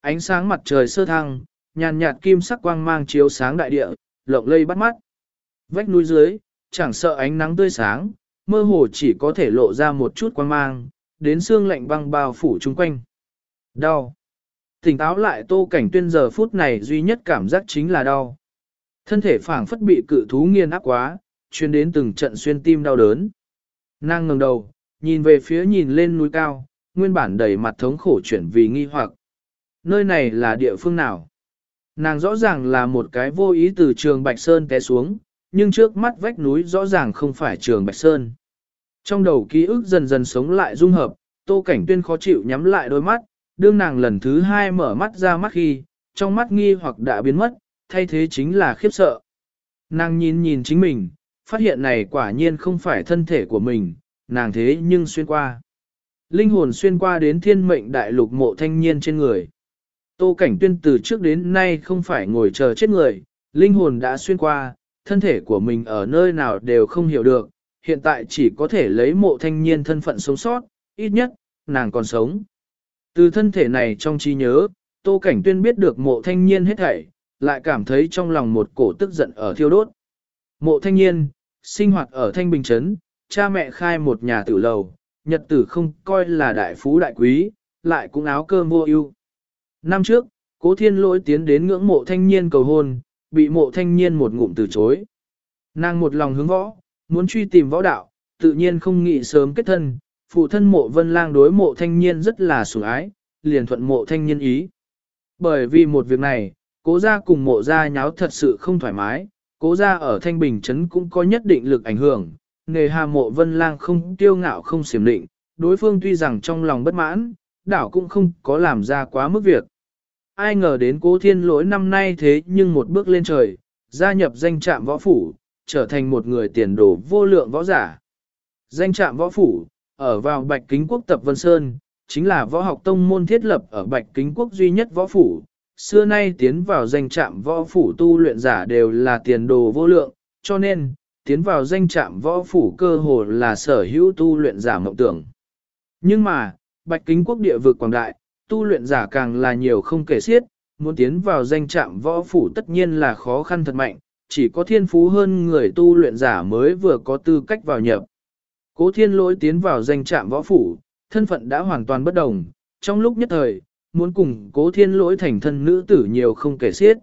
Ánh sáng mặt trời sơ thăng, nhàn nhạt kim sắc quang mang chiếu sáng đại địa, lộng lây bắt mắt. Vách núi dưới, chẳng sợ ánh nắng tươi sáng, mơ hồ chỉ có thể lộ ra một chút quang mang, đến xương lạnh băng bao phủ chung quanh. Đau. Tỉnh táo lại tô cảnh tuyên giờ phút này duy nhất cảm giác chính là đau. Thân thể phảng phất bị cự thú nghiền áp quá, chuyên đến từng trận xuyên tim đau đớn. Nàng ngẩng đầu, nhìn về phía nhìn lên núi cao, nguyên bản đầy mặt thống khổ chuyển vì nghi hoặc. Nơi này là địa phương nào? Nàng rõ ràng là một cái vô ý từ trường Bạch Sơn té xuống, nhưng trước mắt vách núi rõ ràng không phải trường Bạch Sơn. Trong đầu ký ức dần dần sống lại dung hợp, tô cảnh tuyên khó chịu nhắm lại đôi mắt, đương nàng lần thứ hai mở mắt ra mắt khi, trong mắt nghi hoặc đã biến mất, thay thế chính là khiếp sợ. Nàng nhìn nhìn chính mình, phát hiện này quả nhiên không phải thân thể của mình, nàng thế nhưng xuyên qua. Linh hồn xuyên qua đến thiên mệnh đại lục mộ thanh niên trên người. Tô Cảnh Tuyên từ trước đến nay không phải ngồi chờ chết người, linh hồn đã xuyên qua, thân thể của mình ở nơi nào đều không hiểu được, hiện tại chỉ có thể lấy mộ thanh niên thân phận sống sót, ít nhất, nàng còn sống. Từ thân thể này trong trí nhớ, Tô Cảnh Tuyên biết được mộ thanh niên hết thảy, lại cảm thấy trong lòng một cổ tức giận ở thiêu đốt. Mộ thanh niên, sinh hoạt ở Thanh Bình Trấn, cha mẹ khai một nhà tử lầu, nhật tử không coi là đại phú đại quý, lại cũng áo cơm vô ưu. Năm trước, cố thiên lỗi tiến đến ngưỡng mộ thanh niên cầu hôn, bị mộ thanh niên một ngụm từ chối. Nàng một lòng hướng võ, muốn truy tìm võ đạo, tự nhiên không nghĩ sớm kết thân, phụ thân mộ vân lang đối mộ thanh niên rất là sủng ái, liền thuận mộ thanh niên ý. Bởi vì một việc này, cố gia cùng mộ gia nháo thật sự không thoải mái, cố gia ở Thanh Bình Trấn cũng có nhất định lực ảnh hưởng, nghề hà mộ vân lang không tiêu ngạo không xiểm định, đối phương tuy rằng trong lòng bất mãn, đảo cũng không có làm ra quá mức việc. Ai ngờ đến cố thiên lỗi năm nay thế nhưng một bước lên trời, gia nhập danh trạm võ phủ, trở thành một người tiền đồ vô lượng võ giả. Danh trạm võ phủ, ở vào Bạch Kính Quốc Tập Vân Sơn, chính là võ học tông môn thiết lập ở Bạch Kính Quốc duy nhất võ phủ. Xưa nay tiến vào danh trạm võ phủ tu luyện giả đều là tiền đồ vô lượng, cho nên, tiến vào danh trạm võ phủ cơ hồ là sở hữu tu luyện giả mộng tưởng. Nhưng mà, Bạch Kính Quốc địa vực quảng đại, tu luyện giả càng là nhiều không kể xiết, muốn tiến vào danh trạm võ phủ tất nhiên là khó khăn thật mạnh, chỉ có thiên phú hơn người tu luyện giả mới vừa có tư cách vào nhập. Cố thiên lỗi tiến vào danh trạm võ phủ, thân phận đã hoàn toàn bất đồng, trong lúc nhất thời, muốn cùng cố thiên lỗi thành thân nữ tử nhiều không kể xiết.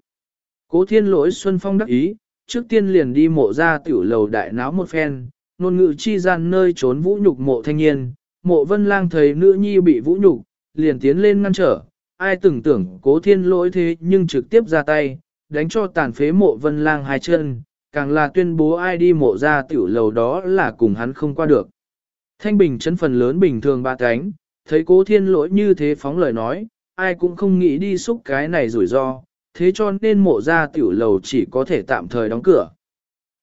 Cố thiên lỗi Xuân Phong đắc ý, trước tiên liền đi mộ ra tiểu lầu đại náo một phen, nôn ngự chi gian nơi trốn vũ nhục mộ thanh niên, mộ vân lang thấy nữ nhi bị vũ nhục, liền tiến lên ngăn trở, ai từng tưởng cố thiên lỗi thế nhưng trực tiếp ra tay, đánh cho tàn phế mộ vân lang hai chân, càng là tuyên bố ai đi mộ ra tiểu lầu đó là cùng hắn không qua được. Thanh bình chấn phần lớn bình thường ba cánh, thấy cố thiên lỗi như thế phóng lời nói, ai cũng không nghĩ đi xúc cái này rủi ro, thế cho nên mộ ra tiểu lầu chỉ có thể tạm thời đóng cửa.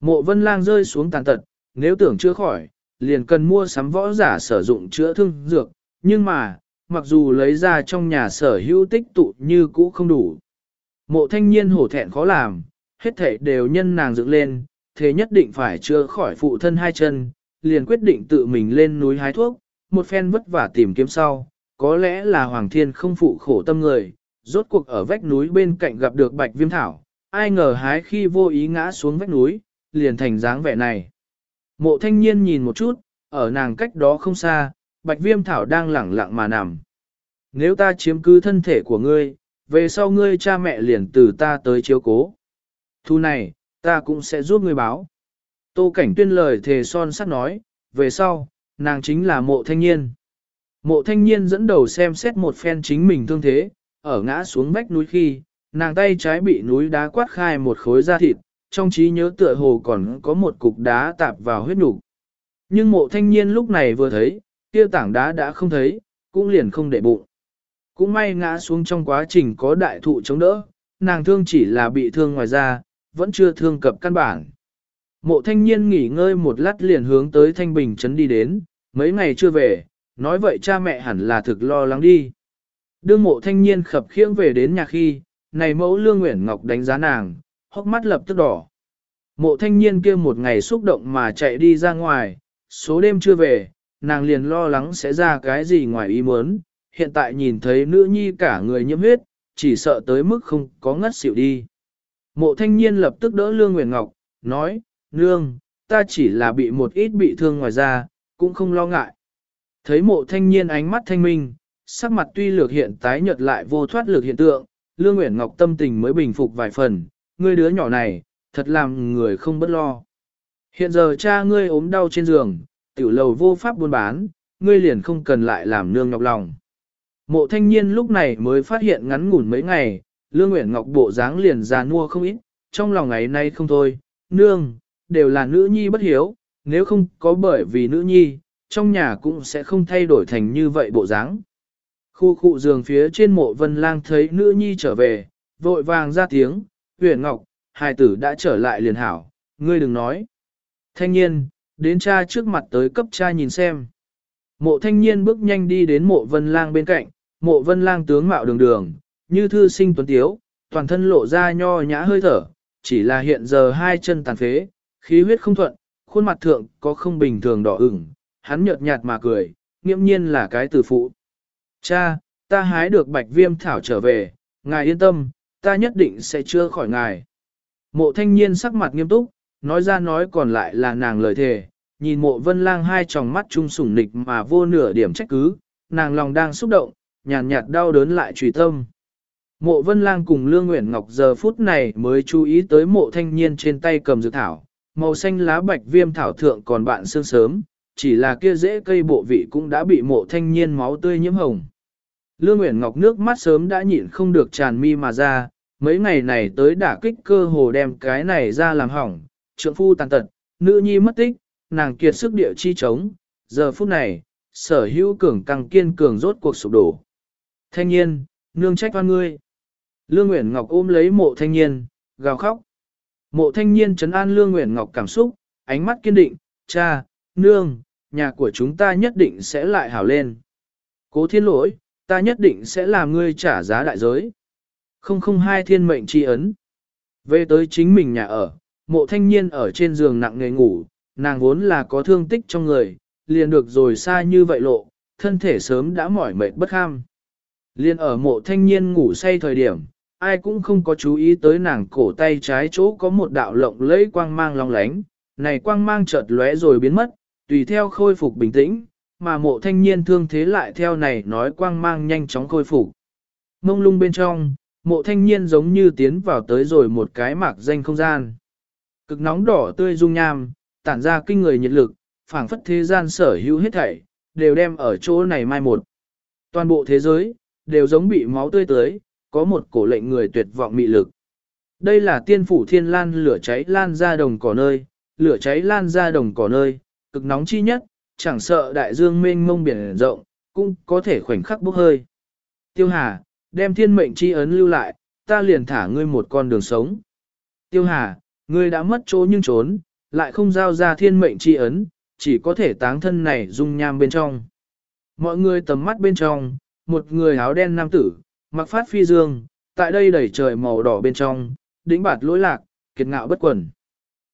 Mộ vân lang rơi xuống tàn tật, nếu tưởng chưa khỏi, liền cần mua sắm võ giả sử dụng chữa thương dược, nhưng mà, mặc dù lấy ra trong nhà sở hữu tích tụ như cũ không đủ. Mộ thanh niên hổ thẹn khó làm, hết thảy đều nhân nàng dựng lên, thế nhất định phải chữa khỏi phụ thân hai chân, liền quyết định tự mình lên núi hái thuốc, một phen vất vả tìm kiếm sau, có lẽ là Hoàng Thiên không phụ khổ tâm người, rốt cuộc ở vách núi bên cạnh gặp được bạch viêm thảo, ai ngờ hái khi vô ý ngã xuống vách núi, liền thành dáng vẻ này. Mộ thanh niên nhìn một chút, ở nàng cách đó không xa, bạch viêm thảo đang lẳng lặng mà nằm. Nếu ta chiếm cứ thân thể của ngươi, về sau ngươi cha mẹ liền từ ta tới chiếu cố. Thu này, ta cũng sẽ giúp ngươi báo. Tô cảnh tuyên lời thề son sắt nói, về sau, nàng chính là mộ thanh niên. Mộ thanh niên dẫn đầu xem xét một phen chính mình thương thế, ở ngã xuống vách núi khi, nàng tay trái bị núi đá quát khai một khối da thịt, trong trí nhớ tựa hồ còn có một cục đá tạp vào huyết nhục. Nhưng mộ thanh niên lúc này vừa thấy, kia tảng đá đã không thấy, cũng liền không để bụng. Cũng may ngã xuống trong quá trình có đại thụ chống đỡ, nàng thương chỉ là bị thương ngoài da, vẫn chưa thương cập căn bản. Mộ thanh niên nghỉ ngơi một lát liền hướng tới Thanh Bình Trấn đi đến, mấy ngày chưa về, nói vậy cha mẹ hẳn là thực lo lắng đi. Đương mộ thanh niên khập khiễng về đến nhà khi, này mẫu Lương Nguyễn Ngọc đánh giá nàng, hốc mắt lập tức đỏ. Mộ thanh niên kia một ngày xúc động mà chạy đi ra ngoài, số đêm chưa về, nàng liền lo lắng sẽ ra cái gì ngoài ý muốn, hiện tại nhìn thấy nữ nhi cả người nhiễm huyết, chỉ sợ tới mức không có ngất xỉu đi. Mộ thanh niên lập tức đỡ Lương Nguyễn Ngọc, nói, Nương, ta chỉ là bị một ít bị thương ngoài ra, cũng không lo ngại. Thấy mộ thanh niên ánh mắt thanh minh, sắc mặt tuy lược hiện tái nhợt lại vô thoát lược hiện tượng, Lương Nguyễn Ngọc tâm tình mới bình phục vài phần, ngươi đứa nhỏ này, thật làm người không bất lo. Hiện giờ cha ngươi ốm đau trên giường, tiểu lầu vô pháp buôn bán, ngươi liền không cần lại làm nương nhọc lòng. Mộ thanh niên lúc này mới phát hiện ngắn ngủn mấy ngày, Lương Nguyễn Ngọc bộ dáng liền già nua không ít, trong lòng ngày nay không thôi, nương, đều là nữ nhi bất hiếu, nếu không có bởi vì nữ nhi, trong nhà cũng sẽ không thay đổi thành như vậy bộ dáng. Khu khu giường phía trên mộ vân lang thấy nữ nhi trở về, vội vàng ra tiếng, huyền ngọc, hài tử đã trở lại liền hảo, ngươi đừng nói. Thanh niên, đến cha trước mặt tới cấp cha nhìn xem. Mộ thanh niên bước nhanh đi đến mộ vân lang bên cạnh, mộ vân lang tướng mạo đường đường, như thư sinh tuấn tiếu, toàn thân lộ ra nho nhã hơi thở, chỉ là hiện giờ hai chân tàn phế, khí huyết không thuận, khuôn mặt thượng có không bình thường đỏ ửng, hắn nhợt nhạt mà cười, nghiễm nhiên là cái tử phụ. Cha, ta hái được bạch viêm thảo trở về, ngài yên tâm, ta nhất định sẽ chưa khỏi ngài. Mộ thanh niên sắc mặt nghiêm túc, nói ra nói còn lại là nàng lời thề, nhìn mộ vân lang hai tròng mắt trung sủng nịch mà vô nửa điểm trách cứ, nàng lòng đang xúc động, nhàn nhạt, nhạt đau đớn lại trùy tâm. Mộ vân lang cùng Lương Nguyễn Ngọc giờ phút này mới chú ý tới mộ thanh niên trên tay cầm dược thảo, màu xanh lá bạch viêm thảo thượng còn bạn sương sớm, chỉ là kia rễ cây bộ vị cũng đã bị mộ thanh niên máu tươi nhiễm hồng. Lương Nguyễn Ngọc nước mắt sớm đã nhịn không được tràn mi mà ra, mấy ngày này tới đả kích cơ hồ đem cái này ra làm hỏng, trượng phu tàn tật, nữ nhi mất tích, nàng kiệt sức địa chi chống, giờ phút này, sở hữu cường càng kiên cường rốt cuộc sụp đổ. Thanh niên, nương trách oan ngươi. Lương Nguyễn Ngọc ôm lấy mộ thanh niên, gào khóc. Mộ thanh niên trấn an Lương Nguyễn Ngọc cảm xúc, ánh mắt kiên định, cha, nương, nhà của chúng ta nhất định sẽ lại hảo lên. Cố thiên lỗi, ta nhất định sẽ làm ngươi trả giá đại giới. Không không hai thiên mệnh tri ấn. Về tới chính mình nhà ở, mộ thanh niên ở trên giường nặng nề ngủ, nàng vốn là có thương tích trong người, liền được rồi xa như vậy lộ, thân thể sớm đã mỏi mệt bất kham. Liên ở mộ thanh niên ngủ say thời điểm, ai cũng không có chú ý tới nàng cổ tay trái chỗ có một đạo lộng lẫy quang mang long lánh, này quang mang chợt lóe rồi biến mất, tùy theo khôi phục bình tĩnh, mà mộ thanh niên thương thế lại theo này nói quang mang nhanh chóng khôi phục. Mông lung bên trong, mộ thanh niên giống như tiến vào tới rồi một cái mạc danh không gian. Cực nóng đỏ tươi dung nham, tản ra kinh người nhiệt lực, phảng phất thế gian sở hữu hết thảy, đều đem ở chỗ này mai một. Toàn bộ thế giới, đều giống bị máu tươi tới, có một cổ lệnh người tuyệt vọng mị lực. Đây là tiên phủ thiên lan lửa cháy lan ra đồng cỏ nơi, lửa cháy lan ra đồng cỏ nơi, cực nóng chi nhất, chẳng sợ đại dương mênh mông biển rộng, cũng có thể khoảnh khắc bốc hơi. Tiêu Hà, đem thiên mệnh chi ấn lưu lại, ta liền thả ngươi một con đường sống. Tiêu Hà, ngươi đã mất chỗ nhưng trốn, lại không giao ra thiên mệnh chi ấn, chỉ có thể táng thân này dung nham bên trong. Mọi người tầm mắt bên trong, một người áo đen nam tử, mặc phát phi dương, tại đây đầy trời màu đỏ bên trong, đỉnh bạt lỗi lạc, kiệt ngạo bất quần.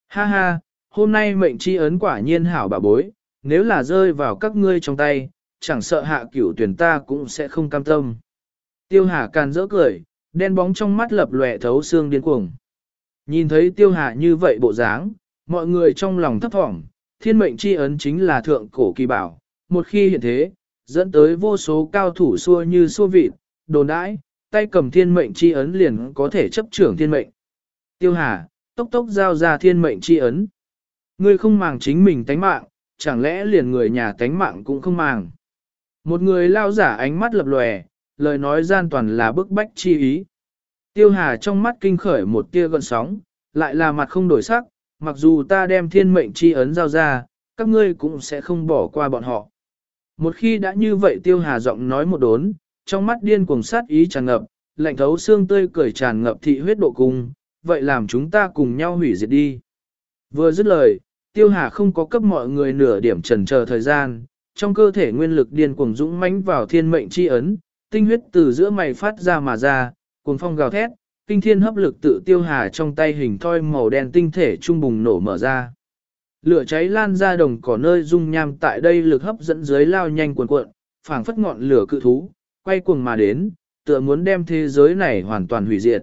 Ha ha, hôm nay mệnh chi ấn quả nhiên hảo bà bối, nếu là rơi vào các ngươi trong tay, chẳng sợ hạ cửu tuyển ta cũng sẽ không cam tâm. Tiêu Hà càn rỡ cười, đen bóng trong mắt lập lòe thấu xương điên cuồng. Nhìn thấy Tiêu Hà như vậy bộ dáng, mọi người trong lòng thấp thỏm, thiên mệnh chi ấn chính là thượng cổ kỳ bảo, một khi hiện thế, dẫn tới vô số cao thủ xua như xua vịt, đồn đãi, tay cầm thiên mệnh chi ấn liền có thể chấp trưởng thiên mệnh. Tiêu Hà, tốc tốc giao ra thiên mệnh chi ấn. Ngươi không màng chính mình tánh mạng, chẳng lẽ liền người nhà tánh mạng cũng không màng. Một người lao giả ánh mắt lập lòe, lời nói gian toàn là bức bách chi ý. Tiêu Hà trong mắt kinh khởi một tia gợn sóng, lại là mặt không đổi sắc, mặc dù ta đem thiên mệnh chi ấn giao ra, các ngươi cũng sẽ không bỏ qua bọn họ. Một khi đã như vậy Tiêu Hà giọng nói một đốn, trong mắt điên cuồng sát ý tràn ngập, lạnh thấu xương tươi cười tràn ngập thị huyết độ cung, vậy làm chúng ta cùng nhau hủy diệt đi. Vừa dứt lời, Tiêu Hà không có cấp mọi người nửa điểm trần chờ thời gian, trong cơ thể nguyên lực điên cuồng dũng mãnh vào thiên mệnh chi ấn, tinh huyết từ giữa mày phát ra mà ra, cuồng phong gào thét, kinh thiên hấp lực tự Tiêu Hà trong tay hình thoi màu đen tinh thể trung bùng nổ mở ra. Lửa cháy lan ra đồng cỏ nơi dung nham tại đây lực hấp dẫn dưới lao nhanh cuồn cuộn, phảng phất ngọn lửa cự thú, quay cuồng mà đến, tựa muốn đem thế giới này hoàn toàn hủy diệt.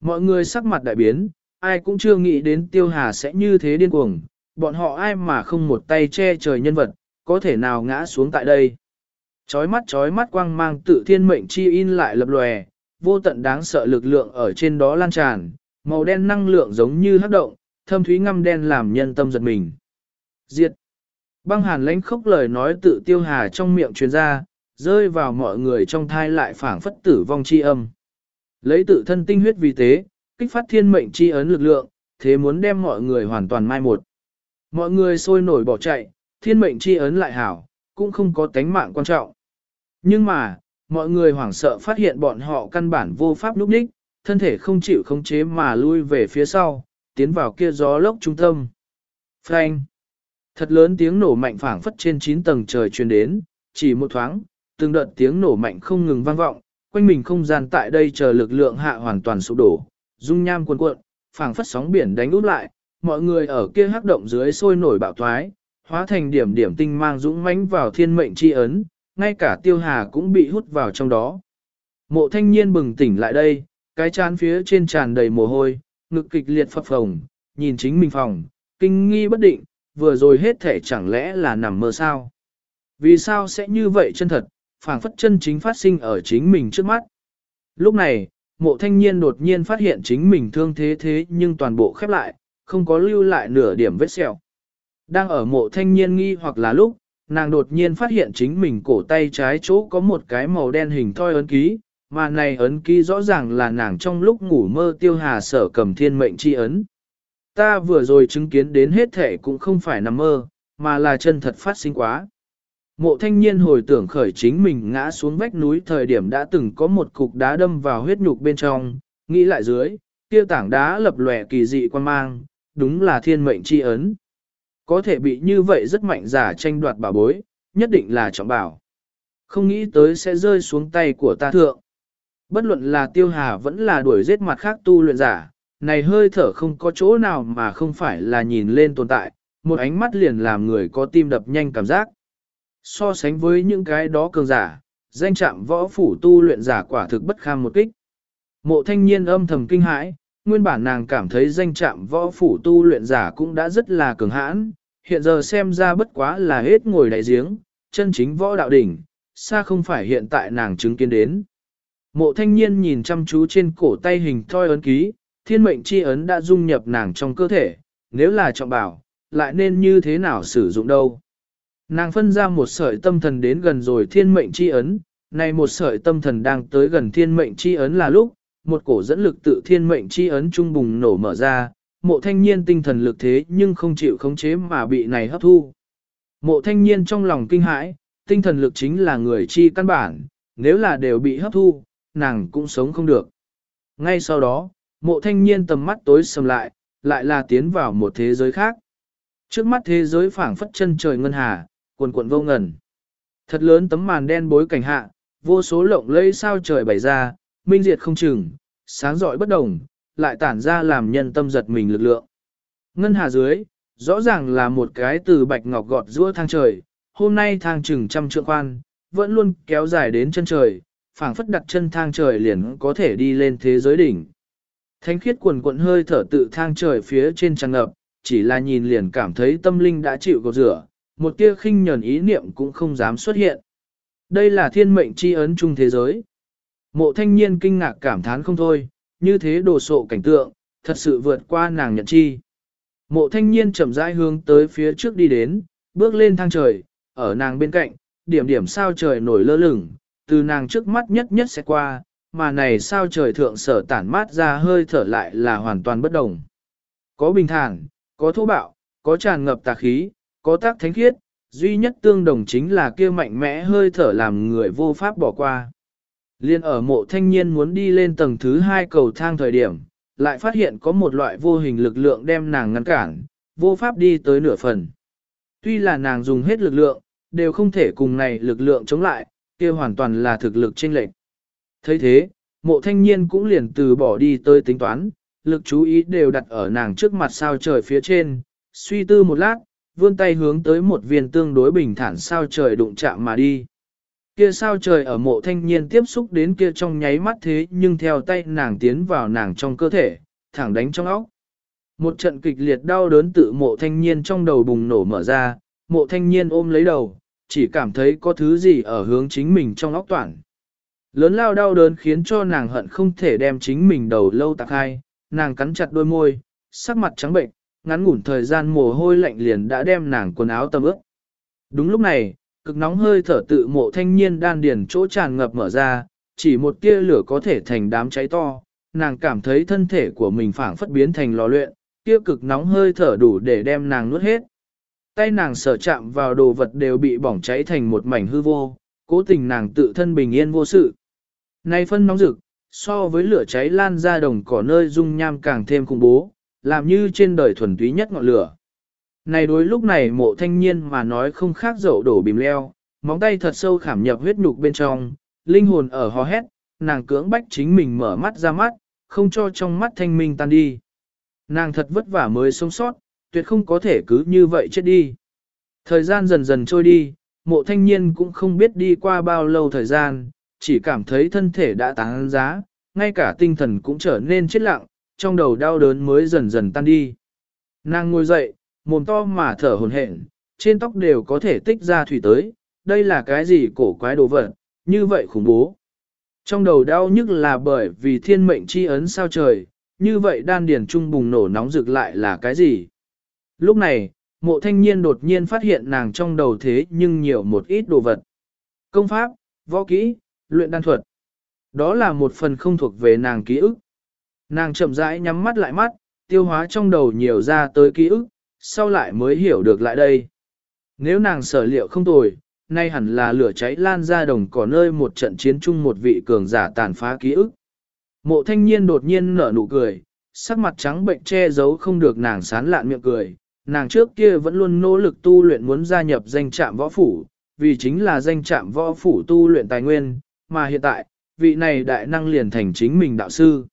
Mọi người sắc mặt đại biến, ai cũng chưa nghĩ đến tiêu hà sẽ như thế điên cuồng, bọn họ ai mà không một tay che trời nhân vật, có thể nào ngã xuống tại đây. Chói mắt chói mắt quang mang tự thiên mệnh chi in lại lập lòe, vô tận đáng sợ lực lượng ở trên đó lan tràn, màu đen năng lượng giống như hấp động, thâm thúy ngăm đen làm nhân tâm giật mình. Diệt! Băng hàn lãnh khốc lời nói tự tiêu hà trong miệng truyền ra, rơi vào mọi người trong thai lại phảng phất tử vong chi âm. Lấy tự thân tinh huyết vì tế, kích phát thiên mệnh chi ấn lực lượng, thế muốn đem mọi người hoàn toàn mai một. Mọi người sôi nổi bỏ chạy, thiên mệnh chi ấn lại hảo, cũng không có tánh mạng quan trọng. Nhưng mà, mọi người hoảng sợ phát hiện bọn họ căn bản vô pháp núp đích, thân thể không chịu khống chế mà lui về phía sau, tiến vào kia gió lốc trung tâm. Phanh! Thật lớn tiếng nổ mạnh phảng phất trên 9 tầng trời truyền đến, chỉ một thoáng, từng đợt tiếng nổ mạnh không ngừng vang vọng, quanh mình không gian tại đây chờ lực lượng hạ hoàn toàn sụp đổ, dung nham cuồn cuộn, phảng phất sóng biển đánh úp lại, mọi người ở kia hắc động dưới sôi nổi bạo thoái, hóa thành điểm điểm tinh mang dũng mãnh vào thiên mệnh chi ấn, ngay cả tiêu hà cũng bị hút vào trong đó. Mộ thanh niên bừng tỉnh lại đây, cái chán phía trên tràn đầy mồ hôi, ngực kịch liệt phập phồng, nhìn chính mình phòng, kinh nghi bất định, vừa rồi hết thể chẳng lẽ là nằm mơ sao? Vì sao sẽ như vậy chân thật, phảng phất chân chính phát sinh ở chính mình trước mắt? Lúc này, mộ thanh niên đột nhiên phát hiện chính mình thương thế thế nhưng toàn bộ khép lại, không có lưu lại nửa điểm vết sẹo. Đang ở mộ thanh niên nghi hoặc là lúc, nàng đột nhiên phát hiện chính mình cổ tay trái chỗ có một cái màu đen hình thoi ấn ký, mà này ấn ký rõ ràng là nàng trong lúc ngủ mơ tiêu hà sở cầm thiên mệnh chi ấn. Ta vừa rồi chứng kiến đến hết thể cũng không phải nằm mơ, mà là chân thật phát sinh quá. Mộ thanh niên hồi tưởng khởi chính mình ngã xuống vách núi thời điểm đã từng có một cục đá đâm vào huyết nhục bên trong, nghĩ lại dưới, kia tảng đá lập lòe kỳ dị quan mang, đúng là thiên mệnh chi ấn. Có thể bị như vậy rất mạnh giả tranh đoạt bảo bối, nhất định là trọng bảo. Không nghĩ tới sẽ rơi xuống tay của ta thượng. Bất luận là tiêu hà vẫn là đuổi giết mặt khác tu luyện giả, này hơi thở không có chỗ nào mà không phải là nhìn lên tồn tại, một ánh mắt liền làm người có tim đập nhanh cảm giác. So sánh với những cái đó cường giả, danh trạm võ phủ tu luyện giả quả thực bất kham một kích. Mộ thanh niên âm thầm kinh hãi, nguyên bản nàng cảm thấy danh trạm võ phủ tu luyện giả cũng đã rất là cường hãn, hiện giờ xem ra bất quá là hết ngồi đại giếng, chân chính võ đạo đỉnh, xa không phải hiện tại nàng chứng kiến đến. Mộ thanh niên nhìn chăm chú trên cổ tay hình thoi ấn ký, thiên mệnh chi ấn đã dung nhập nàng trong cơ thể, nếu là trọng bảo, lại nên như thế nào sử dụng đâu. Nàng phân ra một sợi tâm thần đến gần rồi thiên mệnh chi ấn, này một sợi tâm thần đang tới gần thiên mệnh chi ấn là lúc, một cổ dẫn lực tự thiên mệnh chi ấn trung bùng nổ mở ra, mộ thanh niên tinh thần lực thế nhưng không chịu khống chế mà bị này hấp thu. Mộ thanh niên trong lòng kinh hãi, tinh thần lực chính là người chi căn bản, nếu là đều bị hấp thu, nàng cũng sống không được. Ngay sau đó, mộ thanh niên tầm mắt tối sầm lại, lại là tiến vào một thế giới khác. Trước mắt thế giới phảng phất chân trời ngân hà, cuồn cuộn vô ngần. Thật lớn tấm màn đen bối cảnh hạ, vô số lộng lẫy sao trời bày ra, minh diệt không chừng, sáng rọi bất đồng, lại tản ra làm nhân tâm giật mình lực lượng. Ngân hà dưới, rõ ràng là một cái từ bạch ngọc gọt giữa thang trời, hôm nay thang chừng trăm trượng quan vẫn luôn kéo dài đến chân trời, phảng phất đặt chân thang trời liền có thể đi lên thế giới đỉnh. Thánh khiết quần quận hơi thở tự thang trời phía trên tràn ngập, chỉ là nhìn liền cảm thấy tâm linh đã chịu gột rửa, một tia khinh nhẫn ý niệm cũng không dám xuất hiện. Đây là thiên mệnh chi ấn chung thế giới. Mộ thanh niên kinh ngạc cảm thán không thôi, như thế đồ sộ cảnh tượng, thật sự vượt qua nàng nhận chi. Mộ thanh niên chậm rãi hướng tới phía trước đi đến, bước lên thang trời, ở nàng bên cạnh, điểm điểm sao trời nổi lơ lửng, từ nàng trước mắt nhất nhất sẽ qua, mà này sao trời thượng sở tản mát ra hơi thở lại là hoàn toàn bất đồng. Có bình thản, có thô bạo, có tràn ngập tà khí, có tác thánh khiết, duy nhất tương đồng chính là kia mạnh mẽ hơi thở làm người vô pháp bỏ qua. Liên ở mộ thanh niên muốn đi lên tầng thứ hai cầu thang thời điểm, lại phát hiện có một loại vô hình lực lượng đem nàng ngăn cản, vô pháp đi tới nửa phần. Tuy là nàng dùng hết lực lượng, đều không thể cùng này lực lượng chống lại, kia hoàn toàn là thực lực chênh lệch. thấy thế, mộ thanh niên cũng liền từ bỏ đi tới tính toán, lực chú ý đều đặt ở nàng trước mặt sao trời phía trên, suy tư một lát, vươn tay hướng tới một viên tương đối bình thản sao trời đụng chạm mà đi. Kia sao trời ở mộ thanh niên tiếp xúc đến kia trong nháy mắt thế nhưng theo tay nàng tiến vào nàng trong cơ thể, thẳng đánh trong óc. Một trận kịch liệt đau đớn tự mộ thanh niên trong đầu bùng nổ mở ra, mộ thanh niên ôm lấy đầu, chỉ cảm thấy có thứ gì ở hướng chính mình trong óc toàn. Lớn lao đau đớn khiến cho nàng hận không thể đem chính mình đầu lâu tạc hai, nàng cắn chặt đôi môi, sắc mặt trắng bệnh, ngắn ngủn thời gian mồ hôi lạnh liền đã đem nàng quần áo tầm ướt. Đúng lúc này, cực nóng hơi thở tự mộ thanh niên đan điền chỗ tràn ngập mở ra, chỉ một tia lửa có thể thành đám cháy to, nàng cảm thấy thân thể của mình phảng phất biến thành lò luyện, tia cực nóng hơi thở đủ để đem nàng nuốt hết. Tay nàng sở chạm vào đồ vật đều bị bỏng cháy thành một mảnh hư vô, cố tình nàng tự thân bình yên vô sự. Này phân nóng rực, so với lửa cháy lan ra đồng cỏ nơi dung nham càng thêm khủng bố, làm như trên đời thuần túy nhất ngọn lửa. Này đối lúc này mộ thanh niên mà nói không khác dậu đổ bìm leo, móng tay thật sâu khảm nhập huyết nhục bên trong, linh hồn ở hò hét, nàng cưỡng bách chính mình mở mắt ra mắt, không cho trong mắt thanh minh tan đi. Nàng thật vất vả mới sống sót, tuyệt không có thể cứ như vậy chết đi. Thời gian dần dần trôi đi, mộ thanh niên cũng không biết đi qua bao lâu thời gian, chỉ cảm thấy thân thể đã tán giá, ngay cả tinh thần cũng trở nên chết lặng, trong đầu đau đớn mới dần dần tan đi. Nàng ngồi dậy, mồm to mà thở hồn hển, trên tóc đều có thể tích ra thủy tới, đây là cái gì cổ quái đồ vật, như vậy khủng bố. Trong đầu đau nhức là bởi vì thiên mệnh chi ấn sao trời, như vậy đan điền trung bùng nổ nóng rực lại là cái gì. Lúc này, mộ thanh niên đột nhiên phát hiện nàng trong đầu thế nhưng nhiều một ít đồ vật. Công pháp, võ kỹ, luyện đan thuật. Đó là một phần không thuộc về nàng ký ức. Nàng chậm rãi nhắm mắt lại mắt, tiêu hóa trong đầu nhiều ra tới ký ức, sau lại mới hiểu được lại đây. Nếu nàng sở liệu không tồi, nay hẳn là lửa cháy lan ra đồng cỏ nơi một trận chiến chung một vị cường giả tàn phá ký ức. Mộ thanh niên đột nhiên nở nụ cười, sắc mặt trắng bệnh che giấu không được nàng sán lạn miệng cười. Nàng trước kia vẫn luôn nỗ lực tu luyện muốn gia nhập danh trạm võ phủ, vì chính là danh trạm võ phủ tu luyện tài nguyên, mà hiện tại, vị này đại năng liền thành chính mình đạo sư.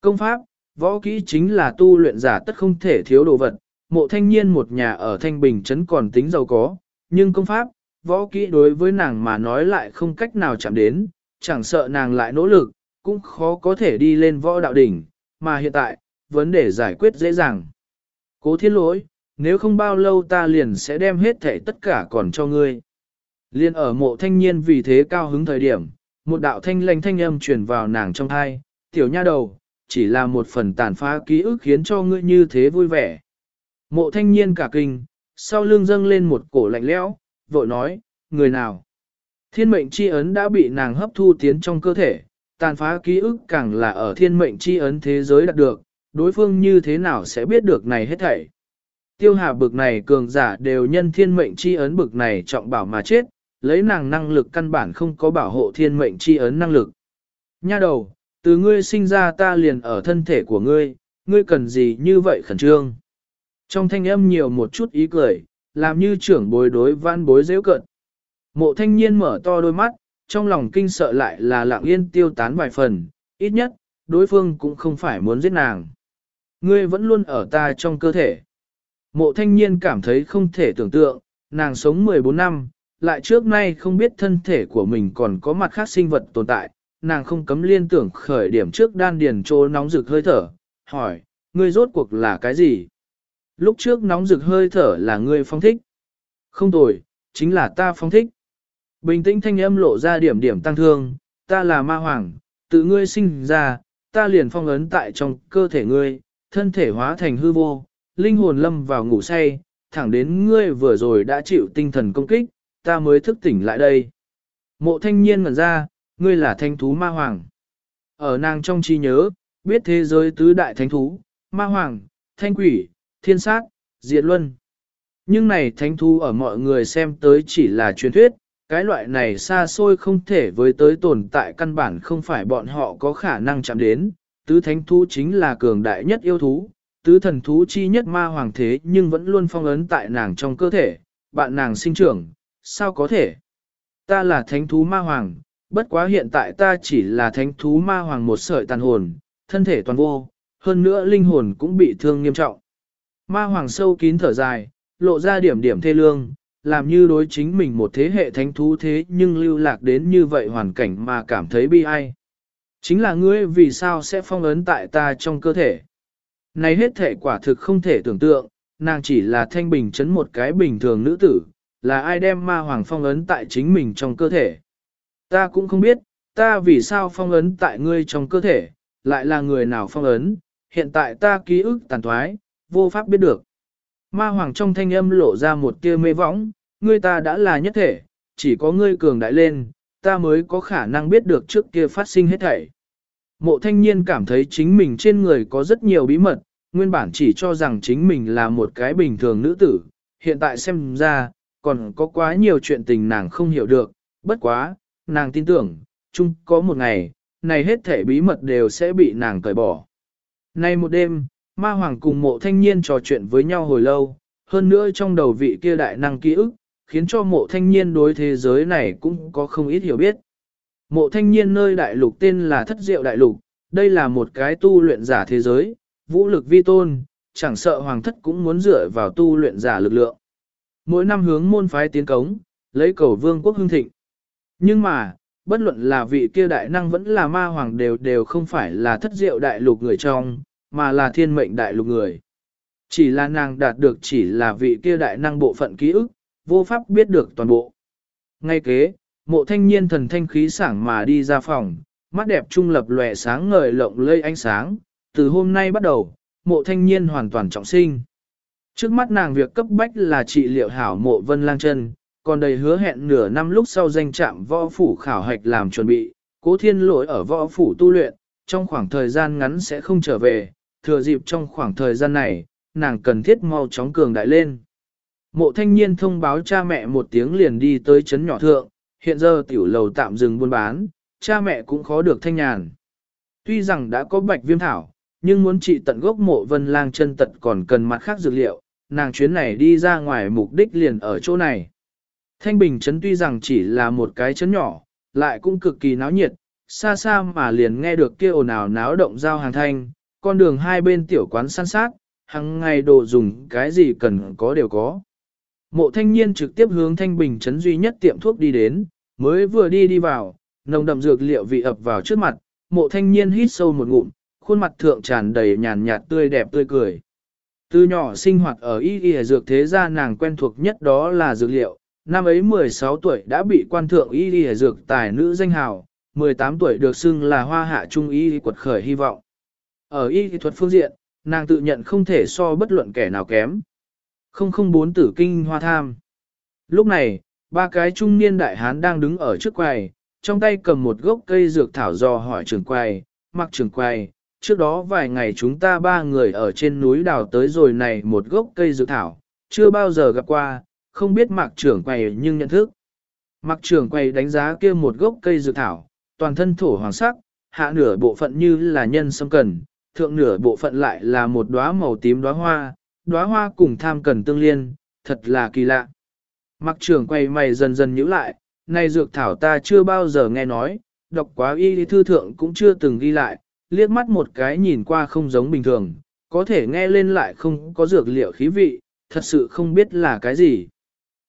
Công pháp, võ kỹ chính là tu luyện giả tất không thể thiếu đồ vật, mộ thanh niên một nhà ở Thanh Bình Trấn còn tính giàu có, nhưng công pháp, võ kỹ đối với nàng mà nói lại không cách nào chạm đến, chẳng sợ nàng lại nỗ lực, cũng khó có thể đi lên võ đạo đỉnh, mà hiện tại, vấn đề giải quyết dễ dàng. Cố thiên lỗi, nếu không bao lâu ta liền sẽ đem hết thể tất cả còn cho ngươi. Liên ở mộ thanh niên vì thế cao hứng thời điểm, một đạo thanh lành thanh âm truyền vào nàng trong thai, tiểu nha đầu, chỉ là một phần tàn phá ký ức khiến cho ngươi như thế vui vẻ. Mộ thanh niên cả kinh, sau lưng dâng lên một cổ lạnh lẽo, vội nói, người nào? Thiên mệnh chi ấn đã bị nàng hấp thu tiến trong cơ thể, tàn phá ký ức càng là ở thiên mệnh chi ấn thế giới đạt được, đối phương như thế nào sẽ biết được này hết thảy. Tiêu hà bực này cường giả đều nhân thiên mệnh chi ấn bực này trọng bảo mà chết, lấy nàng năng lực căn bản không có bảo hộ thiên mệnh chi ấn năng lực. Nha đầu, từ ngươi sinh ra ta liền ở thân thể của ngươi, ngươi cần gì như vậy khẩn trương. Trong thanh âm nhiều một chút ý cười, làm như trưởng bối đối văn bối dễ cận. Mộ thanh niên mở to đôi mắt, trong lòng kinh sợ lại là lặng yên tiêu tán vài phần, ít nhất, đối phương cũng không phải muốn giết nàng. Ngươi vẫn luôn ở ta trong cơ thể. Mộ thanh niên cảm thấy không thể tưởng tượng, nàng sống 14 năm, lại trước nay không biết thân thể của mình còn có mặt khác sinh vật tồn tại, nàng không cấm liên tưởng khởi điểm trước đan điền trô nóng rực hơi thở, hỏi, ngươi rốt cuộc là cái gì? Lúc trước nóng rực hơi thở là ngươi phong thích. Không tồi, chính là ta phong thích. Bình tĩnh thanh âm lộ ra điểm điểm tăng thương, ta là ma hoàng, tự ngươi sinh ra, ta liền phong ấn tại trong cơ thể ngươi, thân thể hóa thành hư vô, linh hồn lâm vào ngủ say, thẳng đến ngươi vừa rồi đã chịu tinh thần công kích, ta mới thức tỉnh lại đây. Mộ thanh niên ngẩn ra, ngươi là thanh thú ma hoàng. Ở nàng trong trí nhớ, biết thế giới tứ đại thánh thú, ma hoàng, thanh quỷ, thiên sát, diệt luân. Nhưng này thánh thú ở mọi người xem tới chỉ là truyền thuyết, cái loại này xa xôi không thể với tới tồn tại căn bản không phải bọn họ có khả năng chạm đến. Tứ thánh thú chính là cường đại nhất yêu thú, tứ thần thú chi nhất ma hoàng thế nhưng vẫn luôn phong ấn tại nàng trong cơ thể, bạn nàng sinh trưởng, sao có thể? Ta là thánh thú ma hoàng, bất quá hiện tại ta chỉ là thánh thú ma hoàng một sợi tàn hồn, thân thể toàn vô, hơn nữa linh hồn cũng bị thương nghiêm trọng. Ma hoàng sâu kín thở dài, lộ ra điểm điểm thê lương, làm như đối chính mình một thế hệ thánh thú thế nhưng lưu lạc đến như vậy hoàn cảnh mà cảm thấy bi ai. Chính là ngươi vì sao sẽ phong ấn tại ta trong cơ thể. Này hết thể quả thực không thể tưởng tượng, nàng chỉ là thanh bình chấn một cái bình thường nữ tử, là ai đem ma hoàng phong ấn tại chính mình trong cơ thể. Ta cũng không biết, ta vì sao phong ấn tại ngươi trong cơ thể, lại là người nào phong ấn, hiện tại ta ký ức tàn thoái, vô pháp biết được. Ma hoàng trong thanh âm lộ ra một tia mê võng, ngươi ta đã là nhất thể, chỉ có ngươi cường đại lên, ta mới có khả năng biết được trước kia phát sinh hết thảy. Mộ thanh niên cảm thấy chính mình trên người có rất nhiều bí mật, nguyên bản chỉ cho rằng chính mình là một cái bình thường nữ tử, hiện tại xem ra, còn có quá nhiều chuyện tình nàng không hiểu được, bất quá, nàng tin tưởng, chung có một ngày, này hết thể bí mật đều sẽ bị nàng cởi bỏ. Nay một đêm, ma hoàng cùng mộ thanh niên trò chuyện với nhau hồi lâu, hơn nữa trong đầu vị kia đại năng ký ức, khiến cho mộ thanh niên đối thế giới này cũng có không ít hiểu biết. Mộ thanh niên nơi đại lục tên là Thất Diệu Đại Lục, đây là một cái tu luyện giả thế giới, vũ lực vi tôn, chẳng sợ hoàng thất cũng muốn dựa vào tu luyện giả lực lượng. Mỗi năm hướng môn phái tiến cống, lấy cầu vương quốc hưng thịnh. Nhưng mà, bất luận là vị kia đại năng vẫn là ma hoàng đều đều không phải là thất diệu đại lục người trong, mà là thiên mệnh đại lục người. Chỉ là nàng đạt được chỉ là vị kia đại năng bộ phận ký ức, vô pháp biết được toàn bộ. Ngay kế, mộ thanh niên thần thanh khí sảng mà đi ra phòng, mắt đẹp trung lập lòe sáng ngời lộng lây ánh sáng, từ hôm nay bắt đầu, mộ thanh niên hoàn toàn trọng sinh. Trước mắt nàng việc cấp bách là trị liệu hảo mộ vân lang chân, còn đầy hứa hẹn nửa năm lúc sau danh trạm võ phủ khảo hạch làm chuẩn bị, cố thiên lỗi ở võ phủ tu luyện, trong khoảng thời gian ngắn sẽ không trở về, thừa dịp trong khoảng thời gian này, nàng cần thiết mau chóng cường đại lên. Mộ thanh niên thông báo cha mẹ một tiếng liền đi tới chấn nhỏ thượng, hiện giờ tiểu lầu tạm dừng buôn bán, cha mẹ cũng khó được thanh nhàn. Tuy rằng đã có bạch viêm thảo, nhưng muốn trị tận gốc mộ vân lang chân tật còn cần mặt khác dược liệu, nàng chuyến này đi ra ngoài mục đích liền ở chỗ này. Thanh Bình Trấn tuy rằng chỉ là một cái trấn nhỏ, lại cũng cực kỳ náo nhiệt, xa xa mà liền nghe được kia ồn ào náo động giao hàng thanh, con đường hai bên tiểu quán săn sát, hàng ngày đồ dùng cái gì cần có đều có. Mộ thanh niên trực tiếp hướng Thanh Bình Trấn duy nhất tiệm thuốc đi đến, mới vừa đi đi vào, nồng đậm dược liệu vị ập vào trước mặt, mộ thanh niên hít sâu một ngụm, khuôn mặt thượng tràn đầy nhàn nhạt tươi đẹp tươi cười. Từ nhỏ sinh hoạt ở y y dược thế gia nàng quen thuộc nhất đó là dược liệu, năm ấy 16 tuổi đã bị quan thượng y y dược tài nữ danh hào, 18 tuổi được xưng là hoa hạ trung y quật khởi hy vọng. Ở y thuật phương diện, nàng tự nhận không thể so bất luận kẻ nào kém. Không không bốn tử kinh hoa tham. Lúc này, ba cái trung niên đại hán đang đứng ở trước quầy, trong tay cầm một gốc cây dược thảo dò hỏi trưởng quầy, mặc trưởng quầy. Trước đó vài ngày chúng ta ba người ở trên núi đào tới rồi này một gốc cây dược thảo, chưa bao giờ gặp qua, không biết mạc trưởng quầy nhưng nhận thức. Mạc trưởng quầy đánh giá kia một gốc cây dược thảo, toàn thân thổ hoàng sắc, hạ nửa bộ phận như là nhân sâm cần, thượng nửa bộ phận lại là một đóa màu tím đóa hoa, đóa hoa cùng tham cần tương liên, thật là kỳ lạ. Mặc trưởng quay mày dần dần nhíu lại, này dược thảo ta chưa bao giờ nghe nói, đọc quá y thư thượng cũng chưa từng ghi lại, liếc mắt một cái nhìn qua không giống bình thường, có thể nghe lên lại không có dược liệu khí vị, thật sự không biết là cái gì.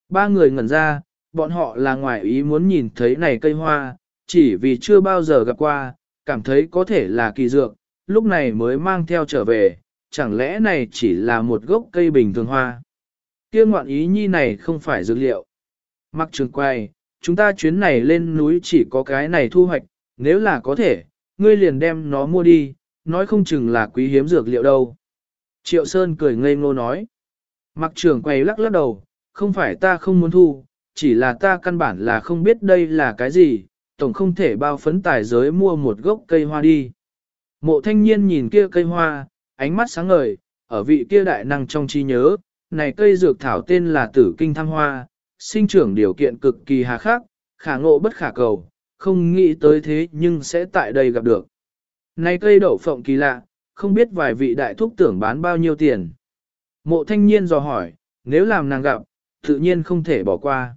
Ba người ngẩn ra, bọn họ là ngoài ý muốn nhìn thấy này cây hoa, chỉ vì chưa bao giờ gặp qua, cảm thấy có thể là kỳ dược, lúc này mới mang theo trở về, chẳng lẽ này chỉ là một gốc cây bình thường hoa. Kia ngoạn ý nhi này không phải dược liệu. Mặc trường quay, chúng ta chuyến này lên núi chỉ có cái này thu hoạch, nếu là có thể, ngươi liền đem nó mua đi, nói không chừng là quý hiếm dược liệu đâu. Triệu Sơn cười ngây ngô nói. Mặc trưởng quay lắc lắc đầu, không phải ta không muốn thu, chỉ là ta căn bản là không biết đây là cái gì, tổng không thể bao phấn tài giới mua một gốc cây hoa đi. Mộ thanh niên nhìn kia cây hoa, ánh mắt sáng ngời, ở vị kia đại năng trong trí nhớ, này cây dược thảo tên là tử kinh thăng hoa, sinh trưởng điều kiện cực kỳ hà khắc, khả ngộ bất khả cầu, không nghĩ tới thế nhưng sẽ tại đây gặp được. Này cây đậu phộng kỳ lạ, không biết vài vị đại thúc tưởng bán bao nhiêu tiền. Mộ thanh niên dò hỏi, nếu làm nàng gặp, tự nhiên không thể bỏ qua.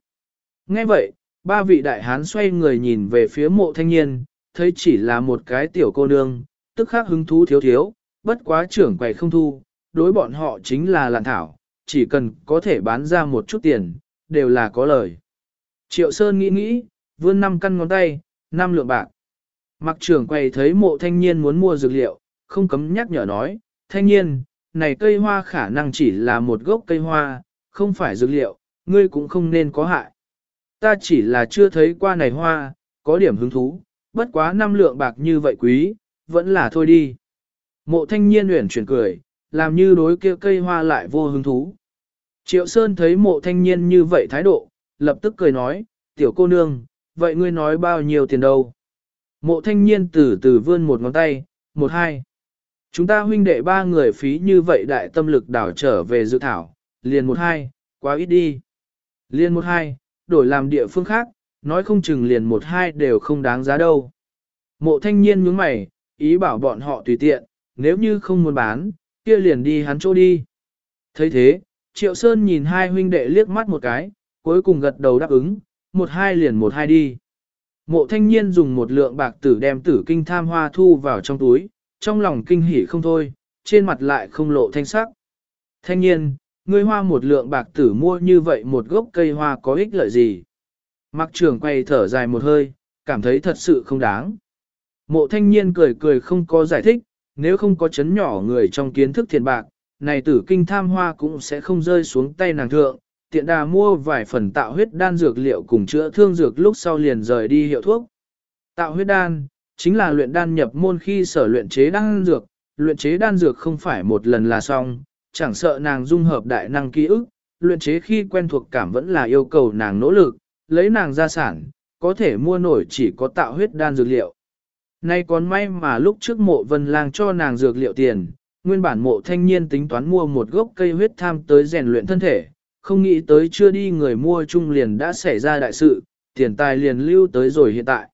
Nghe vậy, ba vị đại hán xoay người nhìn về phía mộ thanh niên, thấy chỉ là một cái tiểu cô nương, tức khắc hứng thú thiếu thiếu, bất quá trưởng quầy không thu, đối bọn họ chính là lạn thảo, chỉ cần có thể bán ra một chút tiền, đều là có lời. Triệu Sơn nghĩ nghĩ, vươn năm căn ngón tay, năm lượng bạc. Mặc trưởng quầy thấy mộ thanh niên muốn mua dược liệu, không cấm nhắc nhở nói, thanh niên, này cây hoa khả năng chỉ là một gốc cây hoa, không phải dược liệu, ngươi cũng không nên có hại. Ta chỉ là chưa thấy qua này hoa, có điểm hứng thú, bất quá năm lượng bạc như vậy quý, vẫn là thôi đi. Mộ thanh niên uyển chuyển cười, làm như đối kia cây hoa lại vô hứng thú. Triệu Sơn thấy mộ thanh niên như vậy thái độ, lập tức cười nói, tiểu cô nương, vậy ngươi nói bao nhiêu tiền đâu? Mộ thanh niên từ từ vươn một ngón tay, một hai. Chúng ta huynh đệ ba người phí như vậy đại tâm lực đảo trở về dự thảo, liền một hai, quá ít đi. Liền một hai, đổi làm địa phương khác, nói không chừng liền một hai đều không đáng giá đâu. Mộ thanh niên nhướng mày, ý bảo bọn họ tùy tiện, nếu như không muốn bán, kia liền đi hắn chỗ đi. thấy thế, Triệu Sơn nhìn hai huynh đệ liếc mắt một cái, cuối cùng gật đầu đáp ứng, một hai liền một hai đi. Mộ thanh niên dùng một lượng bạc tử đem tử kinh tham hoa thu vào trong túi, trong lòng kinh hỉ không thôi, trên mặt lại không lộ thanh sắc. Thanh niên, ngươi hoa một lượng bạc tử mua như vậy một gốc cây hoa có ích lợi gì? Mặc trường quay thở dài một hơi, cảm thấy thật sự không đáng. Mộ thanh niên cười cười không có giải thích, nếu không có chấn nhỏ người trong kiến thức thiền bạc, này tử kinh tham hoa cũng sẽ không rơi xuống tay nàng thượng, tiện đà mua vài phần tạo huyết đan dược liệu cùng chữa thương dược lúc sau liền rời đi hiệu thuốc. Tạo huyết đan, chính là luyện đan nhập môn khi sở luyện chế đan dược, luyện chế đan dược không phải một lần là xong, chẳng sợ nàng dung hợp đại năng ký ức, luyện chế khi quen thuộc cảm vẫn là yêu cầu nàng nỗ lực, lấy nàng gia sản, có thể mua nổi chỉ có tạo huyết đan dược liệu. Nay còn may mà lúc trước mộ vân lang cho nàng dược liệu tiền, nguyên bản mộ thanh niên tính toán mua một gốc cây huyết tham tới rèn luyện thân thể, không nghĩ tới chưa đi người mua chung liền đã xảy ra đại sự, tiền tài liền lưu tới rồi hiện tại.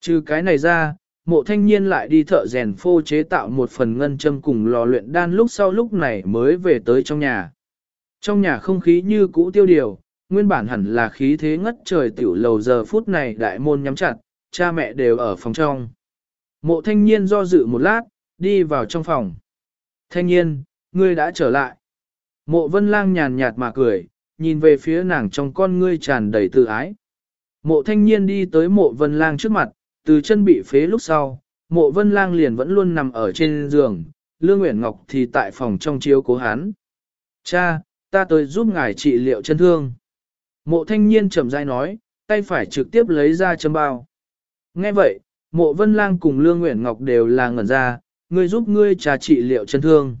Trừ cái này ra, mộ thanh niên lại đi thợ rèn phô chế tạo một phần ngân châm cùng lò luyện đan lúc sau lúc này mới về tới trong nhà. Trong nhà không khí như cũ tiêu điều, nguyên bản hẳn là khí thế ngất trời tiểu lầu giờ phút này đại môn nhắm chặt, cha mẹ đều ở phòng trong. Mộ thanh niên do dự một lát, đi vào trong phòng. Thanh niên, ngươi đã trở lại. Mộ vân lang nhàn nhạt mà cười, nhìn về phía nàng trong con ngươi tràn đầy tự ái. Mộ thanh niên đi tới mộ vân lang trước mặt, từ chân bị phế lúc sau, mộ vân lang liền vẫn luôn nằm ở trên giường, Lương Nguyễn Ngọc thì tại phòng trong chiếu cố hắn. Cha, ta tới giúp ngài trị liệu chân thương. Mộ thanh niên chậm rãi nói, tay phải trực tiếp lấy ra châm bao. Nghe vậy, mộ vân lang cùng Lương Nguyễn Ngọc đều là ngẩn ra, ngươi giúp ngươi trà trị liệu chân thương.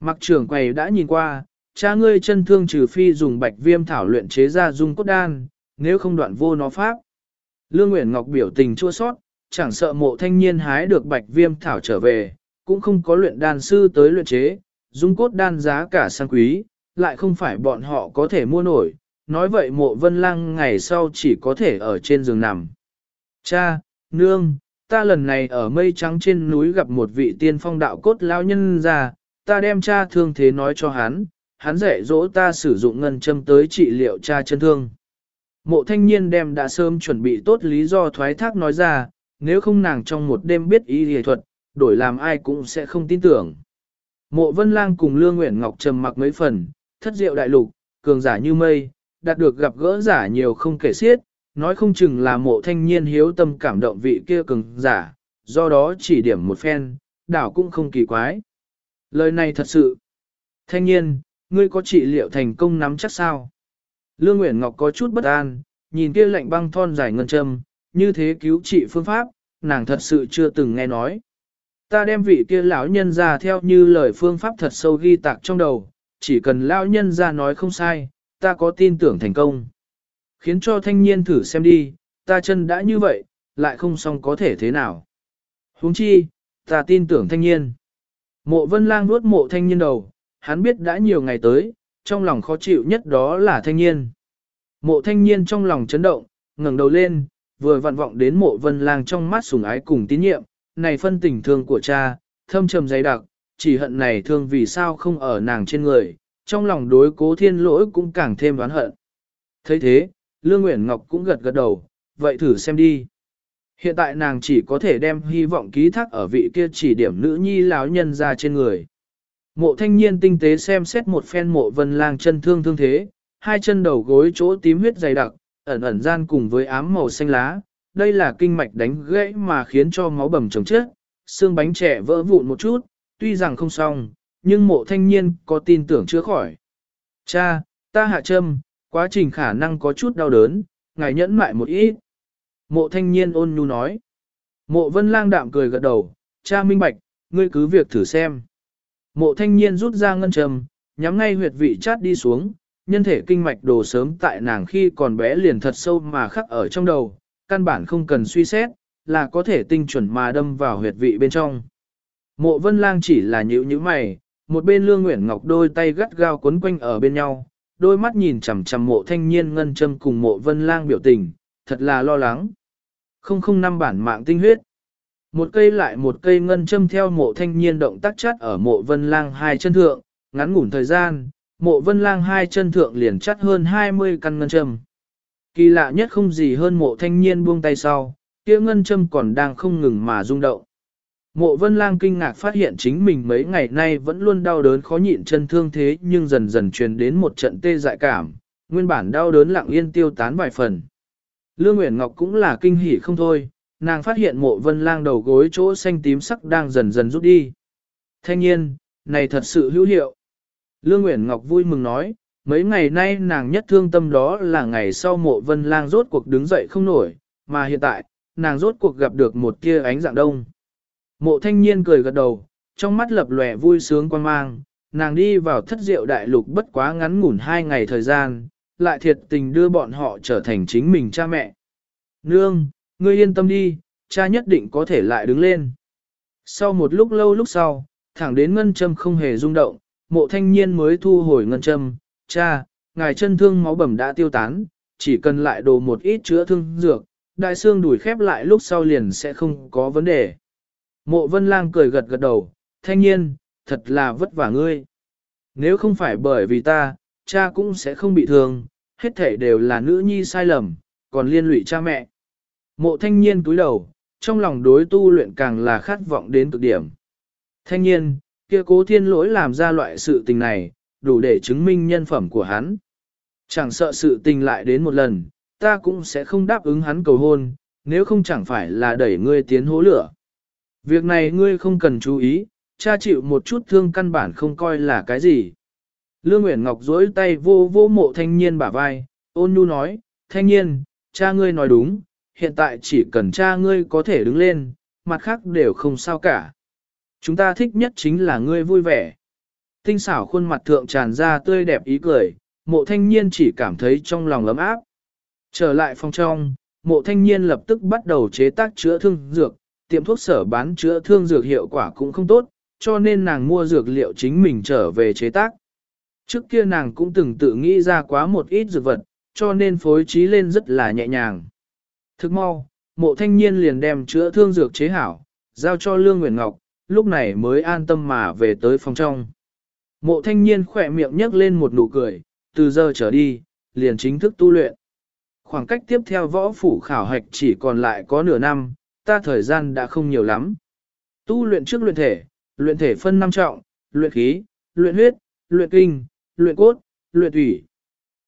Mặc trưởng quầy đã nhìn qua, cha ngươi chân thương trừ phi dùng bạch viêm thảo luyện chế ra dung cốt đan, nếu không đoạn vô nó pháp. Lương Nguyễn Ngọc biểu tình chua sót, chẳng sợ mộ thanh niên hái được bạch viêm thảo trở về, cũng không có luyện đan sư tới luyện chế, dung cốt đan giá cả sang quý, lại không phải bọn họ có thể mua nổi, nói vậy mộ vân Lang ngày sau chỉ có thể ở trên giường nằm. Cha, nương, ta lần này ở mây trắng trên núi gặp một vị tiên phong đạo cốt lao nhân ra, ta đem cha thương thế nói cho hắn, hắn dạy dỗ ta sử dụng ngân châm tới trị liệu cha chân thương. Mộ thanh niên đem đã sớm chuẩn bị tốt lý do thoái thác nói ra, nếu không nàng trong một đêm biết ý y thuật, đổi làm ai cũng sẽ không tin tưởng. Mộ vân lang cùng Lương Nguyễn Ngọc trầm mặc mấy phần, thất diệu đại lục, cường giả như mây, đạt được gặp gỡ giả nhiều không kể xiết, nói không chừng là mộ thanh niên hiếu tâm cảm động vị kia cường giả, do đó chỉ điểm một phen, đảo cũng không kỳ quái. Lời này thật sự. Thanh niên, ngươi có trị liệu thành công nắm chắc sao? Lương Nguyễn Ngọc có chút bất an, nhìn kia lạnh băng thon dài ngân châm, như thế cứu trị phương pháp, nàng thật sự chưa từng nghe nói. Ta đem vị kia lão nhân ra theo như lời phương pháp thật sâu ghi tạc trong đầu, chỉ cần lão nhân ra nói không sai, ta có tin tưởng thành công. Khiến cho thanh niên thử xem đi, ta chân đã như vậy, lại không xong có thể thế nào. huống chi, ta tin tưởng thanh niên. Mộ vân lang nuốt mộ thanh niên đầu, hắn biết đã nhiều ngày tới, trong lòng khó chịu nhất đó là thanh niên. Mộ thanh niên trong lòng chấn động, ngẩng đầu lên, vừa vặn vọng đến mộ vân lang trong mắt sùng ái cùng tín nhiệm, này phân tình thương của cha, thâm trầm dày đặc, chỉ hận này thương vì sao không ở nàng trên người, trong lòng đối cố thiên lỗi cũng càng thêm oán hận. thấy thế, Lương Nguyễn Ngọc cũng gật gật đầu, vậy thử xem đi. Hiện tại nàng chỉ có thể đem hy vọng ký thác ở vị kia chỉ điểm nữ nhi lão nhân ra trên người. Mộ thanh niên tinh tế xem xét một phen mộ vân lang chân thương thương thế, hai chân đầu gối chỗ tím huyết dày đặc, ẩn ẩn gian cùng với ám màu xanh lá, đây là kinh mạch đánh gãy mà khiến cho máu bầm chồng chết, xương bánh trẻ vỡ vụn một chút, tuy rằng không xong, nhưng mộ thanh niên có tin tưởng chữa khỏi. Cha, ta hạ châm, quá trình khả năng có chút đau đớn, ngài nhẫn mại một ít. Mộ thanh niên ôn nhu nói. Mộ vân lang đạm cười gật đầu, cha minh bạch, ngươi cứ việc thử xem. Mộ thanh niên rút ra ngân trầm, nhắm ngay huyệt vị chát đi xuống, nhân thể kinh mạch đồ sớm tại nàng khi còn bé liền thật sâu mà khắc ở trong đầu, căn bản không cần suy xét, là có thể tinh chuẩn mà đâm vào huyệt vị bên trong. Mộ vân lang chỉ là nhữ như mày, một bên lương nguyện ngọc đôi tay gắt gao quấn quanh ở bên nhau, đôi mắt nhìn chằm chằm mộ thanh niên ngân châm cùng mộ vân lang biểu tình, thật là lo lắng. Không không năm bản mạng tinh huyết. Một cây lại một cây ngân châm theo mộ thanh niên động tác chắt ở mộ vân lang hai chân thượng, ngắn ngủn thời gian, mộ vân lang hai chân thượng liền chắt hơn 20 căn ngân châm. Kỳ lạ nhất không gì hơn mộ thanh niên buông tay sau, kia ngân châm còn đang không ngừng mà rung động. Mộ vân lang kinh ngạc phát hiện chính mình mấy ngày nay vẫn luôn đau đớn khó nhịn chân thương thế nhưng dần dần truyền đến một trận tê dại cảm, nguyên bản đau đớn lặng yên tiêu tán vài phần. Lương Nguyễn Ngọc cũng là kinh hỉ không thôi, nàng phát hiện mộ vân lang đầu gối chỗ xanh tím sắc đang dần dần rút đi. Thanh nhiên, này thật sự hữu hiệu. Lương Nguyễn Ngọc vui mừng nói, mấy ngày nay nàng nhất thương tâm đó là ngày sau mộ vân lang rốt cuộc đứng dậy không nổi, mà hiện tại, nàng rốt cuộc gặp được một kia ánh dạng đông. Mộ thanh niên cười gật đầu, trong mắt lập lòe vui sướng quan mang, nàng đi vào thất diệu đại lục bất quá ngắn ngủn hai ngày thời gian, lại thiệt tình đưa bọn họ trở thành chính mình cha mẹ. Nương, ngươi yên tâm đi, cha nhất định có thể lại đứng lên. Sau một lúc lâu lúc sau, thẳng đến ngân châm không hề rung động, mộ thanh niên mới thu hồi ngân châm, cha, ngài chân thương máu bầm đã tiêu tán, chỉ cần lại đồ một ít chữa thương dược, đại xương đùi khép lại lúc sau liền sẽ không có vấn đề. Mộ vân lang cười gật gật đầu, thanh niên, thật là vất vả ngươi. Nếu không phải bởi vì ta, cha cũng sẽ không bị thương, hết thể đều là nữ nhi sai lầm, còn liên lụy cha mẹ. Mộ thanh niên túi đầu, trong lòng đối tu luyện càng là khát vọng đến cực điểm. Thanh niên, kia cố thiên lỗi làm ra loại sự tình này, đủ để chứng minh nhân phẩm của hắn. Chẳng sợ sự tình lại đến một lần, ta cũng sẽ không đáp ứng hắn cầu hôn, nếu không chẳng phải là đẩy ngươi tiến hố lửa. Việc này ngươi không cần chú ý, cha chịu một chút thương căn bản không coi là cái gì. Lương Nguyễn Ngọc duỗi tay vô vô mộ thanh niên bả vai, ôn nhu nói, thanh niên, cha ngươi nói đúng, hiện tại chỉ cần cha ngươi có thể đứng lên, mặt khác đều không sao cả. Chúng ta thích nhất chính là ngươi vui vẻ. Tinh xảo khuôn mặt thượng tràn ra tươi đẹp ý cười, mộ thanh niên chỉ cảm thấy trong lòng ấm áp. Trở lại phòng trong, mộ thanh niên lập tức bắt đầu chế tác chữa thương dược, tiệm thuốc sở bán chữa thương dược hiệu quả cũng không tốt, cho nên nàng mua dược liệu chính mình trở về chế tác. Trước kia nàng cũng từng tự nghĩ ra quá một ít dược vật, cho nên phối trí lên rất là nhẹ nhàng. Thức mau, mộ thanh niên liền đem chữa thương dược chế hảo, giao cho Lương Nguyễn Ngọc, lúc này mới an tâm mà về tới phòng trong. Mộ thanh niên khỏe miệng nhấc lên một nụ cười, từ giờ trở đi, liền chính thức tu luyện. Khoảng cách tiếp theo võ phủ khảo hạch chỉ còn lại có nửa năm, ta thời gian đã không nhiều lắm. Tu luyện trước luyện thể, luyện thể phân năm trọng, luyện khí, luyện huyết, luyện kinh, luyện cốt, luyện thủy.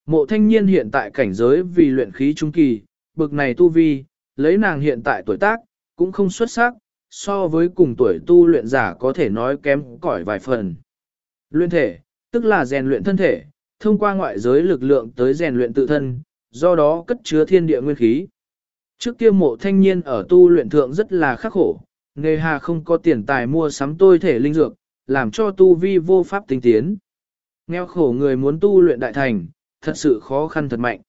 Mộ thanh niên hiện tại cảnh giới vì luyện khí trung kỳ, bực này tu vi, lấy nàng hiện tại tuổi tác, cũng không xuất sắc, so với cùng tuổi tu luyện giả có thể nói kém cỏi vài phần. Luyện thể, tức là rèn luyện thân thể, thông qua ngoại giới lực lượng tới rèn luyện tự thân, do đó cất chứa thiên địa nguyên khí. Trước kia mộ thanh niên ở tu luyện thượng rất là khắc khổ, nghề hà không có tiền tài mua sắm tôi thể linh dược, làm cho tu vi vô pháp tinh tiến. Nghèo khổ người muốn tu luyện đại thành, thật sự khó khăn thật mạnh.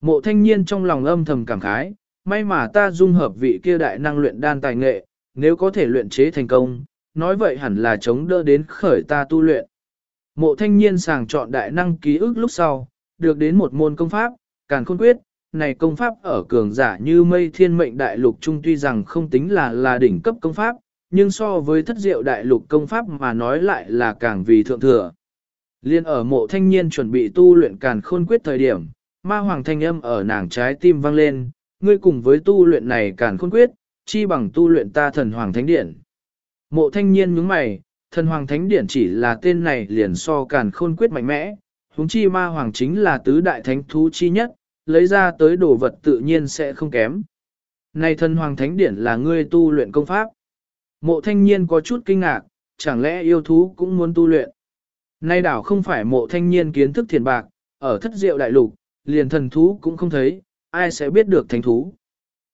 Mộ thanh niên trong lòng âm thầm cảm khái, may mà ta dung hợp vị kia đại năng luyện đan tài nghệ, nếu có thể luyện chế thành công, nói vậy hẳn là chống đỡ đến khởi ta tu luyện. Mộ thanh niên sàng chọn đại năng ký ức lúc sau, được đến một môn công pháp, càn khôn quyết, này công pháp ở cường giả như mây thiên mệnh đại lục trung tuy rằng không tính là là đỉnh cấp công pháp, nhưng so với thất diệu đại lục công pháp mà nói lại là càng vì thượng thừa. Liên ở mộ thanh niên chuẩn bị tu luyện càn khôn quyết thời điểm, ma hoàng thanh âm ở nàng trái tim vang lên, ngươi cùng với tu luyện này càn khôn quyết, chi bằng tu luyện ta thần hoàng thánh điển. Mộ thanh niên nhướng mày, thần hoàng thánh điển chỉ là tên này liền so càn khôn quyết mạnh mẽ, huống chi ma hoàng chính là tứ đại thánh thú chi nhất, lấy ra tới đồ vật tự nhiên sẽ không kém. Này thần hoàng thánh điển là ngươi tu luyện công pháp. Mộ thanh niên có chút kinh ngạc, chẳng lẽ yêu thú cũng muốn tu luyện. Nay đảo không phải mộ thanh niên kiến thức thiền bạc, ở thất diệu đại lục, liền thần thú cũng không thấy, ai sẽ biết được thánh thú.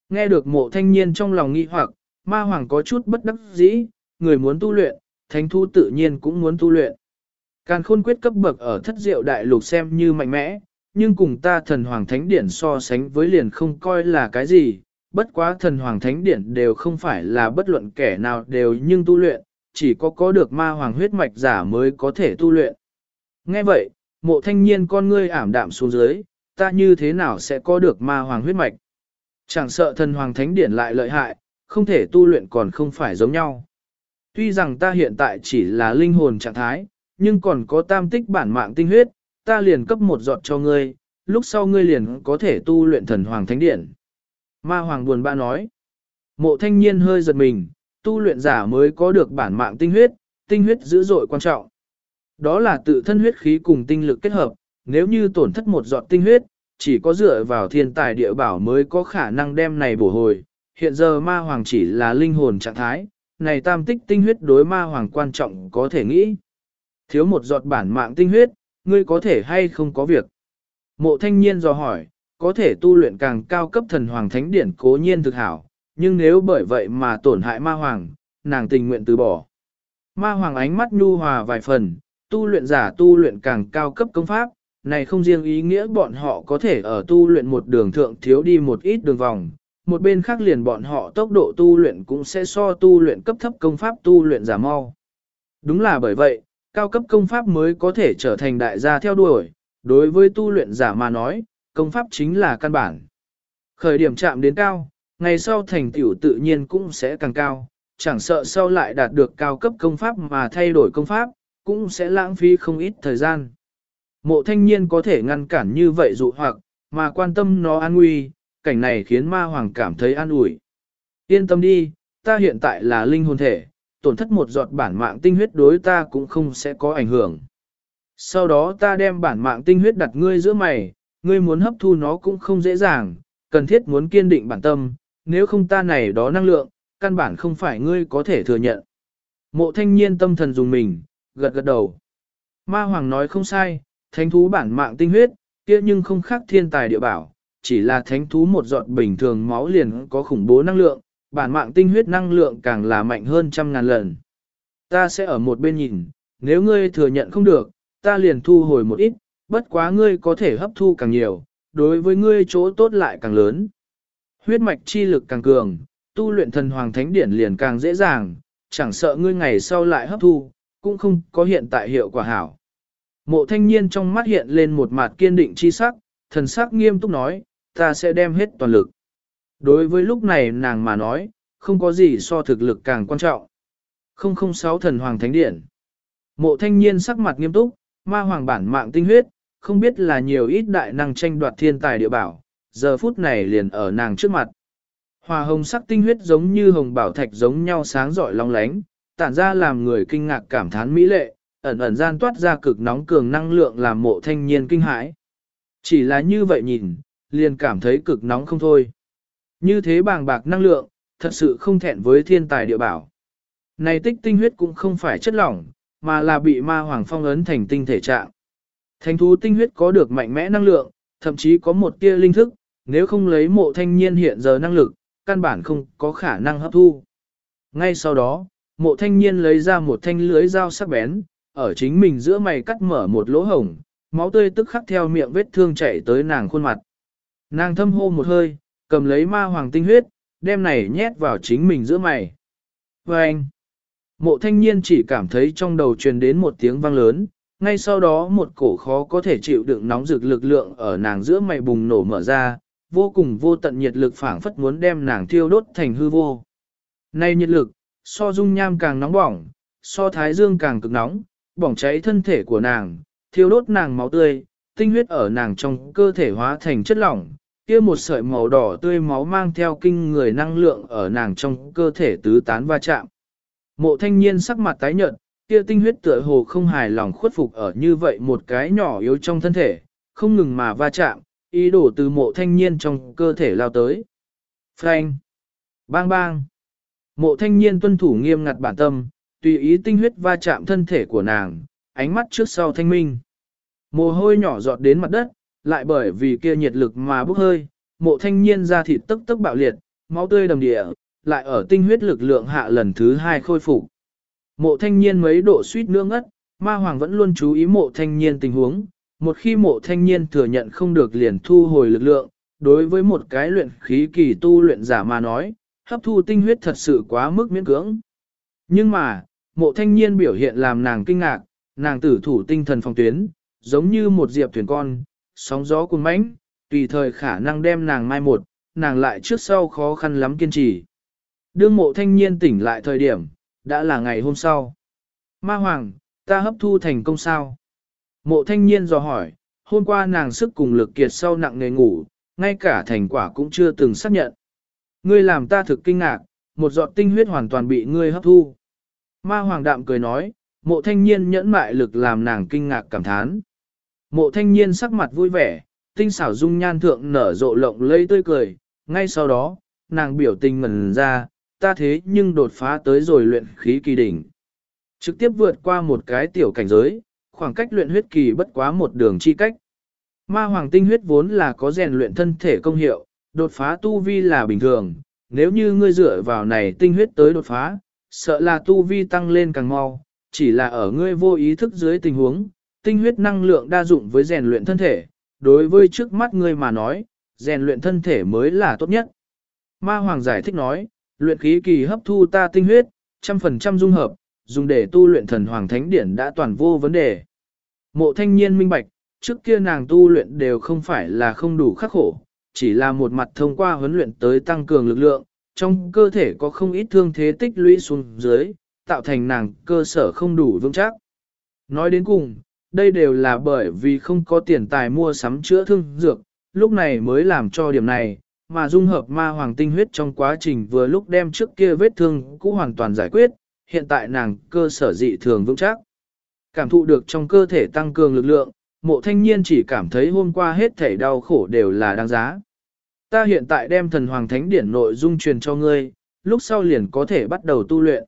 Nghe được mộ thanh niên trong lòng nghi hoặc, ma hoàng có chút bất đắc dĩ, người muốn tu luyện, thánh thú tự nhiên cũng muốn tu luyện. Càn khôn quyết cấp bậc ở thất diệu đại lục xem như mạnh mẽ, nhưng cùng ta thần hoàng thánh điển so sánh với liền không coi là cái gì, bất quá thần hoàng thánh điển đều không phải là bất luận kẻ nào đều nhưng tu luyện, chỉ có có được ma hoàng huyết mạch giả mới có thể tu luyện. Nghe vậy, mộ thanh niên con ngươi ảm đạm xuống dưới, ta như thế nào sẽ có được ma hoàng huyết mạch? Chẳng sợ thần hoàng thánh điển lại lợi hại, không thể tu luyện còn không phải giống nhau. Tuy rằng ta hiện tại chỉ là linh hồn trạng thái, nhưng còn có tam tích bản mạng tinh huyết, ta liền cấp một giọt cho ngươi, lúc sau ngươi liền có thể tu luyện thần hoàng thánh Điện. Ma hoàng buồn bã nói, mộ thanh niên hơi giật mình, tu luyện giả mới có được bản mạng tinh huyết, tinh huyết dữ dội quan trọng. Đó là tự thân huyết khí cùng tinh lực kết hợp, nếu như tổn thất một giọt tinh huyết, chỉ có dựa vào thiên tài địa bảo mới có khả năng đem này bổ hồi. Hiện giờ ma hoàng chỉ là linh hồn trạng thái, này tam tích tinh huyết đối ma hoàng quan trọng có thể nghĩ. Thiếu một giọt bản mạng tinh huyết, ngươi có thể hay không có việc. Mộ thanh niên dò hỏi, có thể tu luyện càng cao cấp thần hoàng thánh điển cố nhiên thực hảo, nhưng nếu bởi vậy mà tổn hại ma hoàng, nàng tình nguyện từ bỏ. Ma hoàng ánh mắt nhu hòa vài phần, tu luyện giả tu luyện càng cao cấp công pháp, này không riêng ý nghĩa bọn họ có thể ở tu luyện một đường thượng thiếu đi một ít đường vòng, một bên khác liền bọn họ tốc độ tu luyện cũng sẽ so tu luyện cấp thấp công pháp tu luyện giả mau. Đúng là bởi vậy, cao cấp công pháp mới có thể trở thành đại gia theo đuổi, đối với tu luyện giả mà nói, công pháp chính là căn bản. Khởi điểm chạm đến cao, ngày sau thành tựu tự nhiên cũng sẽ càng cao, chẳng sợ sau lại đạt được cao cấp công pháp mà thay đổi công pháp, cũng sẽ lãng phí không ít thời gian. Mộ thanh niên có thể ngăn cản như vậy dụ hoặc, mà quan tâm nó an nguy, cảnh này khiến ma hoàng cảm thấy an ủi. Yên tâm đi, ta hiện tại là linh hồn thể, tổn thất một giọt bản mạng tinh huyết đối ta cũng không sẽ có ảnh hưởng. Sau đó ta đem bản mạng tinh huyết đặt ngươi giữa mày, ngươi muốn hấp thu nó cũng không dễ dàng, cần thiết muốn kiên định bản tâm, nếu không ta này đó năng lượng, căn bản không phải ngươi có thể thừa nhận. Mộ thanh niên tâm thần dùng mình, gật gật đầu. Ma Hoàng nói không sai, thánh thú bản mạng tinh huyết, kia nhưng không khác thiên tài địa bảo, chỉ là thánh thú một giọt bình thường máu liền có khủng bố năng lượng, bản mạng tinh huyết năng lượng càng là mạnh hơn trăm ngàn lần. Ta sẽ ở một bên nhìn, nếu ngươi thừa nhận không được, ta liền thu hồi một ít, bất quá ngươi có thể hấp thu càng nhiều, đối với ngươi chỗ tốt lại càng lớn. Huyết mạch chi lực càng cường, tu luyện thần hoàng thánh điển liền càng dễ dàng, chẳng sợ ngươi ngày sau lại hấp thu, cũng không có hiện tại hiệu quả hảo. Mộ thanh niên trong mắt hiện lên một mặt kiên định chi sắc, thần sắc nghiêm túc nói, ta sẽ đem hết toàn lực. Đối với lúc này nàng mà nói, không có gì so thực lực càng quan trọng. 006 thần hoàng thánh điển. Mộ thanh niên sắc mặt nghiêm túc, ma hoàng bản mạng tinh huyết, không biết là nhiều ít đại năng tranh đoạt thiên tài địa bảo, giờ phút này liền ở nàng trước mặt. Hòa hồng sắc tinh huyết giống như hồng bảo thạch giống nhau sáng rọi long lánh, tản ra làm người kinh ngạc cảm thán mỹ lệ, ẩn ẩn gian toát ra cực nóng cường năng lượng làm mộ thanh niên kinh hãi. Chỉ là như vậy nhìn, liền cảm thấy cực nóng không thôi. Như thế bàng bạc năng lượng, thật sự không thẹn với thiên tài địa bảo. Này tích tinh huyết cũng không phải chất lỏng, mà là bị ma hoàng phong ấn thành tinh thể trạng. Thành thú tinh huyết có được mạnh mẽ năng lượng, thậm chí có một tia linh thức, nếu không lấy mộ thanh niên hiện giờ năng lực, căn bản không có khả năng hấp thu. Ngay sau đó, mộ thanh niên lấy ra một thanh lưới dao sắc bén, ở chính mình giữa mày cắt mở một lỗ hổng, máu tươi tức khắc theo miệng vết thương chảy tới nàng khuôn mặt. Nàng thâm hô một hơi, cầm lấy ma hoàng tinh huyết, đem này nhét vào chính mình giữa mày. Và anh, mộ thanh niên chỉ cảm thấy trong đầu truyền đến một tiếng vang lớn, ngay sau đó một cổ khó có thể chịu đựng nóng rực lực lượng ở nàng giữa mày bùng nổ mở ra, vô cùng vô tận nhiệt lực phảng phất muốn đem nàng thiêu đốt thành hư vô. Này nhiệt lực, so dung nham càng nóng bỏng, so thái dương càng cực nóng, bỏng cháy thân thể của nàng, thiêu đốt nàng máu tươi, tinh huyết ở nàng trong cơ thể hóa thành chất lỏng, kia một sợi màu đỏ tươi máu mang theo kinh người năng lượng ở nàng trong cơ thể tứ tán va chạm. Mộ thanh niên sắc mặt tái nhợt, kia tinh huyết tựa hồ không hài lòng khuất phục ở như vậy một cái nhỏ yếu trong thân thể, không ngừng mà va chạm, ý đồ từ mộ thanh niên trong cơ thể lao tới. Phanh! Bang bang! Mộ thanh niên tuân thủ nghiêm ngặt bản tâm, tùy ý tinh huyết va chạm thân thể của nàng, ánh mắt trước sau thanh minh. Mồ hôi nhỏ giọt đến mặt đất, lại bởi vì kia nhiệt lực mà bốc hơi, mộ thanh niên ra thịt tức tức bạo liệt, máu tươi đầm địa, lại ở tinh huyết lực lượng hạ lần thứ hai khôi phục. Mộ thanh niên mấy độ suýt nữa ngất, ma hoàng vẫn luôn chú ý mộ thanh niên tình huống, một khi mộ thanh niên thừa nhận không được liền thu hồi lực lượng, đối với một cái luyện khí kỳ tu luyện giả mà nói, hấp thu tinh huyết thật sự quá mức miễn cưỡng. Nhưng mà, mộ thanh niên biểu hiện làm nàng kinh ngạc, nàng tử thủ tinh thần phòng tuyến, giống như một diệp thuyền con, sóng gió cuồng mãnh, tùy thời khả năng đem nàng mai một, nàng lại trước sau khó khăn lắm kiên trì. Đương mộ thanh niên tỉnh lại thời điểm, đã là ngày hôm sau. Ma Hoàng, ta hấp thu thành công sao? Mộ thanh niên dò hỏi, hôm qua nàng sức cùng lực kiệt sau nặng nề ngủ, ngay cả thành quả cũng chưa từng xác nhận. Ngươi làm ta thực kinh ngạc, một giọt tinh huyết hoàn toàn bị ngươi hấp thu. Ma Hoàng đạm cười nói, mộ thanh niên nhẫn mại lực làm nàng kinh ngạc cảm thán. Mộ thanh niên sắc mặt vui vẻ, tinh xảo dung nhan thượng nở rộ lộng lây tươi cười, ngay sau đó, nàng biểu tình ngần ra, ta thế nhưng đột phá tới rồi luyện khí kỳ đỉnh. Trực tiếp vượt qua một cái tiểu cảnh giới, khoảng cách luyện huyết kỳ bất quá một đường chi cách. Ma hoàng tinh huyết vốn là có rèn luyện thân thể công hiệu, đột phá tu vi là bình thường, nếu như ngươi dựa vào này tinh huyết tới đột phá, sợ là tu vi tăng lên càng mau, chỉ là ở ngươi vô ý thức dưới tình huống, tinh huyết năng lượng đa dụng với rèn luyện thân thể, đối với trước mắt ngươi mà nói, rèn luyện thân thể mới là tốt nhất. Ma Hoàng giải thích nói, luyện khí kỳ hấp thu ta tinh huyết, trăm phần trăm dung hợp, dùng để tu luyện thần Hoàng Thánh Điển đã toàn vô vấn đề. Mộ thanh niên minh bạch, trước kia nàng tu luyện đều không phải là không đủ khắc khổ, chỉ là một mặt thông qua huấn luyện tới tăng cường lực lượng, trong cơ thể có không ít thương thế tích lũy xuống dưới, tạo thành nàng cơ sở không đủ vững chắc. Nói đến cùng, đây đều là bởi vì không có tiền tài mua sắm chữa thương dược, lúc này mới làm cho điểm này, mà dung hợp ma hoàng tinh huyết trong quá trình vừa lúc đem trước kia vết thương cũng hoàn toàn giải quyết, hiện tại nàng cơ sở dị thường vững chắc. Cảm thụ được trong cơ thể tăng cường lực lượng, mộ thanh niên chỉ cảm thấy hôm qua hết thể đau khổ đều là đáng giá. Ta hiện tại đem thần hoàng thánh điển nội dung truyền cho ngươi, lúc sau liền có thể bắt đầu tu luyện.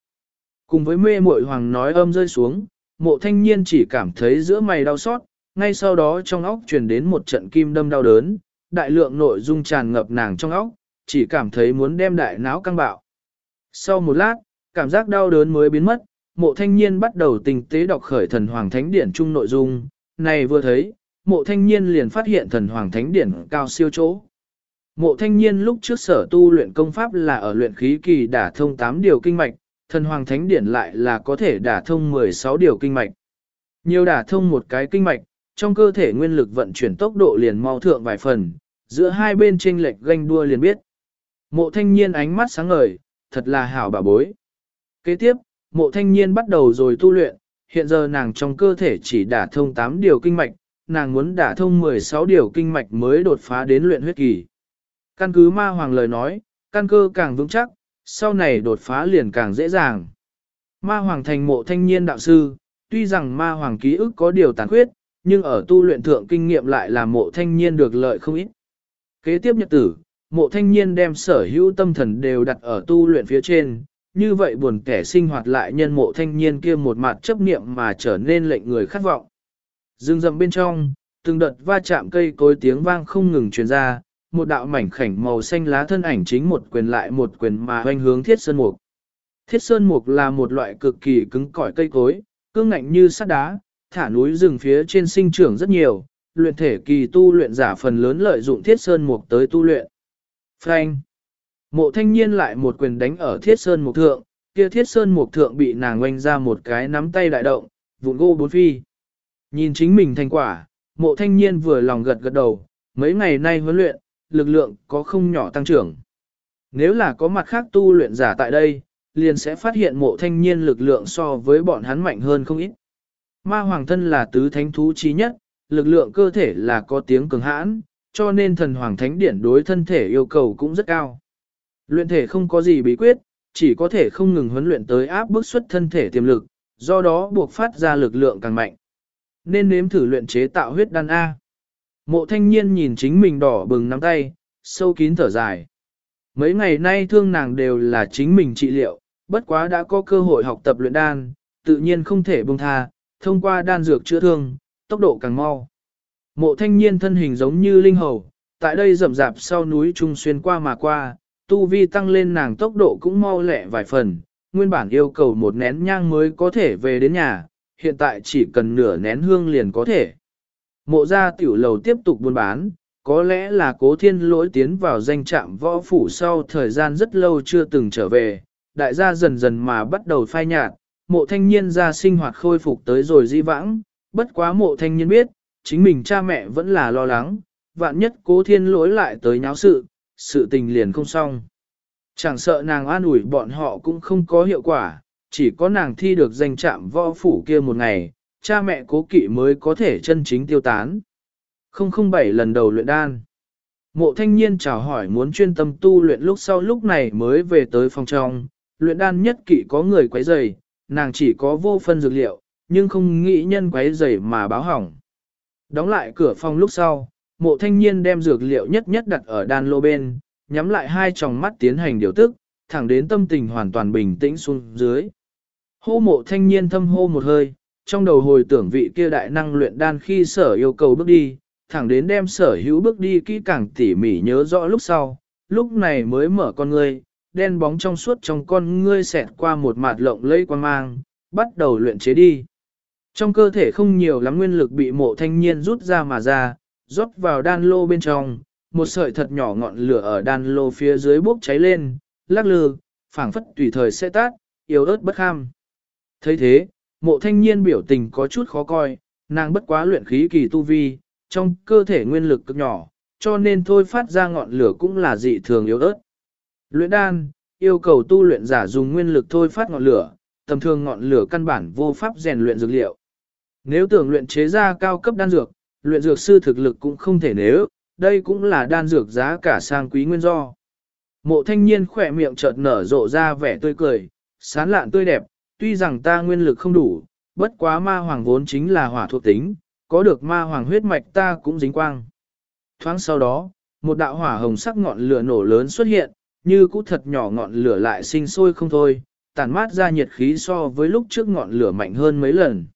Cùng với mê muội hoàng nói âm rơi xuống, mộ thanh niên chỉ cảm thấy giữa mày đau xót, ngay sau đó trong óc truyền đến một trận kim đâm đau đớn, đại lượng nội dung tràn ngập nàng trong óc, chỉ cảm thấy muốn đem đại não căng bạo. Sau một lát, cảm giác đau đớn mới biến mất, mộ thanh niên bắt đầu tình tế đọc khởi thần hoàng thánh điển chung nội dung, này vừa thấy, mộ thanh niên liền phát hiện thần hoàng thánh điển cao siêu chỗ. Mộ thanh niên lúc trước sở tu luyện công pháp là ở luyện khí kỳ đả thông 8 điều kinh mạch, thần hoàng thánh điển lại là có thể đả thông 16 điều kinh mạch. Nhiều đả thông một cái kinh mạch, trong cơ thể nguyên lực vận chuyển tốc độ liền mau thượng vài phần, giữa hai bên chênh lệch ganh đua liền biết. Mộ thanh niên ánh mắt sáng ngời, thật là hảo bà bối. Kế tiếp, mộ thanh niên bắt đầu rồi tu luyện, hiện giờ nàng trong cơ thể chỉ đả thông 8 điều kinh mạch, nàng muốn đả thông 16 điều kinh mạch mới đột phá đến luyện huyết kỳ. Căn cứ ma hoàng lời nói, căn cơ càng vững chắc, sau này đột phá liền càng dễ dàng. Ma hoàng thành mộ thanh niên đạo sư, tuy rằng ma hoàng ký ức có điều tàn khuyết, nhưng ở tu luyện thượng kinh nghiệm lại là mộ thanh niên được lợi không ít. Kế tiếp nhật tử, mộ thanh niên đem sở hữu tâm thần đều đặt ở tu luyện phía trên, như vậy buồn kẻ sinh hoạt lại nhân mộ thanh niên kia một mặt chấp niệm mà trở nên lệnh người khát vọng. Dương dầm bên trong, từng đợt va chạm cây cối tiếng vang không ngừng truyền ra, một đạo mảnh khảnh màu xanh lá thân ảnh chính một quyền lại một quyền mà hoành hướng thiết sơn mục. Thiết sơn mục là một loại cực kỳ cứng cỏi cây cối, cương ngạnh như sắt đá, thả núi rừng phía trên sinh trưởng rất nhiều, luyện thể kỳ tu luyện giả phần lớn lợi dụng thiết sơn mục tới tu luyện. Frank Mộ thanh niên lại một quyền đánh ở thiết sơn mục thượng, kia thiết sơn mục thượng bị nàng oanh ra một cái nắm tay đại động, vụn gô bốn phi. Nhìn chính mình thành quả, mộ thanh niên vừa lòng gật gật đầu, mấy ngày nay huấn luyện, lực lượng có không nhỏ tăng trưởng. Nếu là có mặt khác tu luyện giả tại đây, liền sẽ phát hiện mộ thanh niên lực lượng so với bọn hắn mạnh hơn không ít. Ma hoàng thân là tứ thánh thú trí nhất, lực lượng cơ thể là có tiếng cường hãn, cho nên thần hoàng thánh điển đối thân thể yêu cầu cũng rất cao. Luyện thể không có gì bí quyết, chỉ có thể không ngừng huấn luyện tới áp bức xuất thân thể tiềm lực, do đó buộc phát ra lực lượng càng mạnh. Nên nếm thử luyện chế tạo huyết đan A. Mộ thanh niên nhìn chính mình đỏ bừng nắm tay, sâu kín thở dài. Mấy ngày nay thương nàng đều là chính mình trị liệu, bất quá đã có cơ hội học tập luyện đan, tự nhiên không thể buông tha, thông qua đan dược chữa thương, tốc độ càng mau. Mộ thanh niên thân hình giống như linh hầu, tại đây rậm rạp sau núi trung xuyên qua mà qua, tu vi tăng lên nàng tốc độ cũng mau lẹ vài phần, nguyên bản yêu cầu một nén nhang mới có thể về đến nhà, hiện tại chỉ cần nửa nén hương liền có thể. Mộ gia tiểu lầu tiếp tục buôn bán, có lẽ là cố thiên lỗi tiến vào danh trạm võ phủ sau thời gian rất lâu chưa từng trở về, đại gia dần dần mà bắt đầu phai nhạt, mộ thanh niên ra sinh hoạt khôi phục tới rồi di vãng, bất quá mộ thanh niên biết, chính mình cha mẹ vẫn là lo lắng, vạn nhất cố thiên lỗi lại tới nháo sự, sự tình liền không xong. Chẳng sợ nàng an ủi bọn họ cũng không có hiệu quả, chỉ có nàng thi được danh trạm võ phủ kia một ngày, cha mẹ cố kỵ mới có thể chân chính tiêu tán. 007 lần đầu luyện đan. Mộ thanh niên chào hỏi muốn chuyên tâm tu luyện lúc sau lúc này mới về tới phòng trong, luyện đan nhất kỵ có người quấy rầy, nàng chỉ có vô phân dược liệu, nhưng không nghĩ nhân quấy rầy mà báo hỏng. Đóng lại cửa phòng lúc sau, mộ thanh niên đem dược liệu nhất nhất đặt ở đan lô bên, nhắm lại hai tròng mắt tiến hành điều tức, thẳng đến tâm tình hoàn toàn bình tĩnh xuống dưới. Hô mộ thanh niên thâm hô một hơi, trong đầu hồi tưởng vị kia đại năng luyện đan khi sở yêu cầu bước đi, thẳng đến đem sở hữu bước đi kỹ càng tỉ mỉ nhớ rõ lúc sau, lúc này mới mở con ngươi, đen bóng trong suốt trong con ngươi xẹt qua một mạt lộng lẫy quan mang, bắt đầu luyện chế đi. Trong cơ thể không nhiều lắm nguyên lực bị mộ thanh niên rút ra mà ra, rót vào đan lô bên trong, một sợi thật nhỏ ngọn lửa ở đan lô phía dưới bốc cháy lên, lắc lư, phảng phất tùy thời sẽ tát, yếu ớt bất kham. thấy thế, mộ thanh niên biểu tình có chút khó coi, nàng bất quá luyện khí kỳ tu vi, trong cơ thể nguyên lực cực nhỏ, cho nên thôi phát ra ngọn lửa cũng là dị thường yếu ớt. Luyện đan, yêu cầu tu luyện giả dùng nguyên lực thôi phát ngọn lửa, tầm thường ngọn lửa căn bản vô pháp rèn luyện dược liệu. Nếu tưởng luyện chế ra cao cấp đan dược, luyện dược sư thực lực cũng không thể nếu, đây cũng là đan dược giá cả sang quý nguyên do. Mộ thanh niên khỏe miệng chợt nở rộ ra vẻ tươi cười, sán lạn tươi đẹp, tuy rằng ta nguyên lực không đủ, bất quá ma hoàng vốn chính là hỏa thuộc tính, có được ma hoàng huyết mạch ta cũng dính quang. Thoáng sau đó, một đạo hỏa hồng sắc ngọn lửa nổ lớn xuất hiện, như cũ thật nhỏ ngọn lửa lại sinh sôi không thôi, tản mát ra nhiệt khí so với lúc trước ngọn lửa mạnh hơn mấy lần.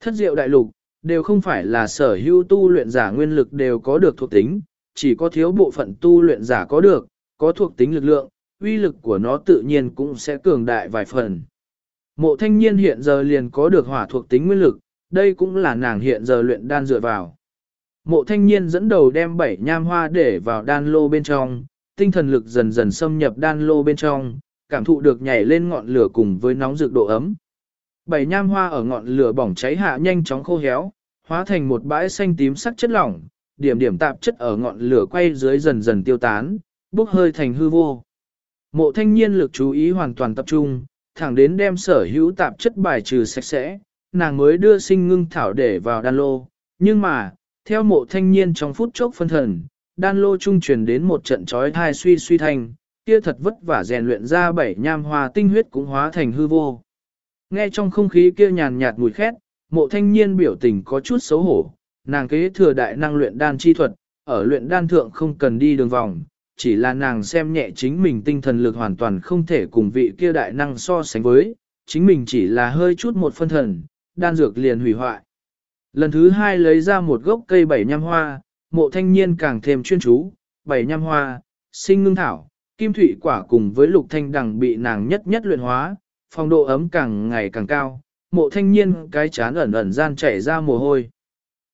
Thất diệu đại lục, đều không phải là sở hữu tu luyện giả nguyên lực đều có được thuộc tính, chỉ có thiếu bộ phận tu luyện giả có được, có thuộc tính lực lượng, uy lực của nó tự nhiên cũng sẽ cường đại vài phần. Mộ thanh niên hiện giờ liền có được hỏa thuộc tính nguyên lực, đây cũng là nàng hiện giờ luyện đan dựa vào. Mộ thanh niên dẫn đầu đem bảy nham hoa để vào đan lô bên trong, tinh thần lực dần dần xâm nhập đan lô bên trong, cảm thụ được nhảy lên ngọn lửa cùng với nóng rực độ ấm. Bảy nham hoa ở ngọn lửa bỏng cháy hạ nhanh chóng khô héo, hóa thành một bãi xanh tím sắc chất lỏng, điểm điểm tạp chất ở ngọn lửa quay dưới dần dần tiêu tán, bốc hơi thành hư vô. Mộ thanh niên lực chú ý hoàn toàn tập trung, thẳng đến đem sở hữu tạp chất bài trừ sạch sẽ, nàng mới đưa sinh ngưng thảo để vào đan lô. Nhưng mà, theo mộ thanh niên trong phút chốc phân thần, đan lô trung truyền đến một trận trói thai suy suy thành, kia thật vất vả rèn luyện ra bảy nham hoa tinh huyết cũng hóa thành hư vô. Nghe trong không khí kia nhàn nhạt mùi khét, mộ thanh niên biểu tình có chút xấu hổ, nàng kế thừa đại năng luyện đan chi thuật, ở luyện đan thượng không cần đi đường vòng, chỉ là nàng xem nhẹ chính mình tinh thần lực hoàn toàn không thể cùng vị kia đại năng so sánh với, chính mình chỉ là hơi chút một phân thần, đan dược liền hủy hoại. Lần thứ hai lấy ra một gốc cây bảy nhăm hoa, mộ thanh niên càng thêm chuyên chú, bảy nhăm hoa, sinh ngưng thảo, kim thủy quả cùng với lục thanh đằng bị nàng nhất nhất luyện hóa, phong độ ấm càng ngày càng cao, mộ thanh niên cái chán ẩn ẩn gian chảy ra mồ hôi.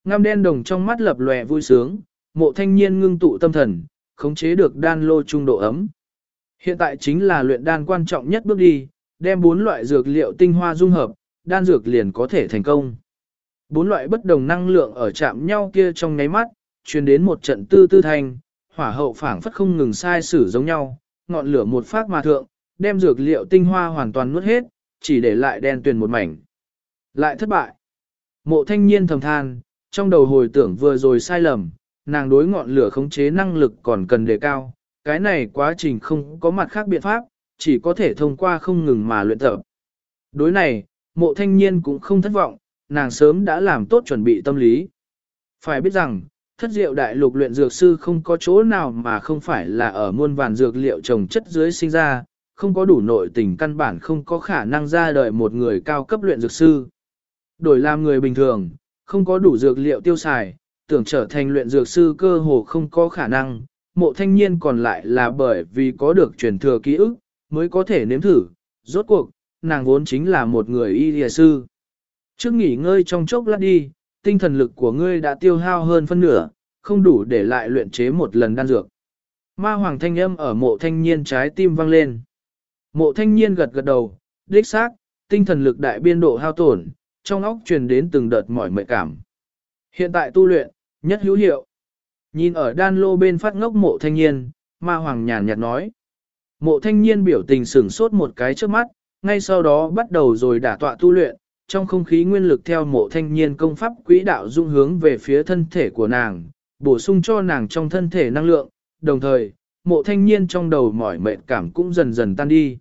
Ngăm đen đồng trong mắt lập lòe vui sướng, mộ thanh niên ngưng tụ tâm thần, khống chế được đan lô trung độ ấm. Hiện tại chính là luyện đan quan trọng nhất bước đi, đem bốn loại dược liệu tinh hoa dung hợp, đan dược liền có thể thành công. Bốn loại bất đồng năng lượng ở chạm nhau kia trong nháy mắt, truyền đến một trận tư tư thành, hỏa hậu phảng phất không ngừng sai sử giống nhau, ngọn lửa một phát mà thượng, đem dược liệu tinh hoa hoàn toàn nuốt hết, chỉ để lại đen tuyền một mảnh. Lại thất bại. Mộ thanh niên thầm than, trong đầu hồi tưởng vừa rồi sai lầm, nàng đối ngọn lửa khống chế năng lực còn cần đề cao, cái này quá trình không có mặt khác biện pháp, chỉ có thể thông qua không ngừng mà luyện tập. Đối này, mộ thanh niên cũng không thất vọng, nàng sớm đã làm tốt chuẩn bị tâm lý. Phải biết rằng, thất diệu đại lục luyện dược sư không có chỗ nào mà không phải là ở muôn vàn dược liệu trồng chất dưới sinh ra, không có đủ nội tình căn bản không có khả năng ra đời một người cao cấp luyện dược sư. Đổi làm người bình thường, không có đủ dược liệu tiêu xài, tưởng trở thành luyện dược sư cơ hồ không có khả năng, mộ thanh niên còn lại là bởi vì có được truyền thừa ký ức, mới có thể nếm thử, rốt cuộc, nàng vốn chính là một người y lìa sư. Trước nghỉ ngơi trong chốc lát đi, tinh thần lực của ngươi đã tiêu hao hơn phân nửa, không đủ để lại luyện chế một lần đan dược. Ma hoàng thanh âm ở mộ thanh niên trái tim vang lên. Mộ thanh niên gật gật đầu, đích xác, tinh thần lực đại biên độ hao tổn, trong óc truyền đến từng đợt mỏi mệt cảm. Hiện tại tu luyện, nhất hữu hiệu. Nhìn ở đan lô bên phát ngốc mộ thanh niên, ma hoàng nhàn nhạt nói. Mộ thanh niên biểu tình sửng sốt một cái trước mắt, ngay sau đó bắt đầu rồi đả tọa tu luyện, trong không khí nguyên lực theo mộ thanh niên công pháp quỹ đạo dung hướng về phía thân thể của nàng, bổ sung cho nàng trong thân thể năng lượng, đồng thời, mộ thanh niên trong đầu mỏi mệt cảm cũng dần dần tan đi.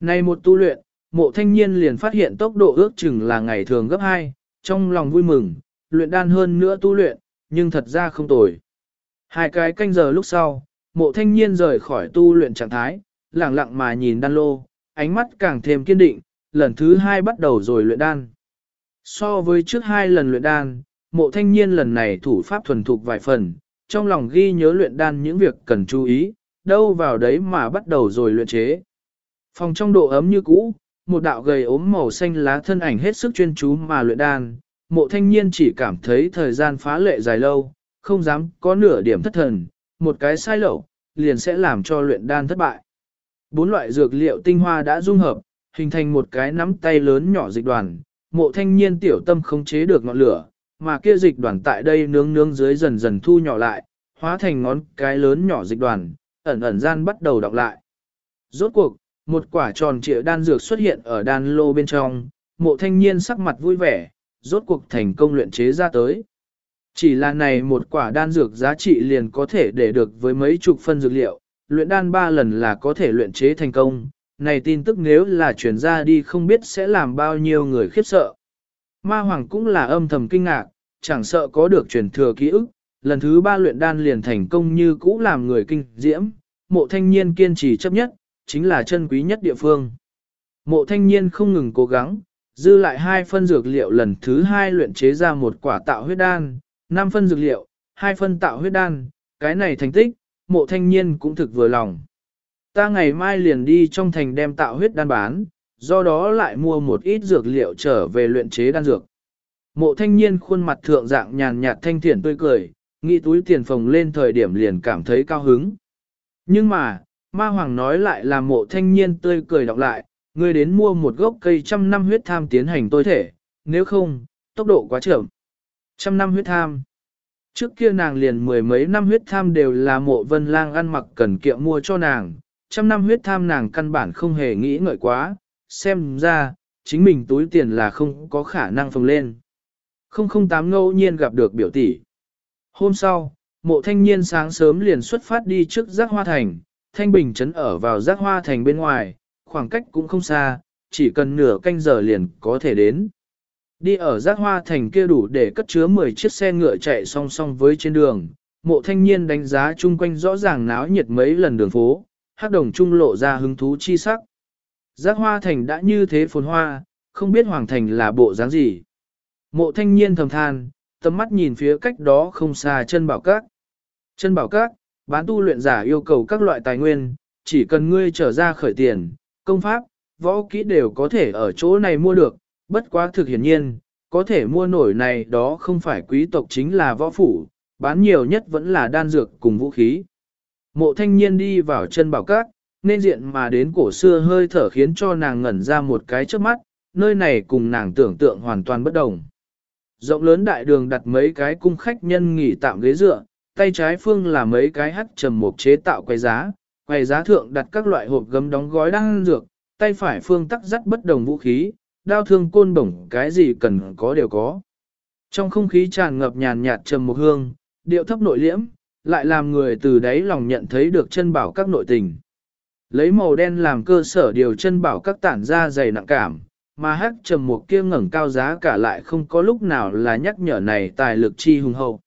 Này một tu luyện, mộ thanh niên liền phát hiện tốc độ ước chừng là ngày thường gấp 2, trong lòng vui mừng, luyện đan hơn nữa tu luyện, nhưng thật ra không tồi. Hai cái canh giờ lúc sau, mộ thanh niên rời khỏi tu luyện trạng thái, lặng lặng mà nhìn đan lô, ánh mắt càng thêm kiên định, lần thứ hai bắt đầu rồi luyện đan. So với trước hai lần luyện đan, mộ thanh niên lần này thủ pháp thuần thục vài phần, trong lòng ghi nhớ luyện đan những việc cần chú ý, đâu vào đấy mà bắt đầu rồi luyện chế. Phòng trong độ ấm như cũ, một đạo gầy ốm màu xanh lá thân ảnh hết sức chuyên chú mà luyện đan, mộ thanh niên chỉ cảm thấy thời gian phá lệ dài lâu, không dám có nửa điểm thất thần, một cái sai lẩu, liền sẽ làm cho luyện đan thất bại. Bốn loại dược liệu tinh hoa đã dung hợp, hình thành một cái nắm tay lớn nhỏ dịch đoàn, mộ thanh niên tiểu tâm không chế được ngọn lửa, mà kia dịch đoàn tại đây nướng nướng dưới dần dần thu nhỏ lại, hóa thành ngón cái lớn nhỏ dịch đoàn, ẩn ẩn gian bắt đầu đọc lại. Rốt cuộc, một quả tròn trịa đan dược xuất hiện ở đan lô bên trong, mộ thanh niên sắc mặt vui vẻ, rốt cuộc thành công luyện chế ra tới. Chỉ là này một quả đan dược giá trị liền có thể để được với mấy chục phân dược liệu, luyện đan ba lần là có thể luyện chế thành công, này tin tức nếu là chuyển ra đi không biết sẽ làm bao nhiêu người khiếp sợ. Ma Hoàng cũng là âm thầm kinh ngạc, chẳng sợ có được truyền thừa ký ức, lần thứ ba luyện đan liền thành công như cũ làm người kinh diễm, mộ thanh niên kiên trì chấp nhất, chính là chân quý nhất địa phương. Mộ thanh niên không ngừng cố gắng, dư lại hai phân dược liệu lần thứ hai luyện chế ra một quả tạo huyết đan, năm phân dược liệu, hai phân tạo huyết đan, cái này thành tích, mộ thanh niên cũng thực vừa lòng. Ta ngày mai liền đi trong thành đem tạo huyết đan bán, do đó lại mua một ít dược liệu trở về luyện chế đan dược. Mộ thanh niên khuôn mặt thượng dạng nhàn nhạt thanh thiện tươi cười, nghĩ túi tiền phòng lên thời điểm liền cảm thấy cao hứng. Nhưng mà, ma hoàng nói lại là mộ thanh niên tươi cười đọc lại, ngươi đến mua một gốc cây trăm năm huyết tham tiến hành tôi thể, nếu không, tốc độ quá chậm. Trăm năm huyết tham. Trước kia nàng liền mười mấy năm huyết tham đều là mộ vân lang ăn mặc cần kiệm mua cho nàng, trăm năm huyết tham nàng căn bản không hề nghĩ ngợi quá, xem ra, chính mình túi tiền là không có khả năng phồng lên. 008 ngẫu nhiên gặp được biểu tỷ. Hôm sau, mộ thanh niên sáng sớm liền xuất phát đi trước giác hoa thành, thanh bình trấn ở vào giác hoa thành bên ngoài, khoảng cách cũng không xa, chỉ cần nửa canh giờ liền có thể đến. Đi ở giác hoa thành kia đủ để cất chứa 10 chiếc xe ngựa chạy song song với trên đường, mộ thanh niên đánh giá chung quanh rõ ràng náo nhiệt mấy lần đường phố, hắc đồng trung lộ ra hứng thú chi sắc. Giác hoa thành đã như thế phồn hoa, không biết hoàng thành là bộ dáng gì. Mộ thanh niên thầm than, tầm mắt nhìn phía cách đó không xa chân bảo các. Chân bảo các, bán tu luyện giả yêu cầu các loại tài nguyên, chỉ cần ngươi trở ra khởi tiền, công pháp, võ kỹ đều có thể ở chỗ này mua được, bất quá thực hiển nhiên, có thể mua nổi này đó không phải quý tộc chính là võ phủ, bán nhiều nhất vẫn là đan dược cùng vũ khí. Mộ thanh niên đi vào chân bảo cát, nên diện mà đến cổ xưa hơi thở khiến cho nàng ngẩn ra một cái trước mắt, nơi này cùng nàng tưởng tượng hoàn toàn bất đồng. Rộng lớn đại đường đặt mấy cái cung khách nhân nghỉ tạm ghế dựa, tay trái phương là mấy cái hắt trầm mục chế tạo quay giá, Quầy giá thượng đặt các loại hộp gấm đóng gói đang dược, tay phải phương tắc dắt bất đồng vũ khí, đao thương côn bổng cái gì cần có đều có. Trong không khí tràn ngập nhàn nhạt trầm một hương, điệu thấp nội liễm, lại làm người từ đáy lòng nhận thấy được chân bảo các nội tình. Lấy màu đen làm cơ sở điều chân bảo các tản ra dày nặng cảm, mà hắc trầm một kia ngẩng cao giá cả lại không có lúc nào là nhắc nhở này tài lực chi hùng hậu.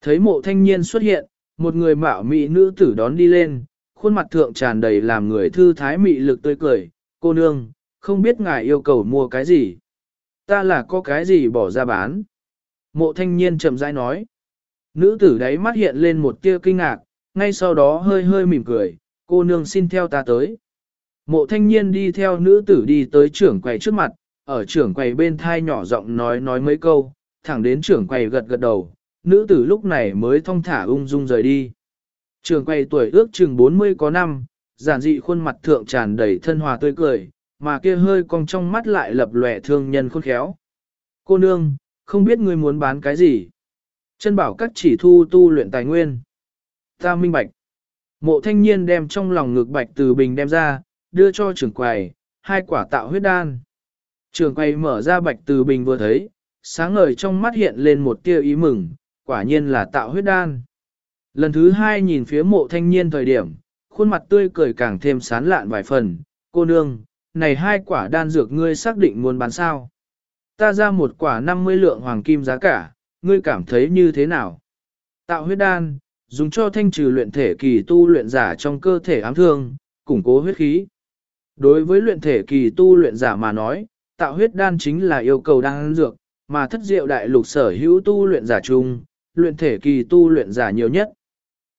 Thấy mộ thanh niên xuất hiện, một người mạo mỹ nữ tử đón đi lên, khuôn mặt thượng tràn đầy làm người thư thái mị lực tươi cười, cô nương, không biết ngài yêu cầu mua cái gì. Ta là có cái gì bỏ ra bán. Mộ thanh niên chậm rãi nói. Nữ tử đấy mắt hiện lên một tia kinh ngạc, ngay sau đó hơi hơi mỉm cười, cô nương xin theo ta tới. Mộ thanh niên đi theo nữ tử đi tới trưởng quầy trước mặt, ở trưởng quầy bên thai nhỏ giọng nói nói mấy câu, thẳng đến trưởng quầy gật gật đầu, nữ tử lúc này mới thong thả ung dung rời đi. Trường quầy tuổi ước chừng 40 có năm, giản dị khuôn mặt thượng tràn đầy thân hòa tươi cười, mà kia hơi cong trong mắt lại lập lòe thương nhân khôn khéo. Cô nương, không biết ngươi muốn bán cái gì? Chân bảo các chỉ thu tu luyện tài nguyên. Ta minh bạch. Mộ thanh niên đem trong lòng ngực bạch từ bình đem ra, đưa cho trưởng quầy, hai quả tạo huyết đan. Trưởng quầy mở ra bạch từ bình vừa thấy, sáng ngời trong mắt hiện lên một tia ý mừng, quả nhiên là tạo huyết đan. Lần thứ hai nhìn phía mộ thanh niên thời điểm, khuôn mặt tươi cười càng thêm sán lạn vài phần, cô nương, này hai quả đan dược ngươi xác định muốn bán sao. Ta ra một quả 50 lượng hoàng kim giá cả, ngươi cảm thấy như thế nào? Tạo huyết đan, dùng cho thanh trừ luyện thể kỳ tu luyện giả trong cơ thể ám thương, củng cố huyết khí. Đối với luyện thể kỳ tu luyện giả mà nói, tạo huyết đan chính là yêu cầu đan dược, mà thất diệu đại lục sở hữu tu luyện giả chung, luyện thể kỳ tu luyện giả nhiều nhất.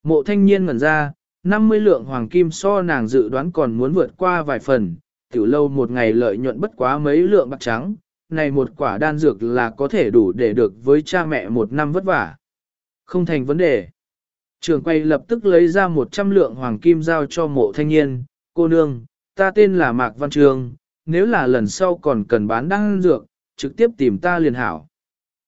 Mộ thanh niên ngẩn ra, 50 lượng hoàng kim so nàng dự đoán còn muốn vượt qua vài phần, tiểu lâu một ngày lợi nhuận bất quá mấy lượng bạc trắng, này một quả đan dược là có thể đủ để được với cha mẹ một năm vất vả. Không thành vấn đề. Trường quay lập tức lấy ra 100 lượng hoàng kim giao cho mộ thanh niên, cô nương, ta tên là Mạc Văn Trường, nếu là lần sau còn cần bán đan dược, trực tiếp tìm ta liền hảo.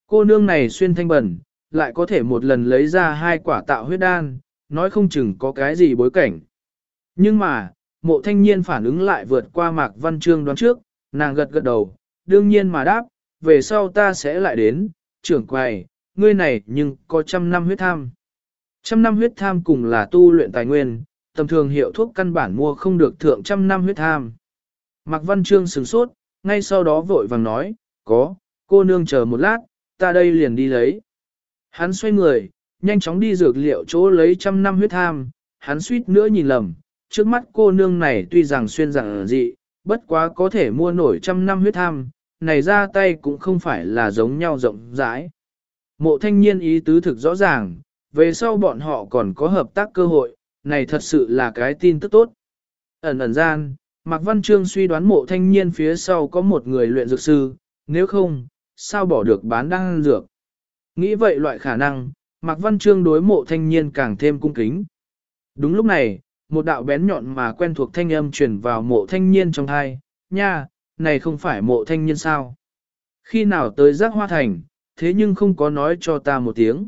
Cô nương này xuyên thanh bẩn, lại có thể một lần lấy ra hai quả tạo huyết đan, nói không chừng có cái gì bối cảnh. Nhưng mà, mộ thanh niên phản ứng lại vượt qua Mạc Văn Trương đoán trước, nàng gật gật đầu, đương nhiên mà đáp, về sau ta sẽ lại đến, trưởng quầy, ngươi này nhưng có trăm năm huyết tham. Trăm năm huyết tham cùng là tu luyện tài nguyên, tầm thường hiệu thuốc căn bản mua không được thượng trăm năm huyết tham. Mạc Văn Trương sửng sốt, ngay sau đó vội vàng nói, có, cô nương chờ một lát, ta đây liền đi lấy. Hắn xoay người, nhanh chóng đi dược liệu chỗ lấy trăm năm huyết tham, hắn suýt nữa nhìn lầm, trước mắt cô nương này tuy rằng xuyên rằng dị, bất quá có thể mua nổi trăm năm huyết tham, này ra tay cũng không phải là giống nhau rộng rãi. Mộ thanh niên ý tứ thực rõ ràng, về sau bọn họ còn có hợp tác cơ hội, này thật sự là cái tin tức tốt. Ẩn ẩn gian, Mạc Văn Trương suy đoán mộ thanh niên phía sau có một người luyện dược sư, nếu không, sao bỏ được bán đăng dược. Nghĩ vậy loại khả năng, Mạc Văn Trương đối mộ thanh niên càng thêm cung kính. Đúng lúc này, một đạo bén nhọn mà quen thuộc thanh âm truyền vào mộ thanh niên trong thai, nha, này không phải mộ thanh niên sao? Khi nào tới giác hoa thành, thế nhưng không có nói cho ta một tiếng.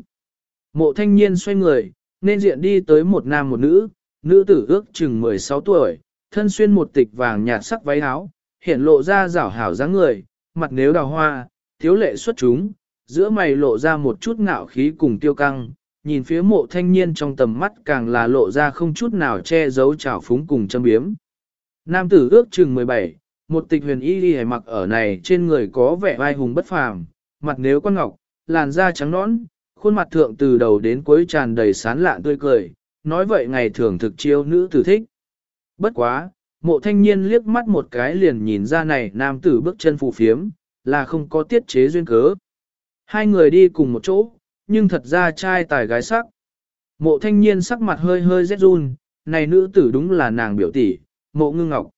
Mộ thanh niên xoay người, nên diện đi tới một nam một nữ, nữ tử ước chừng 16 tuổi, thân xuyên một tịch vàng nhạt sắc váy áo, hiện lộ ra rảo hảo dáng người, mặt nếu đào hoa, thiếu lệ xuất chúng, giữa mày lộ ra một chút ngạo khí cùng tiêu căng, nhìn phía mộ thanh niên trong tầm mắt càng là lộ ra không chút nào che giấu trào phúng cùng châm biếm. Nam tử ước chừng 17, một tịch huyền y đi mặc ở này trên người có vẻ vai hùng bất phàm, mặt nếu con ngọc, làn da trắng nõn, khuôn mặt thượng từ đầu đến cuối tràn đầy sán lạ tươi cười, nói vậy ngày thường thực chiêu nữ tử thích. Bất quá, mộ thanh niên liếc mắt một cái liền nhìn ra này nam tử bước chân phù phiếm, là không có tiết chế duyên cớ. Hai người đi cùng một chỗ, nhưng thật ra trai tài gái sắc. Mộ thanh niên sắc mặt hơi hơi rét run, này nữ tử đúng là nàng biểu tỷ, mộ ngưng ngọc.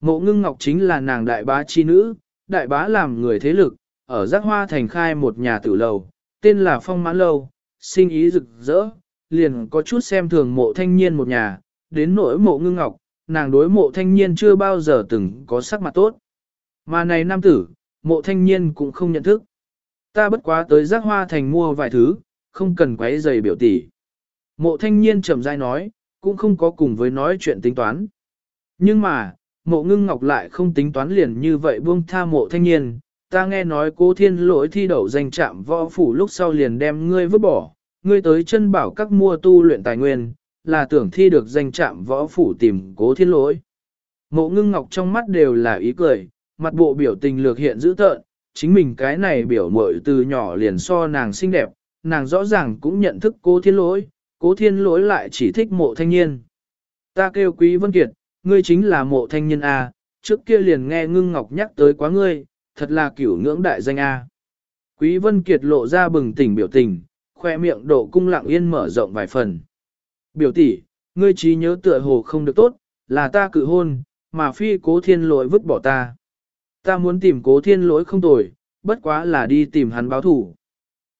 Mộ ngưng ngọc chính là nàng đại bá chi nữ, đại bá làm người thế lực, ở giác hoa thành khai một nhà tử lầu, tên là phong mãn lâu, sinh ý rực rỡ, liền có chút xem thường mộ thanh niên một nhà, đến nỗi mộ ngưng ngọc, nàng đối mộ thanh niên chưa bao giờ từng có sắc mặt tốt. Mà này nam tử, mộ thanh niên cũng không nhận thức. Ta bất quá tới giác hoa thành mua vài thứ, không cần quấy giày biểu tỷ. Mộ thanh niên chậm rãi nói, cũng không có cùng với nói chuyện tính toán. Nhưng mà, mộ ngưng ngọc lại không tính toán liền như vậy buông tha mộ thanh niên. Ta nghe nói cố thiên lỗi thi đậu danh trạm võ phủ lúc sau liền đem ngươi vứt bỏ, ngươi tới chân bảo các mua tu luyện tài nguyên, là tưởng thi được danh trạm võ phủ tìm cố thiên lỗi. Mộ ngưng ngọc trong mắt đều là ý cười, mặt bộ biểu tình lược hiện dữ tợn, chính mình cái này biểu mội từ nhỏ liền so nàng xinh đẹp, nàng rõ ràng cũng nhận thức cố thiên lỗi, cố thiên lỗi lại chỉ thích mộ thanh niên. Ta kêu quý vân kiệt, ngươi chính là mộ thanh niên A, trước kia liền nghe ngưng ngọc nhắc tới quá ngươi, thật là cửu ngưỡng đại danh A. Quý vân kiệt lộ ra bừng tỉnh biểu tình, khoe miệng độ cung lặng yên mở rộng vài phần. Biểu tỷ, ngươi trí nhớ tựa hồ không được tốt, là ta cự hôn, mà phi cố thiên lỗi vứt bỏ ta. Ta muốn tìm cố thiên lỗi không tồi, bất quá là đi tìm hắn báo thủ.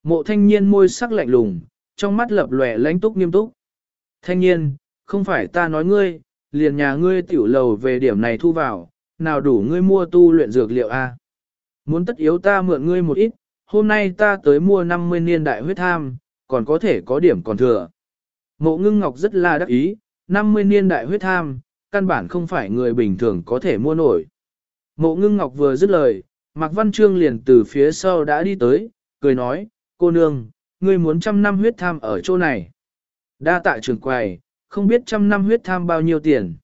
Mộ thanh niên môi sắc lạnh lùng, trong mắt lập lòe lãnh túc nghiêm túc. Thanh niên, không phải ta nói ngươi, liền nhà ngươi tiểu lầu về điểm này thu vào, nào đủ ngươi mua tu luyện dược liệu a? Muốn tất yếu ta mượn ngươi một ít, hôm nay ta tới mua 50 niên đại huyết tham, còn có thể có điểm còn thừa. Mộ ngưng ngọc rất là đắc ý, 50 niên đại huyết tham, căn bản không phải người bình thường có thể mua nổi. Mộ ngưng ngọc vừa dứt lời, Mạc Văn Trương liền từ phía sau đã đi tới, cười nói, cô nương, ngươi muốn trăm năm huyết tham ở chỗ này. Đa tạ trường quầy, không biết trăm năm huyết tham bao nhiêu tiền.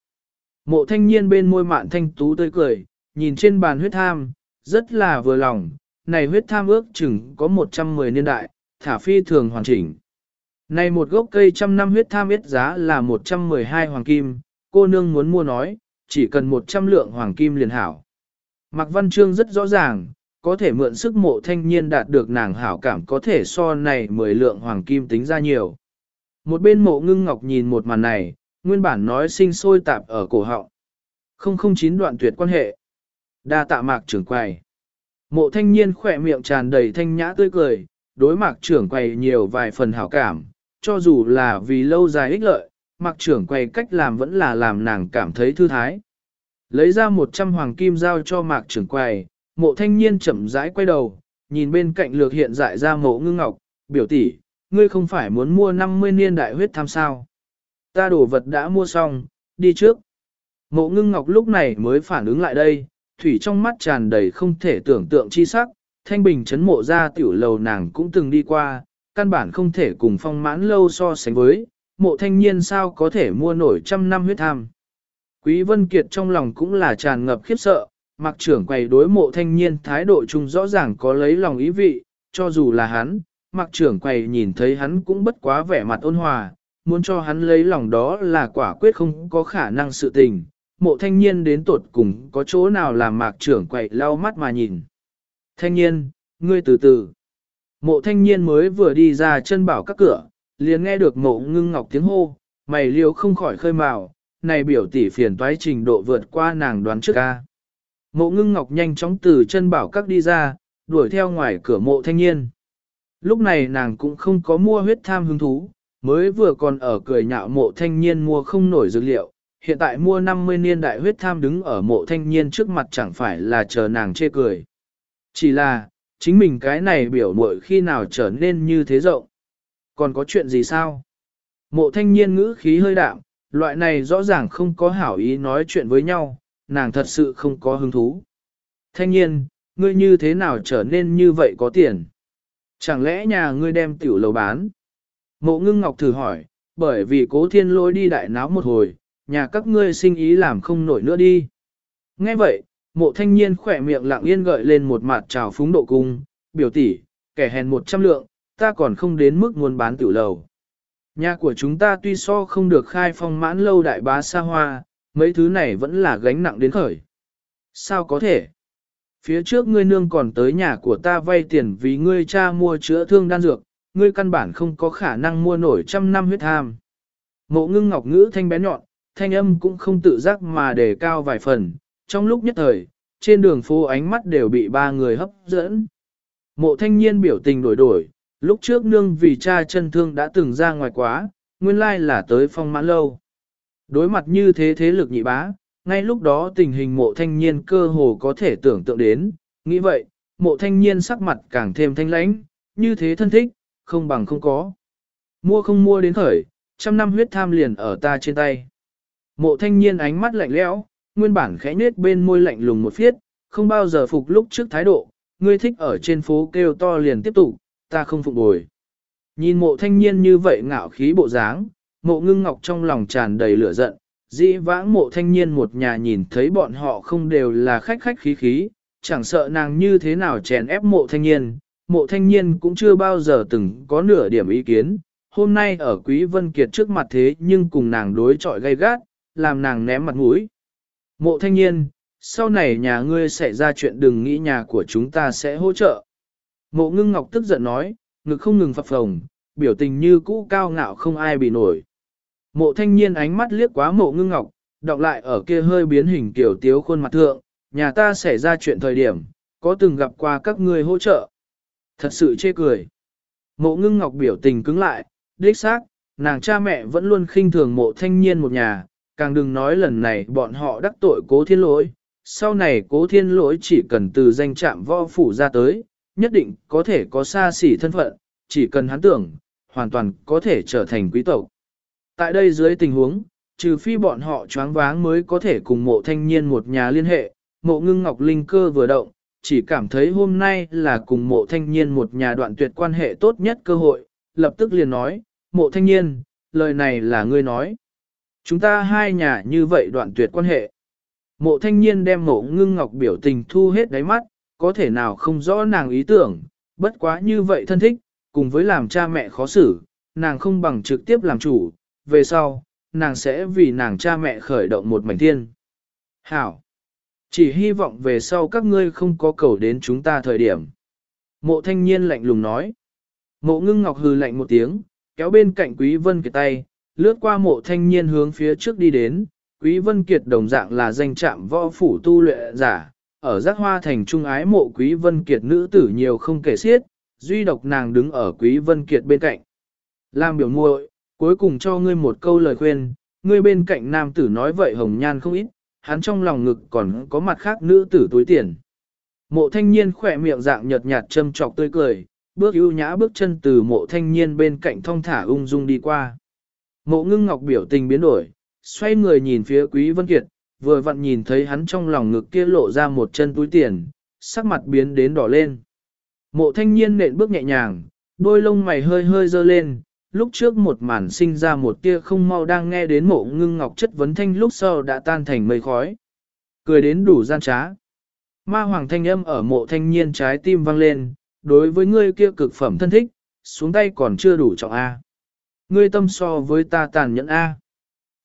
Mộ thanh niên bên môi mạn thanh tú tươi cười, nhìn trên bàn huyết tham, rất là vừa lòng, này huyết tham ước chừng có 110 niên đại, thả phi thường hoàn chỉnh. Này một gốc cây trăm năm huyết tham ít giá là 112 hoàng kim, cô nương muốn mua nói, chỉ cần 100 lượng hoàng kim liền hảo. Mạc Văn Trương rất rõ ràng, có thể mượn sức mộ thanh niên đạt được nàng hảo cảm có thể so này 10 lượng hoàng kim tính ra nhiều. Một bên mộ ngưng ngọc nhìn một màn này, nguyên bản nói sinh sôi tạp ở cổ họng. 009 đoạn tuyệt quan hệ. Đa tạ mạc trưởng quầy. Mộ thanh niên khỏe miệng tràn đầy thanh nhã tươi cười, đối mạc trưởng quầy nhiều vài phần hảo cảm, cho dù là vì lâu dài ích lợi, mạc trưởng quầy cách làm vẫn là làm nàng cảm thấy thư thái. Lấy ra 100 hoàng kim giao cho mạc trưởng quầy, mộ thanh niên chậm rãi quay đầu, nhìn bên cạnh lược hiện dại ra mộ ngưng ngọc, biểu tỷ, ngươi không phải muốn mua 50 niên đại huyết tham sao. Ta đổ vật đã mua xong, đi trước. Mộ ngưng ngọc lúc này mới phản ứng lại đây, thủy trong mắt tràn đầy không thể tưởng tượng chi sắc, thanh bình chấn mộ ra tiểu lầu nàng cũng từng đi qua, căn bản không thể cùng phong mãn lâu so sánh với, mộ thanh niên sao có thể mua nổi trăm năm huyết tham. Quý Vân Kiệt trong lòng cũng là tràn ngập khiếp sợ, mặc trưởng quầy đối mộ thanh niên thái độ chung rõ ràng có lấy lòng ý vị, cho dù là hắn, mặc trưởng quầy nhìn thấy hắn cũng bất quá vẻ mặt ôn hòa, muốn cho hắn lấy lòng đó là quả quyết không có khả năng sự tình. Mộ thanh niên đến tột cùng có chỗ nào làm mạc trưởng quậy lau mắt mà nhìn. Thanh niên, ngươi từ từ. Mộ thanh niên mới vừa đi ra chân bảo các cửa, liền nghe được mộ ngưng ngọc tiếng hô, mày liều không khỏi khơi mào, này biểu tỷ phiền toái trình độ vượt qua nàng đoán trước ca. Mộ ngưng ngọc nhanh chóng từ chân bảo các đi ra, đuổi theo ngoài cửa mộ thanh niên. Lúc này nàng cũng không có mua huyết tham hứng thú, mới vừa còn ở cười nhạo mộ thanh niên mua không nổi dược liệu, hiện tại mua 50 niên đại huyết tham đứng ở mộ thanh niên trước mặt chẳng phải là chờ nàng chê cười. Chỉ là, chính mình cái này biểu muội khi nào trở nên như thế rộng. Còn có chuyện gì sao? Mộ thanh niên ngữ khí hơi đạm, loại này rõ ràng không có hảo ý nói chuyện với nhau, nàng thật sự không có hứng thú. Thanh niên, ngươi như thế nào trở nên như vậy có tiền? Chẳng lẽ nhà ngươi đem tiểu lầu bán? Mộ ngưng ngọc thử hỏi, bởi vì cố thiên lôi đi đại náo một hồi, nhà các ngươi sinh ý làm không nổi nữa đi. Nghe vậy, mộ thanh niên khỏe miệng lặng yên gợi lên một mặt trào phúng độ cung, biểu tỷ, kẻ hèn một trăm lượng, ta còn không đến mức muốn bán tiểu lầu. Nhà của chúng ta tuy so không được khai phong mãn lâu đại bá xa hoa, mấy thứ này vẫn là gánh nặng đến khởi. Sao có thể? Phía trước ngươi nương còn tới nhà của ta vay tiền vì ngươi cha mua chữa thương đan dược, ngươi căn bản không có khả năng mua nổi trăm năm huyết tham. Mộ ngưng ngọc ngữ thanh bé nhọn, thanh âm cũng không tự giác mà đề cao vài phần, trong lúc nhất thời, trên đường phố ánh mắt đều bị ba người hấp dẫn. Mộ thanh niên biểu tình đổi đổi, lúc trước nương vì cha chân thương đã từng ra ngoài quá, nguyên lai là tới phong mãn lâu. Đối mặt như thế thế lực nhị bá, ngay lúc đó tình hình mộ thanh niên cơ hồ có thể tưởng tượng đến, nghĩ vậy, mộ thanh niên sắc mặt càng thêm thanh lãnh, như thế thân thích, không bằng không có. Mua không mua đến khởi, trăm năm huyết tham liền ở ta trên tay. Mộ thanh niên ánh mắt lạnh lẽo, nguyên bản khẽ nết bên môi lạnh lùng một phiết, không bao giờ phục lúc trước thái độ, ngươi thích ở trên phố kêu to liền tiếp tục, ta không phục bồi. Nhìn mộ thanh niên như vậy ngạo khí bộ dáng, mộ ngưng ngọc trong lòng tràn đầy lửa giận, dĩ vãng mộ thanh niên một nhà nhìn thấy bọn họ không đều là khách khách khí khí, chẳng sợ nàng như thế nào chèn ép mộ thanh niên, mộ thanh niên cũng chưa bao giờ từng có nửa điểm ý kiến. Hôm nay ở Quý Vân Kiệt trước mặt thế nhưng cùng nàng đối chọi gay gắt, làm nàng ném mặt mũi. Mộ thanh niên, sau này nhà ngươi xảy ra chuyện đừng nghĩ nhà của chúng ta sẽ hỗ trợ. Mộ ngưng ngọc tức giận nói, ngực không ngừng phập phồng, biểu tình như cũ cao ngạo không ai bị nổi. Mộ thanh niên ánh mắt liếc quá mộ ngưng ngọc, đọc lại ở kia hơi biến hình kiểu tiếu khuôn mặt thượng, nhà ta xảy ra chuyện thời điểm, có từng gặp qua các ngươi hỗ trợ. Thật sự chê cười. Mộ ngưng ngọc biểu tình cứng lại, đích xác, nàng cha mẹ vẫn luôn khinh thường mộ thanh niên một nhà, càng đừng nói lần này bọn họ đắc tội cố thiên lỗi. Sau này cố thiên lỗi chỉ cần từ danh trạm võ phủ ra tới, nhất định có thể có xa xỉ thân phận, chỉ cần hắn tưởng, hoàn toàn có thể trở thành quý tộc. Tại đây dưới tình huống, trừ phi bọn họ choáng váng mới có thể cùng mộ thanh niên một nhà liên hệ, mộ ngưng ngọc linh cơ vừa động, chỉ cảm thấy hôm nay là cùng mộ thanh niên một nhà đoạn tuyệt quan hệ tốt nhất cơ hội, lập tức liền nói, mộ thanh niên, lời này là ngươi nói. Chúng ta hai nhà như vậy đoạn tuyệt quan hệ. Mộ thanh niên đem mộ ngưng ngọc biểu tình thu hết đáy mắt, có thể nào không rõ nàng ý tưởng, bất quá như vậy thân thích, cùng với làm cha mẹ khó xử, nàng không bằng trực tiếp làm chủ, về sau, nàng sẽ vì nàng cha mẹ khởi động một mảnh thiên. Hảo! Chỉ hy vọng về sau các ngươi không có cầu đến chúng ta thời điểm. Mộ thanh niên lạnh lùng nói. Mộ ngưng ngọc hừ lạnh một tiếng, kéo bên cạnh Quý Vân Kiệt tay, lướt qua mộ thanh niên hướng phía trước đi đến. Quý Vân Kiệt đồng dạng là danh trạm võ phủ tu luyện giả, ở giác hoa thành trung ái mộ Quý Vân Kiệt nữ tử nhiều không kể xiết, duy độc nàng đứng ở Quý Vân Kiệt bên cạnh. Làm biểu muội, cuối cùng cho ngươi một câu lời khuyên, ngươi bên cạnh nam tử nói vậy hồng nhan không ít, hắn trong lòng ngực còn có mặt khác nữ tử túi tiền. Mộ thanh niên khỏe miệng dạng nhợt nhạt châm trọc tươi cười, bước ưu nhã bước chân từ mộ thanh niên bên cạnh thong thả ung dung đi qua. Mộ ngưng ngọc biểu tình biến đổi, xoay người nhìn phía quý vân kiệt, vừa vặn nhìn thấy hắn trong lòng ngực kia lộ ra một chân túi tiền, sắc mặt biến đến đỏ lên. Mộ thanh niên nện bước nhẹ nhàng, đôi lông mày hơi hơi dơ lên, lúc trước một màn sinh ra một tia không mau đang nghe đến mộ ngưng ngọc chất vấn thanh lúc sau đã tan thành mây khói. Cười đến đủ gian trá. Ma hoàng thanh âm ở mộ thanh niên trái tim vang lên, đối với ngươi kia cực phẩm thân thích, xuống tay còn chưa đủ trọng A. Ngươi tâm so với ta tàn nhẫn A.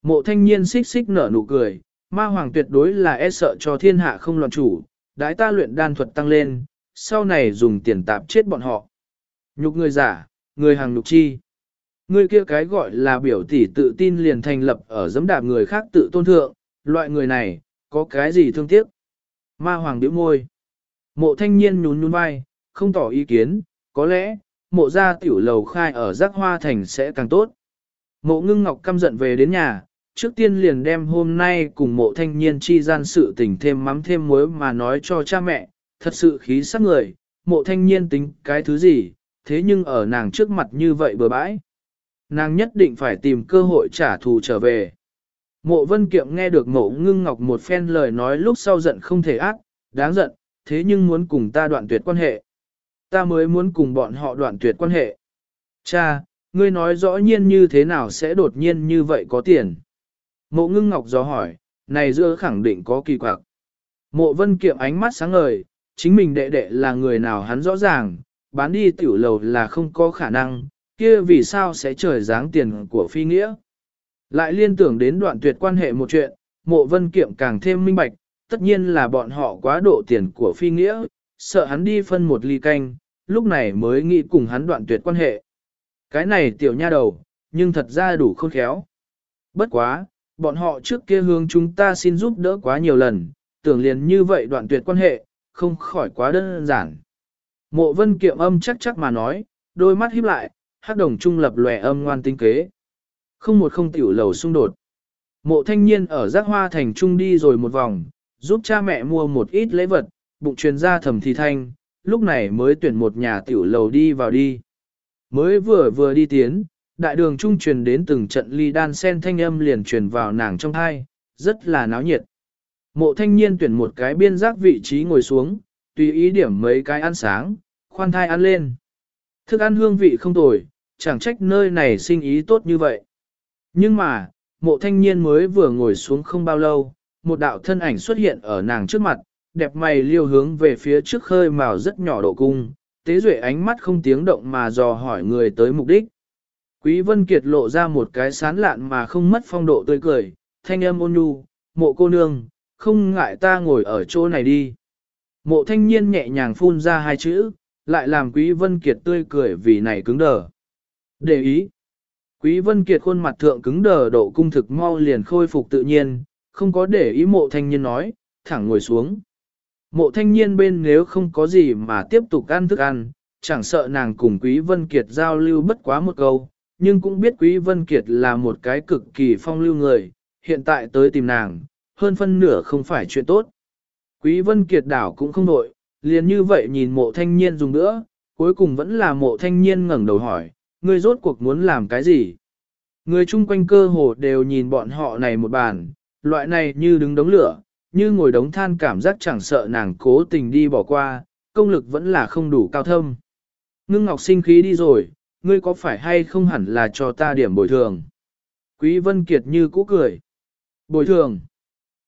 Mộ thanh niên xích xích nở nụ cười, ma hoàng tuyệt đối là e sợ cho thiên hạ không loạn chủ, đái ta luyện đan thuật tăng lên, sau này dùng tiền tạp chết bọn họ. Nhục người giả, người hàng nhục chi. Người kia cái gọi là biểu tỷ tự tin liền thành lập ở giấm đạp người khác tự tôn thượng, loại người này, có cái gì thương tiếc? Ma hoàng điếu môi. Mộ thanh niên nhún nhún vai, không tỏ ý kiến, có lẽ, mộ gia tiểu lầu khai ở giác hoa thành sẽ càng tốt. Mộ ngưng ngọc căm giận về đến nhà, trước tiên liền đem hôm nay cùng mộ thanh niên chi gian sự tình thêm mắm thêm muối mà nói cho cha mẹ, thật sự khí sắc người, mộ thanh niên tính cái thứ gì, thế nhưng ở nàng trước mặt như vậy bừa bãi. Nàng nhất định phải tìm cơ hội trả thù trở về. Mộ vân kiệm nghe được mộ ngưng ngọc một phen lời nói lúc sau giận không thể ác, đáng giận, thế nhưng muốn cùng ta đoạn tuyệt quan hệ. Ta mới muốn cùng bọn họ đoạn tuyệt quan hệ. Cha, ngươi nói rõ nhiên như thế nào sẽ đột nhiên như vậy có tiền. Mộ ngưng ngọc do hỏi, này giữa khẳng định có kỳ quặc. Mộ vân kiệm ánh mắt sáng ngời, chính mình đệ đệ là người nào hắn rõ ràng, bán đi tiểu lầu là không có khả năng, kia vì sao sẽ trời dáng tiền của phi nghĩa. Lại liên tưởng đến đoạn tuyệt quan hệ một chuyện, mộ vân kiệm càng thêm minh bạch, tất nhiên là bọn họ quá độ tiền của phi nghĩa, sợ hắn đi phân một ly canh, lúc này mới nghĩ cùng hắn đoạn tuyệt quan hệ. Cái này tiểu nha đầu, nhưng thật ra đủ khôn khéo. Bất quá, bọn họ trước kia hướng chúng ta xin giúp đỡ quá nhiều lần, tưởng liền như vậy đoạn tuyệt quan hệ, không khỏi quá đơn giản. Mộ vân kiệm âm chắc chắc mà nói, đôi mắt híp lại, hát đồng trung lập lòe âm ngoan tinh kế. Không một không tiểu lầu xung đột. Mộ thanh niên ở giác hoa thành trung đi rồi một vòng, giúp cha mẹ mua một ít lễ vật, bụng truyền ra thầm thì thanh, lúc này mới tuyển một nhà tiểu lầu đi vào đi. Mới vừa vừa đi tiến, đại đường trung truyền đến từng trận ly đan sen thanh âm liền truyền vào nàng trong thai, rất là náo nhiệt. Mộ thanh niên tuyển một cái biên giác vị trí ngồi xuống, tùy ý điểm mấy cái ăn sáng, khoan thai ăn lên. Thức ăn hương vị không tồi, chẳng trách nơi này sinh ý tốt như vậy. Nhưng mà, mộ thanh niên mới vừa ngồi xuống không bao lâu, một đạo thân ảnh xuất hiện ở nàng trước mặt, đẹp mày liêu hướng về phía trước khơi màu rất nhỏ độ cung, tế duệ ánh mắt không tiếng động mà dò hỏi người tới mục đích. Quý Vân Kiệt lộ ra một cái sán lạn mà không mất phong độ tươi cười, thanh âm ôn nhu, mộ cô nương, không ngại ta ngồi ở chỗ này đi. Mộ thanh niên nhẹ nhàng phun ra hai chữ, lại làm Quý Vân Kiệt tươi cười vì này cứng đờ. Để ý, Quý Vân Kiệt khuôn mặt thượng cứng đờ độ cung thực mau liền khôi phục tự nhiên, không có để ý mộ thanh niên nói, thẳng ngồi xuống. Mộ thanh niên bên nếu không có gì mà tiếp tục ăn thức ăn, chẳng sợ nàng cùng Quý Vân Kiệt giao lưu bất quá một câu, nhưng cũng biết Quý Vân Kiệt là một cái cực kỳ phong lưu người, hiện tại tới tìm nàng, hơn phân nửa không phải chuyện tốt. Quý Vân Kiệt đảo cũng không nội, liền như vậy nhìn mộ thanh niên dùng nữa, cuối cùng vẫn là mộ thanh niên ngẩng đầu hỏi, ngươi rốt cuộc muốn làm cái gì? Người chung quanh cơ hồ đều nhìn bọn họ này một bàn, loại này như đứng đống lửa, như ngồi đống than cảm giác chẳng sợ nàng cố tình đi bỏ qua, công lực vẫn là không đủ cao thâm. Ngưng ngọc sinh khí đi rồi, ngươi có phải hay không hẳn là cho ta điểm bồi thường? Quý Vân Kiệt như cũ cười. Bồi thường.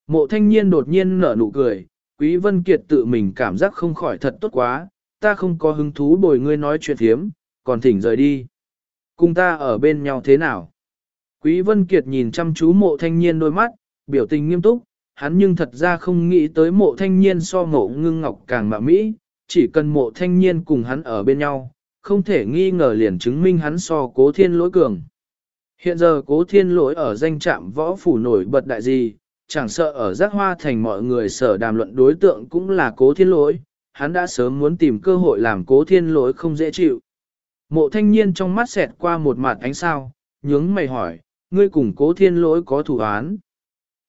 Mộ thanh niên đột nhiên nở nụ cười, Quý Vân Kiệt tự mình cảm giác không khỏi thật tốt quá, ta không có hứng thú bồi ngươi nói chuyện thiếm, còn thỉnh rời đi. Cùng ta ở bên nhau thế nào? Quý Vân Kiệt nhìn chăm chú mộ thanh niên đôi mắt, biểu tình nghiêm túc, hắn nhưng thật ra không nghĩ tới mộ thanh niên so mộ ngưng ngọc càng mạ mỹ, chỉ cần mộ thanh niên cùng hắn ở bên nhau, không thể nghi ngờ liền chứng minh hắn so cố thiên lỗi cường. Hiện giờ cố thiên lỗi ở danh trạm võ phủ nổi bật đại gì, chẳng sợ ở giác hoa thành mọi người sở đàm luận đối tượng cũng là cố thiên lỗi, hắn đã sớm muốn tìm cơ hội làm cố thiên lỗi không dễ chịu. Mộ thanh niên trong mắt xẹt qua một mặt ánh sao, nhướng mày hỏi, ngươi cùng cố thiên lỗi có thủ án.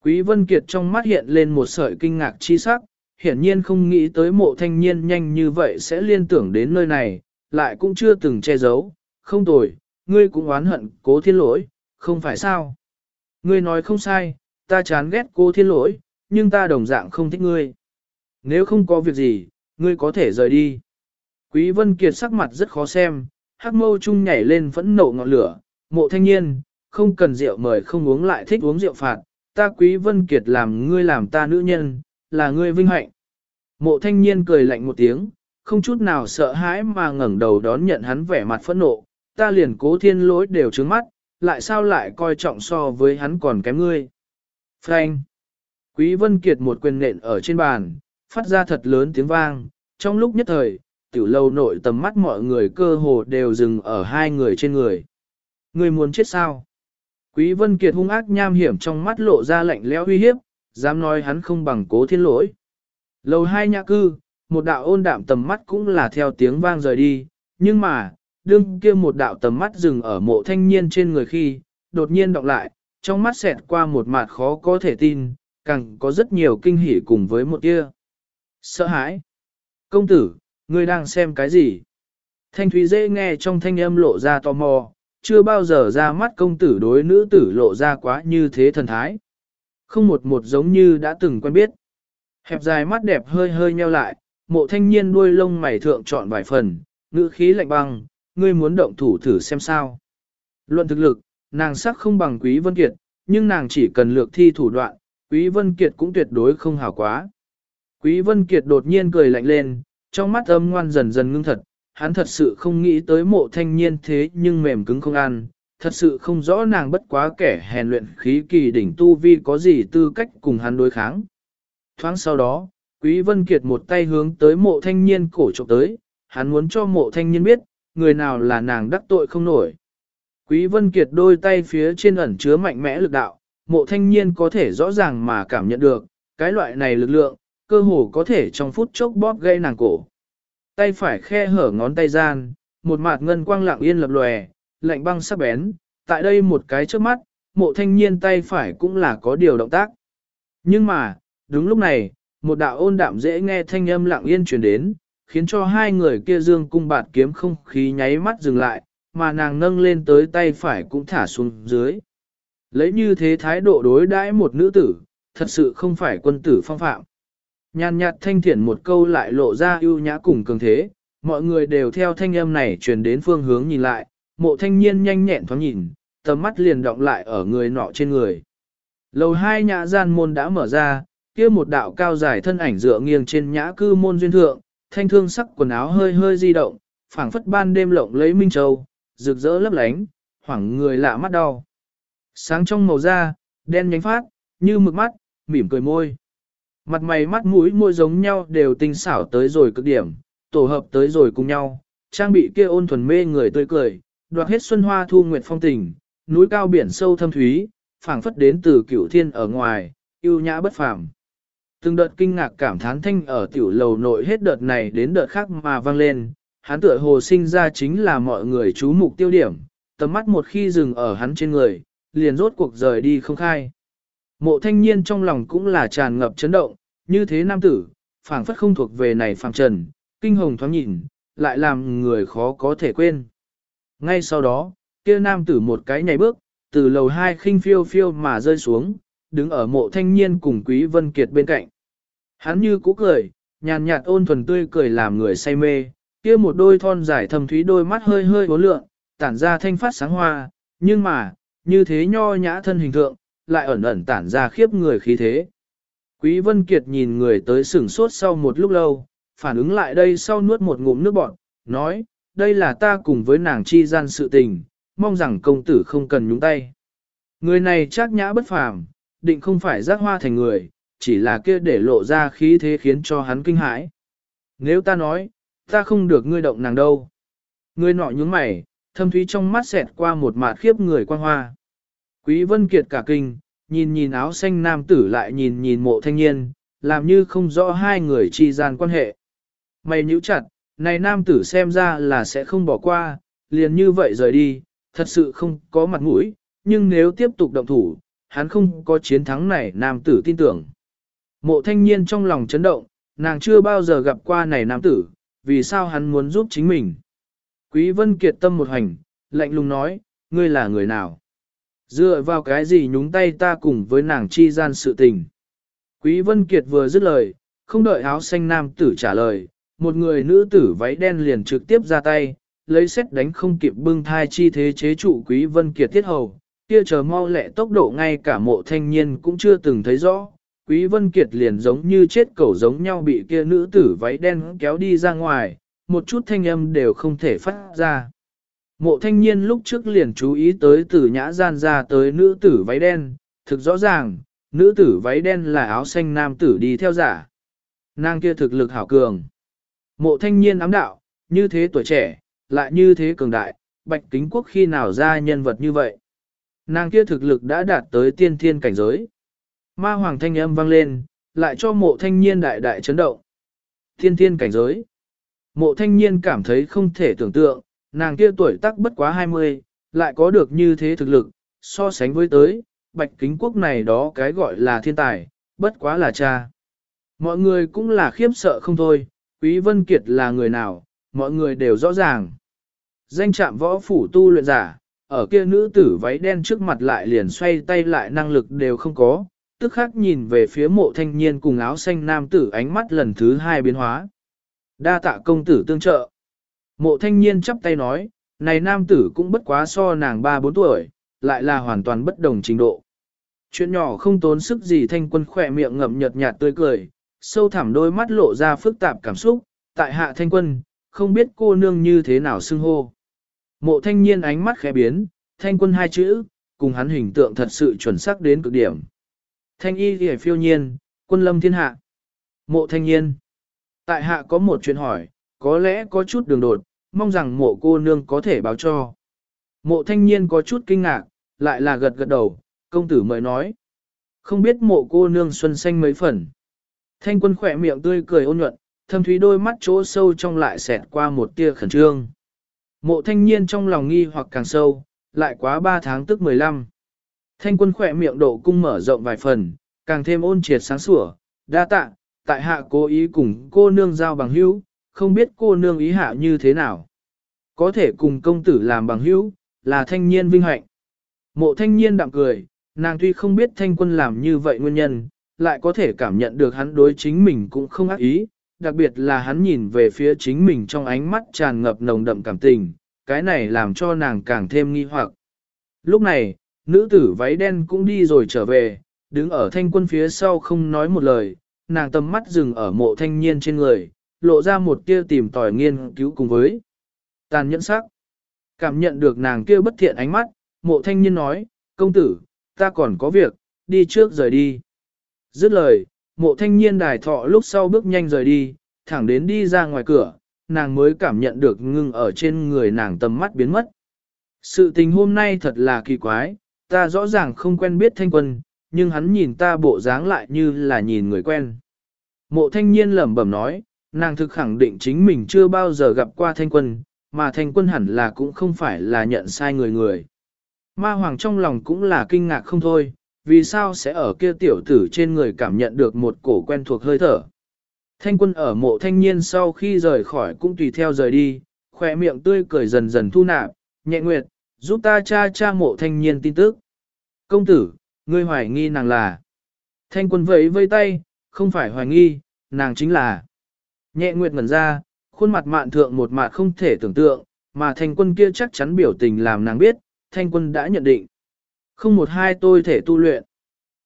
Quý Vân Kiệt trong mắt hiện lên một sợi kinh ngạc chi sắc, hiển nhiên không nghĩ tới mộ thanh niên nhanh như vậy sẽ liên tưởng đến nơi này, lại cũng chưa từng che giấu, không tồi, ngươi cũng oán hận cố thiên lỗi, không phải sao. Ngươi nói không sai, ta chán ghét Cố thiên lỗi, nhưng ta đồng dạng không thích ngươi. Nếu không có việc gì, ngươi có thể rời đi. Quý Vân Kiệt sắc mặt rất khó xem, hắc mâu chung nhảy lên phẫn nộ ngọn lửa, mộ thanh niên, không cần rượu mời không uống lại thích uống rượu phạt, ta Quý Vân Kiệt làm ngươi làm ta nữ nhân, là ngươi vinh hạnh. Mộ thanh niên cười lạnh một tiếng, không chút nào sợ hãi mà ngẩng đầu đón nhận hắn vẻ mặt phẫn nộ, ta liền cố thiên lỗi đều trướng mắt, lại sao lại coi trọng so với hắn còn kém ngươi. Frank! Quý Vân Kiệt một quyền nện ở trên bàn, phát ra thật lớn tiếng vang, trong lúc nhất thời, tiểu lâu nội tầm mắt mọi người cơ hồ đều dừng ở hai người trên người. Người muốn chết sao? Quý Vân Kiệt hung ác nham hiểm trong mắt lộ ra lạnh lẽo uy hiếp, dám nói hắn không bằng cố thiên lỗi. Lầu hai nhà cư, một đạo ôn đạm tầm mắt cũng là theo tiếng vang rời đi, nhưng mà, đương kia một đạo tầm mắt dừng ở mộ thanh niên trên người khi, đột nhiên đọc lại, trong mắt xẹt qua một mặt khó có thể tin, càng có rất nhiều kinh hỉ cùng với một kia. Sợ hãi. Công tử, ngươi đang xem cái gì? Thanh Thúy dễ nghe trong thanh âm lộ ra tò mò, chưa bao giờ ra mắt công tử đối nữ tử lộ ra quá như thế thần thái. Không một một giống như đã từng quen biết. Hẹp dài mắt đẹp hơi hơi nheo lại, mộ thanh niên đuôi lông mày thượng chọn vài phần, ngữ khí lạnh băng, ngươi muốn động thủ thử xem sao. Luận thực lực, nàng sắc không bằng Quý Vân Kiệt, nhưng nàng chỉ cần lược thi thủ đoạn, Quý Vân Kiệt cũng tuyệt đối không hảo quá. Quý Vân Kiệt đột nhiên cười lạnh lên, trong mắt âm ngoan dần dần ngưng thật, hắn thật sự không nghĩ tới mộ thanh niên thế nhưng mềm cứng không ăn, thật sự không rõ nàng bất quá kẻ hèn luyện khí kỳ đỉnh tu vi có gì tư cách cùng hắn đối kháng. Thoáng sau đó, Quý Vân Kiệt một tay hướng tới mộ thanh niên cổ trộm tới, hắn muốn cho mộ thanh niên biết, người nào là nàng đắc tội không nổi. Quý Vân Kiệt đôi tay phía trên ẩn chứa mạnh mẽ lực đạo, mộ thanh niên có thể rõ ràng mà cảm nhận được, cái loại này lực lượng, cơ hồ có thể trong phút chốc bóp gây nàng cổ. Tay phải khe hở ngón tay gian, một mạt ngân quang lặng yên lập lòe, lạnh băng sắc bén, tại đây một cái trước mắt, mộ thanh niên tay phải cũng là có điều động tác. Nhưng mà, đúng lúc này, một đạo ôn đạm dễ nghe thanh âm lặng yên truyền đến, khiến cho hai người kia dương cung bạt kiếm không khí nháy mắt dừng lại, mà nàng nâng lên tới tay phải cũng thả xuống dưới. Lấy như thế thái độ đối đãi một nữ tử, thật sự không phải quân tử phong phạm. Nhàn nhạt thanh thiện một câu lại lộ ra ưu nhã cùng cường thế, mọi người đều theo thanh âm này truyền đến phương hướng nhìn lại, mộ thanh niên nhanh nhẹn thoáng nhìn, tầm mắt liền động lại ở người nọ trên người. Lầu hai nhã gian môn đã mở ra, kia một đạo cao dài thân ảnh dựa nghiêng trên nhã cư môn duyên thượng, thanh thương sắc quần áo hơi hơi di động, phảng phất ban đêm lộng lấy minh châu, rực rỡ lấp lánh, hoảng người lạ mắt đau. Sáng trong màu da, đen nhánh phát, như mực mắt, mỉm cười môi. Mặt mày mắt mũi môi giống nhau đều tinh xảo tới rồi cực điểm, tổ hợp tới rồi cùng nhau, trang bị kia ôn thuần mê người tươi cười, đoạt hết xuân hoa thu nguyệt phong tình, núi cao biển sâu thâm thúy, phảng phất đến từ cửu thiên ở ngoài, yêu nhã bất phàm. Từng đợt kinh ngạc cảm thán thanh ở tiểu lầu nội hết đợt này đến đợt khác mà vang lên, hắn tựa hồ sinh ra chính là mọi người chú mục tiêu điểm, tầm mắt một khi dừng ở hắn trên người, liền rốt cuộc rời đi không khai. Mộ thanh niên trong lòng cũng là tràn ngập chấn động, như thế nam tử, phảng phất không thuộc về này phảng trần, kinh hồng thoáng nhìn, lại làm người khó có thể quên. Ngay sau đó, kia nam tử một cái nhảy bước, từ lầu hai khinh phiêu phiêu mà rơi xuống, đứng ở mộ thanh niên cùng Quý Vân Kiệt bên cạnh. Hắn như cũ cười, nhàn nhạt ôn thuần tươi cười làm người say mê, kia một đôi thon dài thầm thúy đôi mắt hơi hơi uốn lượng, tản ra thanh phát sáng hoa, nhưng mà, như thế nho nhã thân hình thượng, lại ẩn ẩn tản ra khiếp người khí thế. Quý Vân Kiệt nhìn người tới sửng sốt sau một lúc lâu, phản ứng lại đây sau nuốt một ngụm nước bọt, nói, đây là ta cùng với nàng chi gian sự tình, mong rằng công tử không cần nhúng tay. Người này chắc nhã bất phàm, định không phải giác hoa thành người, chỉ là kia để lộ ra khí thế khiến cho hắn kinh hãi. Nếu ta nói, ta không được ngươi động nàng đâu. Ngươi nọ nhướng mày, thâm thúy trong mắt xẹt qua một mạt khiếp người quan hoa. Quý Vân Kiệt cả kinh, nhìn nhìn áo xanh nam tử lại nhìn nhìn mộ thanh niên, làm như không rõ hai người chi gian quan hệ. Mày nhíu chặt, này nam tử xem ra là sẽ không bỏ qua, liền như vậy rời đi, thật sự không có mặt mũi, nhưng nếu tiếp tục động thủ, hắn không có chiến thắng này nam tử tin tưởng. Mộ thanh niên trong lòng chấn động, nàng chưa bao giờ gặp qua này nam tử, vì sao hắn muốn giúp chính mình. Quý Vân Kiệt tâm một hành, lạnh lùng nói, ngươi là người nào? Dựa vào cái gì nhúng tay ta cùng với nàng chi gian sự tình? Quý Vân Kiệt vừa dứt lời, không đợi áo xanh nam tử trả lời, một người nữ tử váy đen liền trực tiếp ra tay, lấy xét đánh không kịp bưng thai chi thế chế trụ Quý Vân Kiệt thiết hầu, kia chờ mau lẹ tốc độ ngay cả mộ thanh niên cũng chưa từng thấy rõ. Quý Vân Kiệt liền giống như chết cẩu giống nhau bị kia nữ tử váy đen kéo đi ra ngoài, một chút thanh âm đều không thể phát ra. Mộ thanh niên lúc trước liền chú ý tới từ nhã gian ra tới nữ tử váy đen, thực rõ ràng, nữ tử váy đen là áo xanh nam tử đi theo giả. Nàng kia thực lực hảo cường. Mộ thanh niên ám đạo, như thế tuổi trẻ, lại như thế cường đại, bạch kính quốc khi nào ra nhân vật như vậy. Nàng kia thực lực đã đạt tới tiên thiên cảnh giới. Ma hoàng thanh âm vang lên, lại cho mộ thanh niên đại đại chấn động. Tiên thiên cảnh giới. Mộ thanh niên cảm thấy không thể tưởng tượng, nàng kia tuổi tác bất quá 20, lại có được như thế thực lực, so sánh với tới, bạch kính quốc này đó cái gọi là thiên tài, bất quá là cha. Mọi người cũng là khiếp sợ không thôi, Quý Vân Kiệt là người nào, mọi người đều rõ ràng. Danh trạm võ phủ tu luyện giả, ở kia nữ tử váy đen trước mặt lại liền xoay tay lại năng lực đều không có, tức khắc nhìn về phía mộ thanh niên cùng áo xanh nam tử ánh mắt lần thứ hai biến hóa. Đa tạ công tử tương trợ. Mộ thanh niên chắp tay nói, này nam tử cũng bất quá so nàng 3-4 tuổi, lại là hoàn toàn bất đồng trình độ. Chuyện nhỏ không tốn sức gì thanh quân khỏe miệng ngậm nhợt nhạt tươi cười, sâu thẳm đôi mắt lộ ra phức tạp cảm xúc, tại hạ thanh quân, không biết cô nương như thế nào xưng hô. Mộ thanh niên ánh mắt khẽ biến, thanh quân hai chữ, cùng hắn hình tượng thật sự chuẩn xác đến cực điểm. Thanh y thì phiêu nhiên, quân lâm thiên hạ. Mộ thanh niên. Tại hạ có một chuyện hỏi, có lẽ có chút đường đột, mong rằng mộ cô nương có thể báo cho. Mộ thanh niên có chút kinh ngạc, lại là gật gật đầu, công tử mời nói. Không biết mộ cô nương xuân xanh mấy phần. Thanh quân khỏe miệng tươi cười ôn nhuận, thâm thúy đôi mắt chỗ sâu trong lại xẹt qua một tia khẩn trương. Mộ thanh niên trong lòng nghi hoặc càng sâu, lại quá 3 tháng tức 15. Thanh quân khỏe miệng độ cung mở rộng vài phần, càng thêm ôn triệt sáng sủa, đa tạ, tại hạ cố ý cùng cô nương giao bằng hữu, không biết cô nương ý hạ như thế nào. Có thể cùng công tử làm bằng hữu, là thanh niên vinh hạnh. Mộ thanh niên đạm cười, nàng tuy không biết thanh quân làm như vậy nguyên nhân, lại có thể cảm nhận được hắn đối chính mình cũng không ác ý, đặc biệt là hắn nhìn về phía chính mình trong ánh mắt tràn ngập nồng đậm cảm tình, cái này làm cho nàng càng thêm nghi hoặc. Lúc này, nữ tử váy đen cũng đi rồi trở về, đứng ở thanh quân phía sau không nói một lời, nàng tầm mắt dừng ở mộ thanh niên trên người, lộ ra một tia tìm tòi nghiên cứu cùng với tàn nhẫn sắc. Cảm nhận được nàng kia bất thiện ánh mắt, mộ thanh niên nói, công tử, ta còn có việc, đi trước rời đi. Dứt lời, mộ thanh niên đài thọ lúc sau bước nhanh rời đi, thẳng đến đi ra ngoài cửa, nàng mới cảm nhận được ngưng ở trên người nàng tầm mắt biến mất. Sự tình hôm nay thật là kỳ quái, ta rõ ràng không quen biết thanh quân, nhưng hắn nhìn ta bộ dáng lại như là nhìn người quen. Mộ thanh niên lẩm bẩm nói, nàng thực khẳng định chính mình chưa bao giờ gặp qua thanh quân, mà thanh quân hẳn là cũng không phải là nhận sai người người. Ma hoàng trong lòng cũng là kinh ngạc không thôi, vì sao sẽ ở kia tiểu tử trên người cảm nhận được một cổ quen thuộc hơi thở. Thanh quân ở mộ thanh niên sau khi rời khỏi cũng tùy theo rời đi, khỏe miệng tươi cười dần dần thu nạp, nhẹ nguyệt, giúp ta cha cha mộ thanh niên tin tức. Công tử, ngươi hoài nghi nàng là. Thanh quân vẫy vây tay, không phải hoài nghi, nàng chính là. Nhẹ nguyệt ngẩn ra, khuôn mặt mạn thượng một mạn không thể tưởng tượng, mà thanh quân kia chắc chắn biểu tình làm nàng biết, thanh quân đã nhận định. Không một hai tôi thể tu luyện.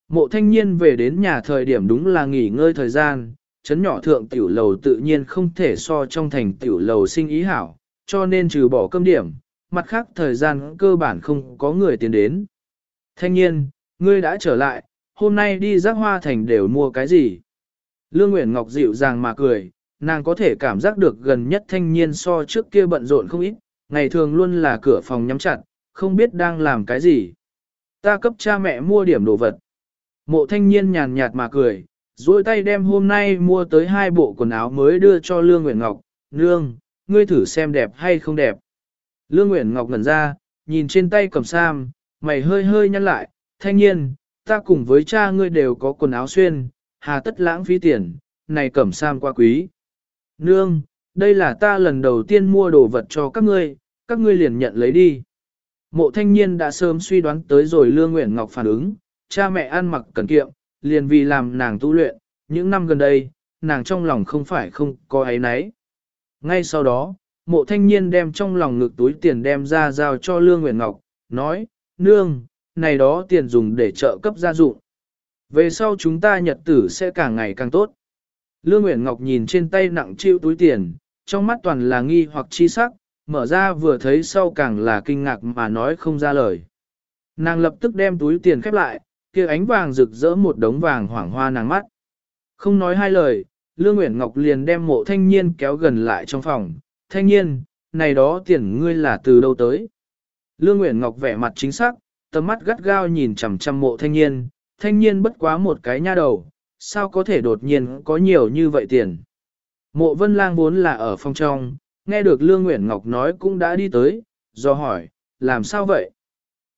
Mộ thanh niên về đến nhà thời điểm đúng là nghỉ ngơi thời gian, chấn nhỏ thượng tiểu lầu tự nhiên không thể so trong thành tiểu lầu sinh ý hảo, cho nên trừ bỏ cơm điểm, mặt khác thời gian cơ bản không có người tiến đến. Thanh niên, ngươi đã trở lại, hôm nay đi giác hoa thành đều mua cái gì? Lương Nguyễn Ngọc dịu dàng mà cười, nàng có thể cảm giác được gần nhất thanh niên so trước kia bận rộn không ít, ngày thường luôn là cửa phòng nhắm chặt, không biết đang làm cái gì. Ta cấp cha mẹ mua điểm đồ vật. Mộ thanh niên nhàn nhạt mà cười, duỗi tay đem hôm nay mua tới hai bộ quần áo mới đưa cho Lương Nguyễn Ngọc. Nương, ngươi thử xem đẹp hay không đẹp. Lương Nguyễn Ngọc ngẩn ra, nhìn trên tay cầm sam, mày hơi hơi nhăn lại, thanh niên, ta cùng với cha ngươi đều có quần áo xuyên, hà tất lãng phí tiền, này cẩm sam qua quý. Nương, đây là ta lần đầu tiên mua đồ vật cho các ngươi, các ngươi liền nhận lấy đi. Mộ thanh niên đã sớm suy đoán tới rồi Lương Nguyễn Ngọc phản ứng, cha mẹ ăn mặc cẩn kiệm, liền vì làm nàng tu luyện, những năm gần đây, nàng trong lòng không phải không có ấy nấy. Ngay sau đó, mộ thanh niên đem trong lòng ngực túi tiền đem ra giao cho Lương Nguyễn Ngọc, nói, Nương, này đó tiền dùng để trợ cấp gia dụng. Về sau chúng ta nhật tử sẽ càng ngày càng tốt. Lương Nguyễn Ngọc nhìn trên tay nặng chịu túi tiền, trong mắt toàn là nghi hoặc chi sắc, mở ra vừa thấy sau càng là kinh ngạc mà nói không ra lời. Nàng lập tức đem túi tiền khép lại, kia ánh vàng rực rỡ một đống vàng hoảng hoa nàng mắt. Không nói hai lời, Lương Nguyễn Ngọc liền đem mộ thanh niên kéo gần lại trong phòng. Thanh niên, này đó tiền ngươi là từ đâu tới? Lương Nguyễn Ngọc vẻ mặt chính xác, tầm mắt gắt gao nhìn chằm chằm mộ thanh niên, thanh niên bất quá một cái nha đầu, sao có thể đột nhiên có nhiều như vậy tiền. Mộ vân lang vốn là ở phòng trong, nghe được Lương Nguyễn Ngọc nói cũng đã đi tới, do hỏi, làm sao vậy?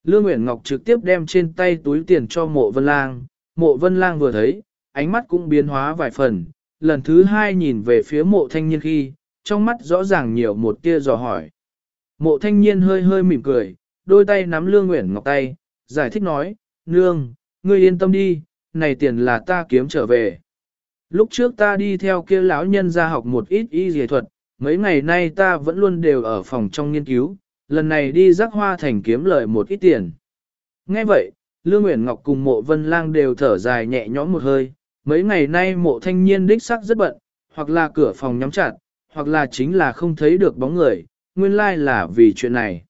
Lương Nguyễn Ngọc trực tiếp đem trên tay túi tiền cho mộ vân lang, mộ vân lang vừa thấy, ánh mắt cũng biến hóa vài phần, lần thứ hai nhìn về phía mộ thanh niên khi, trong mắt rõ ràng nhiều một tia dò hỏi. Mộ thanh niên hơi hơi mỉm cười, đôi tay nắm Lương Nguyễn Ngọc tay, giải thích nói, Nương, ngươi yên tâm đi, này tiền là ta kiếm trở về. Lúc trước ta đi theo kia lão nhân ra học một ít y dề thuật, mấy ngày nay ta vẫn luôn đều ở phòng trong nghiên cứu, lần này đi rắc hoa thành kiếm lợi một ít tiền. Nghe vậy, Lương Nguyễn Ngọc cùng mộ vân lang đều thở dài nhẹ nhõm một hơi, mấy ngày nay mộ thanh niên đích sắc rất bận, hoặc là cửa phòng nhắm chặt, hoặc là chính là không thấy được bóng người, nguyên lai là vì chuyện này.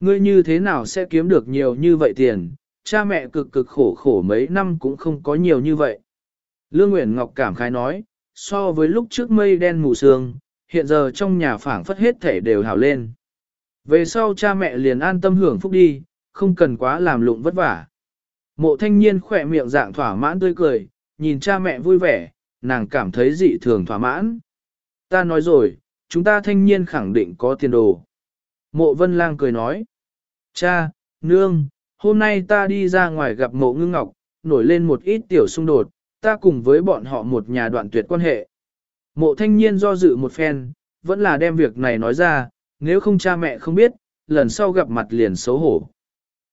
Ngươi như thế nào sẽ kiếm được nhiều như vậy tiền, cha mẹ cực cực khổ khổ mấy năm cũng không có nhiều như vậy. Lương Nguyễn Ngọc cảm khái nói, so với lúc trước mây đen mù sương, hiện giờ trong nhà phảng phất hết thể đều hào lên. Về sau cha mẹ liền an tâm hưởng phúc đi, không cần quá làm lụng vất vả. Mộ thanh niên khỏe miệng dạng thỏa mãn tươi cười, nhìn cha mẹ vui vẻ, nàng cảm thấy dị thường thỏa mãn. Ta nói rồi, chúng ta thanh niên khẳng định có tiền đồ. Mộ vân lang cười nói. Cha, nương, hôm nay ta đi ra ngoài gặp mộ ngưng ngọc, nổi lên một ít tiểu xung đột, ta cùng với bọn họ một nhà đoạn tuyệt quan hệ. Mộ thanh niên do dự một phen, vẫn là đem việc này nói ra, nếu không cha mẹ không biết, lần sau gặp mặt liền xấu hổ.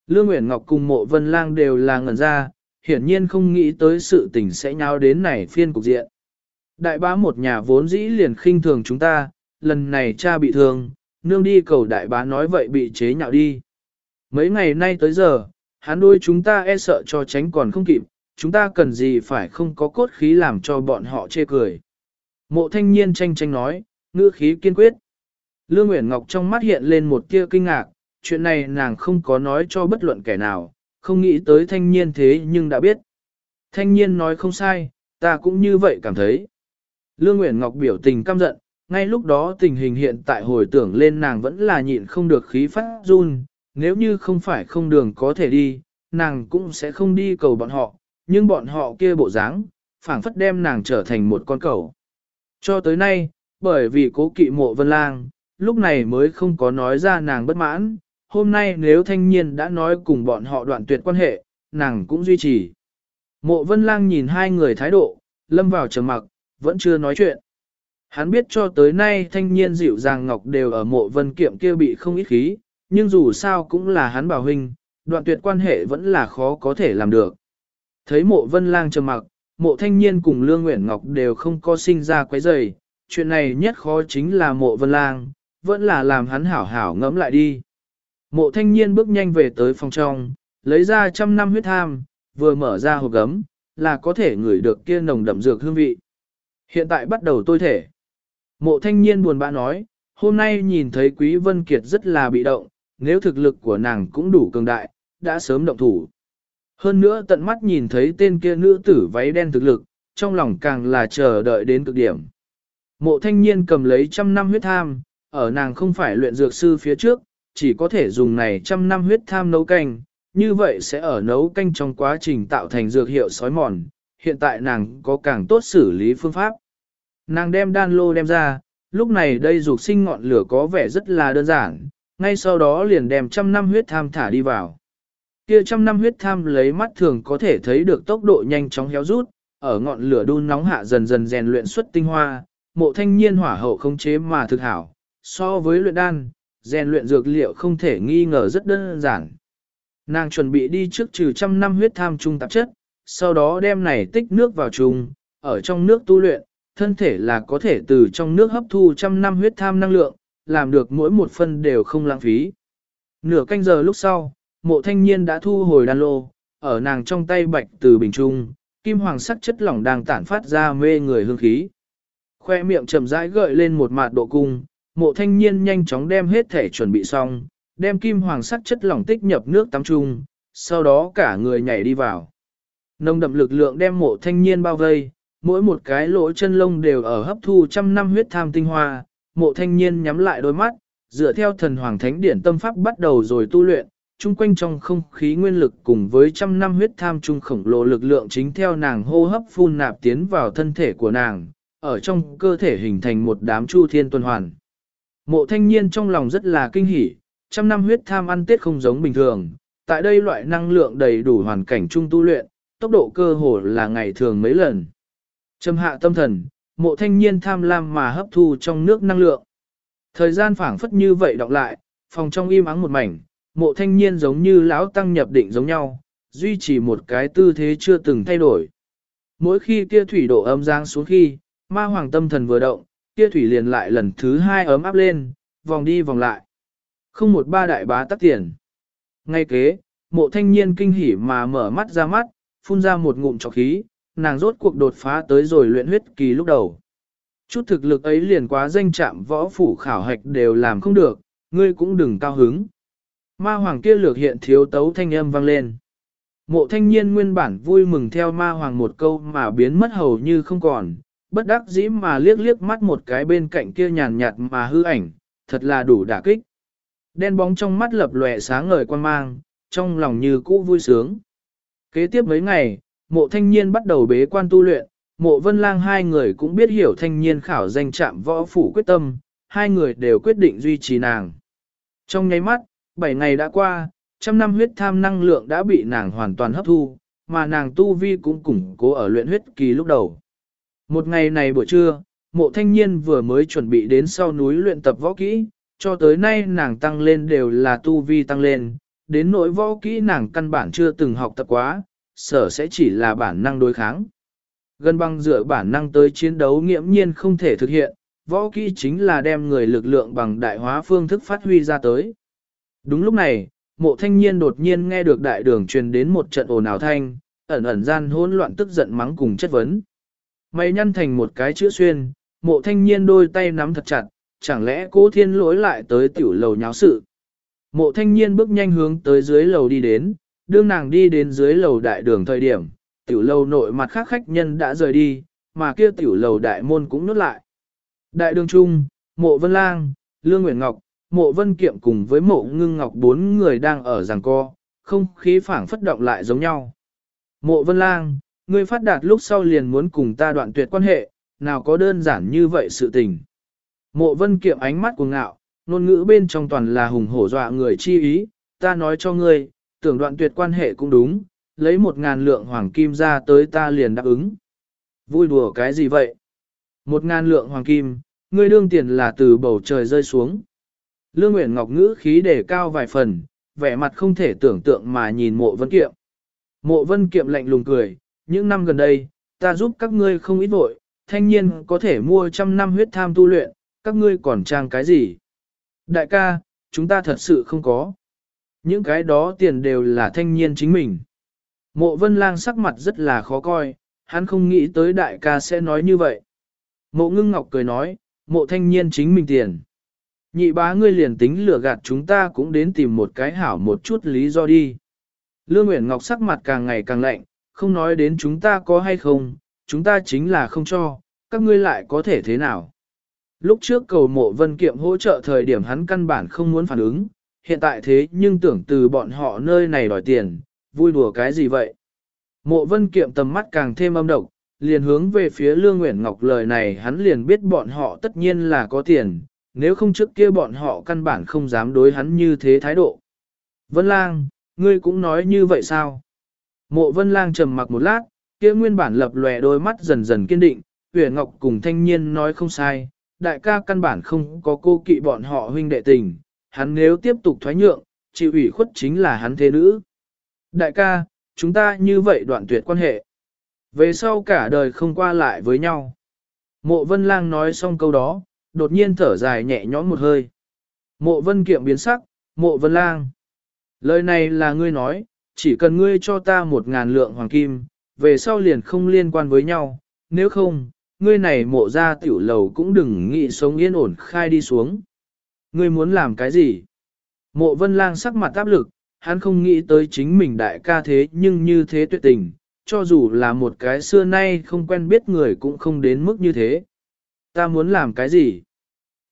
Lương Nguyễn Ngọc cùng mộ vân lang đều là ngẩn ra, hiển nhiên không nghĩ tới sự tình sẽ nháo đến này phiên cục diện. Đại bá một nhà vốn dĩ liền khinh thường chúng ta, lần này cha bị thương, nương đi cầu đại bá nói vậy bị chế nhạo đi. mấy ngày nay tới giờ, hắn đôi chúng ta e sợ cho tránh còn không kịp, chúng ta cần gì phải không có cốt khí làm cho bọn họ chê cười. Mộ thanh niên tranh tranh nói, ngữ khí kiên quyết. Lương Nguyễn Ngọc trong mắt hiện lên một tia kinh ngạc, chuyện này nàng không có nói cho bất luận kẻ nào, không nghĩ tới thanh niên thế nhưng đã biết. Thanh niên nói không sai, ta cũng như vậy cảm thấy. Lương Nguyễn Ngọc biểu tình căm giận, ngay lúc đó tình hình hiện tại hồi tưởng lên nàng vẫn là nhịn không được khí phát run, nếu như không phải không đường có thể đi, nàng cũng sẽ không đi cầu bọn họ, nhưng bọn họ kia bộ dáng, phảng phất đem nàng trở thành một con cầu. Cho tới nay, bởi vì cố kỵ mộ vân lang, lúc này mới không có nói ra nàng bất mãn, hôm nay nếu thanh niên đã nói cùng bọn họ đoạn tuyệt quan hệ, nàng cũng duy trì. Mộ vân lang nhìn hai người thái độ, lâm vào trầm mặc, vẫn chưa nói chuyện. Hắn biết cho tới nay thanh niên dịu dàng ngọc đều ở mộ vân kiệm kia bị không ít khí, nhưng dù sao cũng là hắn bảo huynh, đoạn tuyệt quan hệ vẫn là khó có thể làm được. Thấy mộ vân lang trầm mặc, mộ thanh niên cùng Lương Nguyễn Ngọc đều không có sinh ra quấy rầy, chuyện này nhất khó chính là mộ vân lang, vẫn là làm hắn hảo hảo ngẫm lại đi. Mộ thanh niên bước nhanh về tới phòng trong, lấy ra trăm năm huyết tham, vừa mở ra hộp gấm, là có thể ngửi được kia nồng đậm dược hương vị. Hiện tại bắt đầu tôi thể. Mộ thanh niên buồn bã nói, hôm nay nhìn thấy Quý Vân Kiệt rất là bị động, nếu thực lực của nàng cũng đủ cường đại, đã sớm động thủ. Hơn nữa tận mắt nhìn thấy tên kia nữ tử váy đen thực lực, trong lòng càng là chờ đợi đến cực điểm. Mộ thanh niên cầm lấy trăm năm huyết tham, ở nàng không phải luyện dược sư phía trước, chỉ có thể dùng này trăm năm huyết tham nấu canh, như vậy sẽ ở nấu canh trong quá trình tạo thành dược hiệu sói mòn, hiện tại nàng có càng tốt xử lý phương pháp. Nàng đem đan lô đem ra, lúc này đây dục sinh ngọn lửa có vẻ rất là đơn giản, ngay sau đó liền đem trăm năm huyết tham thả đi vào. Kia trăm năm huyết tham lấy mắt thường có thể thấy được tốc độ nhanh chóng héo rút, ở ngọn lửa đun nóng hạ dần dần rèn luyện xuất tinh hoa, mộ thanh niên hỏa hậu không chế mà thực hảo, so với luyện đan, rèn luyện dược liệu không thể nghi ngờ rất đơn giản. Nàng chuẩn bị đi trước trừ trăm năm huyết tham trung tạp chất, sau đó đem này tích nước vào trùng ở trong nước tu luyện, thân thể là có thể từ trong nước hấp thu trăm năm huyết tham năng lượng, làm được mỗi một phân đều không lãng phí. Nửa canh giờ lúc sau, mộ thanh niên đã thu hồi đan lô, ở nàng trong tay bạch từ bình trung, kim hoàng sắc chất lỏng đang tản phát ra mê người hương khí. Khoe miệng chậm rãi gợi lên một mạt độ cung, mộ thanh niên nhanh chóng đem hết thể chuẩn bị xong, đem kim hoàng sắc chất lỏng tích nhập nước tắm trung, sau đó cả người nhảy đi vào. Nông đậm lực lượng đem mộ thanh niên bao vây, mỗi một cái lỗ chân lông đều ở hấp thu trăm năm huyết tham tinh hoa, mộ thanh niên nhắm lại đôi mắt, dựa theo thần hoàng thánh điển tâm pháp bắt đầu rồi tu luyện, chung quanh trong không khí nguyên lực cùng với trăm năm huyết tham trung khổng lồ lực lượng chính theo nàng hô hấp phun nạp tiến vào thân thể của nàng, ở trong cơ thể hình thành một đám chu thiên tuần hoàn. Mộ thanh niên trong lòng rất là kinh hỉ, trăm năm huyết tham ăn tết không giống bình thường, tại đây loại năng lượng đầy đủ hoàn cảnh trung tu luyện, tốc độ cơ hồ là ngày thường mấy lần. Trầm hạ tâm thần, mộ thanh niên tham lam mà hấp thu trong nước năng lượng. Thời gian phảng phất như vậy đọc lại, phòng trong im ắng một mảnh, mộ thanh niên giống như lão tăng nhập định giống nhau, duy trì một cái tư thế chưa từng thay đổi. Mỗi khi kia thủy độ âm giang xuống khi, ma hoàng tâm thần vừa động, kia thủy liền lại lần thứ hai ấm áp lên, vòng đi vòng lại. Không một ba đại bá tắc tiền. Ngay kế, mộ thanh niên kinh hỉ mà mở mắt ra mắt, phun ra một ngụm trọc khí, nàng rốt cuộc đột phá tới rồi luyện huyết kỳ lúc đầu. Chút thực lực ấy liền quá danh chạm võ phủ khảo hạch đều làm không được, ngươi cũng đừng cao hứng. Ma hoàng kia lược hiện thiếu tấu thanh âm vang lên. Mộ thanh niên nguyên bản vui mừng theo ma hoàng một câu mà biến mất hầu như không còn, bất đắc dĩ mà liếc liếc mắt một cái bên cạnh kia nhàn nhạt mà hư ảnh, thật là đủ đả kích. Đen bóng trong mắt lập lòe sáng ngời quan mang, trong lòng như cũ vui sướng. Kế tiếp mấy ngày, mộ thanh niên bắt đầu bế quan tu luyện, mộ vân lang hai người cũng biết hiểu thanh niên khảo danh trạm võ phủ quyết tâm, hai người đều quyết định duy trì nàng. Trong nháy mắt, bảy ngày đã qua, trăm năm huyết tham năng lượng đã bị nàng hoàn toàn hấp thu, mà nàng tu vi cũng củng cố ở luyện huyết kỳ lúc đầu. Một ngày này buổi trưa, mộ thanh niên vừa mới chuẩn bị đến sau núi luyện tập võ kỹ, cho tới nay nàng tăng lên đều là tu vi tăng lên, đến nỗi võ kỹ nàng căn bản chưa từng học tập quá, sở sẽ chỉ là bản năng đối kháng. Gần băng dựa bản năng tới chiến đấu nghiễm nhiên không thể thực hiện, võ kỹ chính là đem người lực lượng bằng đại hóa phương thức phát huy ra tới. Đúng lúc này, mộ thanh niên đột nhiên nghe được đại đường truyền đến một trận ồn ào thanh, ẩn ẩn gian hỗn loạn tức giận mắng cùng chất vấn. Mày nhăn thành một cái chữ xuyên, mộ thanh niên đôi tay nắm thật chặt, chẳng lẽ cố thiên lỗi lại tới tiểu lầu nháo sự. Mộ thanh niên bước nhanh hướng tới dưới lầu đi đến, đương nàng đi đến dưới lầu đại đường thời điểm, tiểu lầu nội mặt khác khách nhân đã rời đi, mà kia tiểu lầu đại môn cũng nút lại. Đại đường trung, mộ vân lang, lương nguyện ngọc, mộ vân kiệm cùng với mộ ngưng ngọc bốn người đang ở giằng co, không khí phảng phất động lại giống nhau. Mộ vân lang, ngươi phát đạt lúc sau liền muốn cùng ta đoạn tuyệt quan hệ, nào có đơn giản như vậy sự tình. Mộ vân kiệm ánh mắt cuồng ngạo, ngôn ngữ bên trong toàn là hùng hổ dọa người chi ý, ta nói cho ngươi, tưởng đoạn tuyệt quan hệ cũng đúng, lấy một ngàn lượng hoàng kim ra tới ta liền đáp ứng. Vui đùa cái gì vậy? Một ngàn lượng hoàng kim, ngươi đương tiền là từ bầu trời rơi xuống. Lương Nguyễn Ngọc ngữ khí đề cao vài phần, vẻ mặt không thể tưởng tượng mà nhìn mộ vân kiệm. Mộ vân kiệm lạnh lùng cười, những năm gần đây, ta giúp các ngươi không ít vội, thanh niên có thể mua trăm năm huyết tham tu luyện, các ngươi còn trang cái gì? Đại ca, chúng ta thật sự không có. Những cái đó tiền đều là thanh niên chính mình. Mộ vân lang sắc mặt rất là khó coi, hắn không nghĩ tới đại ca sẽ nói như vậy. Mộ ngưng ngọc cười nói, mộ thanh niên chính mình tiền. Nhị bá ngươi liền tính lừa gạt chúng ta cũng đến tìm một cái hảo một chút lý do đi. Lương Nguyễn Ngọc sắc mặt càng ngày càng lạnh, không nói đến chúng ta có hay không, chúng ta chính là không cho, các ngươi lại có thể thế nào. Lúc trước cầu mộ vân kiệm hỗ trợ thời điểm hắn căn bản không muốn phản ứng, hiện tại thế nhưng tưởng từ bọn họ nơi này đòi tiền, vui đùa cái gì vậy? Mộ vân kiệm tầm mắt càng thêm âm độc, liền hướng về phía Lương Nguyễn Ngọc lời này hắn liền biết bọn họ tất nhiên là có tiền, nếu không trước kia bọn họ căn bản không dám đối hắn như thế thái độ. Vân Lang, ngươi cũng nói như vậy sao? Mộ Vân Lang trầm mặc một lát, kia nguyên bản lập lòe đôi mắt dần dần kiên định, Huyền Ngọc cùng thanh niên nói không sai, đại ca căn bản không có cô kỵ bọn họ huynh đệ tình, hắn nếu tiếp tục thoái nhượng, chịu ủy khuất chính là hắn thế nữ. Đại ca, chúng ta như vậy đoạn tuyệt quan hệ. Về sau cả đời không qua lại với nhau. Mộ Vân Lang nói xong câu đó, đột nhiên thở dài nhẹ nhõm một hơi. Mộ Vân Kiệm biến sắc, Mộ Vân Lang. Lời này là ngươi nói, chỉ cần ngươi cho ta một ngàn lượng hoàng kim, về sau liền không liên quan với nhau, nếu không, ngươi này mộ ra tiểu lầu cũng đừng nghĩ sống yên ổn khai đi xuống. Ngươi muốn làm cái gì? Mộ vân lang sắc mặt áp lực, hắn không nghĩ tới chính mình đại ca thế nhưng như thế tuyệt tình, cho dù là một cái xưa nay không quen biết người cũng không đến mức như thế. Ta muốn làm cái gì?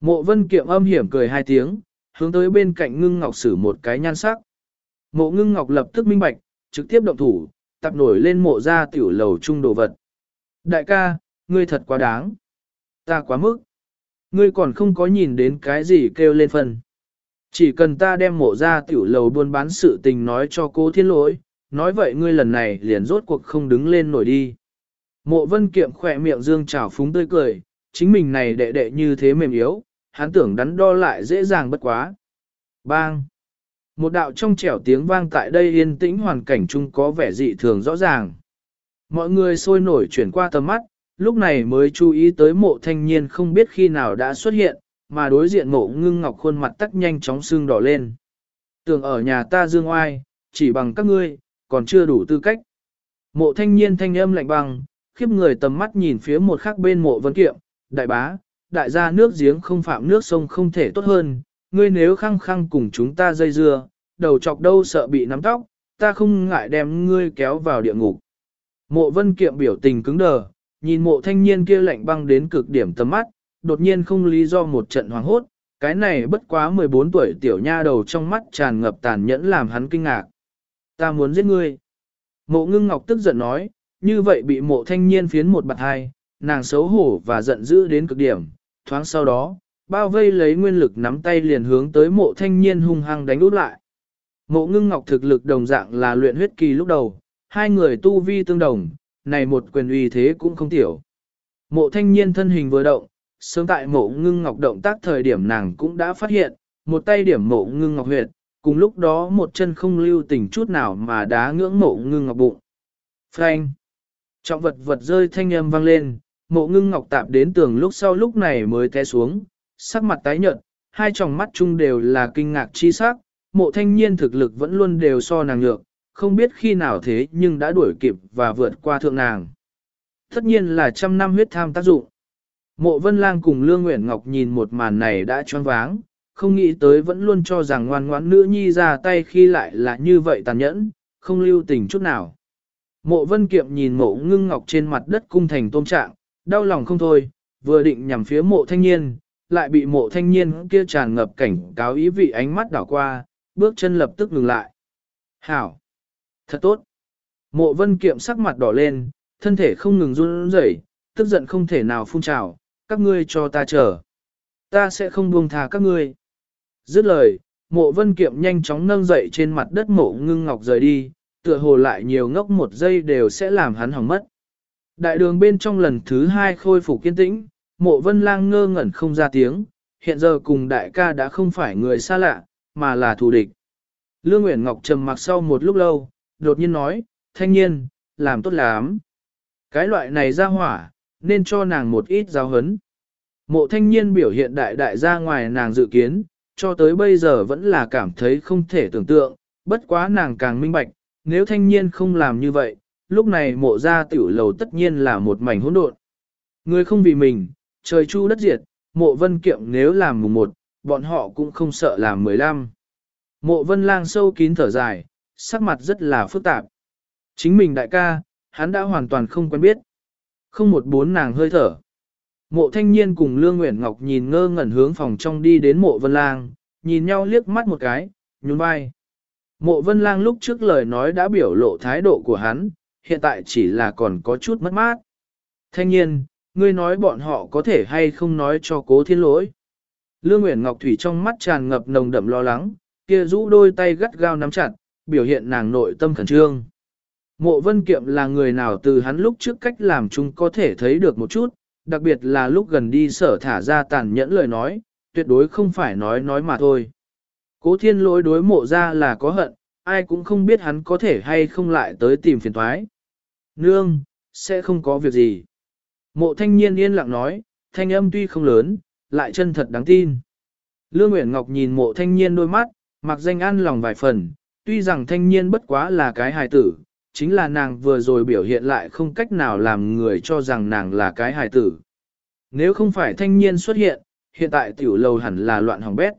Mộ vân kiệm âm hiểm cười hai tiếng, hướng tới bên cạnh ngưng ngọc sử một cái nhan sắc. Mộ ngưng ngọc lập tức minh bạch, trực tiếp động thủ, tập nổi lên mộ ra tiểu lầu trung đồ vật. Đại ca, ngươi thật quá đáng. Ta quá mức. Ngươi còn không có nhìn đến cái gì kêu lên phần. Chỉ cần ta đem mộ ra tiểu lầu buôn bán sự tình nói cho cô thiên lỗi, nói vậy ngươi lần này liền rốt cuộc không đứng lên nổi đi. Mộ vân kiệm khỏe miệng dương trào phúng tươi cười, chính mình này đệ đệ như thế mềm yếu, hắn tưởng đắn đo lại dễ dàng bất quá. Bang! Một đạo trong trẻo tiếng vang tại đây yên tĩnh hoàn cảnh chung có vẻ dị thường rõ ràng. Mọi người sôi nổi chuyển qua tầm mắt, lúc này mới chú ý tới mộ thanh niên không biết khi nào đã xuất hiện, mà đối diện mộ ngưng ngọc khuôn mặt tắc nhanh chóng sưng đỏ lên. Tưởng ở nhà ta dương oai, chỉ bằng các ngươi, còn chưa đủ tư cách. Mộ thanh niên thanh âm lạnh băng, khiếp người tầm mắt nhìn phía một khắc bên mộ vân kiệm, đại bá, đại gia nước giếng không phạm nước sông không thể tốt hơn, ngươi nếu khăng khăng cùng chúng ta dây dưa, đầu chọc đâu sợ bị nắm tóc, ta không ngại đem ngươi kéo vào địa ngục. Mộ vân kiệm biểu tình cứng đờ, nhìn mộ thanh niên kia lạnh băng đến cực điểm tầm mắt, đột nhiên không lý do một trận hoàng hốt, cái này bất quá 14 tuổi tiểu nha đầu trong mắt tràn ngập tàn nhẫn làm hắn kinh ngạc. Ta muốn giết ngươi. Mộ ngưng ngọc tức giận nói, như vậy bị mộ thanh niên phiến một bạt hai, nàng xấu hổ và giận dữ đến cực điểm, thoáng sau đó, bao vây lấy nguyên lực nắm tay liền hướng tới mộ thanh niên hung hăng đánh út lại. Mộ ngưng ngọc thực lực đồng dạng là luyện huyết kỳ lúc đầu, hai người tu vi tương đồng, này một quyền uy thế cũng không tiểu. Mộ thanh niên thân hình vừa động, sớm tại mộ ngưng ngọc động tác thời điểm nàng cũng đã phát hiện, một tay điểm mộ ngưng ngọc huyệt, cùng lúc đó một chân không lưu tình chút nào mà đá ngưỡng mộ ngưng ngọc bụng. Frank! Trọng vật vật rơi thanh âm vang lên, mộ ngưng ngọc tạp đến tường lúc sau lúc này mới té xuống, sắc mặt tái nhợt, hai tròng mắt chung đều là kinh ngạc chi sắc, mộ thanh niên thực lực vẫn luôn đều so nàng nhược, không biết khi nào thế nhưng đã đuổi kịp và vượt qua thượng nàng. Tất nhiên là trăm năm huyết tham tác dụng. Mộ Vân Lang cùng Lương Nguyễn Ngọc nhìn một màn này đã choáng váng, không nghĩ tới vẫn luôn cho rằng ngoan ngoãn nữ nhi ra tay khi lại là như vậy tàn nhẫn, không lưu tình chút nào. Mộ Vân Kiệm nhìn mộ ngưng ngọc trên mặt đất cung thành tôm trạng, đau lòng không thôi, vừa định nhằm phía mộ thanh niên, lại bị mộ thanh niên kia tràn ngập cảnh cáo ý vị ánh mắt đảo qua, bước chân lập tức ngừng lại. Hảo! Thật tốt! Mộ Vân Kiệm sắc mặt đỏ lên, thân thể không ngừng run rẩy, tức giận không thể nào phun trào, các ngươi cho ta chờ. Ta sẽ không buông tha các ngươi. Dứt lời, mộ vân kiệm nhanh chóng nâng dậy trên mặt đất mộ ngưng ngọc rời đi, tựa hồ lại nhiều ngốc một giây đều sẽ làm hắn hỏng mất. Đại đường bên trong lần thứ hai khôi phục kiên tĩnh, mộ vân lang ngơ ngẩn không ra tiếng, hiện giờ cùng đại ca đã không phải người xa lạ, mà là thù địch. Lương Nguyễn Ngọc trầm mặc sau một lúc lâu, đột nhiên nói, thanh niên, làm tốt lắm. Cái loại này ra hỏa, nên cho nàng một ít giáo hấn. Mộ thanh niên biểu hiện đại đại ra ngoài nàng dự kiến, cho tới bây giờ vẫn là cảm thấy không thể tưởng tượng, bất quá nàng càng minh bạch, nếu thanh niên không làm như vậy, lúc này mộ ra tiểu lầu tất nhiên là một mảnh hỗn độn. Người không vì mình, trời chu đất diệt, mộ vân kiệm nếu làm mùng một, bọn họ cũng không sợ làm mười lăm. Mộ vân lang sâu kín thở dài, sắc mặt rất là phức tạp. Chính mình đại ca, hắn đã hoàn toàn không quen biết. Không một bốn nàng hơi thở. Mộ thanh niên cùng Lương Nguyễn Ngọc nhìn ngơ ngẩn hướng phòng trong đi đến mộ vân lang, nhìn nhau liếc mắt một cái, nhún vai. Mộ vân lang lúc trước lời nói đã biểu lộ thái độ của hắn, hiện tại chỉ là còn có chút mất mát. Thanh nhiên, ngươi nói bọn họ có thể hay không nói cho cố thiên lỗi. Lương Nguyễn Ngọc Thủy trong mắt tràn ngập nồng đậm lo lắng, kia rũ đôi tay gắt gao nắm chặt, biểu hiện nàng nội tâm khẩn trương. Mộ Vân Kiệm là người nào từ hắn lúc trước cách làm chúng có thể thấy được một chút, đặc biệt là lúc gần đi sở thả ra tàn nhẫn lời nói, tuyệt đối không phải nói nói mà thôi. Cố thiên lỗi đối mộ ra là có hận, ai cũng không biết hắn có thể hay không lại tới tìm phiền thoái. Nương, sẽ không có việc gì. Mộ thanh niên yên lặng nói, thanh âm tuy không lớn, lại chân thật đáng tin. Lương Nguyễn Ngọc nhìn mộ thanh niên đôi mắt, mặc danh ăn lòng vài phần, tuy rằng thanh niên bất quá là cái hài tử, chính là nàng vừa rồi biểu hiện lại không cách nào làm người cho rằng nàng là cái hài tử. Nếu không phải thanh niên xuất hiện, hiện tại tiểu lầu hẳn là loạn hỏng bét.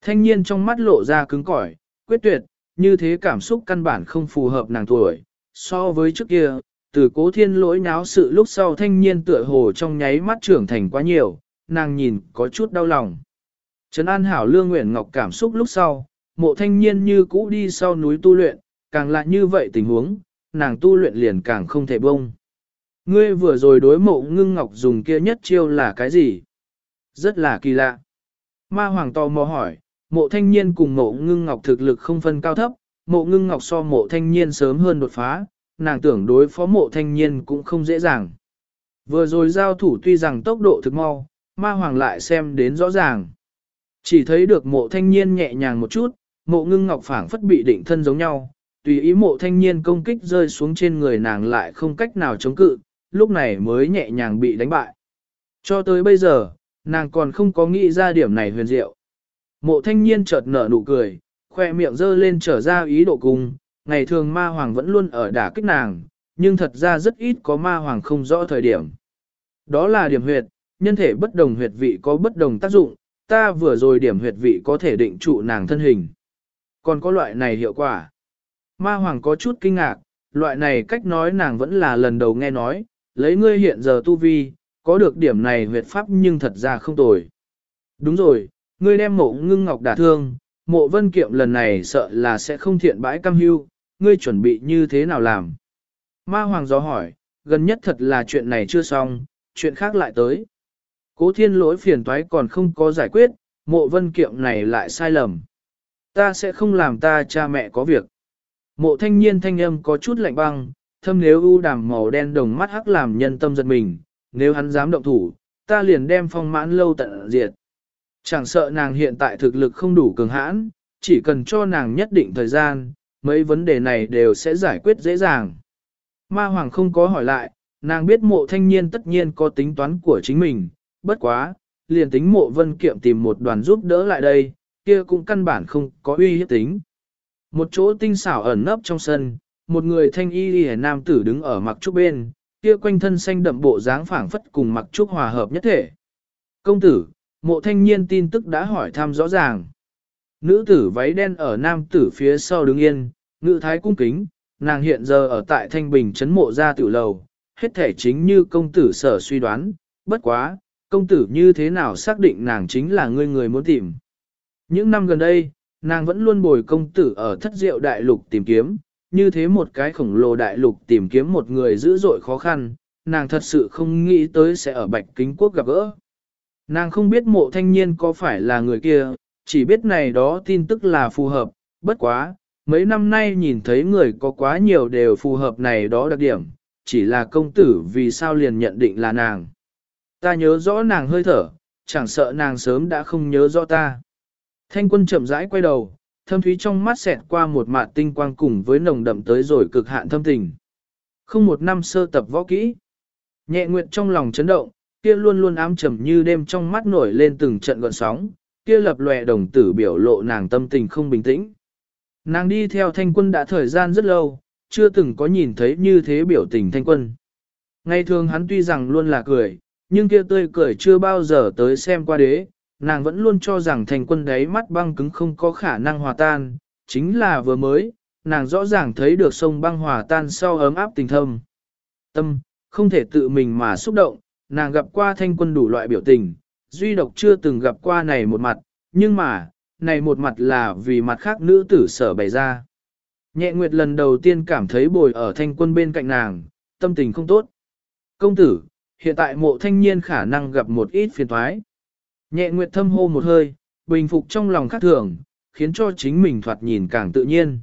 Thanh niên trong mắt lộ ra cứng cỏi, quyết tuyệt, như thế cảm xúc căn bản không phù hợp nàng tuổi. So với trước kia, từ cố thiên lỗi nháo sự lúc sau thanh niên tựa hồ trong nháy mắt trưởng thành quá nhiều, nàng nhìn có chút đau lòng. Trấn An Hảo Lương Nguyễn Ngọc cảm xúc lúc sau, mộ thanh niên như cũ đi sau núi tu luyện, càng lại như vậy tình huống, nàng tu luyện liền càng không thể bông. Ngươi vừa rồi đối mộ ngưng ngọc dùng kia nhất chiêu là cái gì? Rất là kỳ lạ. Ma Hoàng tò mò hỏi, mộ thanh niên cùng mộ ngưng ngọc thực lực không phân cao thấp, mộ ngưng ngọc so mộ thanh niên sớm hơn đột phá, nàng tưởng đối phó mộ thanh niên cũng không dễ dàng. Vừa rồi giao thủ tuy rằng tốc độ thực mau, ma hoàng lại xem đến rõ ràng. Chỉ thấy được mộ thanh niên nhẹ nhàng một chút, mộ ngưng ngọc phảng phất bị định thân giống nhau, tùy ý mộ thanh niên công kích rơi xuống trên người nàng lại không cách nào chống cự, lúc này mới nhẹ nhàng bị đánh bại. Cho tới bây giờ, nàng còn không có nghĩ ra điểm này huyền diệu. Mộ thanh niên chợt nở nụ cười, khoe miệng dơ lên trở ra ý độ cùng, ngày thường ma hoàng vẫn luôn ở đả kích nàng, nhưng thật ra rất ít có ma hoàng không rõ thời điểm. Đó là điểm huyệt, nhân thể bất đồng huyệt vị có bất đồng tác dụng, ta vừa rồi điểm huyệt vị có thể định trụ nàng thân hình. Còn có loại này hiệu quả. Ma hoàng có chút kinh ngạc, loại này cách nói nàng vẫn là lần đầu nghe nói, lấy ngươi hiện giờ tu vi, có được điểm này huyệt pháp nhưng thật ra không tồi. Đúng rồi, ngươi đem mộ ngưng ngọc đả thương, mộ vân kiệm lần này sợ là sẽ không thiện bãi cam hưu, ngươi chuẩn bị như thế nào làm? Ma hoàng gió hỏi, gần nhất thật là chuyện này chưa xong, chuyện khác lại tới. Cố thiên lỗi phiền toái còn không có giải quyết, mộ vân kiệm này lại sai lầm. Ta sẽ không làm ta cha mẹ có việc. Mộ thanh niên thanh âm có chút lạnh băng, thâm nếu ưu đàm màu đen đồng mắt hắc làm nhân tâm giật mình, nếu hắn dám động thủ, ta liền đem phong mãn lâu tận diệt. Chẳng sợ nàng hiện tại thực lực không đủ cường hãn, chỉ cần cho nàng nhất định thời gian, mấy vấn đề này đều sẽ giải quyết dễ dàng. Ma Hoàng không có hỏi lại, nàng biết mộ thanh niên tất nhiên có tính toán của chính mình, bất quá, liền tính mộ vân kiệm tìm một đoàn giúp đỡ lại đây, kia cũng căn bản không có uy hiếp tính. Một chỗ tinh xảo ẩn nấp trong sân, một người thanh y lìa nam tử đứng ở mặc trúc bên, kia quanh thân xanh đậm bộ dáng phảng phất cùng mặc trúc hòa hợp nhất thể. Công tử, mộ thanh niên tin tức đã hỏi thăm rõ ràng. Nữ tử váy đen ở nam tử phía sau đứng yên, ngự thái cung kính, nàng hiện giờ ở tại thanh bình trấn mộ gia tiểu lầu, hết thể chính như công tử sở suy đoán, bất quá, công tử như thế nào xác định nàng chính là người người muốn tìm. Những năm gần đây, nàng vẫn luôn bồi công tử ở thất diệu đại lục tìm kiếm, như thế một cái khổng lồ đại lục tìm kiếm một người dữ dội khó khăn, nàng thật sự không nghĩ tới sẽ ở bạch kính quốc gặp gỡ. Nàng không biết mộ thanh niên có phải là người kia, chỉ biết này đó tin tức là phù hợp, bất quá, mấy năm nay nhìn thấy người có quá nhiều đều phù hợp này đó đặc điểm, chỉ là công tử vì sao liền nhận định là nàng. Ta nhớ rõ nàng hơi thở, chẳng sợ nàng sớm đã không nhớ rõ ta. Thanh quân chậm rãi quay đầu, thâm thúy trong mắt xẹt qua một mạt tinh quang cùng với nồng đậm tới rồi cực hạn thâm tình. Không một năm sơ tập võ kỹ. Nhẹ nguyện trong lòng chấn động, kia luôn luôn ám trầm như đêm trong mắt nổi lên từng trận gọn sóng, kia lập lòe đồng tử biểu lộ nàng tâm tình không bình tĩnh. Nàng đi theo thanh quân đã thời gian rất lâu, chưa từng có nhìn thấy như thế biểu tình thanh quân. Ngày thường hắn tuy rằng luôn là cười, nhưng kia tươi cười chưa bao giờ tới xem qua đế, nàng vẫn luôn cho rằng thanh quân đấy mắt băng cứng không có khả năng hòa tan, chính là vừa mới, nàng rõ ràng thấy được sông băng hòa tan sau ấm áp tình thâm. Tâm, không thể tự mình mà xúc động, nàng gặp qua thanh quân đủ loại biểu tình, duy độc chưa từng gặp qua này một mặt, nhưng mà, này một mặt là vì mặt khác nữ tử sở bày ra. Nhẹ Nguyệt lần đầu tiên cảm thấy bồi ở thanh quân bên cạnh nàng, tâm tình không tốt. Công tử, hiện tại mộ thanh niên khả năng gặp một ít phiền thoái. Nhẹ Nguyệt thâm hô một hơi, bình phục trong lòng khác thường, khiến cho chính mình thoạt nhìn càng tự nhiên.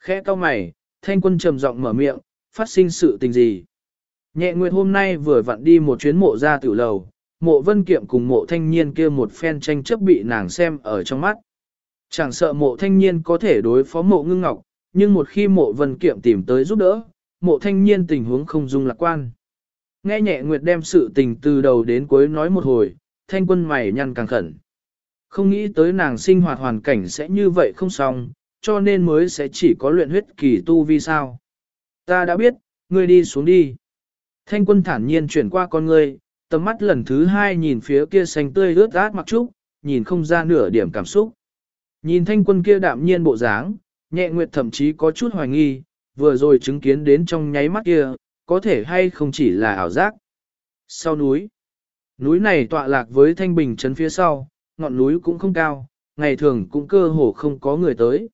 Khẽ cau mày, thanh quân trầm giọng mở miệng, phát sinh sự tình gì. Nhẹ Nguyệt hôm nay vừa vặn đi một chuyến mộ ra tiểu lầu, mộ vân kiệm cùng mộ thanh niên kia một phen tranh chấp bị nàng xem ở trong mắt. Chẳng sợ mộ thanh niên có thể đối phó mộ ngưng ngọc, nhưng một khi mộ vân kiệm tìm tới giúp đỡ, mộ thanh niên tình huống không dung lạc quan. Nghe nhẹ Nguyệt đem sự tình từ đầu đến cuối nói một hồi, thanh quân mày nhăn càng khẩn. Không nghĩ tới nàng sinh hoạt hoàn cảnh sẽ như vậy không xong, cho nên mới sẽ chỉ có luyện huyết kỳ tu vi sao. Ta đã biết, ngươi đi xuống đi. Thanh quân thản nhiên chuyển qua con ngươi, tầm mắt lần thứ hai nhìn phía kia xanh tươi ướt át mặc trúc, nhìn không ra nửa điểm cảm xúc. Nhìn thanh quân kia đạm nhiên bộ dáng, nhẹ nguyệt thậm chí có chút hoài nghi, vừa rồi chứng kiến đến trong nháy mắt kia, có thể hay không chỉ là ảo giác. Sau núi, núi này tọa lạc với thanh bình trấn phía sau, ngọn núi cũng không cao, ngày thường cũng cơ hồ không có người tới.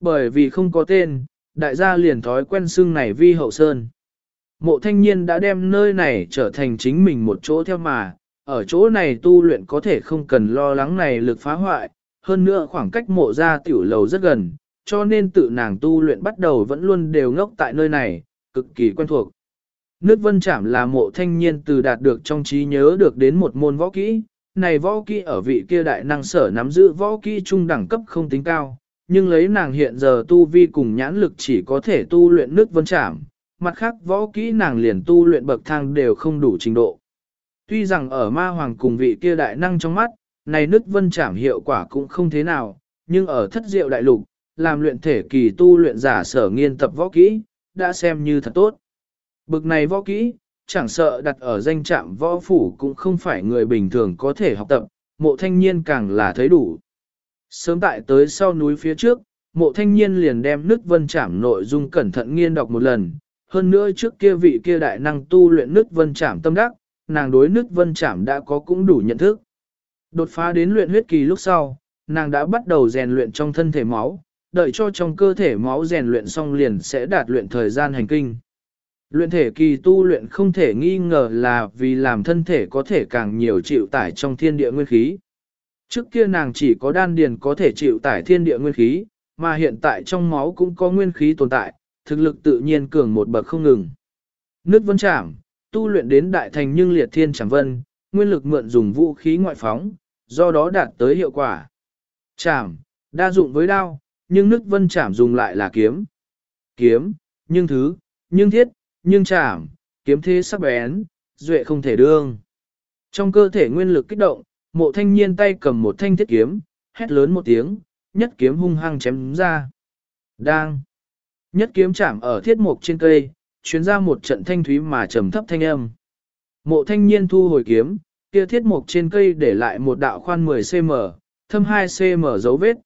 Bởi vì không có tên, đại gia liền thói quen xưng này vi hậu sơn. Mộ thanh niên đã đem nơi này trở thành chính mình một chỗ theo mà, ở chỗ này tu luyện có thể không cần lo lắng này lực phá hoại, hơn nữa khoảng cách mộ ra tiểu lầu rất gần, cho nên tự nàng tu luyện bắt đầu vẫn luôn đều ngốc tại nơi này, cực kỳ quen thuộc. Nước vân chảm là mộ thanh niên từ đạt được trong trí nhớ được đến một môn võ kỹ, này võ kỹ ở vị kia đại năng sở nắm giữ võ kỹ trung đẳng cấp không tính cao, nhưng lấy nàng hiện giờ tu vi cùng nhãn lực chỉ có thể tu luyện nước vân chạm mặt khác võ kỹ nàng liền tu luyện bậc thang đều không đủ trình độ. Tuy rằng ở ma hoàng cùng vị kia đại năng trong mắt, này nước vân trảm hiệu quả cũng không thế nào, nhưng ở thất diệu đại lục, làm luyện thể kỳ tu luyện giả sở nghiên tập võ kỹ, đã xem như thật tốt. Bực này võ kỹ, chẳng sợ đặt ở danh trạm võ phủ cũng không phải người bình thường có thể học tập, mộ thanh niên càng là thấy đủ. Sớm tại tới sau núi phía trước, mộ thanh niên liền đem nước vân trảm nội dung cẩn thận nghiên đọc một lần, hơn nữa trước kia vị kia đại năng tu luyện nước vân trảm tâm đắc, nàng đối nước vân trảm đã có cũng đủ nhận thức. Đột phá đến luyện huyết kỳ lúc sau, nàng đã bắt đầu rèn luyện trong thân thể máu, đợi cho trong cơ thể máu rèn luyện xong liền sẽ đạt luyện thời gian hành kinh. Luyện thể kỳ tu luyện không thể nghi ngờ là vì làm thân thể có thể càng nhiều chịu tải trong thiên địa nguyên khí. Trước kia nàng chỉ có đan điền có thể chịu tải thiên địa nguyên khí, mà hiện tại trong máu cũng có nguyên khí tồn tại, thực lực tự nhiên cường một bậc không ngừng. Nước vân trảm, tu luyện đến đại thành nhưng liệt thiên chẳng vân, nguyên lực mượn dùng vũ khí ngoại phóng, do đó đạt tới hiệu quả. Trảm, đa dụng với đao, nhưng nước vân trảm dùng lại là kiếm. Kiếm, nhưng thứ, nhưng thiết, nhưng trảm, kiếm thế sắc bén, duệ không thể đương. Trong cơ thể nguyên lực kích động, mộ thanh niên tay cầm một thanh thiết kiếm, hét lớn một tiếng, nhất kiếm hung hăng chém ra. Đang. Nhất kiếm chạm ở thiết mục trên cây, chuyến ra một trận thanh thúy mà trầm thấp thanh âm. Mộ thanh niên thu hồi kiếm, kia thiết mục trên cây để lại một đạo khoan 10cm, thâm 2cm dấu vết.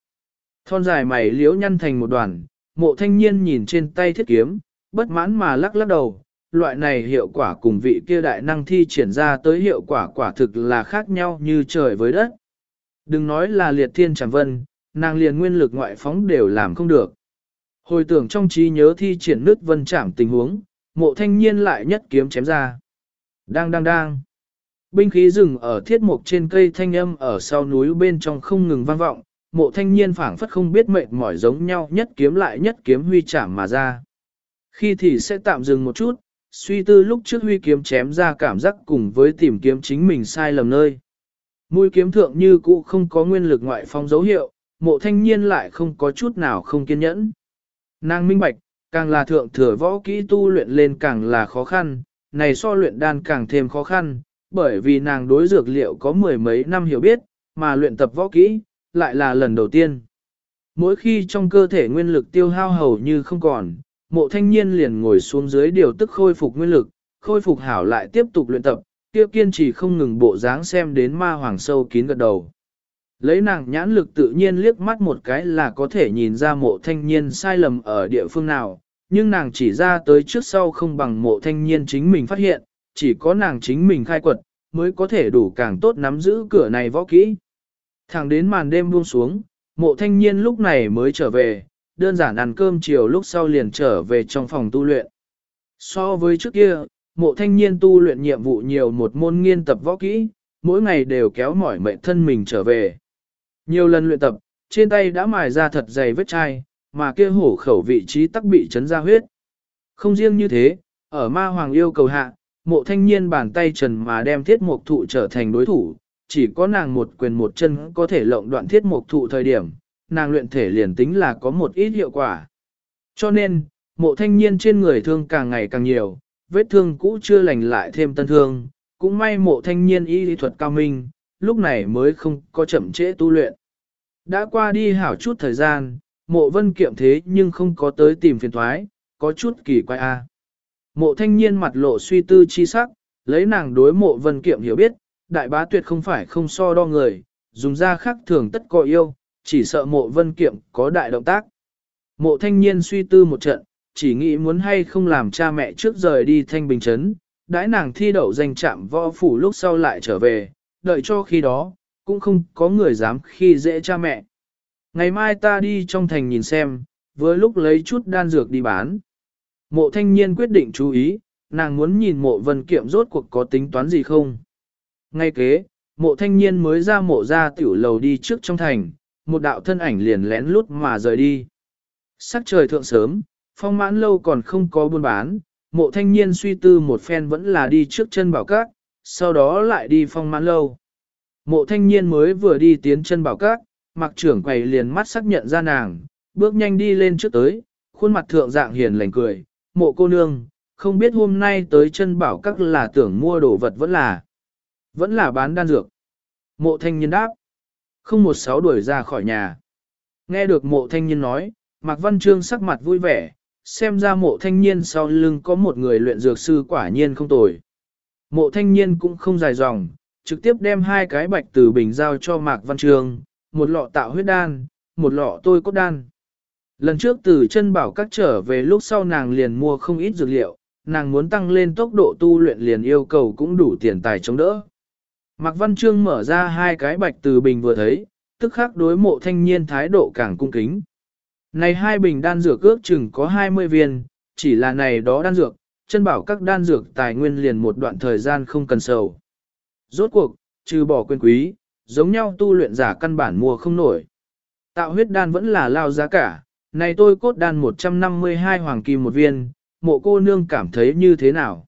Thon dài mày liếu nhăn thành một đoàn, mộ thanh niên nhìn trên tay thiết kiếm, bất mãn mà lắc lắc đầu, loại này hiệu quả cùng vị kia đại năng thi triển ra tới hiệu quả quả thực là khác nhau như trời với đất. Đừng nói là liệt thiên chẳng vân, nàng liền nguyên lực ngoại phóng đều làm không được. Hồi tưởng trong trí nhớ thi triển nước vân chạm tình huống, mộ thanh niên lại nhất kiếm chém ra. Đang đang đang. Binh khí rừng ở thiết mục trên cây thanh âm ở sau núi bên trong không ngừng vang vọng, mộ thanh niên phảng phất không biết mệt mỏi giống nhau nhất kiếm lại nhất kiếm huy chạm mà ra. Khi thì sẽ tạm dừng một chút, suy tư lúc trước huy kiếm chém ra cảm giác cùng với tìm kiếm chính mình sai lầm nơi. Mũi kiếm thượng như cũ không có nguyên lực ngoại phong dấu hiệu, mộ thanh niên lại không có chút nào không kiên nhẫn. Nàng minh bạch, càng là thượng thừa võ kỹ tu luyện lên càng là khó khăn, này so luyện đan càng thêm khó khăn, bởi vì nàng đối dược liệu có mười mấy năm hiểu biết, mà luyện tập võ kỹ, lại là lần đầu tiên. Mỗi khi trong cơ thể nguyên lực tiêu hao hầu như không còn, mộ thanh niên liền ngồi xuống dưới điều tức khôi phục nguyên lực, khôi phục hảo lại tiếp tục luyện tập, tiêu kiên trì không ngừng bộ dáng xem đến ma hoàng sâu kín gật đầu. Lấy nàng nhãn lực tự nhiên liếc mắt một cái là có thể nhìn ra mộ thanh niên sai lầm ở địa phương nào, nhưng nàng chỉ ra tới trước sau không bằng mộ thanh niên chính mình phát hiện, chỉ có nàng chính mình khai quật, mới có thể đủ càng tốt nắm giữ cửa này võ kỹ. Thẳng đến màn đêm buông xuống, mộ thanh niên lúc này mới trở về, đơn giản ăn cơm chiều lúc sau liền trở về trong phòng tu luyện. So với trước kia, mộ thanh niên tu luyện nhiệm vụ nhiều một môn nghiên tập võ kỹ, mỗi ngày đều kéo mỏi mệnh thân mình trở về. Nhiều lần luyện tập, trên tay đã mài ra thật dày vết chai, mà kia hổ khẩu vị trí tắc bị chấn ra huyết. Không riêng như thế, ở ma hoàng yêu cầu hạ, mộ thanh niên bàn tay trần mà đem thiết mục thụ trở thành đối thủ, chỉ có nàng một quyền một chân có thể lộng đoạn thiết mục thụ thời điểm, nàng luyện thể liền tính là có một ít hiệu quả. Cho nên, mộ thanh niên trên người thương càng ngày càng nhiều, vết thương cũ chưa lành lại thêm tân thương, cũng may mộ thanh niên y lý thuật cao minh, lúc này mới không có chậm trễ tu luyện. Đã qua đi hảo chút thời gian, mộ vân kiệm thế nhưng không có tới tìm phiền thoái, có chút kỳ quái a. Mộ thanh niên mặt lộ suy tư chi sắc, lấy nàng đối mộ vân kiệm hiểu biết, đại bá tuyệt không phải không so đo người, dùng ra khác thường tất có yêu, chỉ sợ mộ vân kiệm có đại động tác. Mộ thanh niên suy tư một trận, chỉ nghĩ muốn hay không làm cha mẹ trước rời đi thanh bình chấn, đãi nàng thi đậu danh trạm võ phủ lúc sau lại trở về, đợi cho khi đó, cũng không có người dám khi dễ cha mẹ. Ngày mai ta đi trong thành nhìn xem, với lúc lấy chút đan dược đi bán. Mộ thanh niên quyết định chú ý, nàng muốn nhìn mộ vân kiệm rốt cuộc có tính toán gì không. Ngay kế, mộ thanh niên mới ra mộ ra tiểu lầu đi trước trong thành, một đạo thân ảnh liền lén lút mà rời đi. Sắc trời thượng sớm, phong mãn lâu còn không có buôn bán, mộ thanh niên suy tư một phen vẫn là đi trước chân bảo các, sau đó lại đi phong mãn lâu. Mộ thanh niên mới vừa đi tiến chân bảo cát, mặc trưởng quầy liền mắt xác nhận ra nàng, bước nhanh đi lên trước tới, khuôn mặt thượng dạng hiền lành cười, mộ cô nương, không biết hôm nay tới chân bảo các là tưởng mua đồ vật vẫn là, vẫn là bán đan dược. Mộ thanh niên đáp, không một sáu đuổi ra khỏi nhà. Nghe được mộ thanh niên nói, Mạc Văn Trương sắc mặt vui vẻ, xem ra mộ thanh niên sau lưng có một người luyện dược sư quả nhiên không tồi. Mộ thanh niên cũng không dài dòng, trực tiếp đem hai cái bạch từ bình giao cho Mạc Văn Trương, một lọ tạo huyết đan, một lọ tôi cốt đan. Lần trước từ chân bảo các trở về lúc sau nàng liền mua không ít dược liệu, nàng muốn tăng lên tốc độ tu luyện liền yêu cầu cũng đủ tiền tài chống đỡ. Mạc Văn Trương mở ra hai cái bạch từ bình vừa thấy, tức khắc đối mộ thanh niên thái độ càng cung kính. Này hai bình đan dược ước chừng có 20 viên, chỉ là này đó đan dược, chân bảo các đan dược tài nguyên liền một đoạn thời gian không cần sầu. Rốt cuộc, trừ bỏ quyền quý, giống nhau tu luyện giả căn bản mua không nổi. Tạo huyết đan vẫn là lao giá cả, này tôi cốt đan 152 hoàng kim một viên, mộ cô nương cảm thấy như thế nào?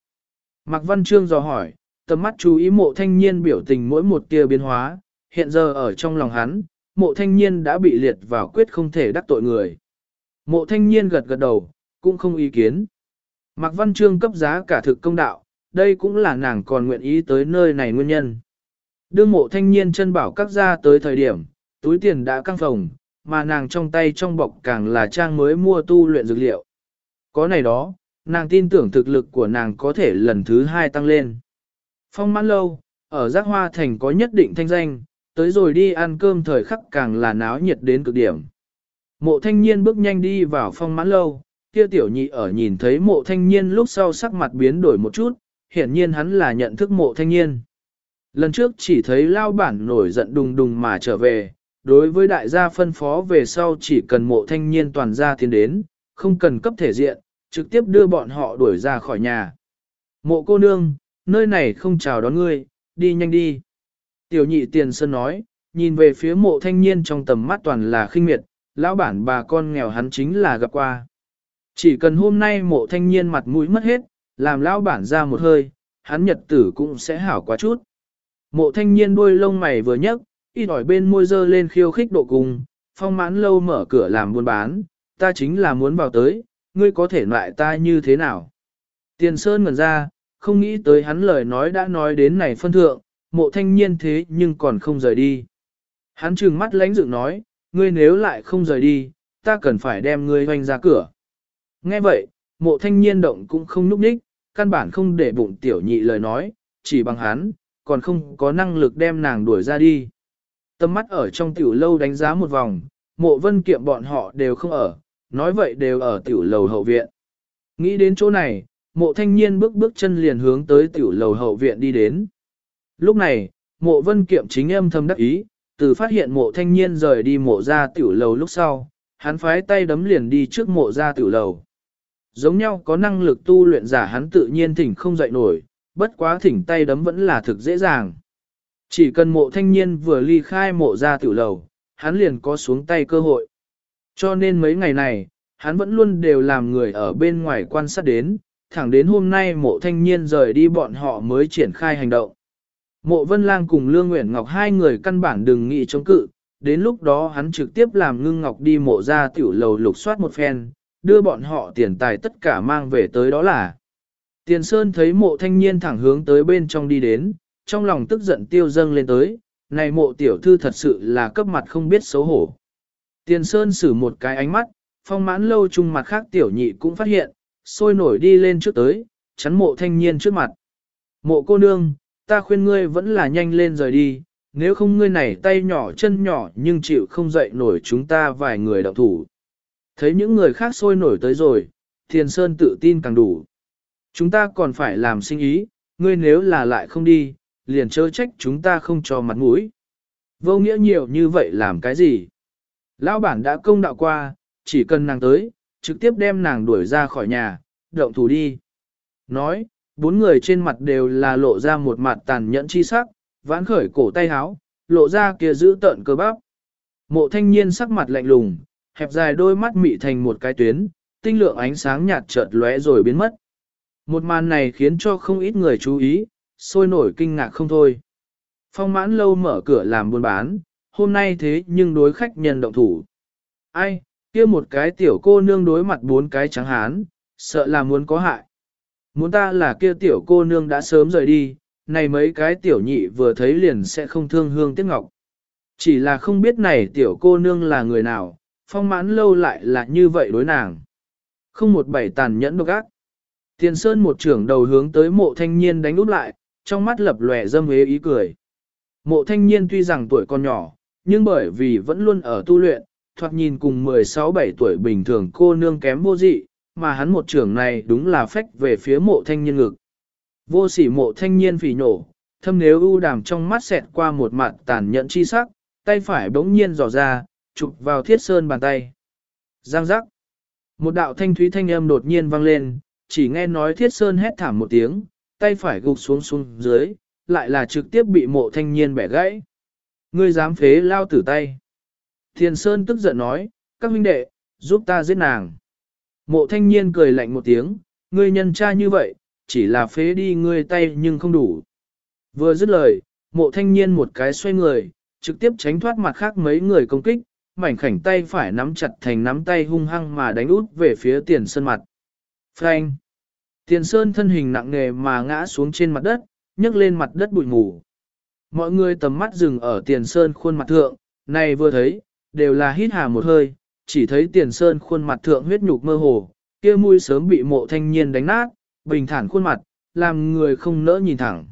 Mạc Văn Trương dò hỏi, tầm mắt chú ý mộ thanh niên biểu tình mỗi một tia biến hóa, hiện giờ ở trong lòng hắn, mộ thanh niên đã bị liệt vào quyết không thể đắc tội người. Mộ thanh niên gật gật đầu, cũng không ý kiến. Mạc Văn Trương cấp giá cả thực công đạo, đây cũng là nàng còn nguyện ý tới nơi này nguyên nhân. Đương mộ thanh niên chân bảo các ra tới thời điểm, túi tiền đã căng phồng, mà nàng trong tay trong bọc càng là trang mới mua tu luyện dược liệu. Có này đó, nàng tin tưởng thực lực của nàng có thể lần thứ hai tăng lên. Phong mãn lâu, ở giác hoa thành có nhất định thanh danh, tới rồi đi ăn cơm thời khắc càng là náo nhiệt đến cực điểm. Mộ thanh niên bước nhanh đi vào phong mãn lâu, kia tiểu nhị ở nhìn thấy mộ thanh niên lúc sau sắc mặt biến đổi một chút, hiển nhiên hắn là nhận thức mộ thanh niên. Lần trước chỉ thấy lao bản nổi giận đùng đùng mà trở về, đối với đại gia phân phó về sau chỉ cần mộ thanh niên toàn gia tiến đến, không cần cấp thể diện, trực tiếp đưa bọn họ đuổi ra khỏi nhà. Mộ cô nương, nơi này không chào đón ngươi, đi nhanh đi. Tiểu nhị tiền sơn nói, nhìn về phía mộ thanh niên trong tầm mắt toàn là khinh miệt, lão bản bà con nghèo hắn chính là gặp qua. Chỉ cần hôm nay mộ thanh niên mặt mũi mất hết, làm lão bản ra một hơi, hắn nhật tử cũng sẽ hảo quá chút. Mộ thanh niên đuôi lông mày vừa nhấc, y đòi bên môi dơ lên khiêu khích độ cùng, phong mãn lâu mở cửa làm buôn bán, ta chính là muốn vào tới, ngươi có thể loại ta như thế nào. Tiền sơn ngẩn ra, không nghĩ tới hắn lời nói đã nói đến này phân thượng, mộ thanh niên thế nhưng còn không rời đi. Hắn trừng mắt lánh dựng nói, ngươi nếu lại không rời đi, ta cần phải đem ngươi hoành ra cửa. Nghe vậy, mộ thanh niên động cũng không núp đích, căn bản không để bụng tiểu nhị lời nói, chỉ bằng hắn, còn không có năng lực đem nàng đuổi ra đi. Tâm mắt ở trong tiểu lâu đánh giá một vòng, mộ vân kiệm bọn họ đều không ở, nói vậy đều ở tiểu lầu hậu viện. Nghĩ đến chỗ này, mộ thanh niên bước bước chân liền hướng tới tiểu lầu hậu viện đi đến. Lúc này, mộ vân kiệm chính âm thầm đắc ý, từ phát hiện mộ thanh niên rời đi mộ ra tiểu lầu lúc sau, hắn phái tay đấm liền đi trước mộ ra tiểu lầu. Giống nhau có năng lực tu luyện giả hắn tự nhiên thỉnh không dậy nổi, bất quá thỉnh tay đấm vẫn là thực dễ dàng. Chỉ cần mộ thanh niên vừa ly khai mộ ra tiểu lầu, hắn liền có xuống tay cơ hội. Cho nên mấy ngày này, hắn vẫn luôn đều làm người ở bên ngoài quan sát đến, thẳng đến hôm nay mộ thanh niên rời đi bọn họ mới triển khai hành động. Mộ Vân Lang cùng Lương Nguyễn Ngọc hai người căn bản đừng nghĩ chống cự, đến lúc đó hắn trực tiếp làm ngưng ngọc đi mộ ra tiểu lầu lục soát một phen, đưa bọn họ tiền tài tất cả mang về tới đó là. Tiền Sơn thấy mộ thanh niên thẳng hướng tới bên trong đi đến, trong lòng tức giận tiêu dâng lên tới, này mộ tiểu thư thật sự là cấp mặt không biết xấu hổ. Tiền Sơn xử một cái ánh mắt, phong mãn lâu chung mặt khác tiểu nhị cũng phát hiện, sôi nổi đi lên trước tới, chắn mộ thanh niên trước mặt. Mộ cô nương, ta khuyên ngươi vẫn là nhanh lên rời đi, nếu không ngươi này tay nhỏ chân nhỏ nhưng chịu không dậy nổi chúng ta vài người đạo thủ. Thấy những người khác sôi nổi tới rồi, Thiền Sơn tự tin càng đủ. Chúng ta còn phải làm sinh ý, ngươi nếu là lại không đi, liền chớ trách chúng ta không cho mặt mũi. Vô nghĩa nhiều như vậy làm cái gì? Lão bản đã công đạo qua, chỉ cần nàng tới, trực tiếp đem nàng đuổi ra khỏi nhà, động thủ đi. Nói, bốn người trên mặt đều là lộ ra một mặt tàn nhẫn chi sắc, vãn khởi cổ tay háo, lộ ra kia giữ tợn cơ bắp. Mộ thanh niên sắc mặt lạnh lùng, hẹp dài đôi mắt mị thành một cái tuyến, tinh lượng ánh sáng nhạt chợt lóe rồi biến mất. Một màn này khiến cho không ít người chú ý, sôi nổi kinh ngạc không thôi. Phong mãn lâu mở cửa làm buôn bán, hôm nay thế nhưng đối khách nhân động thủ. Ai, kia một cái tiểu cô nương đối mặt bốn cái trắng hán, sợ là muốn có hại. Muốn ta là kia tiểu cô nương đã sớm rời đi, này mấy cái tiểu nhị vừa thấy liền sẽ không thương hương tiếc ngọc. Chỉ là không biết này tiểu cô nương là người nào, phong mãn lâu lại là như vậy đối nàng. Không một bảy tàn nhẫn độc ác. Tiền Sơn một trưởng đầu hướng tới mộ thanh niên đánh úp lại, trong mắt lập lòe dâm hế ý cười. Mộ thanh niên tuy rằng tuổi còn nhỏ, nhưng bởi vì vẫn luôn ở tu luyện, thoạt nhìn cùng 16-17 tuổi bình thường cô nương kém vô dị, mà hắn một trưởng này đúng là phách về phía mộ thanh niên ngực. Vô sỉ mộ thanh niên phỉ nổ, thâm nếu ưu đàm trong mắt xẹt qua một mặt tàn nhẫn chi sắc, tay phải bỗng nhiên dò ra, chụp vào thiết sơn bàn tay. Giang giác. Một đạo thanh thúy thanh âm đột nhiên vang lên, chỉ nghe nói thiết sơn hét thảm một tiếng, tay phải gục xuống xuống dưới, lại là trực tiếp bị mộ thanh niên bẻ gãy. Ngươi dám phế lao tử tay. Thiền Sơn tức giận nói, các huynh đệ, giúp ta giết nàng. Mộ thanh niên cười lạnh một tiếng, ngươi nhân cha như vậy, chỉ là phế đi ngươi tay nhưng không đủ. Vừa dứt lời, mộ thanh niên một cái xoay người, trực tiếp tránh thoát mặt khác mấy người công kích, mảnh khảnh tay phải nắm chặt thành nắm tay hung hăng mà đánh út về phía tiền sơn mặt. Frank! Tiền sơn thân hình nặng nề mà ngã xuống trên mặt đất, nhấc lên mặt đất bụi mù. Mọi người tầm mắt dừng ở tiền sơn khuôn mặt thượng, này vừa thấy, đều là hít hà một hơi, chỉ thấy tiền sơn khuôn mặt thượng huyết nhục mơ hồ, kia mũi sớm bị mộ thanh niên đánh nát, bình thản khuôn mặt, làm người không nỡ nhìn thẳng.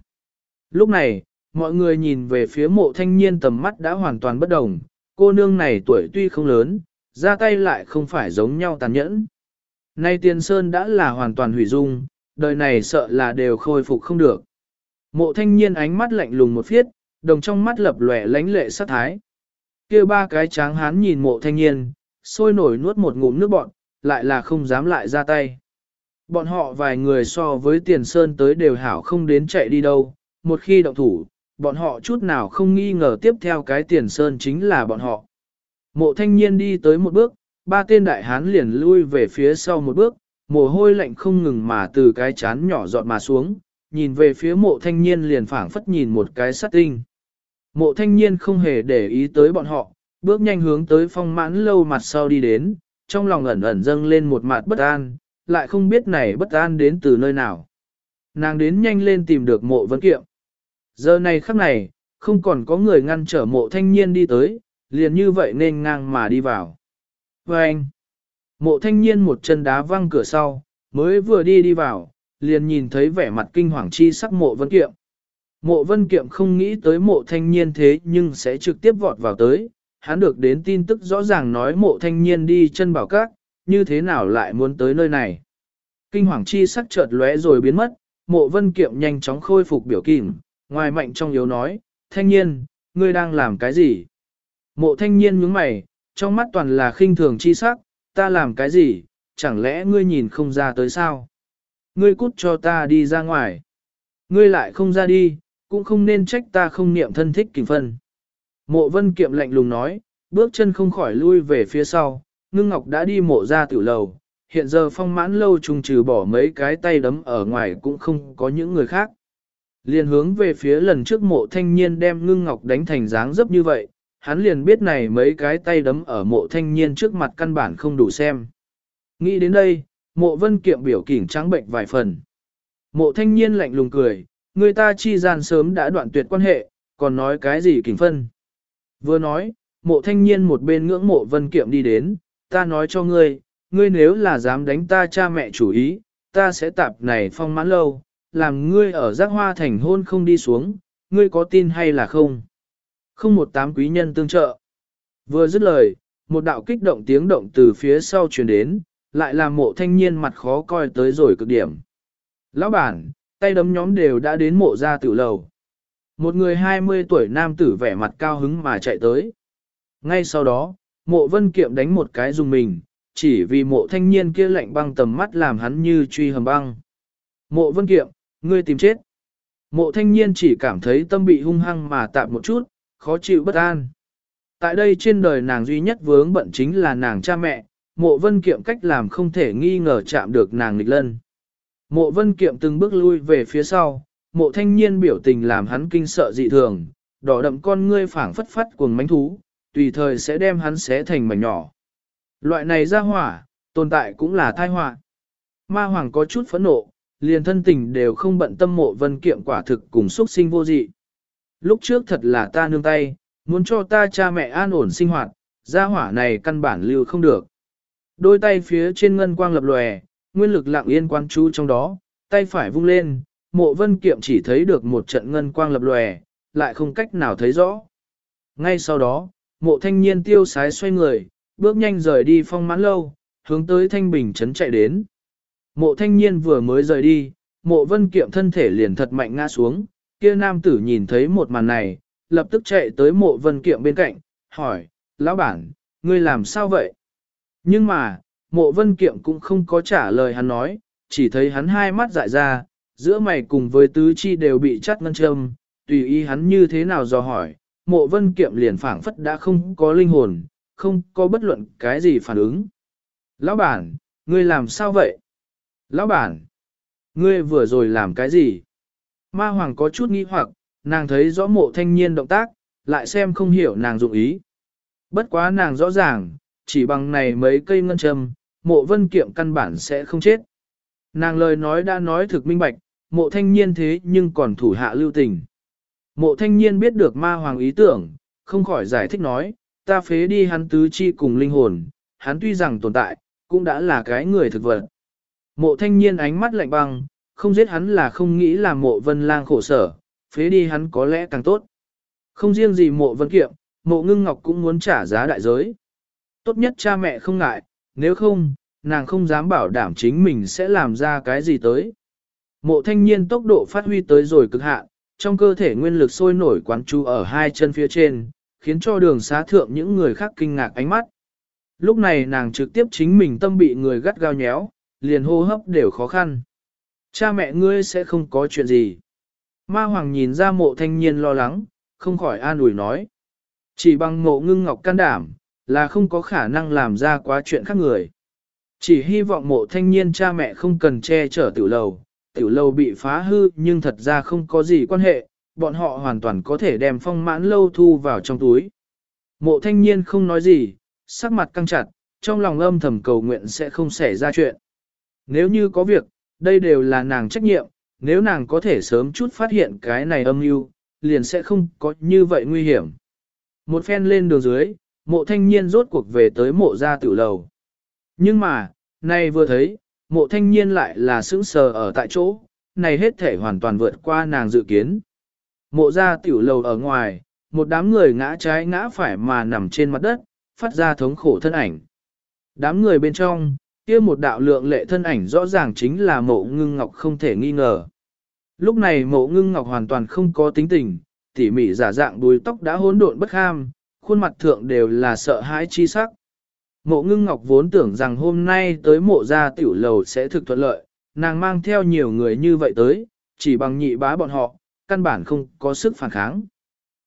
Lúc này, mọi người nhìn về phía mộ thanh niên tầm mắt đã hoàn toàn bất đồng, cô nương này tuổi tuy không lớn, ra tay lại không phải giống nhau tàn nhẫn. Nay tiền sơn đã là hoàn toàn hủy dung, đời này sợ là đều khôi phục không được. Mộ thanh niên ánh mắt lạnh lùng một phiết, đồng trong mắt lập lòe lánh lệ sát thái. kia ba cái tráng hán nhìn mộ thanh niên, sôi nổi nuốt một ngụm nước bọn, lại là không dám lại ra tay. Bọn họ vài người so với tiền sơn tới đều hảo không đến chạy đi đâu, một khi động thủ, bọn họ chút nào không nghi ngờ tiếp theo cái tiền sơn chính là bọn họ. Mộ thanh niên đi tới một bước, ba tên đại hán liền lui về phía sau một bước, mồ hôi lạnh không ngừng mà từ cái chán nhỏ giọt mà xuống, nhìn về phía mộ thanh niên liền phảng phất nhìn một cái sát tinh. Mộ thanh niên không hề để ý tới bọn họ, bước nhanh hướng tới phong mãn lâu mặt sau đi đến, trong lòng ẩn ẩn dâng lên một mặt bất an, lại không biết này bất an đến từ nơi nào. Nàng đến nhanh lên tìm được mộ vấn kiệm. Giờ này khắc này, không còn có người ngăn trở mộ thanh niên đi tới, liền như vậy nên ngang mà đi vào. Và anh, mộ thanh niên một chân đá văng cửa sau, mới vừa đi đi vào, liền nhìn thấy vẻ mặt kinh hoàng chi sắc mộ vân kiệm. Mộ vân kiệm không nghĩ tới mộ thanh niên thế nhưng sẽ trực tiếp vọt vào tới, hắn được đến tin tức rõ ràng nói mộ thanh niên đi chân bảo các, như thế nào lại muốn tới nơi này. Kinh hoàng chi sắc chợt lóe rồi biến mất, mộ vân kiệm nhanh chóng khôi phục biểu kìm, ngoài mạnh trong yếu nói, thanh niên, ngươi đang làm cái gì? Mộ thanh niên nhướng mày, trong mắt toàn là khinh thường chi sắc, ta làm cái gì, chẳng lẽ ngươi nhìn không ra tới sao? Ngươi cút cho ta đi ra ngoài. Ngươi lại không ra đi, cũng không nên trách ta không niệm thân thích kình phân. Mộ vân kiệm lạnh lùng nói, bước chân không khỏi lui về phía sau, ngưng ngọc đã đi mộ ra tiểu lầu, hiện giờ phong mãn lâu trùng trừ bỏ mấy cái tay đấm ở ngoài cũng không có những người khác. Liền hướng về phía lần trước mộ thanh niên đem ngưng ngọc đánh thành dáng dấp như vậy, hắn liền biết này mấy cái tay đấm ở mộ thanh niên trước mặt căn bản không đủ xem. Nghĩ đến đây, mộ vân kiệm biểu kỉnh trắng bệnh vài phần. Mộ thanh niên lạnh lùng cười, người ta chi gian sớm đã đoạn tuyệt quan hệ, còn nói cái gì kỉnh phân. Vừa nói, mộ thanh niên một bên ngưỡng mộ vân kiệm đi đến, ta nói cho ngươi, ngươi nếu là dám đánh ta cha mẹ chủ ý, ta sẽ tạp này phong mãn lâu, làm ngươi ở giác hoa thành hôn không đi xuống, ngươi có tin hay là không? Không một tám quý nhân tương trợ. Vừa dứt lời, một đạo kích động tiếng động từ phía sau truyền đến, lại làm mộ thanh niên mặt khó coi tới rồi cực điểm. Lão bản, tay đấm nhóm đều đã đến mộ ra tiểu lầu. Một người 20 tuổi nam tử vẻ mặt cao hứng mà chạy tới. Ngay sau đó, mộ vân kiệm đánh một cái dùng mình, chỉ vì mộ thanh niên kia lạnh băng tầm mắt làm hắn như truy hầm băng. Mộ vân kiệm, ngươi tìm chết. Mộ thanh niên chỉ cảm thấy tâm bị hung hăng mà tạm một chút, khó chịu bất an. Tại đây trên đời nàng duy nhất vướng bận chính là nàng cha mẹ, mộ vân kiệm cách làm không thể nghi ngờ chạm được nàng nghịch lân. Mộ vân kiệm từng bước lui về phía sau, mộ thanh niên biểu tình làm hắn kinh sợ dị thường, đỏ đậm con ngươi phảng phất phát cuồng mánh thú, tùy thời sẽ đem hắn xé thành mảnh nhỏ. Loại này ra hỏa, tồn tại cũng là thai họa. Ma hoàng có chút phẫn nộ, liền thân tình đều không bận tâm mộ vân kiệm quả thực cùng xuất sinh vô dị. Lúc trước thật là ta nương tay, muốn cho ta cha mẹ an ổn sinh hoạt, gia hỏa này căn bản lưu không được. Đôi tay phía trên ngân quang lập lòe, nguyên lực lặng yên quan chú trong đó, tay phải vung lên, mộ vân kiệm chỉ thấy được một trận ngân quang lập lòe, lại không cách nào thấy rõ. Ngay sau đó, mộ thanh niên tiêu sái xoay người, bước nhanh rời đi phong mãn lâu, hướng tới thanh bình trấn chạy đến. Mộ thanh niên vừa mới rời đi, mộ vân kiệm thân thể liền thật mạnh ngã xuống, kia nam tử nhìn thấy một màn này, lập tức chạy tới mộ vân kiệm bên cạnh, hỏi, lão bản, ngươi làm sao vậy? Nhưng mà, mộ vân kiệm cũng không có trả lời hắn nói, chỉ thấy hắn hai mắt dại ra, giữa mày cùng với tứ chi đều bị chắt ngân châm, tùy ý hắn như thế nào dò hỏi, mộ vân kiệm liền phảng phất đã không có linh hồn, không có bất luận cái gì phản ứng. Lão bản, ngươi làm sao vậy? Lão bản, ngươi vừa rồi làm cái gì? Ma hoàng có chút nghi hoặc, nàng thấy rõ mộ thanh niên động tác, lại xem không hiểu nàng dụng ý. Bất quá nàng rõ ràng, chỉ bằng này mấy cây ngân châm, mộ vân kiệm căn bản sẽ không chết. Nàng lời nói đã nói thực minh bạch, mộ thanh niên thế nhưng còn thủ hạ lưu tình. Mộ thanh niên biết được ma hoàng ý tưởng, không khỏi giải thích nói, ta phế đi hắn tứ chi cùng linh hồn, hắn tuy rằng tồn tại, cũng đã là cái người thực vật. Mộ thanh niên ánh mắt lạnh băng, không giết hắn là không nghĩ là mộ vân lang khổ sở, phế đi hắn có lẽ càng tốt. Không riêng gì mộ vân kiệm, mộ ngưng ngọc cũng muốn trả giá đại giới. Tốt nhất cha mẹ không ngại, nếu không, nàng không dám bảo đảm chính mình sẽ làm ra cái gì tới. Mộ thanh niên tốc độ phát huy tới rồi cực hạn, trong cơ thể nguyên lực sôi nổi quán chú ở hai chân phía trên, khiến cho đường xá thượng những người khác kinh ngạc ánh mắt. Lúc này nàng trực tiếp chính mình tâm bị người gắt gao nhéo, liền hô hấp đều khó khăn. Cha mẹ ngươi sẽ không có chuyện gì. Ma Hoàng nhìn ra mộ thanh niên lo lắng, không khỏi an ủi nói. Chỉ bằng mộ ngưng ngọc can đảm, là không có khả năng làm ra quá chuyện khác người. Chỉ hy vọng mộ thanh niên cha mẹ không cần che chở tiểu lầu, tiểu lâu bị phá hư nhưng thật ra không có gì quan hệ, bọn họ hoàn toàn có thể đem phong mãn lâu thu vào trong túi. Mộ thanh niên không nói gì, sắc mặt căng chặt, trong lòng âm thầm cầu nguyện sẽ không xảy ra chuyện. Nếu như có việc, đây đều là nàng trách nhiệm, nếu nàng có thể sớm chút phát hiện cái này âm mưu, liền sẽ không có như vậy nguy hiểm. Một phen lên đường dưới, mộ thanh niên rốt cuộc về tới mộ gia tiểu lầu. Nhưng mà, nay vừa thấy, mộ thanh niên lại là sững sờ ở tại chỗ, này hết thể hoàn toàn vượt qua nàng dự kiến. Mộ gia tiểu lầu ở ngoài, một đám người ngã trái ngã phải mà nằm trên mặt đất, phát ra thống khổ thân ảnh. Đám người bên trong, kia một đạo lượng lệ thân ảnh rõ ràng chính là mộ ngưng ngọc không thể nghi ngờ. Lúc này mộ ngưng ngọc hoàn toàn không có tính tình, tỉ mỉ giả dạng đuôi tóc đã hỗn độn bất ham, khuôn mặt thượng đều là sợ hãi chi sắc. Mộ ngưng ngọc vốn tưởng rằng hôm nay tới mộ gia tiểu lầu sẽ thực thuận lợi, nàng mang theo nhiều người như vậy tới, chỉ bằng nhị bá bọn họ, căn bản không có sức phản kháng.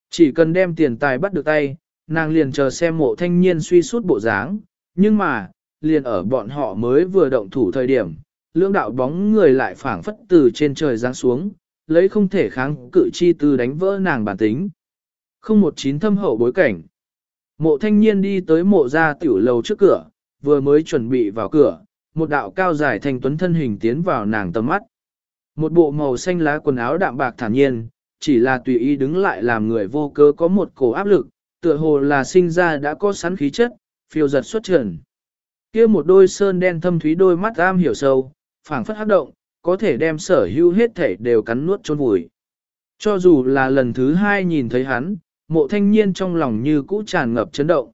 Chỉ cần đem tiền tài bắt được tay, nàng liền chờ xem mộ thanh niên suy suốt bộ dáng, nhưng mà, liền ở bọn họ mới vừa động thủ thời điểm, lưỡng đạo bóng người lại phảng phất từ trên trời giáng xuống, lấy không thể kháng cự chi từ đánh vỡ nàng bản tính. Không một chín thâm hậu bối cảnh. Mộ thanh niên đi tới mộ gia tiểu lầu trước cửa, vừa mới chuẩn bị vào cửa, một đạo cao dài thành tuấn thân hình tiến vào nàng tầm mắt. Một bộ màu xanh lá quần áo đạm bạc thản nhiên, chỉ là tùy ý đứng lại làm người vô cơ có một cổ áp lực, tựa hồ là sinh ra đã có sẵn khí chất, phiêu giật xuất trần kia một đôi sơn đen thâm thúy đôi mắt am hiểu sâu, phảng phất hấp động, có thể đem sở hữu hết thể đều cắn nuốt chôn vùi. Cho dù là lần thứ hai nhìn thấy hắn, mộ thanh niên trong lòng như cũ tràn ngập chấn động.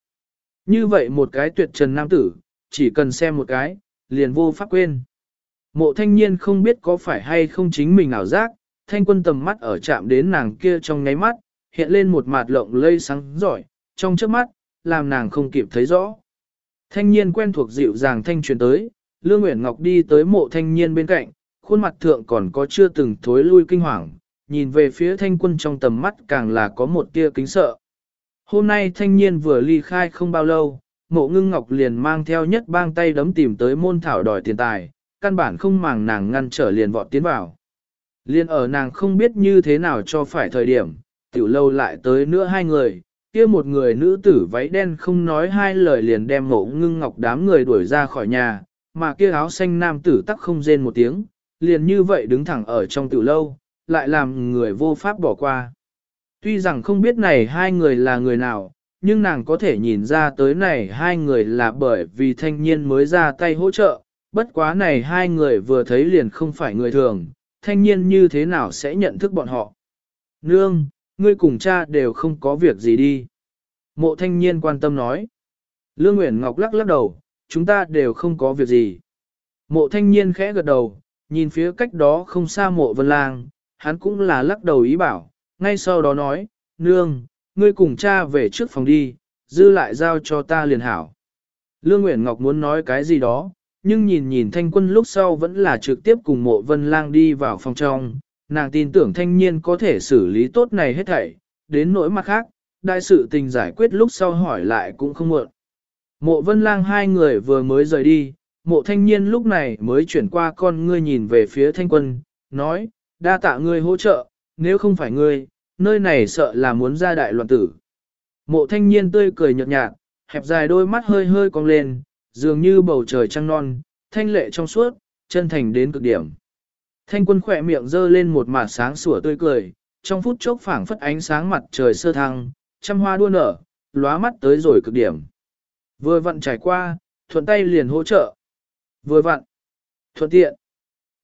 Như vậy một cái tuyệt trần nam tử, chỉ cần xem một cái, liền vô pháp quên. Mộ thanh niên không biết có phải hay không chính mình ảo giác, thanh quân tầm mắt ở chạm đến nàng kia trong ngáy mắt, hiện lên một mặt lộng lây sáng giỏi, trong trước mắt, làm nàng không kịp thấy rõ. Thanh niên quen thuộc dịu dàng thanh truyền tới, Lương Nguyễn Ngọc đi tới mộ thanh niên bên cạnh, khuôn mặt thượng còn có chưa từng thối lui kinh hoàng, nhìn về phía thanh quân trong tầm mắt càng là có một tia kính sợ. Hôm nay thanh niên vừa ly khai không bao lâu, mộ ngưng ngọc liền mang theo nhất bang tay đấm tìm tới môn thảo đòi tiền tài, căn bản không màng nàng ngăn trở liền vọt tiến vào. Liên ở nàng không biết như thế nào cho phải thời điểm, tiểu lâu lại tới nữa hai người, kia một người nữ tử váy đen không nói hai lời liền đem mộ ngưng ngọc đám người đuổi ra khỏi nhà, mà kia áo xanh nam tử tắc không rên một tiếng, liền như vậy đứng thẳng ở trong tiểu lâu, lại làm người vô pháp bỏ qua. Tuy rằng không biết này hai người là người nào, nhưng nàng có thể nhìn ra tới này hai người là bởi vì thanh niên mới ra tay hỗ trợ, bất quá này hai người vừa thấy liền không phải người thường, thanh niên như thế nào sẽ nhận thức bọn họ. Nương, ngươi cùng cha đều không có việc gì đi. Mộ thanh niên quan tâm nói. Lương Nguyễn Ngọc lắc lắc đầu, chúng ta đều không có việc gì. Mộ thanh niên khẽ gật đầu, nhìn phía cách đó không xa mộ vân lang, hắn cũng là lắc đầu ý bảo, ngay sau đó nói, nương, ngươi cùng cha về trước phòng đi, dư lại giao cho ta liền hảo. Lương Nguyễn Ngọc muốn nói cái gì đó, nhưng nhìn nhìn thanh quân lúc sau vẫn là trực tiếp cùng mộ vân lang đi vào phòng trong, nàng tin tưởng thanh niên có thể xử lý tốt này hết thảy, đến nỗi mặt khác, đại sự tình giải quyết lúc sau hỏi lại cũng không muộn. Mộ vân lang hai người vừa mới rời đi, mộ thanh niên lúc này mới chuyển qua con ngươi nhìn về phía thanh quân, nói, đa tạ ngươi hỗ trợ, nếu không phải ngươi, nơi này sợ là muốn ra đại loạn tử. Mộ thanh niên tươi cười nhợt nhạt, hẹp dài đôi mắt hơi hơi cong lên, dường như bầu trời trăng non, thanh lệ trong suốt, chân thành đến cực điểm. Thanh quân khỏe miệng dơ lên một mặt sáng sủa tươi cười, trong phút chốc phảng phất ánh sáng mặt trời sơ thăng, trăm hoa đua nở, lóa mắt tới rồi cực điểm. Vừa vặn trải qua, thuận tay liền hỗ trợ. Vừa vặn, thuận tiện.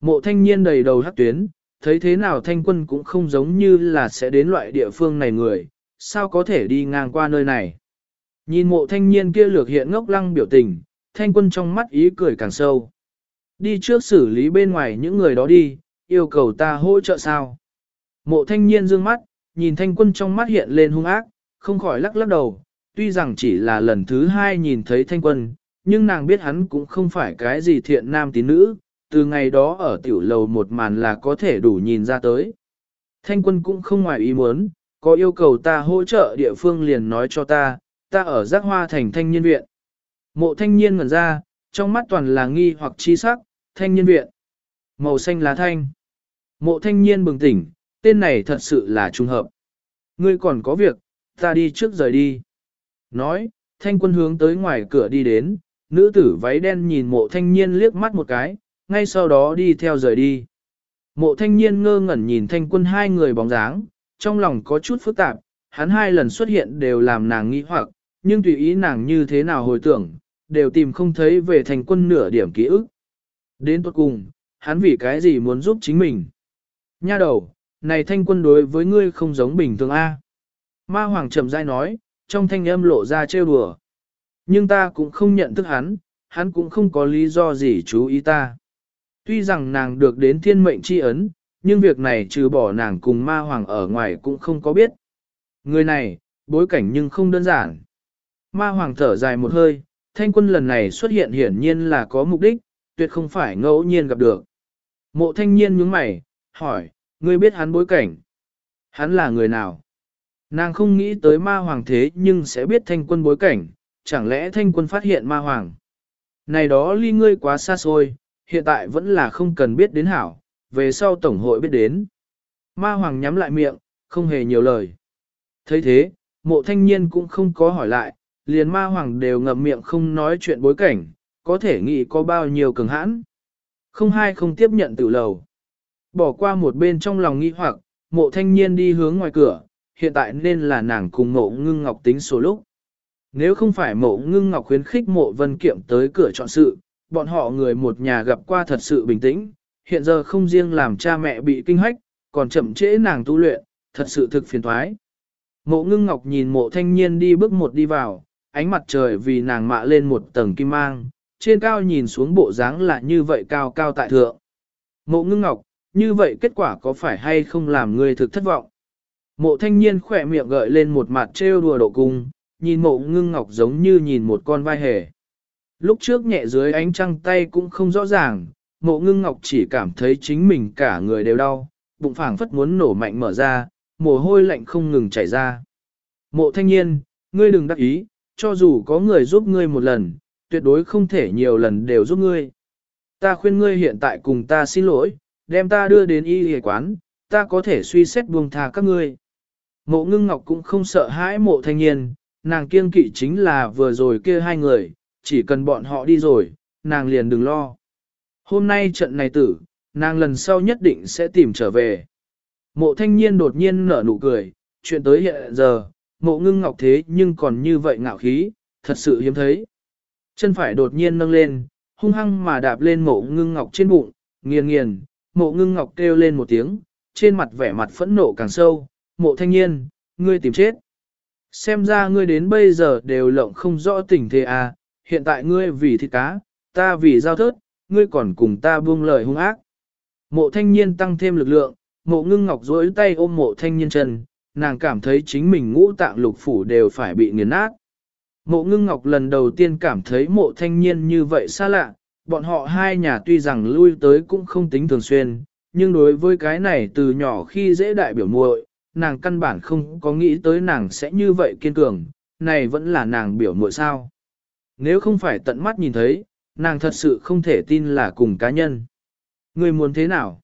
Mộ thanh niên đầy đầu hắc tuyến, thấy thế nào thanh quân cũng không giống như là sẽ đến loại địa phương này người, sao có thể đi ngang qua nơi này. Nhìn mộ thanh niên kia lược hiện ngốc lăng biểu tình, thanh quân trong mắt ý cười càng sâu. Đi trước xử lý bên ngoài những người đó đi, yêu cầu ta hỗ trợ sao. Mộ thanh niên dương mắt, nhìn thanh quân trong mắt hiện lên hung ác, không khỏi lắc lắc đầu, tuy rằng chỉ là lần thứ hai nhìn thấy thanh quân, nhưng nàng biết hắn cũng không phải cái gì thiện nam tín nữ, từ ngày đó ở tiểu lầu một màn là có thể đủ nhìn ra tới. Thanh quân cũng không ngoài ý muốn, có yêu cầu ta hỗ trợ địa phương liền nói cho ta, ta ở giác hoa thành thanh niên viện. Mộ thanh niên ngẩn ra, trong mắt toàn là nghi hoặc chi sắc, thanh niên viện. Màu xanh lá thanh. Mộ thanh niên bừng tỉnh, tên này thật sự là trùng hợp. Ngươi còn có việc, ta đi trước rời đi. Nói, thanh quân hướng tới ngoài cửa đi đến, nữ tử váy đen nhìn mộ thanh niên liếc mắt một cái, ngay sau đó đi theo rời đi. Mộ thanh niên ngơ ngẩn nhìn thanh quân hai người bóng dáng, trong lòng có chút phức tạp, hắn hai lần xuất hiện đều làm nàng nghi hoặc, nhưng tùy ý nàng như thế nào hồi tưởng, đều tìm không thấy về thanh quân nửa điểm ký ức. Đến tốt cùng, hắn vì cái gì muốn giúp chính mình. Nha đầu, này thanh quân đối với ngươi không giống bình thường A. Ma Hoàng trầm dai nói, trong thanh âm lộ ra trêu đùa. Nhưng ta cũng không nhận thức hắn, hắn cũng không có lý do gì chú ý ta. Tuy rằng nàng được đến thiên mệnh chi ấn, nhưng việc này trừ bỏ nàng cùng ma hoàng ở ngoài cũng không có biết. Người này, bối cảnh nhưng không đơn giản. Ma hoàng thở dài một hơi, thanh quân lần này xuất hiện hiển nhiên là có mục đích, tuyệt không phải ngẫu nhiên gặp được. Mộ thanh niên nhướng mày, hỏi, ngươi biết hắn bối cảnh? Hắn là người nào? Nàng không nghĩ tới ma hoàng thế nhưng sẽ biết thanh quân bối cảnh, chẳng lẽ thanh quân phát hiện ma hoàng? Này đó ly ngươi quá xa xôi, hiện tại vẫn là không cần biết đến hảo, về sau tổng hội biết đến. Ma hoàng nhắm lại miệng, không hề nhiều lời. thấy thế, mộ thanh niên cũng không có hỏi lại, liền ma hoàng đều ngậm miệng không nói chuyện bối cảnh, có thể nghĩ có bao nhiêu cường hãn. Không hai không tiếp nhận tự lầu. Bỏ qua một bên trong lòng nghi hoặc, mộ thanh niên đi hướng ngoài cửa, hiện tại nên là nàng cùng mộ ngưng ngọc tính số lúc. Nếu không phải mộ ngưng ngọc khuyến khích mộ vân kiệm tới cửa chọn sự, bọn họ người một nhà gặp qua thật sự bình tĩnh, hiện giờ không riêng làm cha mẹ bị kinh hách, còn chậm trễ nàng tu luyện, thật sự thực phiền thoái. Mộ ngưng ngọc nhìn mộ thanh niên đi bước một đi vào, ánh mặt trời vì nàng mạ lên một tầng kim mang, trên cao nhìn xuống bộ dáng là như vậy cao cao tại thượng. Mộ ngưng ngọc, như vậy kết quả có phải hay không làm người thực thất vọng? Mộ thanh niên khỏe miệng gợi lên một mặt trêu đùa độ cung, nhìn mộ ngưng ngọc giống như nhìn một con vai hề. Lúc trước nhẹ dưới ánh trăng tay cũng không rõ ràng, mộ ngưng ngọc chỉ cảm thấy chính mình cả người đều đau, bụng phảng phất muốn nổ mạnh mở ra, mồ hôi lạnh không ngừng chảy ra. Mộ thanh niên, ngươi đừng đắc ý, cho dù có người giúp ngươi một lần, tuyệt đối không thể nhiều lần đều giúp ngươi. Ta khuyên ngươi hiện tại cùng ta xin lỗi, đem ta đưa đến y y quán, ta có thể suy xét buông tha các ngươi. Mộ ngưng ngọc cũng không sợ hãi mộ thanh niên, nàng kiêng kỵ chính là vừa rồi kia hai người, chỉ cần bọn họ đi rồi, nàng liền đừng lo. Hôm nay trận này tử, nàng lần sau nhất định sẽ tìm trở về. Mộ thanh niên đột nhiên nở nụ cười, chuyện tới hiện giờ, mộ ngưng ngọc thế nhưng còn như vậy ngạo khí, thật sự hiếm thấy. Chân phải đột nhiên nâng lên, hung hăng mà đạp lên mộ ngưng ngọc trên bụng, nghiền nghiền, mộ ngưng ngọc kêu lên một tiếng, trên mặt vẻ mặt phẫn nộ càng sâu, mộ thanh niên, ngươi tìm chết. Xem ra ngươi đến bây giờ đều lộng không rõ tình thế à, hiện tại ngươi vì thịt cá, ta vì giao thớt, ngươi còn cùng ta buông lời hung ác. Mộ thanh niên tăng thêm lực lượng, mộ ngưng ngọc duỗi tay ôm mộ thanh niên chân, nàng cảm thấy chính mình ngũ tạng lục phủ đều phải bị nghiền nát. Mộ ngưng ngọc lần đầu tiên cảm thấy mộ thanh niên như vậy xa lạ, bọn họ hai nhà tuy rằng lui tới cũng không tính thường xuyên, nhưng đối với cái này từ nhỏ khi dễ đại biểu muội, nàng căn bản không có nghĩ tới nàng sẽ như vậy kiên cường, này vẫn là nàng biểu muội sao. Nếu không phải tận mắt nhìn thấy, nàng thật sự không thể tin là cùng cá nhân. Ngươi muốn thế nào?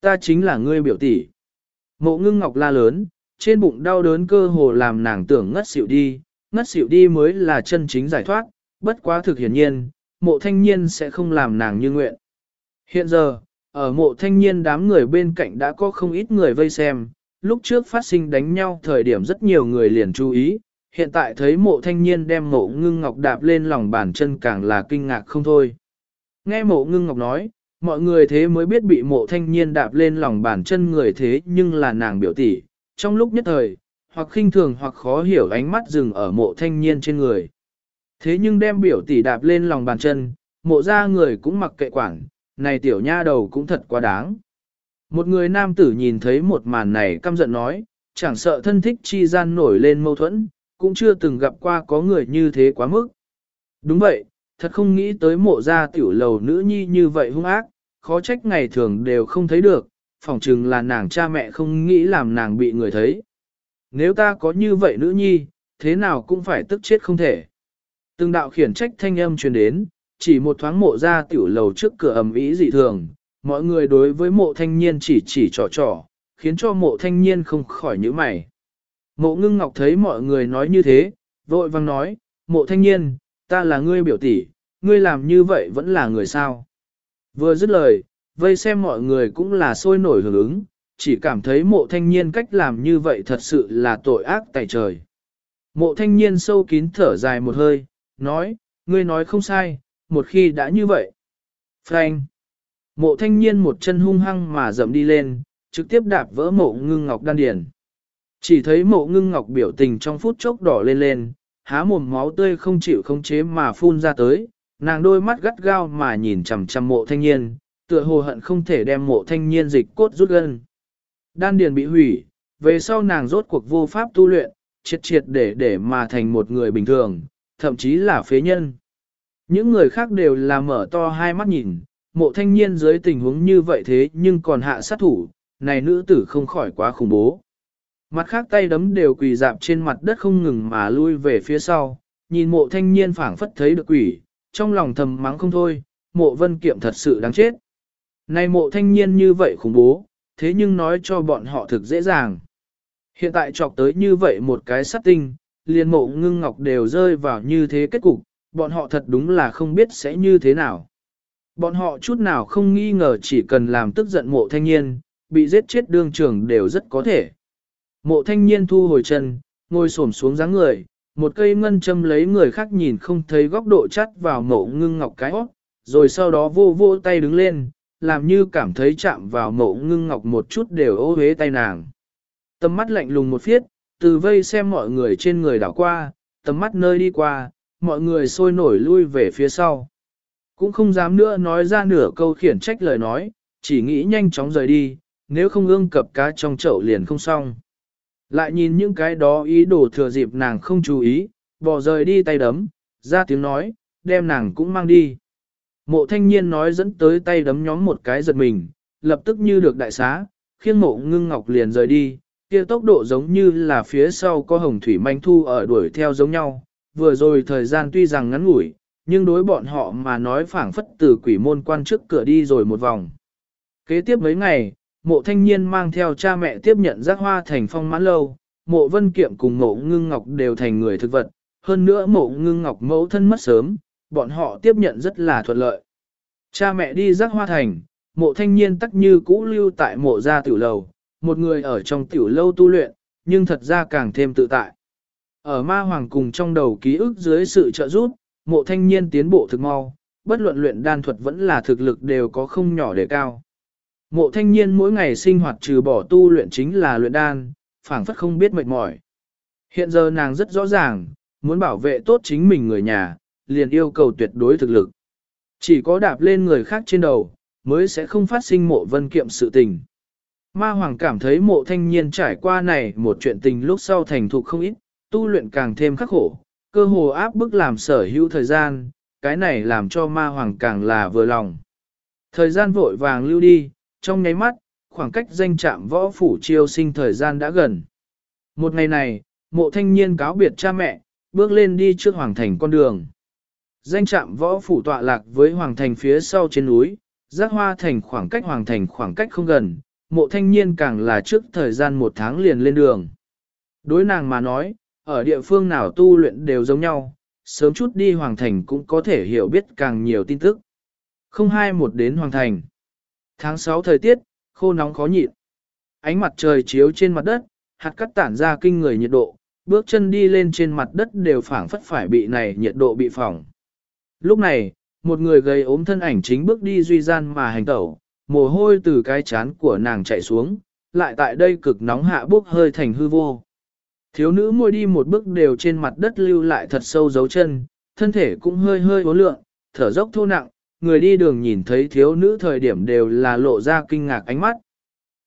Ta chính là ngươi biểu tỷ. Mộ ngưng ngọc la lớn, trên bụng đau đớn cơ hồ làm nàng tưởng ngất xỉu đi, ngất xỉu đi mới là chân chính giải thoát, bất quá thực hiển nhiên, mộ thanh niên sẽ không làm nàng như nguyện. Hiện giờ, ở mộ thanh niên đám người bên cạnh đã có không ít người vây xem, lúc trước phát sinh đánh nhau thời điểm rất nhiều người liền chú ý, hiện tại thấy mộ thanh niên đem mộ ngưng ngọc đạp lên lòng bàn chân càng là kinh ngạc không thôi. Nghe mộ ngưng ngọc nói, mọi người thế mới biết bị mộ thanh niên đạp lên lòng bàn chân người thế nhưng là nàng biểu tỷ. Trong lúc nhất thời, hoặc khinh thường hoặc khó hiểu ánh mắt dừng ở mộ thanh niên trên người. Thế nhưng đem biểu tỷ đạp lên lòng bàn chân, mộ ra người cũng mặc kệ quản, này tiểu nha đầu cũng thật quá đáng. Một người nam tử nhìn thấy một màn này căm giận nói, chẳng sợ thân thích chi gian nổi lên mâu thuẫn, cũng chưa từng gặp qua có người như thế quá mức. Đúng vậy, thật không nghĩ tới mộ gia tiểu lầu nữ nhi như vậy hung ác, khó trách ngày thường đều không thấy được, phỏng chừng là nàng cha mẹ không nghĩ làm nàng bị người thấy. Nếu ta có như vậy nữ nhi, thế nào cũng phải tức chết không thể. Từng đạo khiển trách thanh âm truyền đến, chỉ một thoáng mộ ra tiểu lầu trước cửa ầm ĩ dị thường, mọi người đối với mộ thanh niên chỉ chỉ trò trò, khiến cho mộ thanh niên không khỏi nhíu mày. Mộ ngưng ngọc thấy mọi người nói như thế, vội vang nói, mộ thanh niên, ta là ngươi biểu tỷ, ngươi làm như vậy vẫn là người sao. Vừa dứt lời, vây xem mọi người cũng là sôi nổi hưởng ứng, chỉ cảm thấy mộ thanh niên cách làm như vậy thật sự là tội ác tại trời. Mộ thanh niên sâu kín thở dài một hơi, nói, ngươi nói không sai, một khi đã như vậy. Frank! Mộ thanh niên một chân hung hăng mà dậm đi lên, trực tiếp đạp vỡ mộ ngưng ngọc đan điền. Chỉ thấy mộ ngưng ngọc biểu tình trong phút chốc đỏ lên lên, há mồm máu tươi không chịu không chế mà phun ra tới, nàng đôi mắt gắt gao mà nhìn chằm chằm mộ thanh niên, tựa hồ hận không thể đem mộ thanh niên dịch cốt rút gân. Đan điền bị hủy, về sau nàng rốt cuộc vô pháp tu luyện, triệt triệt để để mà thành một người bình thường, thậm chí là phế nhân. Những người khác đều là mở to hai mắt nhìn, mộ thanh niên dưới tình huống như vậy thế nhưng còn hạ sát thủ, này nữ tử không khỏi quá khủng bố. Mặt khác tay đấm đều quỳ dạp trên mặt đất không ngừng mà lui về phía sau, nhìn mộ thanh niên phảng phất thấy được quỷ, trong lòng thầm mắng không thôi, mộ vân kiệm thật sự đáng chết. Này mộ thanh niên như vậy khủng bố, thế nhưng nói cho bọn họ thực dễ dàng. Hiện tại chọc tới như vậy một cái sát tinh, liền mộ ngưng ngọc đều rơi vào như thế kết cục, bọn họ thật đúng là không biết sẽ như thế nào. Bọn họ chút nào không nghi ngờ chỉ cần làm tức giận mộ thanh niên, bị giết chết đương trường đều rất có thể. Mộ thanh niên thu hồi chân, ngồi xổm xuống dáng người, một cây ngân châm lấy người khác nhìn không thấy góc độ chắt vào mộ ngưng ngọc cái óc, rồi sau đó vô vô tay đứng lên, làm như cảm thấy chạm vào mộ ngưng ngọc một chút đều ô hế tay nàng. Tầm mắt lạnh lùng một phiết, từ vây xem mọi người trên người đảo qua, tầm mắt nơi đi qua, mọi người sôi nổi lui về phía sau. Cũng không dám nữa nói ra nửa câu khiển trách lời nói, chỉ nghĩ nhanh chóng rời đi, nếu không ương cập cá trong chậu liền không xong. Lại nhìn những cái đó ý đồ thừa dịp nàng không chú ý, bỏ rời đi tay đấm, ra tiếng nói, đem nàng cũng mang đi. Mộ thanh niên nói dẫn tới tay đấm nhóm một cái giật mình, lập tức như được đại xá, khiêng mộ ngưng ngọc liền rời đi, kia tốc độ giống như là phía sau có hồng thủy manh thu ở đuổi theo giống nhau. Vừa rồi thời gian tuy rằng ngắn ngủi, nhưng đối bọn họ mà nói phảng phất từ quỷ môn quan trước cửa đi rồi một vòng. Kế tiếp mấy ngày, mộ thanh niên mang theo cha mẹ tiếp nhận giác hoa thành phong mãn lâu, mộ vân kiệm cùng mộ ngưng ngọc đều thành người thực vật, hơn nữa mộ ngưng ngọc mẫu thân mất sớm, bọn họ tiếp nhận rất là thuận lợi. Cha mẹ đi rắc hoa thành, mộ thanh niên tắc như cũ lưu tại mộ gia tiểu lầu, một người ở trong tiểu lâu tu luyện, nhưng thật ra càng thêm tự tại. Ở ma hoàng cùng trong đầu ký ức dưới sự trợ giúp, mộ thanh niên tiến bộ thực mau, bất luận luyện đan thuật vẫn là thực lực đều có không nhỏ để cao. Mộ thanh niên mỗi ngày sinh hoạt trừ bỏ tu luyện chính là luyện đan, phảng phất không biết mệt mỏi. Hiện giờ nàng rất rõ ràng, muốn bảo vệ tốt chính mình người nhà, liền yêu cầu tuyệt đối thực lực. Chỉ có đạp lên người khác trên đầu, mới sẽ không phát sinh mộ vân kiệm sự tình. Ma Hoàng cảm thấy mộ thanh niên trải qua này một chuyện tình lúc sau thành thục không ít, tu luyện càng thêm khắc khổ, cơ hồ áp bức làm sở hữu thời gian, cái này làm cho Ma Hoàng càng là vừa lòng. Thời gian vội vàng lưu đi, trong nháy mắt, khoảng cách danh trạm võ phủ chiêu sinh thời gian đã gần. Một ngày này, mộ thanh niên cáo biệt cha mẹ, bước lên đi trước hoàng thành con đường. Danh trạm võ phủ tọa lạc với hoàng thành phía sau trên núi, giác hoa thành khoảng cách hoàng thành khoảng cách không gần, mộ thanh niên càng là trước thời gian một tháng liền lên đường. Đối nàng mà nói, ở địa phương nào tu luyện đều giống nhau, sớm chút đi hoàng thành cũng có thể hiểu biết càng nhiều tin tức. Không hai một đến hoàng thành. Tháng 6 thời tiết, khô nóng khó nhịn. Ánh mặt trời chiếu trên mặt đất, hạt cắt tản ra kinh người nhiệt độ, bước chân đi lên trên mặt đất đều phảng phất phải bị này nhiệt độ bị phỏng. Lúc này, một người gầy ốm thân ảnh chính bước đi duy gian mà hành tẩu, mồ hôi từ cái chán của nàng chạy xuống, lại tại đây cực nóng hạ bốc hơi thành hư vô. Thiếu nữ môi đi một bước đều trên mặt đất lưu lại thật sâu dấu chân, thân thể cũng hơi hơi ố lượn, thở dốc thô nặng, người đi đường nhìn thấy thiếu nữ thời điểm đều là lộ ra kinh ngạc ánh mắt.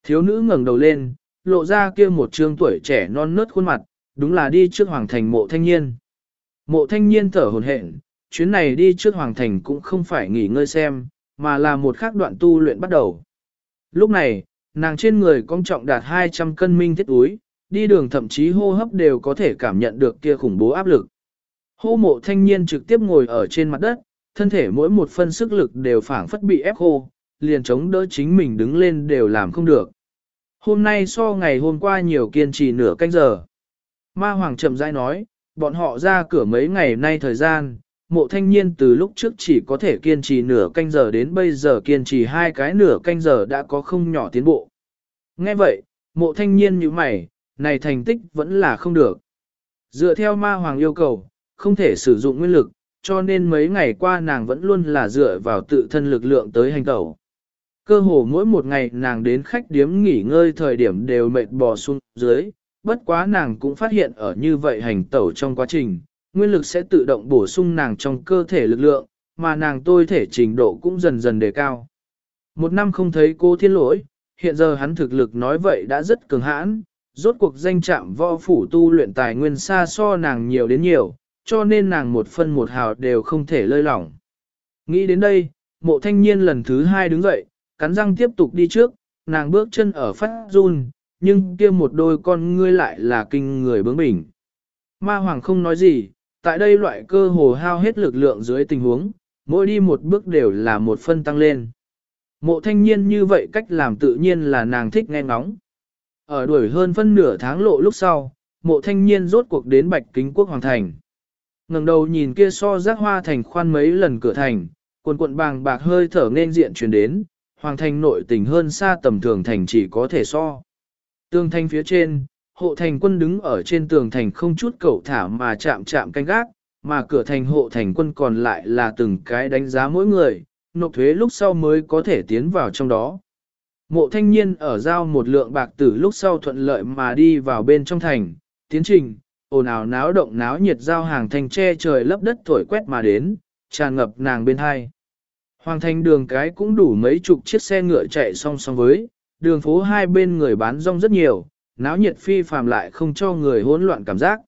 Thiếu nữ ngẩng đầu lên, lộ ra kia một trương tuổi trẻ non nớt khuôn mặt, đúng là đi trước hoàng thành mộ thanh niên. Mộ thanh niên thở hồn hển, chuyến này đi trước hoàng thành cũng không phải nghỉ ngơi xem, mà là một khác đoạn tu luyện bắt đầu. Lúc này, nàng trên người cong trọng đạt 200 cân minh thiết úi, đi đường thậm chí hô hấp đều có thể cảm nhận được kia khủng bố áp lực. Hô mộ thanh niên trực tiếp ngồi ở trên mặt đất, thân thể mỗi một phân sức lực đều phảng phất bị ép khô, liền chống đỡ chính mình đứng lên đều làm không được. Hôm nay so ngày hôm qua nhiều kiên trì nửa canh giờ. Ma Hoàng chậm rãi nói, bọn họ ra cửa mấy ngày nay thời gian, mộ thanh niên từ lúc trước chỉ có thể kiên trì nửa canh giờ đến bây giờ kiên trì hai cái nửa canh giờ đã có không nhỏ tiến bộ. Nghe vậy, mộ thanh niên như mày, này thành tích vẫn là không được. Dựa theo ma hoàng yêu cầu, không thể sử dụng nguyên lực, cho nên mấy ngày qua nàng vẫn luôn là dựa vào tự thân lực lượng tới hành tẩu. Cơ hồ mỗi một ngày nàng đến khách điếm nghỉ ngơi thời điểm đều mệt bò xuống dưới, bất quá nàng cũng phát hiện ở như vậy hành tẩu trong quá trình, nguyên lực sẽ tự động bổ sung nàng trong cơ thể lực lượng, mà nàng tôi thể trình độ cũng dần dần đề cao. Một năm không thấy cô thiên lỗi, hiện giờ hắn thực lực nói vậy đã rất cường hãn, rốt cuộc danh trạm võ phủ tu luyện tài nguyên xa so nàng nhiều đến nhiều, cho nên nàng một phân một hào đều không thể lơi lỏng. Nghĩ đến đây, mộ thanh niên lần thứ hai đứng dậy, cắn răng tiếp tục đi trước, nàng bước chân ở phát run, nhưng kia một đôi con ngươi lại là kinh người bướng bỉnh. Ma Hoàng không nói gì, tại đây loại cơ hồ hao hết lực lượng dưới tình huống, mỗi đi một bước đều là một phân tăng lên. Mộ thanh niên như vậy cách làm tự nhiên là nàng thích nghe ngóng. Ở đuổi hơn phân nửa tháng lộ lúc sau, mộ thanh niên rốt cuộc đến bạch kính quốc hoàng thành. ngẩng đầu nhìn kia so giác hoa thành khoan mấy lần cửa thành, cuộn cuộn bàng bạc hơi thở nên diện truyền đến, hoàng thành nội tình hơn xa tầm thường thành chỉ có thể so. tương thanh phía trên, hộ thành quân đứng ở trên tường thành không chút cẩu thả mà chạm chạm canh gác, mà cửa thành hộ thành quân còn lại là từng cái đánh giá mỗi người, nộp thuế lúc sau mới có thể tiến vào trong đó. Mộ thanh niên ở giao một lượng bạc tử lúc sau thuận lợi mà đi vào bên trong thành, tiến trình, ồn ào náo động náo nhiệt giao hàng thành che trời lấp đất thổi quét mà đến, tràn ngập nàng bên hai. Hoàng thành đường cái cũng đủ mấy chục chiếc xe ngựa chạy song song với, đường phố hai bên người bán rong rất nhiều, náo nhiệt phi phàm lại không cho người hỗn loạn cảm giác.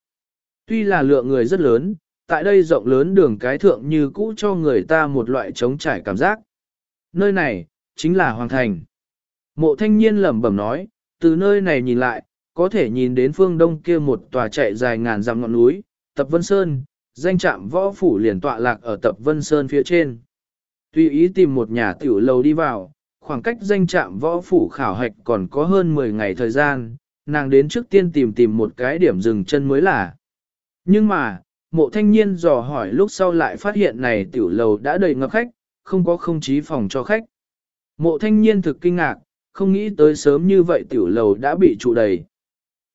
Tuy là lượng người rất lớn, tại đây rộng lớn đường cái thượng như cũ cho người ta một loại trống trải cảm giác. Nơi này, chính là Hoàng Thành. Mộ thanh niên lẩm bẩm nói, từ nơi này nhìn lại, có thể nhìn đến phương đông kia một tòa chạy dài ngàn dặm ngọn núi, Tập Vân Sơn, danh trạm võ phủ liền tọa lạc ở Tập Vân Sơn phía trên. Tùy ý tìm một nhà tiểu lầu đi vào, khoảng cách danh trạm võ phủ khảo hạch còn có hơn 10 ngày thời gian, nàng đến trước tiên tìm tìm một cái điểm dừng chân mới là. Nhưng mà, mộ thanh niên dò hỏi lúc sau lại phát hiện này tiểu lầu đã đầy ngập khách, không có không chí phòng cho khách. Mộ thanh niên thực kinh ngạc, không nghĩ tới sớm như vậy tiểu lầu đã bị trụ đầy.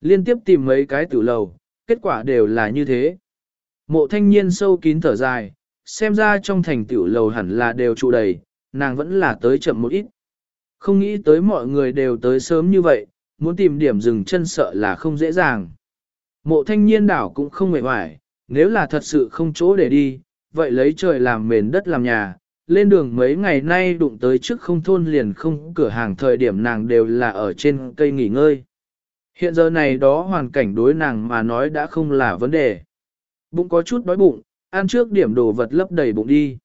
Liên tiếp tìm mấy cái tiểu lầu, kết quả đều là như thế. Mộ thanh niên sâu kín thở dài, xem ra trong thành tiểu lầu hẳn là đều trụ đầy, nàng vẫn là tới chậm một ít. Không nghĩ tới mọi người đều tới sớm như vậy, muốn tìm điểm dừng chân sợ là không dễ dàng. Mộ thanh niên đảo cũng không mệt mỏi, nếu là thật sự không chỗ để đi, vậy lấy trời làm mền đất làm nhà, lên đường mấy ngày nay đụng tới trước không thôn liền không cửa hàng thời điểm nàng đều là ở trên cây nghỉ ngơi. Hiện giờ này đó hoàn cảnh đối nàng mà nói đã không là vấn đề. Bụng có chút đói bụng, ăn trước điểm đồ vật lấp đầy bụng đi.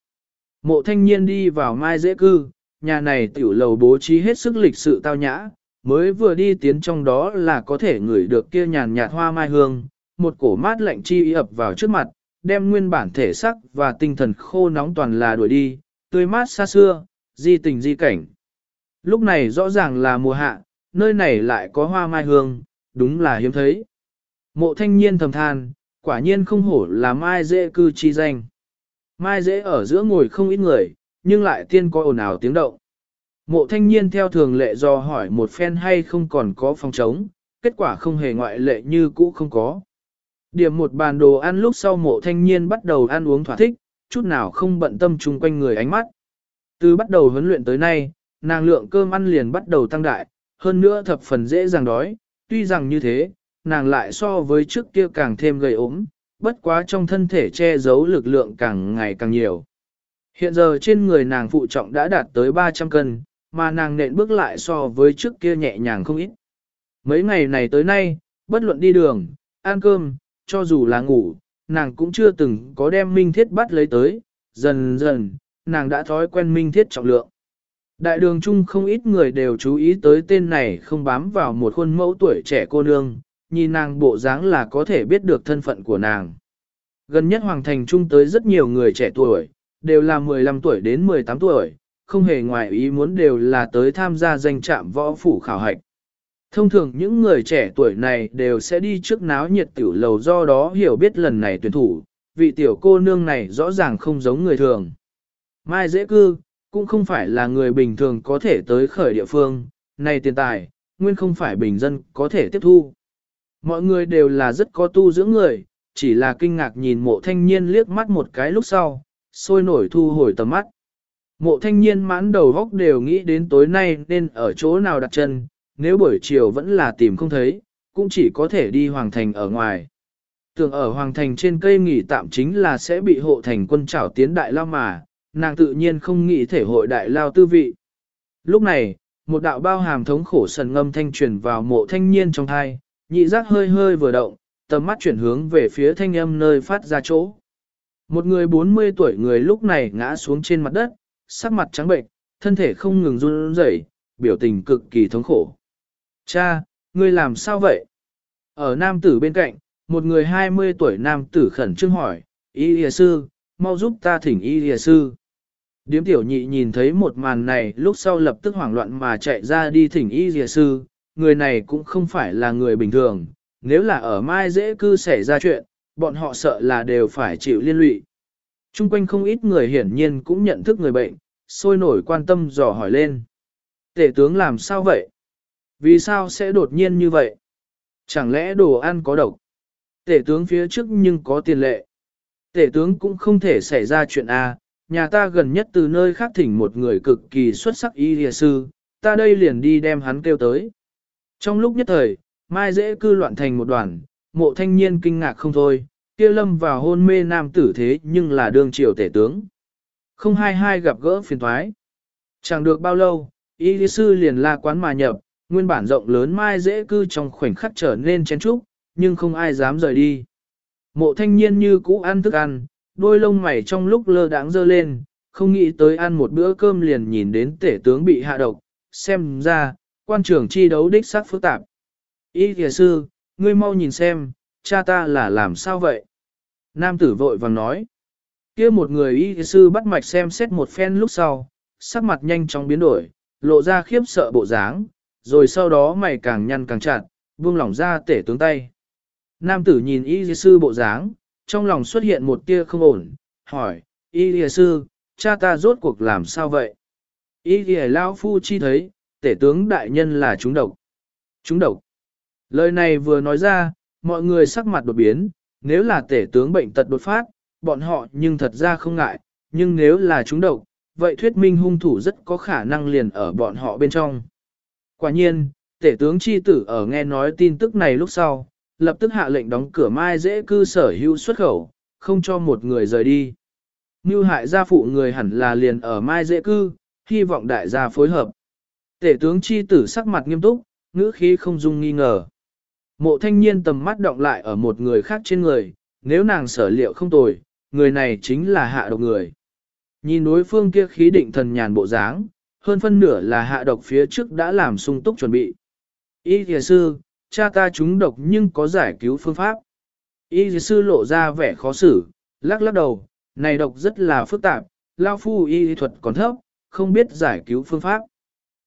Mộ thanh niên đi vào mai dễ cư, nhà này tiểu lầu bố trí hết sức lịch sự tao nhã, mới vừa đi tiến trong đó là có thể ngửi được kia nhàn nhạt hoa mai hương, một cổ mát lạnh chi ập vào trước mặt, đem nguyên bản thể sắc và tinh thần khô nóng toàn là đuổi đi, tươi mát xa xưa, di tình di cảnh. Lúc này rõ ràng là mùa hạ, nơi này lại có hoa mai hương, đúng là hiếm thấy. Mộ thanh niên thầm than, quả nhiên không hổ là mai dễ cư chi danh. Mai dễ ở giữa ngồi không ít người, nhưng lại tiên có ồn ào tiếng động. Mộ thanh niên theo thường lệ do hỏi một phen hay không còn có phòng trống, kết quả không hề ngoại lệ như cũ không có. Điểm một bàn đồ ăn lúc sau mộ thanh niên bắt đầu ăn uống thỏa thích, chút nào không bận tâm chung quanh người ánh mắt. Từ bắt đầu huấn luyện tới nay, nàng lượng cơm ăn liền bắt đầu tăng đại, hơn nữa thập phần dễ dàng đói, tuy rằng như thế, nàng lại so với trước kia càng thêm gầy ốm, bất quá trong thân thể che giấu lực lượng càng ngày càng nhiều. Hiện giờ trên người nàng phụ trọng đã đạt tới 300 cân, mà nàng nện bước lại so với trước kia nhẹ nhàng không ít. Mấy ngày này tới nay, bất luận đi đường, ăn cơm, cho dù là ngủ, nàng cũng chưa từng có đem minh thiết bắt lấy tới, dần dần, nàng đã thói quen minh thiết trọng lượng. Đại đường chung không ít người đều chú ý tới tên này không bám vào một khuôn mẫu tuổi trẻ cô nương, nhìn nàng bộ dáng là có thể biết được thân phận của nàng. Gần nhất Hoàng Thành Trung tới rất nhiều người trẻ tuổi, đều là 15 tuổi đến 18 tuổi, không hề ngoài ý muốn đều là tới tham gia danh trạm võ phủ khảo hạch. Thông thường những người trẻ tuổi này đều sẽ đi trước náo nhiệt tiểu lầu do đó hiểu biết lần này tuyển thủ, vị tiểu cô nương này rõ ràng không giống người thường. Mai dễ cư, cũng không phải là người bình thường có thể tới khởi địa phương, này tiền tài, nguyên không phải bình dân có thể tiếp thu. Mọi người đều là rất có tu dưỡng người, chỉ là kinh ngạc nhìn mộ thanh niên liếc mắt một cái lúc sau, sôi nổi thu hồi tầm mắt. Mộ thanh niên mãn đầu góc đều nghĩ đến tối nay nên ở chỗ nào đặt chân, nếu buổi chiều vẫn là tìm không thấy, cũng chỉ có thể đi Hoàng Thành ở ngoài. Tưởng ở Hoàng Thành trên cây nghỉ tạm chính là sẽ bị hộ thành quân trảo tiến đại lao mà, nàng tự nhiên không nghĩ thể hội đại lao tư vị. Lúc này, một đạo bao hàm thống khổ sần ngâm thanh truyền vào mộ thanh niên trong thai, nhị giác hơi hơi vừa động, tầm mắt chuyển hướng về phía thanh âm nơi phát ra chỗ. Một người 40 tuổi người lúc này ngã xuống trên mặt đất, sắc mặt trắng bệnh, thân thể không ngừng run rẩy, biểu tình cực kỳ thống khổ. Cha, ngươi làm sao vậy? Ở nam tử bên cạnh, một người 20 tuổi nam tử khẩn trương hỏi, y lìa sư, mau giúp ta thỉnh y lìa sư. Điếm tiểu nhị nhìn thấy một màn này lúc sau lập tức hoảng loạn mà chạy ra đi thỉnh y lìa sư, người này cũng không phải là người bình thường, nếu là ở mai dễ cư xảy ra chuyện, bọn họ sợ là đều phải chịu liên lụy. Trung quanh không ít người hiển nhiên cũng nhận thức người bệnh, sôi nổi quan tâm dò hỏi lên. Tể tướng làm sao vậy? Vì sao sẽ đột nhiên như vậy? Chẳng lẽ đồ ăn có độc? Tể tướng phía trước nhưng có tiền lệ. Tể tướng cũng không thể xảy ra chuyện A, nhà ta gần nhất từ nơi khác thỉnh một người cực kỳ xuất sắc y địa sư, ta đây liền đi đem hắn kêu tới. Trong lúc nhất thời, mai dễ cư loạn thành một đoàn, mộ thanh niên kinh ngạc không thôi, kia lâm vào hôn mê nam tử thế nhưng là đương triều tể tướng. Không hai hai gặp gỡ phiền thoái. Chẳng được bao lâu, y sư liền la quán mà nhập, nguyên bản rộng lớn mai dễ cư trong khoảnh khắc trở nên chén trúc, nhưng không ai dám rời đi. Mộ thanh niên như cũ ăn thức ăn, đôi lông mày trong lúc lơ đãng dơ lên, không nghĩ tới ăn một bữa cơm liền nhìn đến tể tướng bị hạ độc, xem ra, quan trưởng chi đấu đích sắc phức tạp. Y thìa sư, ngươi mau nhìn xem, cha ta là làm sao vậy? Nam tử vội vàng nói. kia một người y sư bắt mạch xem xét một phen lúc sau, sắc mặt nhanh chóng biến đổi, lộ ra khiếp sợ bộ dáng, rồi sau đó mày càng nhăn càng chặt, buông lỏng ra tể tướng tay. Nam tử nhìn y sư bộ dáng, trong lòng xuất hiện một tia không ổn, hỏi, y sư, cha ta rốt cuộc làm sao vậy? Y lao phu chi thấy, tể tướng đại nhân là chúng độc. Chúng độc. Lời này vừa nói ra, mọi người sắc mặt đột biến, nếu là tể tướng bệnh tật đột phát, bọn họ nhưng thật ra không ngại, nhưng nếu là chúng độc, vậy thuyết minh hung thủ rất có khả năng liền ở bọn họ bên trong. Quả nhiên, tể tướng chi tử ở nghe nói tin tức này lúc sau, lập tức hạ lệnh đóng cửa mai dễ cư sở hữu xuất khẩu, không cho một người rời đi. Như hại gia phụ người hẳn là liền ở mai dễ cư, hy vọng đại gia phối hợp. Tể tướng chi tử sắc mặt nghiêm túc, ngữ khí không dung nghi ngờ. Mộ thanh niên tầm mắt động lại ở một người khác trên người, nếu nàng sở liệu không tồi, người này chính là hạ độc người. Nhìn đối phương kia khí định thần nhàn bộ dáng, hơn phân nửa là hạ độc phía trước đã làm sung túc chuẩn bị. Y thịa sư, cha ta trúng độc nhưng có giải cứu phương pháp. Y thịa sư lộ ra vẻ khó xử, lắc lắc đầu, này độc rất là phức tạp, lao phu y thuật còn thấp, không biết giải cứu phương pháp.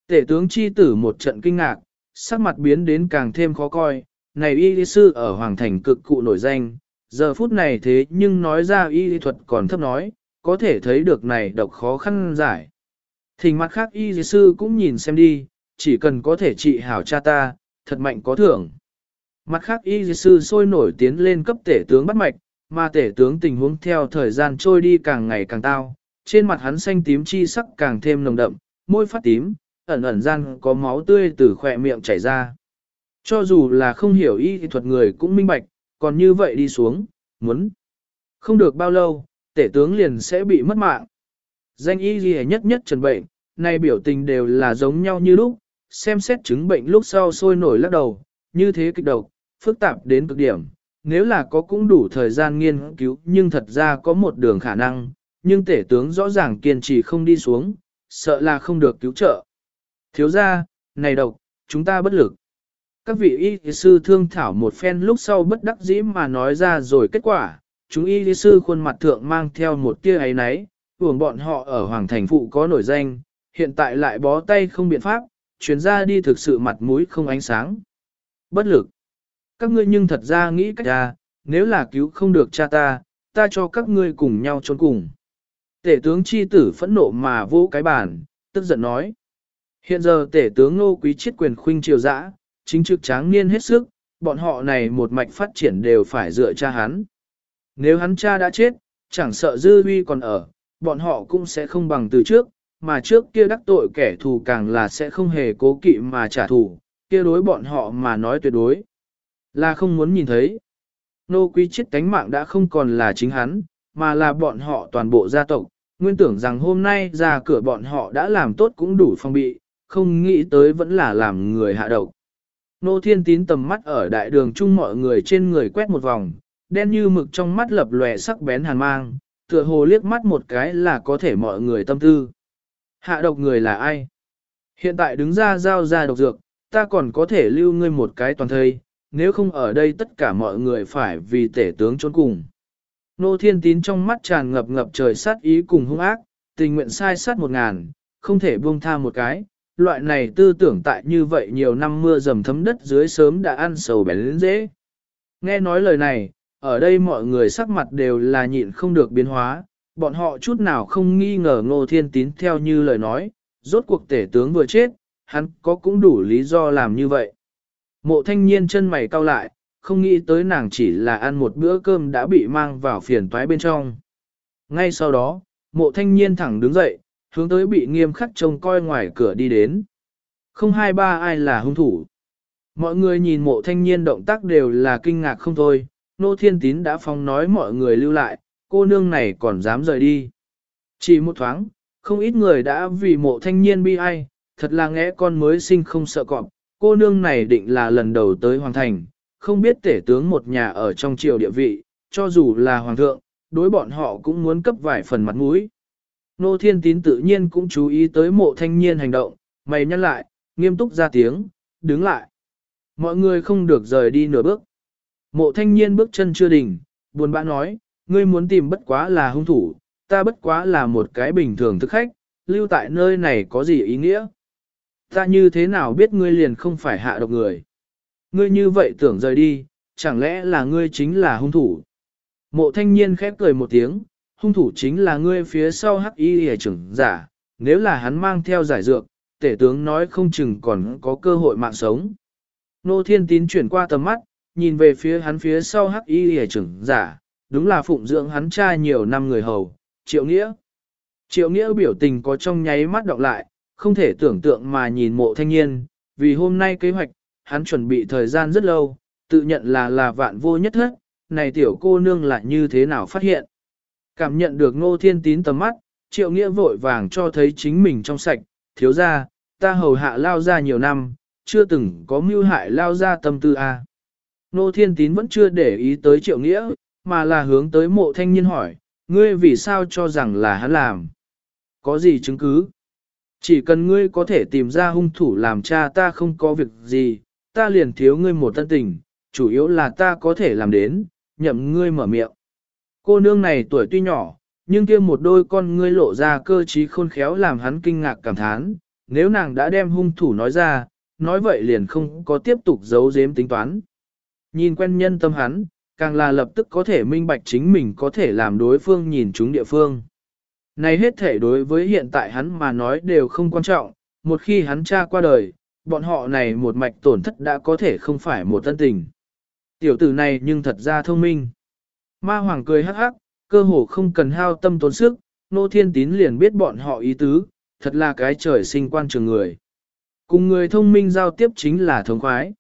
Tể tướng chi tử một trận kinh ngạc, sắc mặt biến đến càng thêm khó coi, này y lý sư ở Hoàng Thành cực cụ nổi danh, giờ phút này thế nhưng nói ra y lý thuật còn thấp nói, có thể thấy được này độc khó khăn giải. thình mặt khác y lý sư cũng nhìn xem đi, chỉ cần có thể trị hảo cha ta, thật mạnh có thưởng. Mặt khác y lý sư sôi nổi tiến lên cấp tể tướng bắt mạch, mà tể tướng tình huống theo thời gian trôi đi càng ngày càng tao, trên mặt hắn xanh tím chi sắc càng thêm nồng đậm, môi phát tím, ẩn ẩn gian có máu tươi từ khỏe miệng chảy ra. Cho dù là không hiểu y thuật người cũng minh bạch, còn như vậy đi xuống, muốn. Không được bao lâu, tể tướng liền sẽ bị mất mạng. Danh y gì nhất nhất trần bệnh, nay biểu tình đều là giống nhau như lúc, xem xét chứng bệnh lúc sau sôi nổi lắc đầu, như thế kịch độc, phức tạp đến cực điểm. Nếu là có cũng đủ thời gian nghiên cứu nhưng thật ra có một đường khả năng, nhưng tể tướng rõ ràng kiên trì không đi xuống, sợ là không được cứu trợ. Thiếu ra, này độc, chúng ta bất lực. Các vị y sư thương thảo một phen lúc sau bất đắc dĩ mà nói ra rồi kết quả, chúng y sư khuôn mặt thượng mang theo một tia ấy náy, uổng bọn họ ở Hoàng Thành Phụ có nổi danh, hiện tại lại bó tay không biện pháp, chuyến ra đi thực sự mặt mũi không ánh sáng. Bất lực. Các ngươi nhưng thật ra nghĩ cách ra, nếu là cứu không được cha ta, ta cho các ngươi cùng nhau trốn cùng. Tể tướng chi tử phẫn nộ mà vô cái bàn, tức giận nói. Hiện giờ tể tướng nô quý chiết quyền khuynh triều dã, chính trực tráng niên hết sức, bọn họ này một mạch phát triển đều phải dựa cha hắn. Nếu hắn cha đã chết, chẳng sợ dư huy còn ở, bọn họ cũng sẽ không bằng từ trước, mà trước kia đắc tội kẻ thù càng là sẽ không hề cố kỵ mà trả thù, kia đối bọn họ mà nói tuyệt đối. Là không muốn nhìn thấy. Nô quý chết tánh mạng đã không còn là chính hắn, mà là bọn họ toàn bộ gia tộc. Nguyên tưởng rằng hôm nay ra cửa bọn họ đã làm tốt cũng đủ phong bị, không nghĩ tới vẫn là làm người hạ độc. Nô thiên tín tầm mắt ở đại đường chung mọi người trên người quét một vòng, đen như mực trong mắt lập lòe sắc bén hàn mang, tựa hồ liếc mắt một cái là có thể mọi người tâm tư. Hạ độc người là ai? Hiện tại đứng ra giao ra độc dược, ta còn có thể lưu ngươi một cái toàn thây, nếu không ở đây tất cả mọi người phải vì tể tướng trốn cùng. Nô thiên tín trong mắt tràn ngập ngập trời sát ý cùng hung ác, tình nguyện sai sát một ngàn, không thể buông tha một cái. Loại này tư tưởng tại như vậy nhiều năm mưa dầm thấm đất dưới sớm đã ăn sầu bén lên dễ. Nghe nói lời này, ở đây mọi người sắc mặt đều là nhịn không được biến hóa, bọn họ chút nào không nghi ngờ ngô thiên tín theo như lời nói, rốt cuộc tể tướng vừa chết, hắn có cũng đủ lý do làm như vậy. Mộ thanh niên chân mày cau lại, không nghĩ tới nàng chỉ là ăn một bữa cơm đã bị mang vào phiền toái bên trong. Ngay sau đó, mộ thanh niên thẳng đứng dậy, hướng tới bị nghiêm khắc trông coi ngoài cửa đi đến. Không hai ba ai là hung thủ. Mọi người nhìn mộ thanh niên động tác đều là kinh ngạc không thôi, nô thiên tín đã phong nói mọi người lưu lại, cô nương này còn dám rời đi. Chỉ một thoáng, không ít người đã vì mộ thanh niên bi ai, thật là ngẽ con mới sinh không sợ cọp, cô nương này định là lần đầu tới hoàng thành, không biết tể tướng một nhà ở trong triều địa vị, cho dù là hoàng thượng, đối bọn họ cũng muốn cấp vài phần mặt mũi. Nô thiên tín tự nhiên cũng chú ý tới mộ thanh niên hành động, mày nhắc lại, nghiêm túc ra tiếng, đứng lại. Mọi người không được rời đi nửa bước. Mộ thanh niên bước chân chưa đỉnh, buồn bã nói, ngươi muốn tìm bất quá là hung thủ, ta bất quá là một cái bình thường thức khách, lưu tại nơi này có gì ý nghĩa? Ta như thế nào biết ngươi liền không phải hạ độc người? Ngươi như vậy tưởng rời đi, chẳng lẽ là ngươi chính là hung thủ? Mộ thanh niên khép cười một tiếng, hung thủ chính là ngươi phía sau hắc y hề trưởng giả, nếu là hắn mang theo giải dược, tể tướng nói không chừng còn có cơ hội mạng sống. Nô thiên tín chuyển qua tầm mắt, nhìn về phía hắn phía sau hắc y hề trưởng giả, đúng là phụng dưỡng hắn cha nhiều năm người hầu, triệu nghĩa. Triệu nghĩa biểu tình có trong nháy mắt đọc lại, không thể tưởng tượng mà nhìn mộ thanh niên, vì hôm nay kế hoạch, hắn chuẩn bị thời gian rất lâu, tự nhận là là vạn vô nhất hết, này tiểu cô nương lại như thế nào phát hiện. Cảm nhận được ngô thiên tín tầm mắt, triệu nghĩa vội vàng cho thấy chính mình trong sạch, thiếu ra, ta hầu hạ lao ra nhiều năm, chưa từng có mưu hại lao ra tâm tư a. À. Ngô thiên tín vẫn chưa để ý tới triệu nghĩa, mà là hướng tới mộ thanh niên hỏi, ngươi vì sao cho rằng là hắn làm? Có gì chứng cứ? Chỉ cần ngươi có thể tìm ra hung thủ làm cha ta không có việc gì, ta liền thiếu ngươi một tân tình, chủ yếu là ta có thể làm đến, nhậm ngươi mở miệng. Cô nương này tuổi tuy nhỏ, nhưng kia một đôi con ngươi lộ ra cơ trí khôn khéo làm hắn kinh ngạc cảm thán, nếu nàng đã đem hung thủ nói ra, nói vậy liền không có tiếp tục giấu giếm tính toán. Nhìn quen nhân tâm hắn, càng là lập tức có thể minh bạch chính mình có thể làm đối phương nhìn chúng địa phương. Này hết thể đối với hiện tại hắn mà nói đều không quan trọng, một khi hắn cha qua đời, bọn họ này một mạch tổn thất đã có thể không phải một tân tình. Tiểu tử này nhưng thật ra thông minh. Ma Hoàng cười hắc hắc, cơ hồ không cần hao tâm tốn sức, nô thiên tín liền biết bọn họ ý tứ, thật là cái trời sinh quan trường người. Cùng người thông minh giao tiếp chính là thống khoái.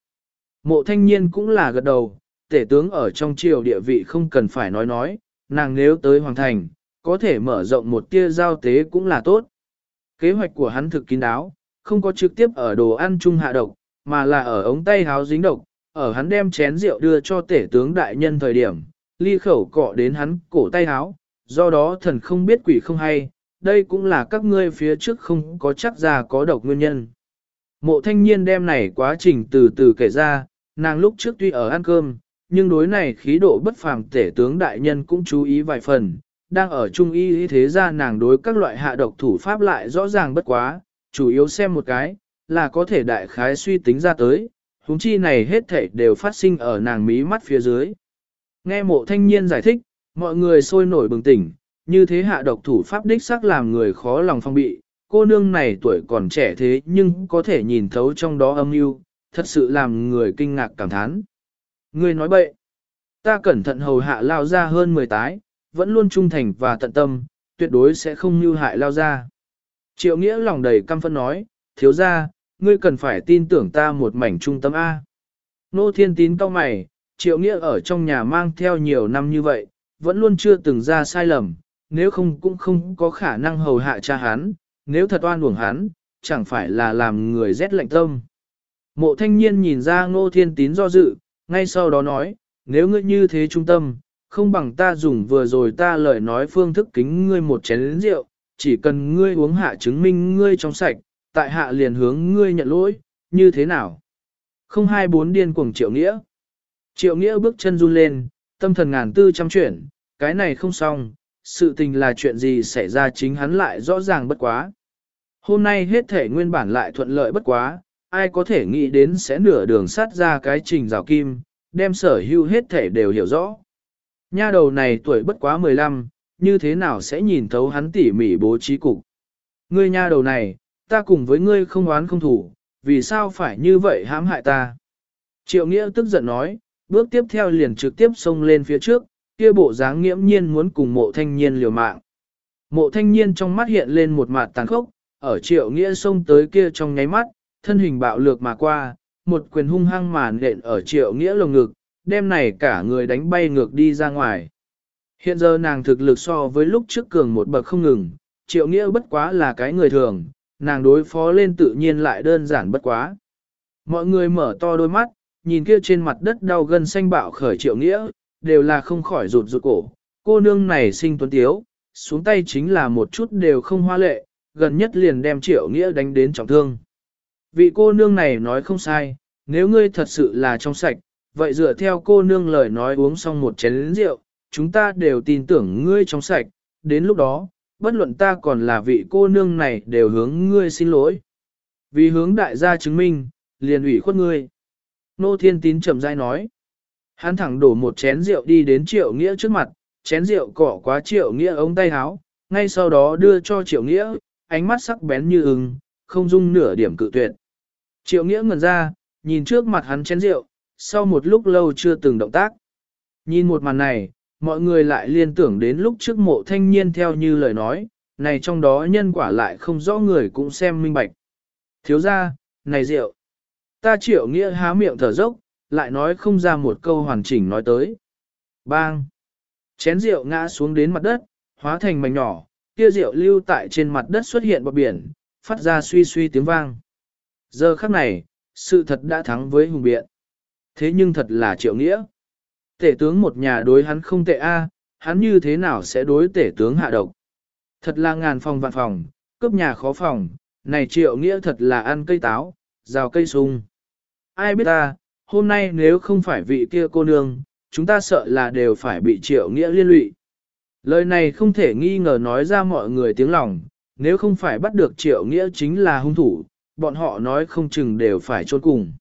Mộ thanh niên cũng là gật đầu, tể tướng ở trong triều địa vị không cần phải nói nói, nàng nếu tới hoàng thành, có thể mở rộng một tia giao tế cũng là tốt. Kế hoạch của hắn thực kín đáo, không có trực tiếp ở đồ ăn chung hạ độc, mà là ở ống tay háo dính độc, ở hắn đem chén rượu đưa cho tể tướng đại nhân thời điểm, ly khẩu cọ đến hắn cổ tay háo, do đó thần không biết quỷ không hay, đây cũng là các ngươi phía trước không có chắc ra có độc nguyên nhân. Mộ thanh niên đem này quá trình từ từ kể ra, nàng lúc trước tuy ở ăn cơm, nhưng đối này khí độ bất phàm tể tướng đại nhân cũng chú ý vài phần, đang ở trung y thế ra nàng đối các loại hạ độc thủ pháp lại rõ ràng bất quá, chủ yếu xem một cái, là có thể đại khái suy tính ra tới, huống chi này hết thảy đều phát sinh ở nàng mí mắt phía dưới. Nghe mộ thanh niên giải thích, mọi người sôi nổi bừng tỉnh, như thế hạ độc thủ pháp đích xác làm người khó lòng phong bị, cô nương này tuổi còn trẻ thế nhưng có thể nhìn thấu trong đó âm mưu, thật sự làm người kinh ngạc cảm thán. Người nói bậy, ta cẩn thận hầu hạ lao ra hơn 10 tái, vẫn luôn trung thành và tận tâm, tuyệt đối sẽ không mưu hại lao ra. Triệu nghĩa lòng đầy căm phân nói, thiếu ra, ngươi cần phải tin tưởng ta một mảnh trung tâm A. Nô thiên tín cao mày, triệu nghĩa ở trong nhà mang theo nhiều năm như vậy, vẫn luôn chưa từng ra sai lầm, nếu không cũng không có khả năng hầu hạ cha hắn, nếu thật oan uổng hắn, chẳng phải là làm người rét lạnh tâm. Mộ thanh niên nhìn ra ngô thiên tín do dự, ngay sau đó nói, nếu ngươi như thế trung tâm, không bằng ta dùng vừa rồi ta lời nói phương thức kính ngươi một chén rượu, chỉ cần ngươi uống hạ chứng minh ngươi trong sạch, tại hạ liền hướng ngươi nhận lỗi, như thế nào? Không hai bốn điên cuồng triệu nghĩa. Triệu nghĩa bước chân run lên, tâm thần ngàn tư trăm chuyển, cái này không xong, sự tình là chuyện gì xảy ra chính hắn lại rõ ràng bất quá. Hôm nay hết thể nguyên bản lại thuận lợi bất quá, ai có thể nghĩ đến sẽ nửa đường sát ra cái trình rào kim, đem sở hữu hết thể đều hiểu rõ. Nha đầu này tuổi bất quá 15, như thế nào sẽ nhìn thấu hắn tỉ mỉ bố trí cục. Ngươi nha đầu này, ta cùng với ngươi không oán không thủ, vì sao phải như vậy hãm hại ta? Triệu Nghĩa tức giận nói, bước tiếp theo liền trực tiếp xông lên phía trước, kia bộ dáng nghiễm nhiên muốn cùng mộ thanh niên liều mạng. Mộ thanh niên trong mắt hiện lên một mặt tàn khốc, ở triệu nghĩa xông tới kia trong nháy mắt, thân hình bạo lược mà qua, một quyền hung hăng màn nện ở triệu nghĩa lồng ngực, đem này cả người đánh bay ngược đi ra ngoài. Hiện giờ nàng thực lực so với lúc trước cường một bậc không ngừng, triệu nghĩa bất quá là cái người thường, nàng đối phó lên tự nhiên lại đơn giản bất quá. Mọi người mở to đôi mắt, nhìn kia trên mặt đất đau gân xanh bạo khởi triệu nghĩa, đều là không khỏi rụt rụt cổ. Cô nương này sinh tuấn tiếu, xuống tay chính là một chút đều không hoa lệ, gần nhất liền đem triệu nghĩa đánh đến trọng thương. Vị cô nương này nói không sai, nếu ngươi thật sự là trong sạch, vậy dựa theo cô nương lời nói uống xong một chén rượu, chúng ta đều tin tưởng ngươi trong sạch, đến lúc đó, bất luận ta còn là vị cô nương này đều hướng ngươi xin lỗi. Vì hướng đại gia chứng minh, liền ủy khuất ngươi. Nô Thiên Tín chậm rãi nói. Hắn thẳng đổ một chén rượu đi đến Triệu Nghĩa trước mặt, chén rượu cỏ quá Triệu Nghĩa ống tay áo, ngay sau đó đưa cho Triệu Nghĩa, ánh mắt sắc bén như ưng, không dung nửa điểm cự tuyệt. Triệu Nghĩa ngẩn ra, nhìn trước mặt hắn chén rượu, sau một lúc lâu chưa từng động tác. Nhìn một màn này, mọi người lại liên tưởng đến lúc trước mộ thanh niên theo như lời nói, này trong đó nhân quả lại không rõ người cũng xem minh bạch. Thiếu ra, này rượu. Ta triệu nghĩa há miệng thở dốc, lại nói không ra một câu hoàn chỉnh nói tới. Bang! Chén rượu ngã xuống đến mặt đất, hóa thành mảnh nhỏ, kia rượu lưu tại trên mặt đất xuất hiện bọt biển, phát ra suy suy tiếng vang. Giờ khắc này, sự thật đã thắng với hùng biện. Thế nhưng thật là triệu nghĩa. Tể tướng một nhà đối hắn không tệ a, à, hắn như thế nào sẽ đối tể tướng hạ độc. Thật là ngàn phòng vạn phòng, cướp nhà khó phòng, này triệu nghĩa thật là ăn cây táo, rào cây sung. Ai biết ta, hôm nay nếu không phải vị kia cô nương, chúng ta sợ là đều phải bị triệu nghĩa liên lụy. Lời này không thể nghi ngờ nói ra mọi người tiếng lòng, nếu không phải bắt được triệu nghĩa chính là hung thủ, bọn họ nói không chừng đều phải trốn cùng.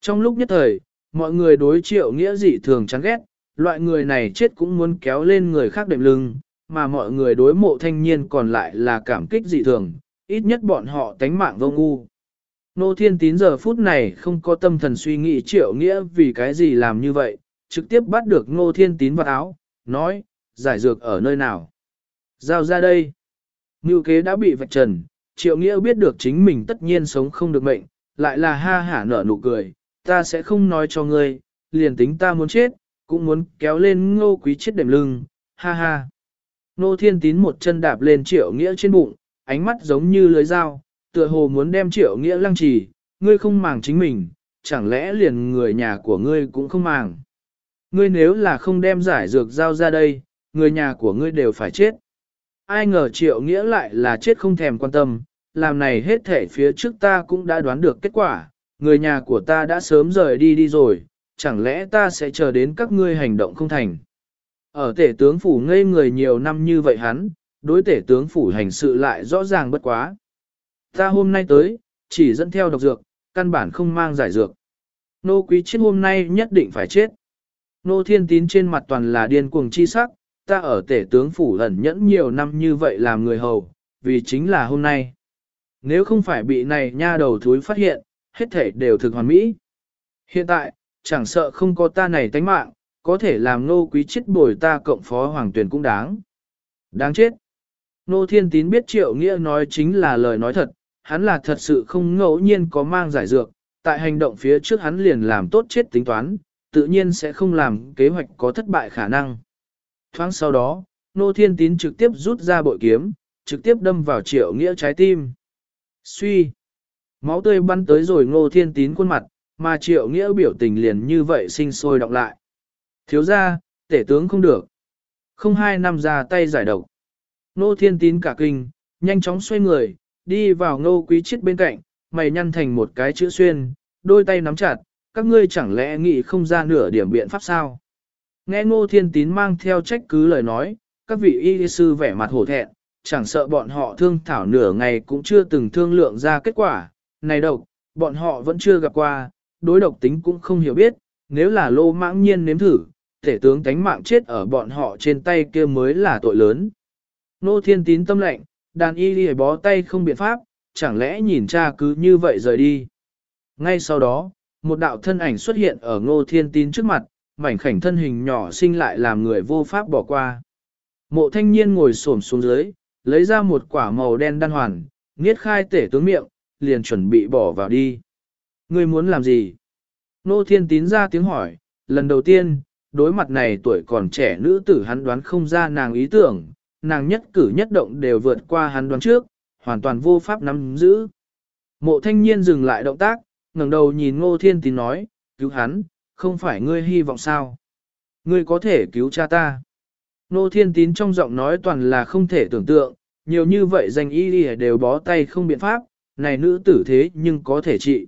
Trong lúc nhất thời, mọi người đối triệu nghĩa dị thường chán ghét, loại người này chết cũng muốn kéo lên người khác đệm lưng, mà mọi người đối mộ thanh niên còn lại là cảm kích dị thường, ít nhất bọn họ tánh mạng vô ngu. Nô Thiên Tín giờ phút này không có tâm thần suy nghĩ triệu nghĩa vì cái gì làm như vậy, trực tiếp bắt được Nô thiên tín vào áo, nói, giải dược ở nơi nào. Giao ra đây. Ngưu kế đã bị vạch trần, triệu nghĩa biết được chính mình tất nhiên sống không được mệnh, lại là ha hả nở nụ cười, ta sẽ không nói cho ngươi, liền tính ta muốn chết, cũng muốn kéo lên ngô quý chết đệm lưng, ha ha. Nô thiên tín một chân đạp lên triệu nghĩa trên bụng, ánh mắt giống như lưới dao, tựa hồ muốn đem triệu nghĩa lăng trì, ngươi không màng chính mình, chẳng lẽ liền người nhà của ngươi cũng không màng. Ngươi nếu là không đem giải dược giao ra đây, người nhà của ngươi đều phải chết. Ai ngờ triệu nghĩa lại là chết không thèm quan tâm, làm này hết thể phía trước ta cũng đã đoán được kết quả, người nhà của ta đã sớm rời đi đi rồi, chẳng lẽ ta sẽ chờ đến các ngươi hành động không thành. Ở tể tướng phủ ngây người nhiều năm như vậy hắn, đối tể tướng phủ hành sự lại rõ ràng bất quá. Ta hôm nay tới, chỉ dẫn theo độc dược, căn bản không mang giải dược. Nô quý chết hôm nay nhất định phải chết. Nô thiên tín trên mặt toàn là điên cuồng chi sắc, ta ở tể tướng phủ ẩn nhẫn nhiều năm như vậy làm người hầu, vì chính là hôm nay. Nếu không phải bị này nha đầu thúi phát hiện, hết thể đều thực hoàn mỹ. Hiện tại, chẳng sợ không có ta này tánh mạng, có thể làm nô quý chết bồi ta cộng phó hoàng tuyển cũng đáng. Đáng chết. Nô thiên tín biết triệu nghĩa nói chính là lời nói thật, hắn là thật sự không ngẫu nhiên có mang giải dược, tại hành động phía trước hắn liền làm tốt chết tính toán, tự nhiên sẽ không làm kế hoạch có thất bại khả năng. Thoáng sau đó, nô thiên tín trực tiếp rút ra bội kiếm, trực tiếp đâm vào triệu nghĩa trái tim. Suy! Máu tươi bắn tới rồi ngô thiên tín khuôn mặt, mà triệu nghĩa biểu tình liền như vậy sinh sôi động lại. Thiếu ra, tể tướng không được. Không hai năm ra tay giải độc. Nô thiên tín cả kinh, nhanh chóng xoay người, đi vào ngô quý chết bên cạnh, mày nhăn thành một cái chữ xuyên, đôi tay nắm chặt, các ngươi chẳng lẽ nghĩ không ra nửa điểm biện pháp sao? Nghe ngô thiên tín mang theo trách cứ lời nói, các vị y sư vẻ mặt hổ thẹn, chẳng sợ bọn họ thương thảo nửa ngày cũng chưa từng thương lượng ra kết quả, này độc, bọn họ vẫn chưa gặp qua, đối độc tính cũng không hiểu biết, nếu là lô mãng nhiên nếm thử, thể tướng tánh mạng chết ở bọn họ trên tay kia mới là tội lớn. Nô thiên tín tâm lệnh, đàn y đi bó tay không biện pháp, chẳng lẽ nhìn cha cứ như vậy rời đi. Ngay sau đó, một đạo thân ảnh xuất hiện ở ngô thiên tín trước mặt, mảnh khảnh thân hình nhỏ sinh lại làm người vô pháp bỏ qua. Mộ thanh niên ngồi xổm xuống dưới, lấy ra một quả màu đen đan hoàn, nghiết khai tể tướng miệng, liền chuẩn bị bỏ vào đi. Ngươi muốn làm gì? Nô thiên tín ra tiếng hỏi, lần đầu tiên, đối mặt này tuổi còn trẻ nữ tử hắn đoán không ra nàng ý tưởng, nàng nhất cử nhất động đều vượt qua hắn đoán trước, hoàn toàn vô pháp nắm giữ. Mộ thanh niên dừng lại động tác, ngẩng đầu nhìn ngô thiên tín nói, cứu hắn, không phải ngươi hy vọng sao? Ngươi có thể cứu cha ta. Ngô thiên tín trong giọng nói toàn là không thể tưởng tượng, nhiều như vậy danh y đi đều bó tay không biện pháp, này nữ tử thế nhưng có thể trị.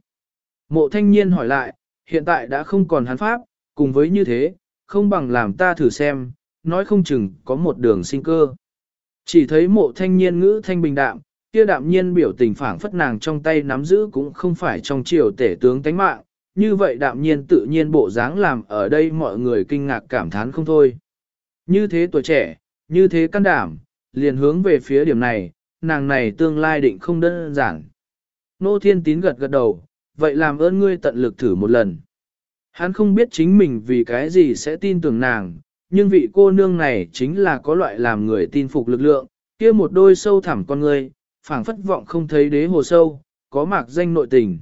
Mộ thanh niên hỏi lại, hiện tại đã không còn hắn pháp, cùng với như thế, không bằng làm ta thử xem, nói không chừng có một đường sinh cơ. Chỉ thấy mộ thanh niên ngữ thanh bình đạm, kia đạm nhiên biểu tình phảng phất nàng trong tay nắm giữ cũng không phải trong triều tể tướng tánh mạng, như vậy đạm nhiên tự nhiên bộ dáng làm ở đây mọi người kinh ngạc cảm thán không thôi. Như thế tuổi trẻ, như thế can đảm, liền hướng về phía điểm này, nàng này tương lai định không đơn giản. Nô Thiên Tín gật gật đầu, vậy làm ơn ngươi tận lực thử một lần. Hắn không biết chính mình vì cái gì sẽ tin tưởng nàng, nhưng vị cô nương này chính là có loại làm người tin phục lực lượng, kia một đôi sâu thẳm con người, phảng phất vọng không thấy đế hồ sâu, có mạc danh nội tình.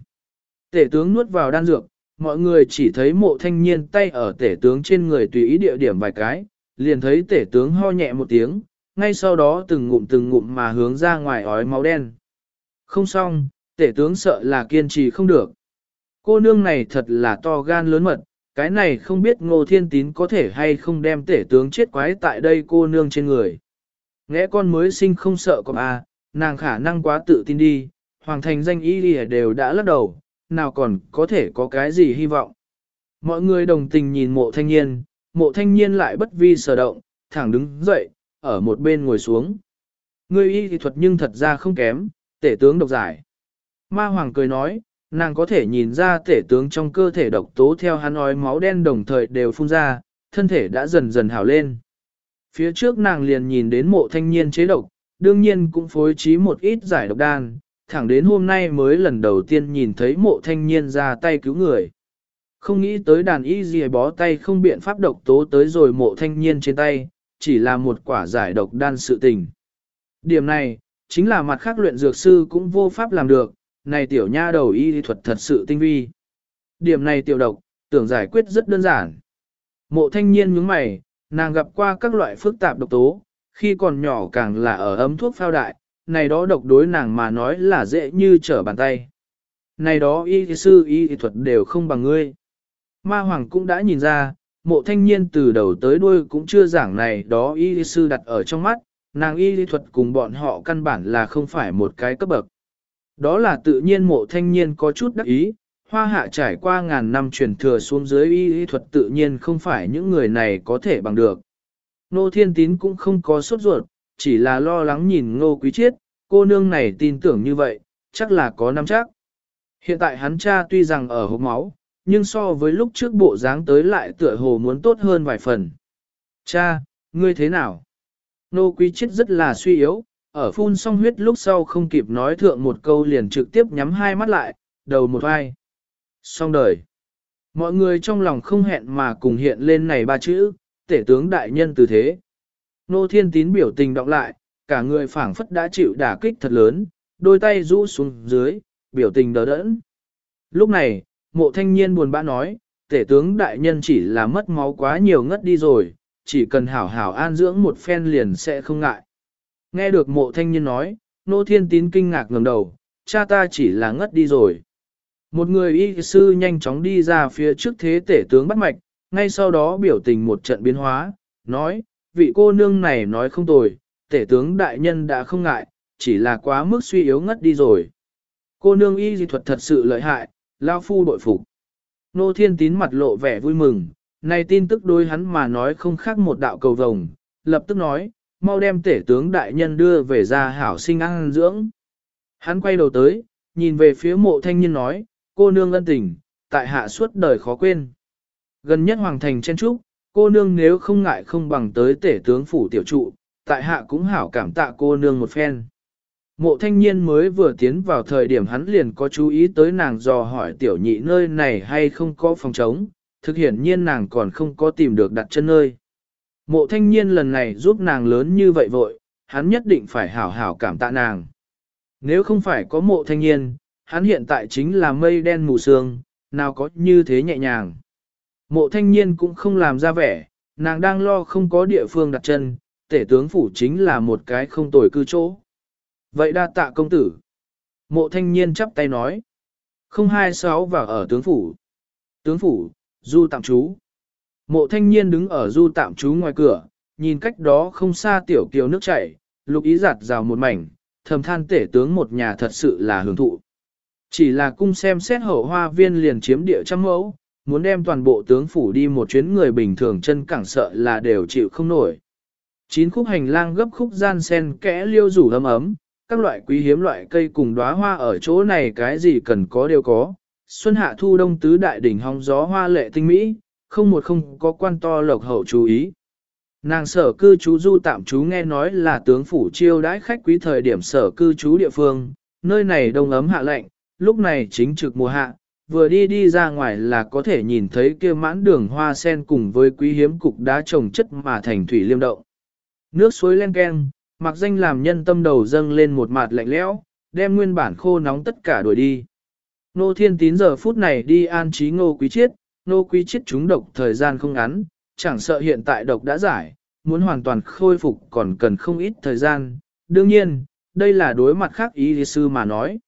Tể tướng nuốt vào đan dược, mọi người chỉ thấy mộ thanh niên tay ở tể tướng trên người tùy ý địa điểm vài cái, liền thấy tể tướng ho nhẹ một tiếng, ngay sau đó từng ngụm từng ngụm mà hướng ra ngoài ói máu đen. Không xong, tể tướng sợ là kiên trì không được. Cô nương này thật là to gan lớn mật, cái này không biết ngô thiên tín có thể hay không đem tể tướng chết quái tại đây cô nương trên người. Nghe con mới sinh không sợ có à, nàng khả năng quá tự tin đi, hoàng thành danh y lìa đều đã lắc đầu, nào còn có thể có cái gì hy vọng. Mọi người đồng tình nhìn mộ thanh niên, mộ thanh niên lại bất vi sở động, thẳng đứng dậy, ở một bên ngồi xuống. Người y thì thuật nhưng thật ra không kém, tể tướng độc giải. Ma Hoàng cười nói, nàng có thể nhìn ra tể tướng trong cơ thể độc tố theo hắn nói máu đen đồng thời đều phun ra, thân thể đã dần dần hảo lên. Phía trước nàng liền nhìn đến mộ thanh niên chế độc, đương nhiên cũng phối trí một ít giải độc đan, thẳng đến hôm nay mới lần đầu tiên nhìn thấy mộ thanh niên ra tay cứu người. Không nghĩ tới đàn y gì bó tay không biện pháp độc tố tới rồi mộ thanh niên trên tay, chỉ là một quả giải độc đan sự tình. Điểm này, chính là mặt khác luyện dược sư cũng vô pháp làm được, này tiểu nha đầu y thuật thật sự tinh vi. Điểm này tiểu độc, tưởng giải quyết rất đơn giản. Mộ thanh niên nhướng mày, nàng gặp qua các loại phức tạp độc tố, khi còn nhỏ càng là ở ấm thuốc phao đại, này đó độc đối nàng mà nói là dễ như trở bàn tay. Này đó y sư y thuật đều không bằng ngươi. Ma Hoàng cũng đã nhìn ra, mộ thanh niên từ đầu tới đuôi cũng chưa giảng này đó y sư đặt ở trong mắt, nàng y thuật cùng bọn họ căn bản là không phải một cái cấp bậc. Đó là tự nhiên mộ thanh niên có chút đắc ý, hoa hạ trải qua ngàn năm truyền thừa xuống dưới y thuật tự nhiên không phải những người này có thể bằng được. Nô Thiên Tín cũng không có sốt ruột, chỉ là lo lắng nhìn ngô quý chiết, cô nương này tin tưởng như vậy, chắc là có năm chắc. Hiện tại hắn cha tuy rằng ở hộp máu, nhưng so với lúc trước bộ dáng tới lại tựa hồ muốn tốt hơn vài phần. Cha, ngươi thế nào? Nô quý Chiết rất là suy yếu, ở phun xong huyết lúc sau không kịp nói thượng một câu liền trực tiếp nhắm hai mắt lại, đầu một vai. Xong đời. Mọi người trong lòng không hẹn mà cùng hiện lên này ba chữ, tể tướng đại nhân từ thế. Nô thiên tín biểu tình đọc lại, cả người phảng phất đã chịu đả kích thật lớn, đôi tay rũ xuống dưới, biểu tình đỡ đẫn. Lúc này, mộ thanh niên buồn bã nói, tể tướng đại nhân chỉ là mất máu quá nhiều ngất đi rồi, chỉ cần hảo hảo an dưỡng một phen liền sẽ không ngại. Nghe được mộ thanh niên nói, nô thiên tín kinh ngạc ngẩng đầu, cha ta chỉ là ngất đi rồi. Một người y sư nhanh chóng đi ra phía trước thế tể tướng bắt mạch, ngay sau đó biểu tình một trận biến hóa, nói, vị cô nương này nói không tồi, tể tướng đại nhân đã không ngại, chỉ là quá mức suy yếu ngất đi rồi. Cô nương y dị thuật thật sự lợi hại, lao phu bội phục. Nô thiên tín mặt lộ vẻ vui mừng, này tin tức đối hắn mà nói không khác một đạo cầu vồng, lập tức nói, mau đem tể tướng đại nhân đưa về ra hảo sinh ăn dưỡng. Hắn quay đầu tới, nhìn về phía mộ thanh niên nói, cô nương ân tình, tại hạ suốt đời khó quên. Gần nhất hoàng thành chen trúc, cô nương nếu không ngại không bằng tới tể tướng phủ tiểu trụ, tại hạ cũng hảo cảm tạ cô nương một phen. Mộ thanh niên mới vừa tiến vào thời điểm hắn liền có chú ý tới nàng dò hỏi tiểu nhị nơi này hay không có phòng trống, thực hiện nhiên nàng còn không có tìm được đặt chân nơi. Mộ thanh niên lần này giúp nàng lớn như vậy vội, hắn nhất định phải hảo hảo cảm tạ nàng. Nếu không phải có mộ thanh niên, hắn hiện tại chính là mây đen mù sương, nào có như thế nhẹ nhàng. Mộ thanh niên cũng không làm ra vẻ, nàng đang lo không có địa phương đặt chân, tể tướng phủ chính là một cái không tồi cư chỗ. Vậy đa tạ công tử. Mộ thanh niên chắp tay nói. Không hai sáu vào ở tướng phủ. Tướng phủ, du tạm trú. Mộ thanh niên đứng ở du tạm trú ngoài cửa, nhìn cách đó không xa tiểu kiều nước chảy, lục ý giặt rào một mảnh, thầm than tể tướng một nhà thật sự là hưởng thụ. Chỉ là cung xem xét hậu hoa viên liền chiếm địa trăm mẫu, muốn đem toàn bộ tướng phủ đi một chuyến người bình thường chân cẳng sợ là đều chịu không nổi. Chín khúc hành lang gấp khúc gian sen kẽ liêu rủ ấm ấm, các loại quý hiếm loại cây cùng đóa hoa ở chỗ này cái gì cần có đều có. Xuân hạ thu đông tứ đại đỉnh hong gió hoa lệ tinh mỹ, không một không có quan to lộc hậu chú ý. Nàng sở cư trú du tạm trú nghe nói là tướng phủ chiêu đãi khách quý thời điểm sở cư trú địa phương, nơi này đông ấm hạ lạnh, lúc này chính trực mùa hạ, vừa đi đi ra ngoài là có thể nhìn thấy kia mãn đường hoa sen cùng với quý hiếm cục đá trồng chất mà thành thủy liêm động. Nước suối len ken, mặc danh làm nhân tâm đầu dâng lên một mặt lạnh lẽo, đem nguyên bản khô nóng tất cả đuổi đi. Nô thiên tín giờ phút này đi an trí ngô quý chiết, nô quý chiết chúng độc thời gian không ngắn, chẳng sợ hiện tại độc đã giải, muốn hoàn toàn khôi phục còn cần không ít thời gian. Đương nhiên, đây là đối mặt khác ý sư mà nói.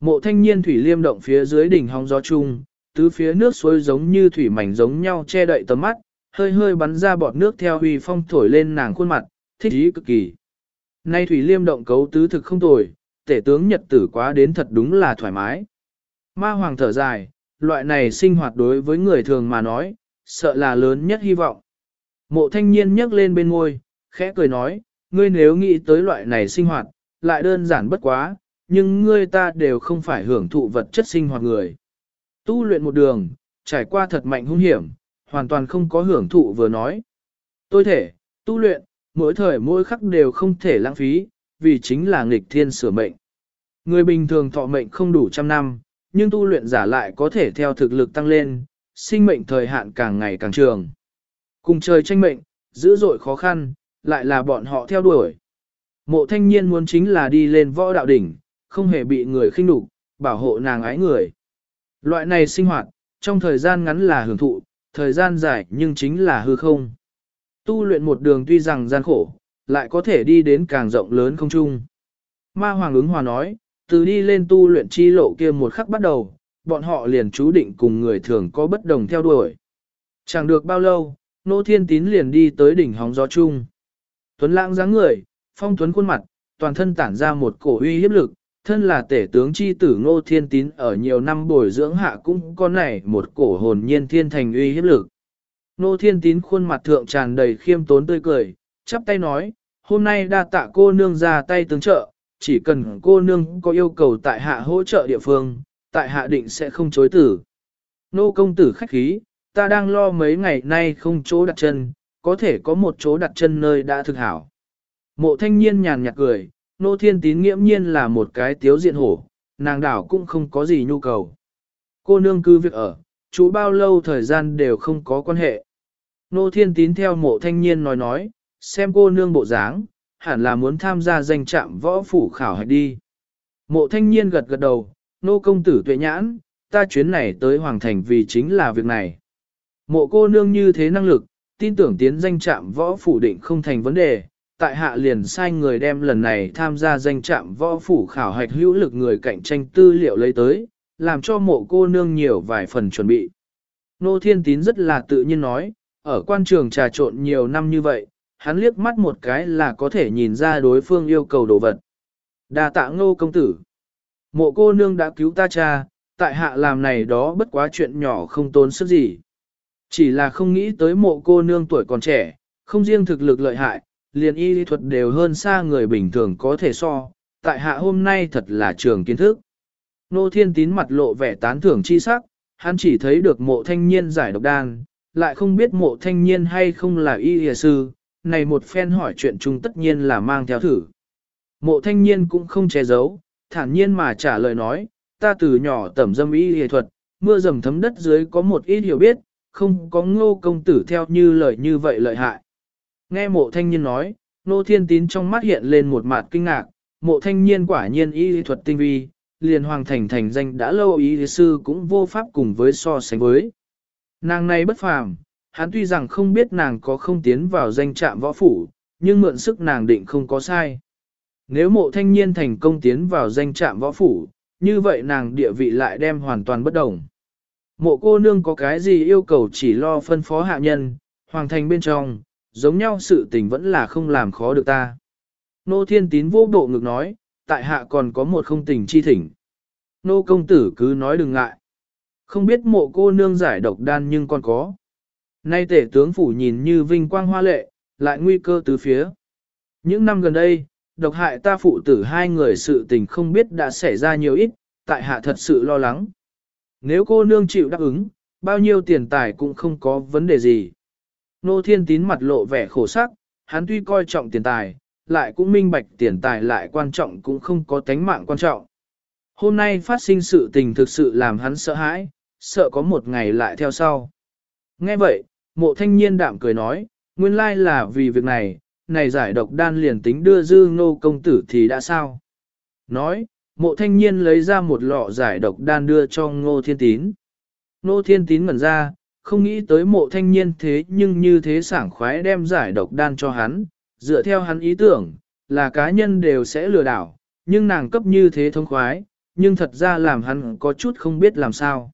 Mộ thanh niên thủy liêm động phía dưới đỉnh hóng gió chung, tứ phía nước suối giống như thủy mảnh giống nhau che đậy tầm mắt, hơi hơi bắn ra bọt nước theo huy phong thổi lên nàng khuôn mặt, thích ý cực kỳ. Nay thủy liêm động cấu tứ thực không tồi, tể tướng nhật tử quá đến thật đúng là thoải mái. Ma hoàng thở dài, loại này sinh hoạt đối với người thường mà nói, sợ là lớn nhất hy vọng. Mộ thanh niên nhấc lên bên ngôi, khẽ cười nói, ngươi nếu nghĩ tới loại này sinh hoạt, lại đơn giản bất quá, nhưng ngươi ta đều không phải hưởng thụ vật chất sinh hoạt người. Tu luyện một đường, trải qua thật mạnh hung hiểm, hoàn toàn không có hưởng thụ vừa nói. Tôi thể, tu luyện, mỗi thời mỗi khắc đều không thể lãng phí, vì chính là nghịch thiên sửa mệnh. Người bình thường thọ mệnh không đủ trăm năm, nhưng tu luyện giả lại có thể theo thực lực tăng lên, sinh mệnh thời hạn càng ngày càng trường. Cùng trời tranh mệnh, dữ dội khó khăn, lại là bọn họ theo đuổi. Mộ thanh niên muốn chính là đi lên võ đạo đỉnh, không hề bị người khinh đục, bảo hộ nàng ái người. Loại này sinh hoạt, trong thời gian ngắn là hưởng thụ, thời gian dài nhưng chính là hư không. Tu luyện một đường tuy rằng gian khổ, lại có thể đi đến càng rộng lớn không chung. Ma Hoàng ứng hòa nói, từ đi lên tu luyện chi lộ kia một khắc bắt đầu, bọn họ liền chú định cùng người thường có bất đồng theo đuổi. Chẳng được bao lâu, Nô Thiên Tín liền đi tới đỉnh hóng gió chung. Tuấn lãng dáng người, phong tuấn khuôn mặt, toàn thân tản ra một cổ uy hiếp lực, thân là tể tướng chi tử Ngô Thiên Tín ở nhiều năm bồi dưỡng hạ cũng có này một cổ hồn nhiên thiên thành uy hiếp lực. Ngô Thiên Tín khuôn mặt thượng tràn đầy khiêm tốn tươi cười, chắp tay nói, hôm nay đa tạ cô nương ra tay tướng trợ, chỉ cần cô nương có yêu cầu tại hạ hỗ trợ địa phương, tại hạ định sẽ không chối tử. Nô công tử khách khí, ta đang lo mấy ngày nay không chỗ đặt chân, có thể có một chỗ đặt chân nơi đã thực hảo. Mộ thanh niên nhàn nhạt cười, nô thiên tín nghiễm nhiên là một cái tiếu diện hổ, nàng đảo cũng không có gì nhu cầu. Cô nương cư việc ở, chú bao lâu thời gian đều không có quan hệ. Nô thiên tín theo mộ thanh niên nói nói, xem cô nương bộ dáng, hẳn là muốn tham gia danh trạm võ phủ khảo hạch đi. Mộ thanh niên gật gật đầu, nô công tử tuệ nhãn, ta chuyến này tới Hoàng Thành vì chính là việc này. Mộ cô nương như thế năng lực, tin tưởng tiến danh trạm võ phủ định không thành vấn đề, tại hạ liền sai người đem lần này tham gia danh trạm võ phủ khảo hạch hữu lực người cạnh tranh tư liệu lấy tới, làm cho mộ cô nương nhiều vài phần chuẩn bị. Nô Thiên Tín rất là tự nhiên nói, ở quan trường trà trộn nhiều năm như vậy, hắn liếc mắt một cái là có thể nhìn ra đối phương yêu cầu đồ vật. Đà tạ ngô công tử. Mộ cô nương đã cứu ta cha, tại hạ làm này đó bất quá chuyện nhỏ không tốn sức gì. Chỉ là không nghĩ tới mộ cô nương tuổi còn trẻ, không riêng thực lực lợi hại, liền y lý thuật đều hơn xa người bình thường có thể so, tại hạ hôm nay thật là trường kiến thức. Nô thiên tín mặt lộ vẻ tán thưởng chi sắc, hắn chỉ thấy được mộ thanh niên giải độc đan, lại không biết mộ thanh niên hay không là y y sư, này một phen hỏi chuyện chung tất nhiên là mang theo thử. Mộ thanh niên cũng không che giấu, thản nhiên mà trả lời nói, ta từ nhỏ tẩm dâm y hề thuật, mưa dầm thấm đất dưới có một ít hiểu biết, không có ngô công tử theo như lời như vậy lợi hại. Nghe mộ thanh niên nói, nô thiên tín trong mắt hiện lên một mặt kinh ngạc, mộ thanh niên quả nhiên y thuật tinh vi, liền hoàng thành thành danh đã lâu y sư cũng vô pháp cùng với so sánh với. Nàng này bất phàm, hắn tuy rằng không biết nàng có không tiến vào danh trạm võ phủ, nhưng mượn sức nàng định không có sai. Nếu mộ thanh niên thành công tiến vào danh trạm võ phủ, như vậy nàng địa vị lại đem hoàn toàn bất đồng. Mộ cô nương có cái gì yêu cầu chỉ lo phân phó hạ nhân, hoàng thành bên trong, giống nhau sự tình vẫn là không làm khó được ta. Nô thiên tín vô bộ ngực nói, tại hạ còn có một không tình chi thỉnh. Nô công tử cứ nói đừng ngại. Không biết mộ cô nương giải độc đan nhưng còn có. Nay tể tướng phủ nhìn như vinh quang hoa lệ, lại nguy cơ từ phía. Những năm gần đây, độc hại ta phụ tử hai người sự tình không biết đã xảy ra nhiều ít, tại hạ thật sự lo lắng. Nếu cô nương chịu đáp ứng, bao nhiêu tiền tài cũng không có vấn đề gì. Nô thiên tín mặt lộ vẻ khổ sắc, hắn tuy coi trọng tiền tài, lại cũng minh bạch tiền tài lại quan trọng cũng không có tánh mạng quan trọng. Hôm nay phát sinh sự tình thực sự làm hắn sợ hãi, sợ có một ngày lại theo sau. Nghe vậy, mộ thanh niên đạm cười nói, nguyên lai là vì việc này, này giải độc đan liền tính đưa dư ngô công tử thì đã sao? Nói, mộ thanh niên lấy ra một lọ giải độc đan đưa cho ngô thiên tín. Ngô thiên tín ngẩn ra, không nghĩ tới mộ thanh niên thế nhưng như thế sảng khoái đem giải độc đan cho hắn, dựa theo hắn ý tưởng, là cá nhân đều sẽ lừa đảo, nhưng nàng cấp như thế thông khoái, nhưng thật ra làm hắn có chút không biết làm sao.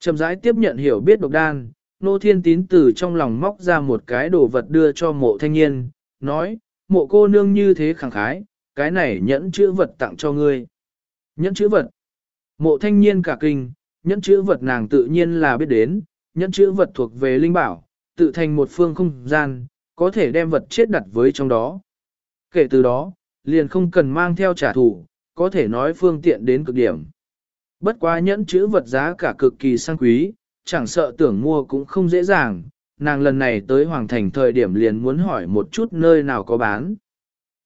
Chậm rãi tiếp nhận hiểu biết độc đan, nô thiên tín từ trong lòng móc ra một cái đồ vật đưa cho mộ thanh niên, nói, mộ cô nương như thế khẳng khái, cái này nhẫn chữ vật tặng cho ngươi. Nhẫn chữ vật. Mộ thanh niên cả kinh, nhẫn chữ vật nàng tự nhiên là biết đến, nhẫn chữ vật thuộc về linh bảo, tự thành một phương không gian, có thể đem vật chết đặt với trong đó. Kể từ đó, liền không cần mang theo trả thù, có thể nói phương tiện đến cực điểm. Bất quá nhẫn chữ vật giá cả cực kỳ sang quý, chẳng sợ tưởng mua cũng không dễ dàng, nàng lần này tới Hoàng Thành thời điểm liền muốn hỏi một chút nơi nào có bán.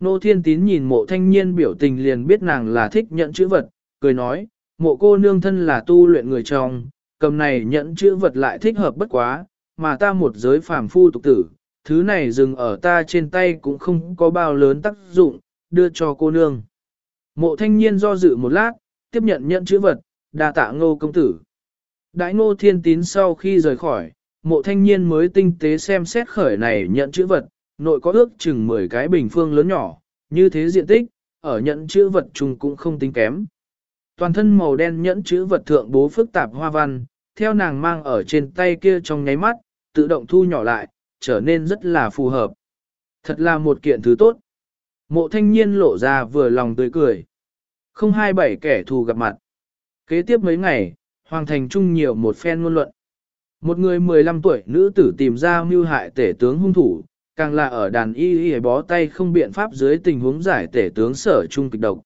Nô Thiên Tín nhìn mộ thanh niên biểu tình liền biết nàng là thích nhận chữ vật, cười nói, mộ cô nương thân là tu luyện người trong, cầm này nhận chữ vật lại thích hợp bất quá, mà ta một giới phàm phu tục tử, thứ này dừng ở ta trên tay cũng không có bao lớn tác dụng, đưa cho cô nương. Mộ thanh niên do dự một lát, tiếp nhận nhận chữ vật, đa tạ ngô công tử. Đãi ngô thiên tín sau khi rời khỏi, mộ thanh niên mới tinh tế xem xét khởi này nhận chữ vật, nội có ước chừng 10 cái bình phương lớn nhỏ, như thế diện tích, ở nhận chữ vật chung cũng không tính kém. Toàn thân màu đen nhẫn chữ vật thượng bố phức tạp hoa văn, theo nàng mang ở trên tay kia trong nháy mắt, tự động thu nhỏ lại, trở nên rất là phù hợp. Thật là một kiện thứ tốt. Mộ thanh niên lộ ra vừa lòng tươi cười. Không hai bảy kẻ thù gặp mặt. Kế tiếp mấy ngày, Hoàng Thành Trung nhiều một phen ngôn luận. Một người 15 tuổi nữ tử tìm ra mưu hại tể tướng hung thủ, càng là ở đàn y y bó tay không biện pháp dưới tình huống giải tể tướng sở trung kịch độc.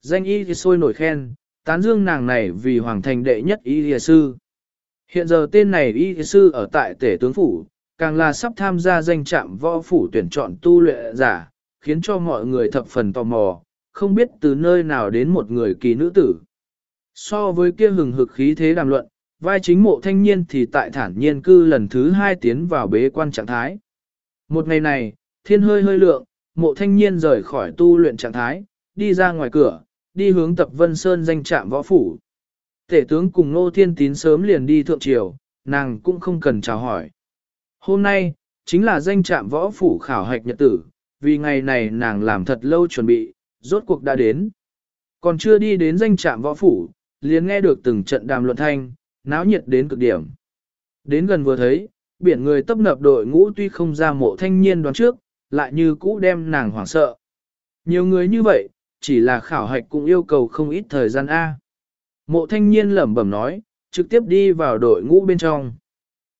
Danh y thì sôi nổi khen, tán dương nàng này vì hoàng thành đệ nhất y y sư. Hiện giờ tên này y y sư ở tại tể tướng phủ, càng là sắp tham gia danh trạm võ phủ tuyển chọn tu luyện giả, khiến cho mọi người thập phần tò mò, không biết từ nơi nào đến một người kỳ nữ tử. So với kia hừng hực khí thế đàm luận, vai chính mộ thanh niên thì tại thản nhiên cư lần thứ hai tiến vào bế quan trạng thái. Một ngày này, thiên hơi hơi lượng, mộ thanh niên rời khỏi tu luyện trạng thái, đi ra ngoài cửa, đi hướng tập vân sơn danh trạm võ phủ. Tể tướng cùng Ngô Thiên Tín sớm liền đi thượng triều, nàng cũng không cần chào hỏi. Hôm nay, chính là danh trạm võ phủ khảo hạch nhật tử, vì ngày này nàng làm thật lâu chuẩn bị, rốt cuộc đã đến. Còn chưa đi đến danh trạm võ phủ, liền nghe được từng trận đàm luận thanh, náo nhiệt đến cực điểm. Đến gần vừa thấy, biển người tấp nập đội ngũ tuy không ra mộ thanh niên đoán trước, lại như cũ đem nàng hoảng sợ. Nhiều người như vậy, chỉ là khảo hạch cũng yêu cầu không ít thời gian A. Mộ thanh niên lẩm bẩm nói, trực tiếp đi vào đội ngũ bên trong.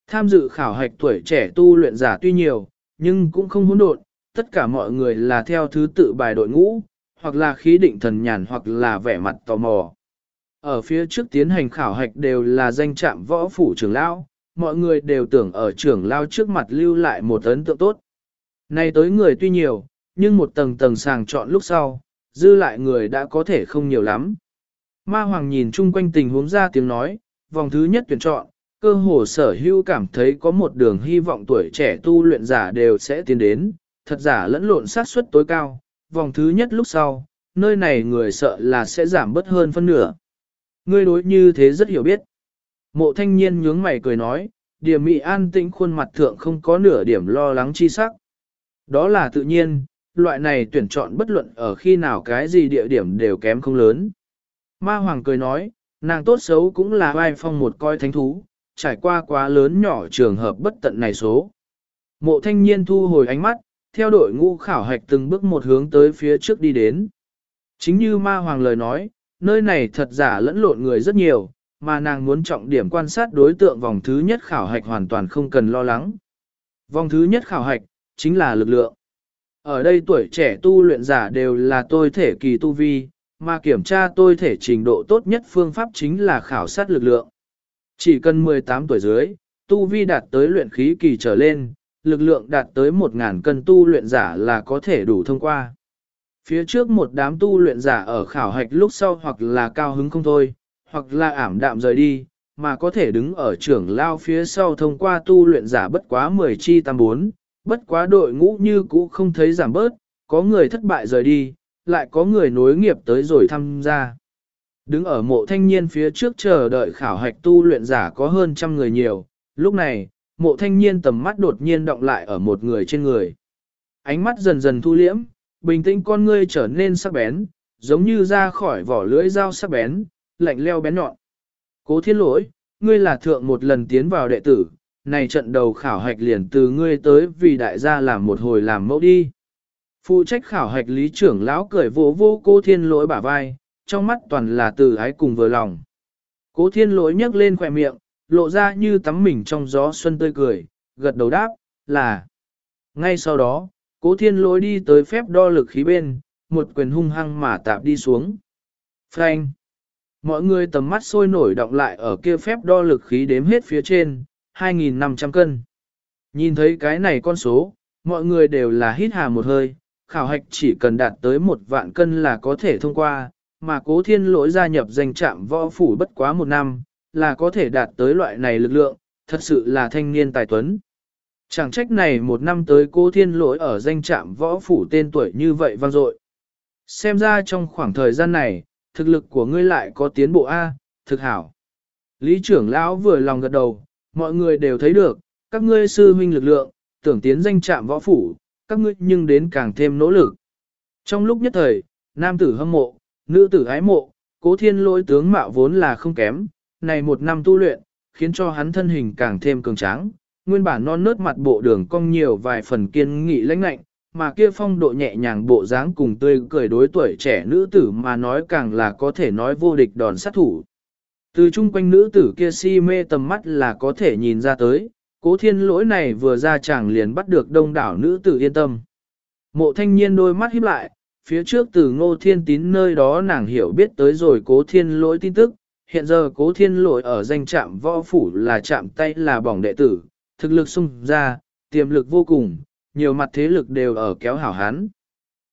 Tham dự khảo hạch tuổi trẻ tu luyện giả tuy nhiều, nhưng cũng không hỗn độn, tất cả mọi người là theo thứ tự bài đội ngũ, hoặc là khí định thần nhàn hoặc là vẻ mặt tò mò. Ở phía trước tiến hành khảo hạch đều là danh trạm võ phủ trưởng lão, mọi người đều tưởng ở trưởng lao trước mặt lưu lại một ấn tượng tốt. nay tới người tuy nhiều, nhưng một tầng tầng sàng chọn lúc sau, dư lại người đã có thể không nhiều lắm. Ma Hoàng nhìn chung quanh tình huống ra tiếng nói, vòng thứ nhất tuyển chọn, cơ hồ sở hữu cảm thấy có một đường hy vọng tuổi trẻ tu luyện giả đều sẽ tiến đến, thật giả lẫn lộn sát suất tối cao, vòng thứ nhất lúc sau, nơi này người sợ là sẽ giảm bớt hơn phân nửa. Ngươi đối như thế rất hiểu biết. Mộ thanh niên nhướng mày cười nói, điểm mị an tĩnh khuôn mặt thượng không có nửa điểm lo lắng chi sắc. Đó là tự nhiên, loại này tuyển chọn bất luận ở khi nào cái gì địa điểm đều kém không lớn. Ma Hoàng cười nói, nàng tốt xấu cũng là vai phong một coi thánh thú, trải qua quá lớn nhỏ trường hợp bất tận này số. Mộ thanh niên thu hồi ánh mắt, theo đội ngũ khảo hạch từng bước một hướng tới phía trước đi đến. Chính như Ma Hoàng lời nói, nơi này thật giả lẫn lộn người rất nhiều, mà nàng muốn trọng điểm quan sát đối tượng vòng thứ nhất khảo hạch hoàn toàn không cần lo lắng. Vòng thứ nhất khảo hạch, chính là lực lượng. Ở đây tuổi trẻ tu luyện giả đều là tôi thể kỳ tu vi, mà kiểm tra tôi thể trình độ tốt nhất phương pháp chính là khảo sát lực lượng. Chỉ cần 18 tuổi dưới, tu vi đạt tới luyện khí kỳ trở lên, lực lượng đạt tới 1.000 cân tu luyện giả là có thể đủ thông qua. Phía trước một đám tu luyện giả ở khảo hạch lúc sau hoặc là cao hứng không thôi, hoặc là ảm đạm rời đi, mà có thể đứng ở trưởng lao phía sau thông qua tu luyện giả bất quá 10 chi tam bốn, bất quá đội ngũ như cũ không thấy giảm bớt, có người thất bại rời đi, lại có người nối nghiệp tới rồi tham gia. Đứng ở mộ thanh niên phía trước chờ đợi khảo hạch tu luyện giả có hơn trăm người nhiều, lúc này, mộ thanh niên tầm mắt đột nhiên động lại ở một người trên người. Ánh mắt dần dần thu liễm, bình tĩnh con ngươi trở nên sắc bén, giống như ra khỏi vỏ lưỡi dao sắc bén, lạnh leo bén nhọn. Cố thiên lỗi, ngươi là thượng một lần tiến vào đệ tử, này trận đầu khảo hạch liền từ ngươi tới vì đại gia làm một hồi làm mẫu đi. Phụ trách khảo hạch lý trưởng lão cười vỗ vô cố thiên lỗi bả vai, trong mắt toàn là từ ái cùng vừa lòng. Cố thiên lỗi nhấc lên khỏe miệng, lộ ra như tắm mình trong gió xuân tươi cười, gật đầu đáp, là. Ngay sau đó, cố thiên lỗi đi tới phép đo lực khí bên, một quyền hung hăng mà tạp đi xuống. Frank. Mọi người tầm mắt sôi nổi động lại ở kia phép đo lực khí đếm hết phía trên, 2.500 cân. Nhìn thấy cái này con số, mọi người đều là hít hà một hơi, khảo hạch chỉ cần đạt tới một vạn cân là có thể thông qua, mà cố thiên lỗi gia nhập danh trạm võ phủ bất quá một năm, là có thể đạt tới loại này lực lượng, thật sự là thanh niên tài tuấn. Chẳng trách này một năm tới cô thiên lỗi ở danh trạm võ phủ tên tuổi như vậy vang dội. Xem ra trong khoảng thời gian này, thực lực của ngươi lại có tiến bộ A, thực hảo. Lý trưởng lão vừa lòng gật đầu, mọi người đều thấy được, các ngươi sư huynh lực lượng, tưởng tiến danh trạm võ phủ, các ngươi nhưng đến càng thêm nỗ lực. Trong lúc nhất thời, nam tử hâm mộ, nữ tử ái mộ, cố thiên lỗi tướng mạo vốn là không kém, này một năm tu luyện, khiến cho hắn thân hình càng thêm cường tráng, nguyên bản non nớt mặt bộ đường cong nhiều vài phần kiên nghị lãnh lạnh, mà kia phong độ nhẹ nhàng bộ dáng cùng tươi cười đối tuổi trẻ nữ tử mà nói càng là có thể nói vô địch đòn sát thủ. Từ chung quanh nữ tử kia si mê tầm mắt là có thể nhìn ra tới, cố thiên lỗi này vừa ra chàng liền bắt được đông đảo nữ tử yên tâm. Mộ thanh niên đôi mắt híp lại, phía trước từ ngô thiên tín nơi đó nàng hiểu biết tới rồi cố thiên lỗi tin tức, hiện giờ cố thiên lỗi ở danh trạm võ phủ là chạm tay là bỏng đệ tử, thực lực sung ra, tiềm lực vô cùng, nhiều mặt thế lực đều ở kéo hảo hắn.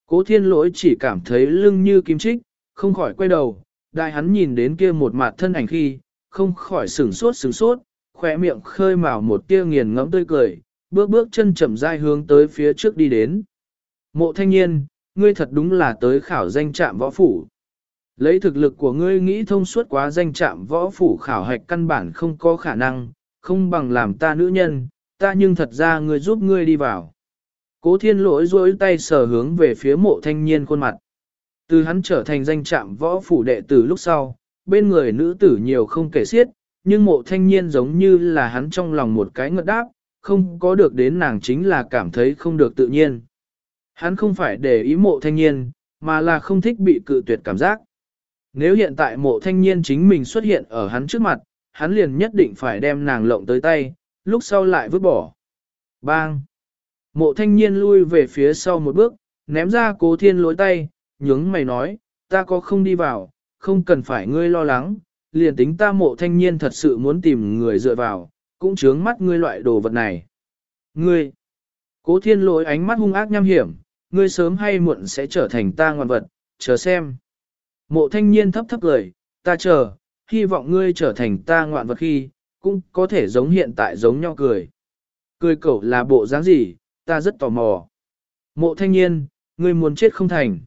Cố thiên lỗi chỉ cảm thấy lưng như kim trích, không khỏi quay đầu, đại hắn nhìn đến kia một mặt thân ảnh khi, không khỏi sửng sốt sửng sốt, khỏe miệng khơi mào một tia nghiền ngẫm tươi cười, bước bước chân chậm rãi hướng tới phía trước đi đến. Mộ thanh niên, ngươi thật đúng là tới khảo danh trạm võ phủ. Lấy thực lực của ngươi nghĩ thông suốt quá danh trạm võ phủ khảo hạch căn bản không có khả năng, không bằng làm ta nữ nhân, ta nhưng thật ra ngươi giúp ngươi đi vào. Cố thiên lỗi rối tay sờ hướng về phía mộ thanh niên khuôn mặt. Từ hắn trở thành danh trạm võ phủ đệ tử lúc sau, bên người nữ tử nhiều không kể xiết, nhưng mộ thanh niên giống như là hắn trong lòng một cái ngợt đáp, không có được đến nàng chính là cảm thấy không được tự nhiên. Hắn không phải để ý mộ thanh niên, mà là không thích bị cự tuyệt cảm giác. Nếu hiện tại mộ thanh niên chính mình xuất hiện ở hắn trước mặt, hắn liền nhất định phải đem nàng lộng tới tay, lúc sau lại vứt bỏ. Bang! Mộ thanh niên lui về phía sau một bước, ném ra cố thiên lối tay, nhướng mày nói, ta có không đi vào, không cần phải ngươi lo lắng, liền tính ta mộ thanh niên thật sự muốn tìm người dựa vào, cũng chướng mắt ngươi loại đồ vật này. Ngươi! Cố thiên lối ánh mắt hung ác nham hiểm, ngươi sớm hay muộn sẽ trở thành ta ngoan vật, chờ xem. Mộ thanh niên thấp thấp cười, ta chờ, hy vọng ngươi trở thành ta ngoạn vật khi, cũng có thể giống hiện tại giống nhau cười. Cười cậu là bộ dáng gì, ta rất tò mò. Mộ thanh niên, ngươi muốn chết không thành.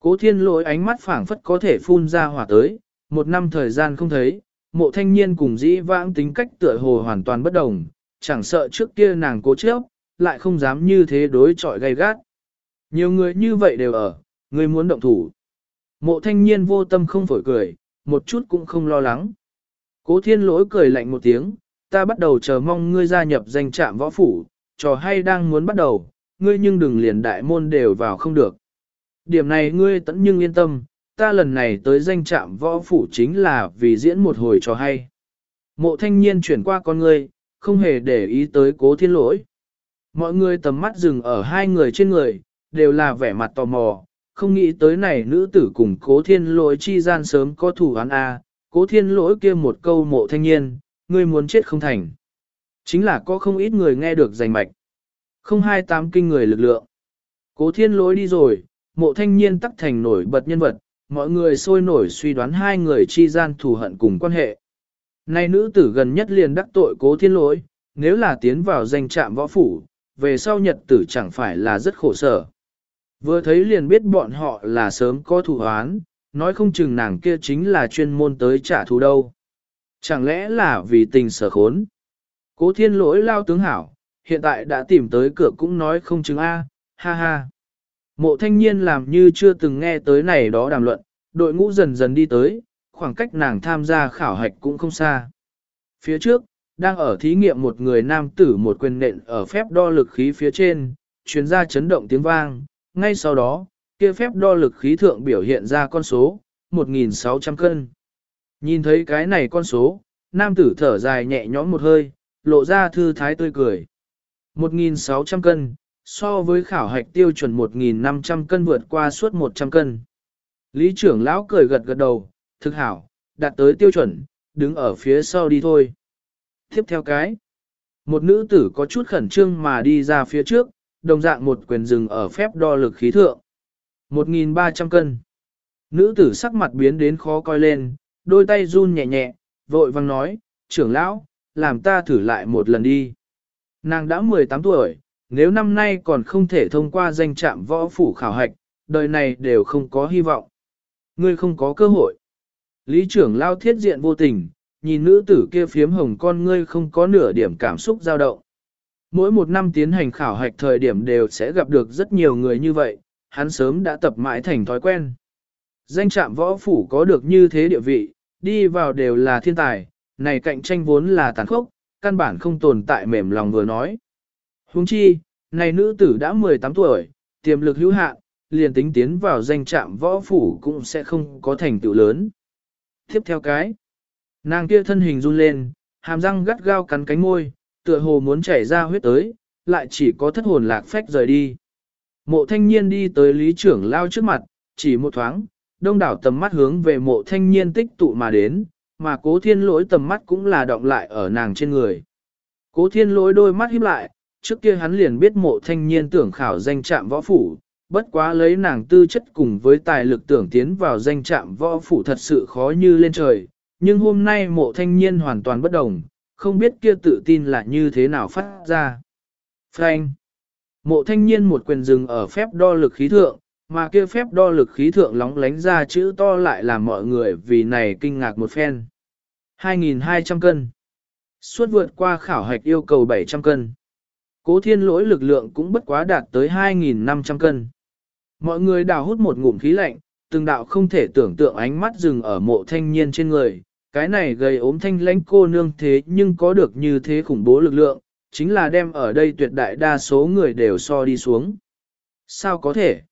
Cố thiên lỗi ánh mắt phảng phất có thể phun ra hỏa tới, một năm thời gian không thấy, mộ thanh niên cùng dĩ vãng tính cách tựa hồ hoàn toàn bất đồng, chẳng sợ trước kia nàng cố chấp, lại không dám như thế đối chọi gay gắt. Nhiều người như vậy đều ở, ngươi muốn động thủ. Mộ thanh niên vô tâm không phổi cười, một chút cũng không lo lắng. Cố thiên lỗi cười lạnh một tiếng, ta bắt đầu chờ mong ngươi gia nhập danh trạm võ phủ, trò hay đang muốn bắt đầu, ngươi nhưng đừng liền đại môn đều vào không được. Điểm này ngươi tẫn nhưng yên tâm, ta lần này tới danh trạm võ phủ chính là vì diễn một hồi trò hay. Mộ thanh niên chuyển qua con ngươi, không hề để ý tới cố thiên lỗi. Mọi người tầm mắt dừng ở hai người trên người, đều là vẻ mặt tò mò, không nghĩ tới này nữ tử cùng cố thiên lỗi chi gian sớm có thủ án A, cố thiên lỗi kia một câu mộ thanh niên, ngươi muốn chết không thành. Chính là có không ít người nghe được giành mạch. Không hai tám kinh người lực lượng. Cố thiên lỗi đi rồi, mộ thanh niên tắc thành nổi bật nhân vật, mọi người sôi nổi suy đoán hai người chi gian thù hận cùng quan hệ. Nay nữ tử gần nhất liền đắc tội cố thiên lỗi, nếu là tiến vào danh trạm võ phủ, về sau nhật tử chẳng phải là rất khổ sở. Vừa thấy liền biết bọn họ là sớm có thủ hoán, nói không chừng nàng kia chính là chuyên môn tới trả thù đâu. Chẳng lẽ là vì tình sở khốn? Cố thiên lỗi lao tướng hảo, hiện tại đã tìm tới cửa cũng nói không chừng A, ha ha. Mộ thanh niên làm như chưa từng nghe tới này đó đàm luận, đội ngũ dần dần đi tới, khoảng cách nàng tham gia khảo hạch cũng không xa. Phía trước, đang ở thí nghiệm một người nam tử một quyền nện ở phép đo lực khí phía trên, chuyên gia chấn động tiếng vang, ngay sau đó, kia phép đo lực khí thượng biểu hiện ra con số, 1.600 cân. Nhìn thấy cái này con số, nam tử thở dài nhẹ nhõm một hơi, lộ ra thư thái tươi cười. 1.600 cân, so với khảo hạch tiêu chuẩn 1.500 cân vượt qua suốt 100 cân. Lý trưởng lão cười gật gật đầu, thực hảo, đạt tới tiêu chuẩn, đứng ở phía sau đi thôi. Tiếp theo cái, một nữ tử có chút khẩn trương mà đi ra phía trước, đồng dạng một quyền rừng ở phép đo lực khí thượng. 1.300 cân. Nữ tử sắc mặt biến đến khó coi lên, đôi tay run nhẹ nhẹ, vội vang nói, trưởng lão, làm ta thử lại một lần đi. Nàng đã 18 tuổi, nếu năm nay còn không thể thông qua danh trạm võ phủ khảo hạch, đời này đều không có hy vọng. Ngươi không có cơ hội. Lý trưởng lao thiết diện vô tình, nhìn nữ tử kia phiếm hồng con ngươi không có nửa điểm cảm xúc dao động. Mỗi một năm tiến hành khảo hạch thời điểm đều sẽ gặp được rất nhiều người như vậy, hắn sớm đã tập mãi thành thói quen. Danh trạm võ phủ có được như thế địa vị, đi vào đều là thiên tài, này cạnh tranh vốn là tàn khốc, căn bản không tồn tại mềm lòng vừa nói. Huống chi, này nữ tử đã 18 tuổi, tiềm lực hữu hạn, liền tính tiến vào danh trạm võ phủ cũng sẽ không có thành tựu lớn. Tiếp theo cái, nàng kia thân hình run lên, hàm răng gắt gao cắn cánh môi, tựa hồ muốn chảy ra huyết tới, lại chỉ có thất hồn lạc phách rời đi. Mộ thanh niên đi tới lý trưởng lao trước mặt, chỉ một thoáng, đông đảo tầm mắt hướng về mộ thanh niên tích tụ mà đến, mà cố thiên lỗi tầm mắt cũng là động lại ở nàng trên người. Cố thiên lỗi đôi mắt híp lại, trước kia hắn liền biết mộ thanh niên tưởng khảo danh trạm võ phủ, bất quá lấy nàng tư chất cùng với tài lực tưởng tiến vào danh trạm võ phủ thật sự khó như lên trời, nhưng hôm nay mộ thanh niên hoàn toàn bất đồng, không biết kia tự tin là như thế nào phát ra. Frank Mộ thanh niên một quyền dừng ở phép đo lực khí thượng, mà kia phép đo lực khí thượng lóng lánh ra chữ to lại làm mọi người vì này kinh ngạc một phen. 2.200 cân. Suốt vượt qua khảo hạch yêu cầu 700 cân. Cố thiên lỗi lực lượng cũng bất quá đạt tới 2.500 cân. Mọi người đào hút một ngụm khí lạnh, từng đạo không thể tưởng tượng ánh mắt dừng ở mộ thanh niên trên người. Cái này gây ốm thanh lãnh cô nương thế nhưng có được như thế khủng bố lực lượng, chính là đem ở đây tuyệt đại đa số người đều so đi xuống. Sao có thể?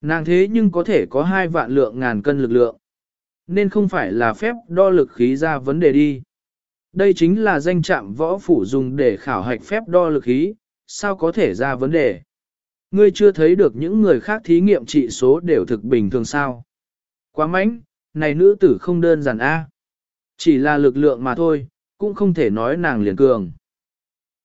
Nàng thế nhưng có thể có hai vạn lượng ngàn cân lực lượng. Nên không phải là phép đo lực khí ra vấn đề đi. Đây chính là danh trạm võ phủ dùng để khảo hạch phép đo lực khí, sao có thể ra vấn đề. Ngươi chưa thấy được những người khác thí nghiệm trị số đều thực bình thường sao. Quá mánh, này nữ tử không đơn giản a, chỉ là lực lượng mà thôi, cũng không thể nói nàng liền cường.